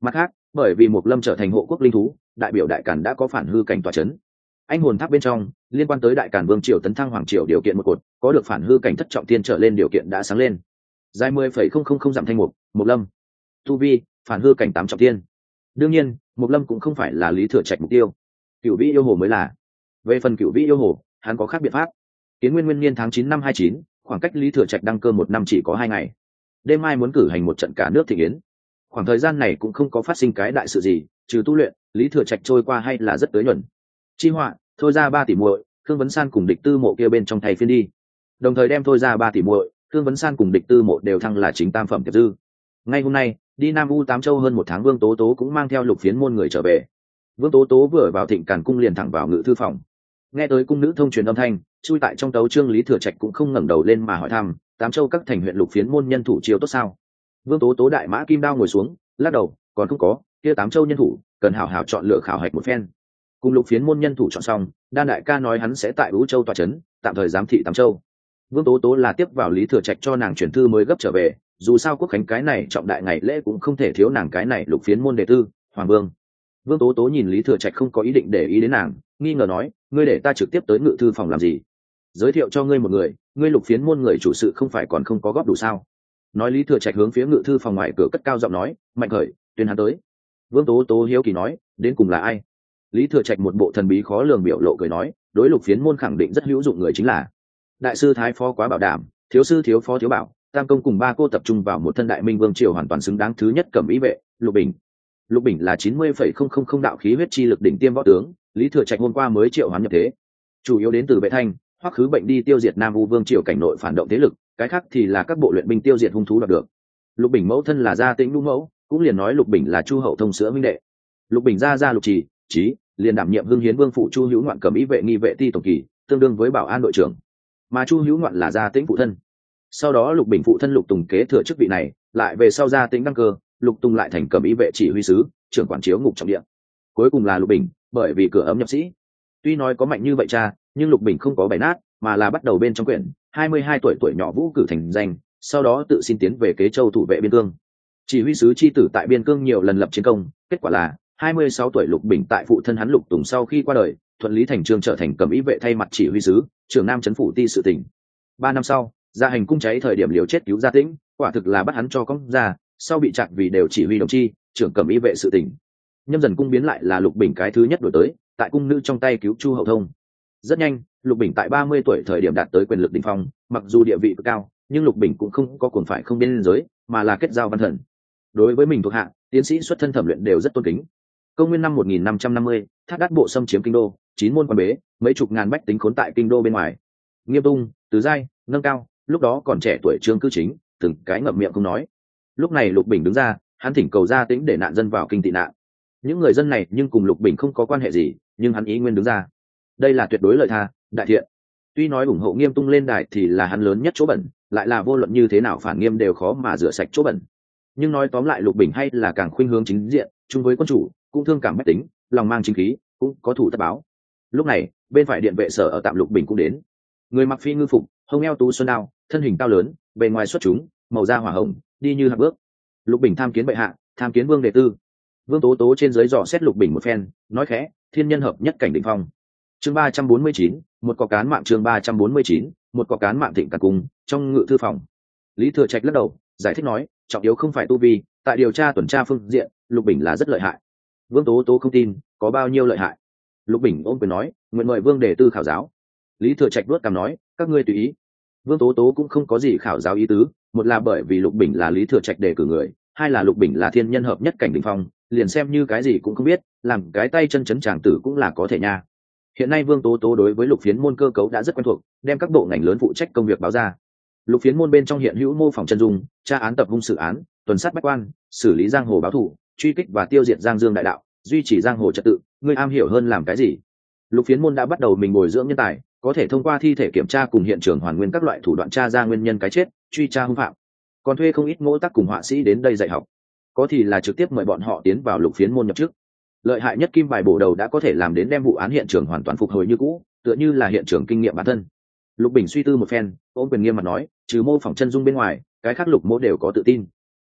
S1: Mặt khác, bởi vì một lâm trở thành hộ quốc linh thú, đại biểu đại càn đã có phản hư cảnh tòa c h ấ n anh hồn tháp bên trong, liên quan tới đại càn vương triều tấn thăng hoàng triều điều kiện một cột, có được phản hư cảnh thất trọng tiên trở lên điều kiện đã sáng lên. Dài mười phẩy không không không dặm thanh mục một lâm. Tu vi, phản hư cảnh tám trọng tiên. Đương nhiên mục lâm cũng không phải là lý thừa trạch mục tiêu. Cựu vĩ yêu hồ mới là. Về phần cựu vĩ yêu hồ, hắn có khác biện pháp. Kiến nguyên nguyên niên tháng chín năm hai chín, khoảng cách lý thừa trạch đăng cơ một năm chỉ có hai ngày. Đêm mai muốn cử hành một trận cả nước thị kiến. Khoảng thời gian này cũng không có phát sinh cái đại sự gì, trừ tu luyện, lý thừa trạch trôi qua hay là rất tới nhuận chi họa, thôi ra ba tỷ muội thương vấn san cùng địch tư mộ kia bên trong thầy phiên đi. Đồng thời đem thôi ra ba tỷ muội thương vấn san cùng địch tư mộ đều thăng là chính tam phẩm tiệp dư. Ngay hôm nay, đi nam u tám châu hơn một tháng vương tố tố cũng mang theo lục phiến môn người trở về. Vương tố tố vừa vào thịnh càn cung liền thẳng vào ngự thư phòng. Nghe tới cung nữ thông truyền âm thanh, chui tại trong tấu trương lý thừa trạch cũng không ngẩng đầu lên mà hỏi thăm, tám châu các thành huyện lục phiến môn nhân thủ chiếu tốt sao? Vương tố tố đại mã kim đao ngồi xuống, lắc đầu, còn không có, kia tám châu nhân thủ, cần hảo hảo chọn lựa khảo hạch một phen cùng lục phiến môn nhân thủ chọn xong, đan đại ca nói hắn sẽ tại vũ châu tòa trấn, tạm thời giám thị tám châu. Vương tố tố là tiếp vào lý thừa trạch cho nàng chuyển thư mới gấp trở về, dù sao quốc khánh cái này trọng đại ngày lễ cũng không thể thiếu nàng cái này lục phiến môn đệ tư, hoàng vương. Vương tố tố nhìn lý thừa trạch không có ý định để ý đến nàng, nghi ngờ nói, ngươi để ta trực tiếp tới ngự thư phòng làm gì? Giới thiệu cho ngươi một người, ngươi lục phiến môn người chủ sự không phải còn không có góp đủ sao? Nói lý thừa trạch hướng phía ngự thư phòng ngoài cửa cất cao giọng nói, mạnh khởi, tuyên hắn tới. Vương tố tố hiếu kỳ nói, đến cùng là ai? Lý thừa trạch một bộ thần bí khó lường biểu lộ cười nói, đối lục phiến môn khẳng định rất hữu dụng người chính là. Đại sư thái phó quá bảo đảm, thiếu sư thiếu phó thiếu bảo, tam công cùng ba cô tập trung vào một thân đại minh vương triều hoàn toàn xứng đáng thứ nhất cầm ý vệ, lục bình. Lục bình là chín mươi phẩy không không không đạo khí huyết chi lực đỉnh tiêm võ tướng, lý thừa trạch hôm qua mới triệu hoán nhập thế. Chủ yếu đến từ vệ thanh hoặc khứ bệnh đi tiêu diệt nam u vương triều cảnh nội phản động thế lực, cái khác thì là các bộ luyện binh tiêu diệt hung thú đạt được. Lục bình mẫu thân là gia tĩnh lũ mẫu, cũng liền nói lục bình là chu hậu thông sữa minh đệ. Lục bình gia gia lục trì trí liền đảm nhiệm hưng hiến vương phụ chu hữu ngoạn cầm ý vệ nghi vệ ti tổng kỳ, tương đương với bảo an đội trưởng. Mà chu hữu ngoạn là gia tĩnh phụ thân. Sau đó lục bình phụ thân lục tùng kế thừa chức vị này, lại về sau gia tĩnh đăng cơ, lục tùng lại thành cầm ý vệ chỉ huy sứ, trưởng quản chiếu ngục trọng điện cuối cùng là lục bình, bởi vì cửa ấm nhập sĩ. Tuy nói có mạnh như vậy cha, nhưng lục bình không có bày nát, mà là bắt đầu bên trong quyển, hai mươi hai tuổi tuổi nhỏ vũ cử thành danh, sau đó tự xin tiến về kế châu thủ vệ biên cương. Chỉ huy sứ c h i tử tại biên cương nhiều lần lập chiến công, kết quả là hai mươi sáu tuổi lục bình tại phụ thân hắn lục tùng sau khi qua đời, thuận lý thành trương trở thành cầm ý vệ thay mặt chỉ huy sứ, trưởng nam chấn phủ ti sự tỉnh. Ba năm sau, gia hành cung cháy thời điểm liều chết cứu gia tĩnh, quả thực là bắt hắn cho công ra, sau bị chặn vì đều chỉ huy đồng chi, trưởng cầm ý vệ sự tỉnh. Nhâm dần cung biến lại là lục bình cái thứ nhất đổi tới, tại cung nữ trong tay cứu chu hậu thông. Rất nhanh, lục bình tại ba mươi tuổi thời điểm đạt tới quyền lực đỉnh phong, mặc dù địa vị cao, nhưng lục bình cũng không có cuồng phải không biên giới, mà là kết giao văn thần. Đối với mình thuộc hạ, tiến sĩ xuất thân thẩm luyện đều rất tôn kính công nguyên năm một nghìn năm trăm năm mươi, thác đát bộ xâm chiếm kinh đô, chín môn quan bế, mấy chục ngàn bách tính khốn tại kinh đô bên ngoài. Nghiêm tung tứ giai, nâng cao, lúc đó còn trẻ tuổi trương cư chính, từng cái ngậm miệng không nói. Lúc này lục bình đứng ra, hắn thỉnh cầu ra tính để nạn dân vào kinh tị nạn. Những người dân này nhưng cùng lục bình không có quan hệ gì, nhưng hắn ý nguyên đứng ra. Đây là tuyệt đối lợi tha, đại thiện. Tuy nói ủng hộ nghiêm tung lên đài thì là hắn lớn nhất chỗ bẩn, lại là vô luận như thế nào phản nghiêm đều khó mà rửa sạch chỗ bẩn. Nhưng nói tóm lại lục bình hay là càng khuynh hướng chính diện, chung với quân chủ cũng thương cảm mách tính, lòng mang chính khí, cũng có thủ tất báo. Lúc này, bên phải điện vệ sở ở tạm lục bình cũng đến. Người mặc phi ngư phục, hông eo tú xuân đao, thân hình cao lớn, bề ngoài xuất chúng, màu da hỏa hồng, đi như hạt bước. Lục bình tham kiến bệ hạ, tham kiến vương đệ tư vương tố tố trên dưới dò xét lục bình một phen, nói khẽ, thiên nhân hợp nhất cảnh định phong. Chương ba trăm bốn mươi chín, một có cán mạng chương ba trăm bốn mươi chín, một có cán mạng thịnh cả cung, trong ngự thư phòng. Lý thừa trạch lắc đầu, giải thích nói, trọng yếu không phải tu vi, tại điều tra tuần tra phương diện, lục bình là rất lợi hại vương tố tố không tin, có bao nhiêu lợi hại? Lục bình ôm quyền nói, nguyện mời vương đề tư khảo giáo. Lý thừa trạch đuốt cằm nói, các ngươi tùy ý. Vương tố tố cũng không có gì khảo giáo ý tứ, một là bởi vì lục bình là lý thừa trạch đề cử người, hai là lục bình là thiên nhân hợp nhất cảnh đình phong, liền xem như cái gì cũng không biết, làm cái tay chân chấn tràng tử cũng là có thể nha. Hiện nay vương tố tố đối với lục phiến môn cơ cấu đã rất quen thuộc, đem các bộ ngành lớn phụ trách công việc báo ra. Lục phiến môn bên trong hiện hữu mô phỏng chân dung, tra án tập hung sự án, tuần sát bách quan, xử lý giang hồ báo thủ truy kích và tiêu diệt giang dương đại đạo, duy trì giang hồ trật tự, ngươi am hiểu hơn làm cái gì? Lục phiến môn đã bắt đầu mình bồi dưỡng nhân tài, có thể thông qua thi thể kiểm tra cùng hiện trường hoàn nguyên các loại thủ đoạn tra ra nguyên nhân cái chết, truy tra hung phạm. Còn thuê không ít ngỗ tác cùng họa sĩ đến đây dạy học. Có thì là trực tiếp mời bọn họ tiến vào lục phiến môn nhập trước. Lợi hại nhất kim bài bổ đầu đã có thể làm đến đem vụ án hiện trường hoàn toàn phục hồi như cũ, tựa như là hiện trường kinh nghiệm bản thân. Lục bình suy tư một phen, ôm quyền nghiêm mặt nói, trừ mô phỏng chân dung bên ngoài, cái khác lục mô đều có tự tin.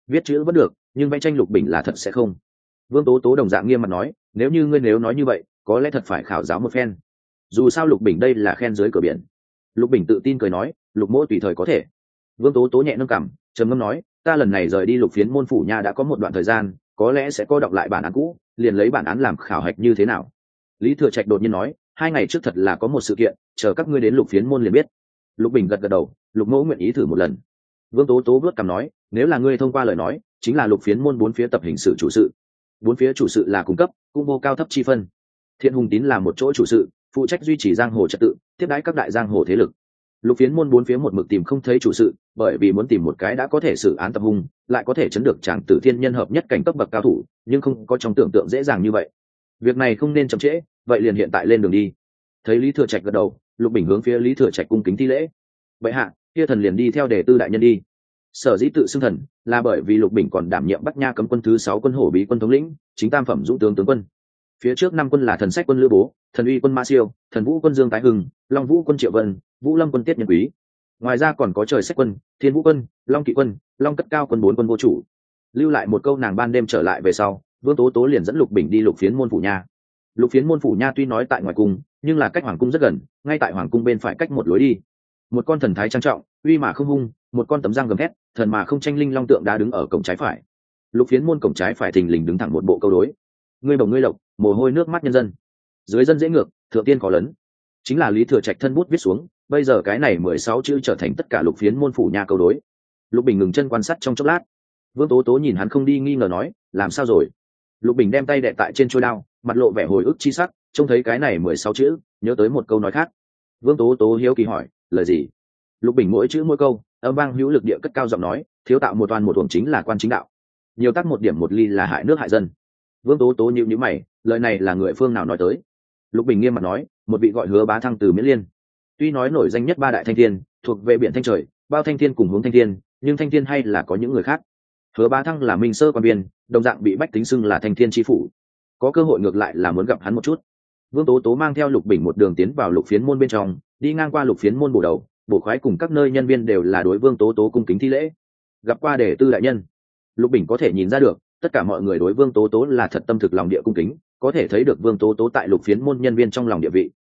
S1: Viết chữ vẫn được nhưng vẽ tranh lục bình là thật sẽ không. Vương tố tố đồng dạng nghiêm mặt nói, nếu như ngươi nếu nói như vậy, có lẽ thật phải khảo giáo một phen. Dù sao lục bình đây là khen dưới cửa biển. Lục bình tự tin cười nói, lục mỗ tùy thời có thể. Vương tố tố nhẹ nâng cảm trầm ngâm nói, ta lần này rời đi lục phiến môn phủ nha đã có một đoạn thời gian, có lẽ sẽ có đọc lại bản án cũ, liền lấy bản án làm khảo hạch như thế nào. Lý thừa trạch đột nhiên nói, hai ngày trước thật là có một sự kiện, chờ các ngươi đến lục phiến môn liền biết. Lục bình gật gật đầu, lục mẫu nguyện ý thử một lần. Vương tố tố vớt cằm nói, nếu là ngươi thông qua lời nói chính là lục phiến môn bốn phía tập hình sự chủ sự. Bốn phía chủ sự là cung cấp cung vô cao thấp chi phân. Thiện hùng tín là một chỗ chủ sự, phụ trách duy trì giang hồ trật tự, tiếp đãi các đại giang hồ thế lực. Lục phiến môn bốn phía một mực tìm không thấy chủ sự, bởi vì muốn tìm một cái đã có thể xử án tập hung, lại có thể chấn được chàng tử thiên nhân hợp nhất cảnh cấp bậc cao thủ, nhưng không có trong tưởng tượng dễ dàng như vậy. Việc này không nên chậm trễ, vậy liền hiện tại lên đường đi. Thấy lý thừa trạch gật đầu, lục bình hướng phía lý thừa trạch cung kính thi lễ. Vậy hạ, kia thần liền đi theo đề tư đại nhân đi. Sở dĩ tự xưng thần là bởi vì lục bình còn đảm nhiệm bắc nha cấm quân thứ sáu quân hổ bí quân thống lĩnh, chính tam phẩm dũng tướng tướng quân. Phía trước năm quân là thần sách quân lữ bố, thần uy quân ma siêu, thần vũ quân dương tái hưng, long vũ quân triệu vân, vũ lâm quân tiết nhân quý. Ngoài ra còn có trời sách quân, thiên vũ quân, long kỵ quân, long cất cao quân bốn quân vô chủ. Lưu lại một câu nàng ban đêm trở lại về sau, vương tố tố liền dẫn lục bình đi lục phiến môn phủ nha. Lục phiến môn phủ nha tuy nói tại ngoài cung, nhưng là cách hoàng cung rất gần, ngay tại hoàng cung bên phải cách một lối đi. Một con thần thái trang trọng, uy mà không hung một con tấm răng gầm hét thần mà không tranh linh long tượng đã đứng ở cổng trái phải. Lục phiến môn cổng trái phải thình lình đứng thẳng một bộ câu đối. Ngươi bồng ngươi lộc, mồ hôi nước mắt nhân dân. Dưới dân dễ ngược, thượng tiên có lớn chính là lý thừa trạch thân bút viết xuống, bây giờ cái này mười sáu chữ trở thành tất cả lục phiến môn phủ nhà câu đối. Lục bình ngừng chân quan sát trong chốc lát. Vương tố tố nhìn hắn không đi nghi ngờ nói, làm sao rồi? Lục bình đem tay đệ tại trên trôi đao, mặt lộ vẻ hồi ức chi sắc, trông thấy cái này mười sáu chữ, nhớ tới một câu nói khác. Vương tố tố hiếu kỳ hỏi, lời gì? Lục bình mỗi chữ mỗi câu, âm vang hữu lực địa cất cao giọng nói, thiếu tạo một toàn một thuồng chính là quan chính đạo. Nhiều tác một điểm một ly là hại nước hại dân. Vương tố tố nhịu nhữ mày, lời này là người phương nào nói tới? Lục bình nghiêm mặt nói, một vị gọi hứa bá thăng từ miễn liên. Tuy nói nổi danh nhất ba đại thanh thiên, thuộc về biển thanh trời, bao thanh thiên cùng hướng thanh thiên, nhưng thanh thiên hay là có những người khác. Hứa bá thăng là minh sơ quan biên đồng dạng bị bách tính xưng là thanh thiên tri phủ. Có cơ hội ngược lại là muốn gặp hắn một chút. Vương tố tố mang theo lục bình một đường tiến vào lục phiến môn bên trong, đi ngang qua lục phiến môn bổ đầu bộ khoái cùng các nơi nhân viên đều là đối vương tố tố cung kính thi lễ. Gặp qua để tư đại nhân, lục bình có thể nhìn ra được, tất cả mọi người đối vương tố tố là thật tâm thực lòng địa cung kính, có thể thấy được vương tố tố tại lục phiến môn nhân viên trong lòng địa vị.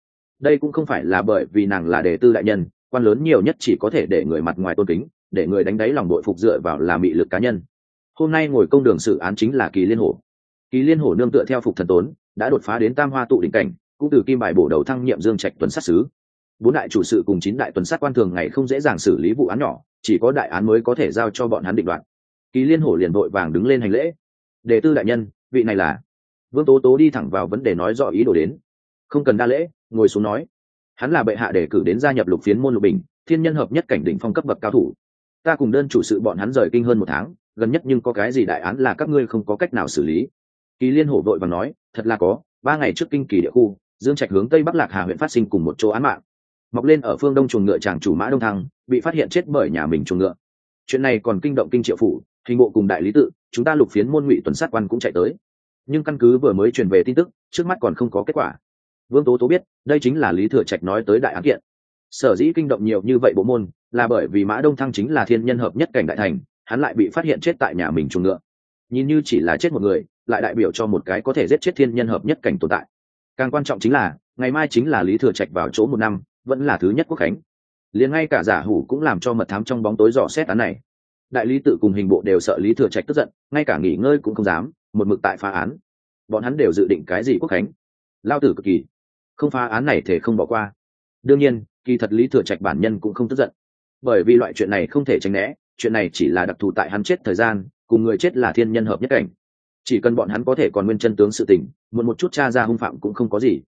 S1: Đây cũng không phải là bởi vì nàng là đề tư đại nhân, quan lớn nhiều nhất chỉ có thể để người mặt ngoài tôn kính, để người đánh đáy lòng đội phục dựa vào là mị lực cá nhân. Hôm nay ngồi công đường xử án chính là kỳ liên hổ. Kỳ liên hổ nương tựa theo phục thần tốn, đã đột phá đến tam hoa tụ đỉnh cảnh, cũng từ kim bài bổ đầu thăng nhiệm dương trạch tuấn sát xứ bốn đại chủ sự cùng chín đại tuần sát quan thường ngày không dễ dàng xử lý vụ án nhỏ, chỉ có đại án mới có thể giao cho bọn hắn định đoạt. Kỳ liên hổ liền vội vàng đứng lên hành lễ. Đề tư đại nhân, vị này là? Vương tố tố đi thẳng vào vấn đề nói rõ ý đồ đến. Không cần đa lễ, ngồi xuống nói. Hắn là bệ hạ đề cử đến gia nhập lục phiến môn lục bình, thiên nhân hợp nhất cảnh đỉnh phong cấp bậc cao thủ. Ta cùng đơn chủ sự bọn hắn rời kinh hơn một tháng, gần nhất nhưng có cái gì đại án là các ngươi không có cách nào xử lý. Kỳ liên hổ vội và nói, thật là có, ba ngày trước kinh kỳ địa khu, dương trạch hướng tây bắc lạc hà huyện phát sinh cùng một chỗ án mạng mọc lên ở phương đông chuồng ngựa chàng chủ mã đông thăng, bị phát hiện chết bởi nhà mình chuồng ngựa. Chuyện này còn kinh động kinh triệu phủ, hình bộ cùng đại lý tự, chúng ta lục phiến môn ngụy tuần sát quan cũng chạy tới. Nhưng căn cứ vừa mới truyền về tin tức, trước mắt còn không có kết quả. Vương tố tố biết, đây chính là lý thừa trạch nói tới đại án kiện. Sở dĩ kinh động nhiều như vậy bộ môn, là bởi vì mã đông thăng chính là thiên nhân hợp nhất cảnh đại thành, hắn lại bị phát hiện chết tại nhà mình chuồng ngựa. Nhìn như chỉ là chết một người, lại đại biểu cho một cái có thể giết chết thiên nhân hợp nhất cảnh tồn tại. Càng quan trọng chính là, ngày mai chính là lý thừa trạch vào chỗ một năm vẫn là thứ nhất quốc khánh. Liền ngay cả giả hủ cũng làm cho mật thám trong bóng tối dò xét án này. Đại lý tự cùng hình bộ đều sợ lý thừa trạch tức giận, ngay cả nghỉ ngơi cũng không dám, một mực tại phá án. Bọn hắn đều dự định cái gì quốc khánh? Lao tử cực kỳ. Không phá án này thể không bỏ qua. Đương nhiên, kỳ thật lý thừa trạch bản nhân cũng không tức giận. Bởi vì loại chuyện này không thể tránh né, chuyện này chỉ là đặc thù tại hắn chết thời gian, cùng người chết là thiên nhân hợp nhất cảnh. Chỉ cần bọn hắn có thể còn nguyên chân tướng sự tình, một một chút cha ra hung phạm cũng không có gì.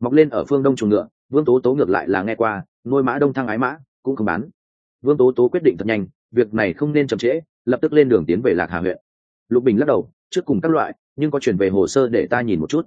S1: Mọc lên ở phương đông chuồng ngựa vương tố tố ngược lại là nghe qua, nuôi mã đông thăng ái mã, cũng không bán. Vương tố tố quyết định thật nhanh, việc này không nên chậm trễ, lập tức lên đường tiến về lạc hà huyện. Lục bình lắc đầu, trước cùng các loại, nhưng có chuyển về hồ sơ để ta nhìn một chút.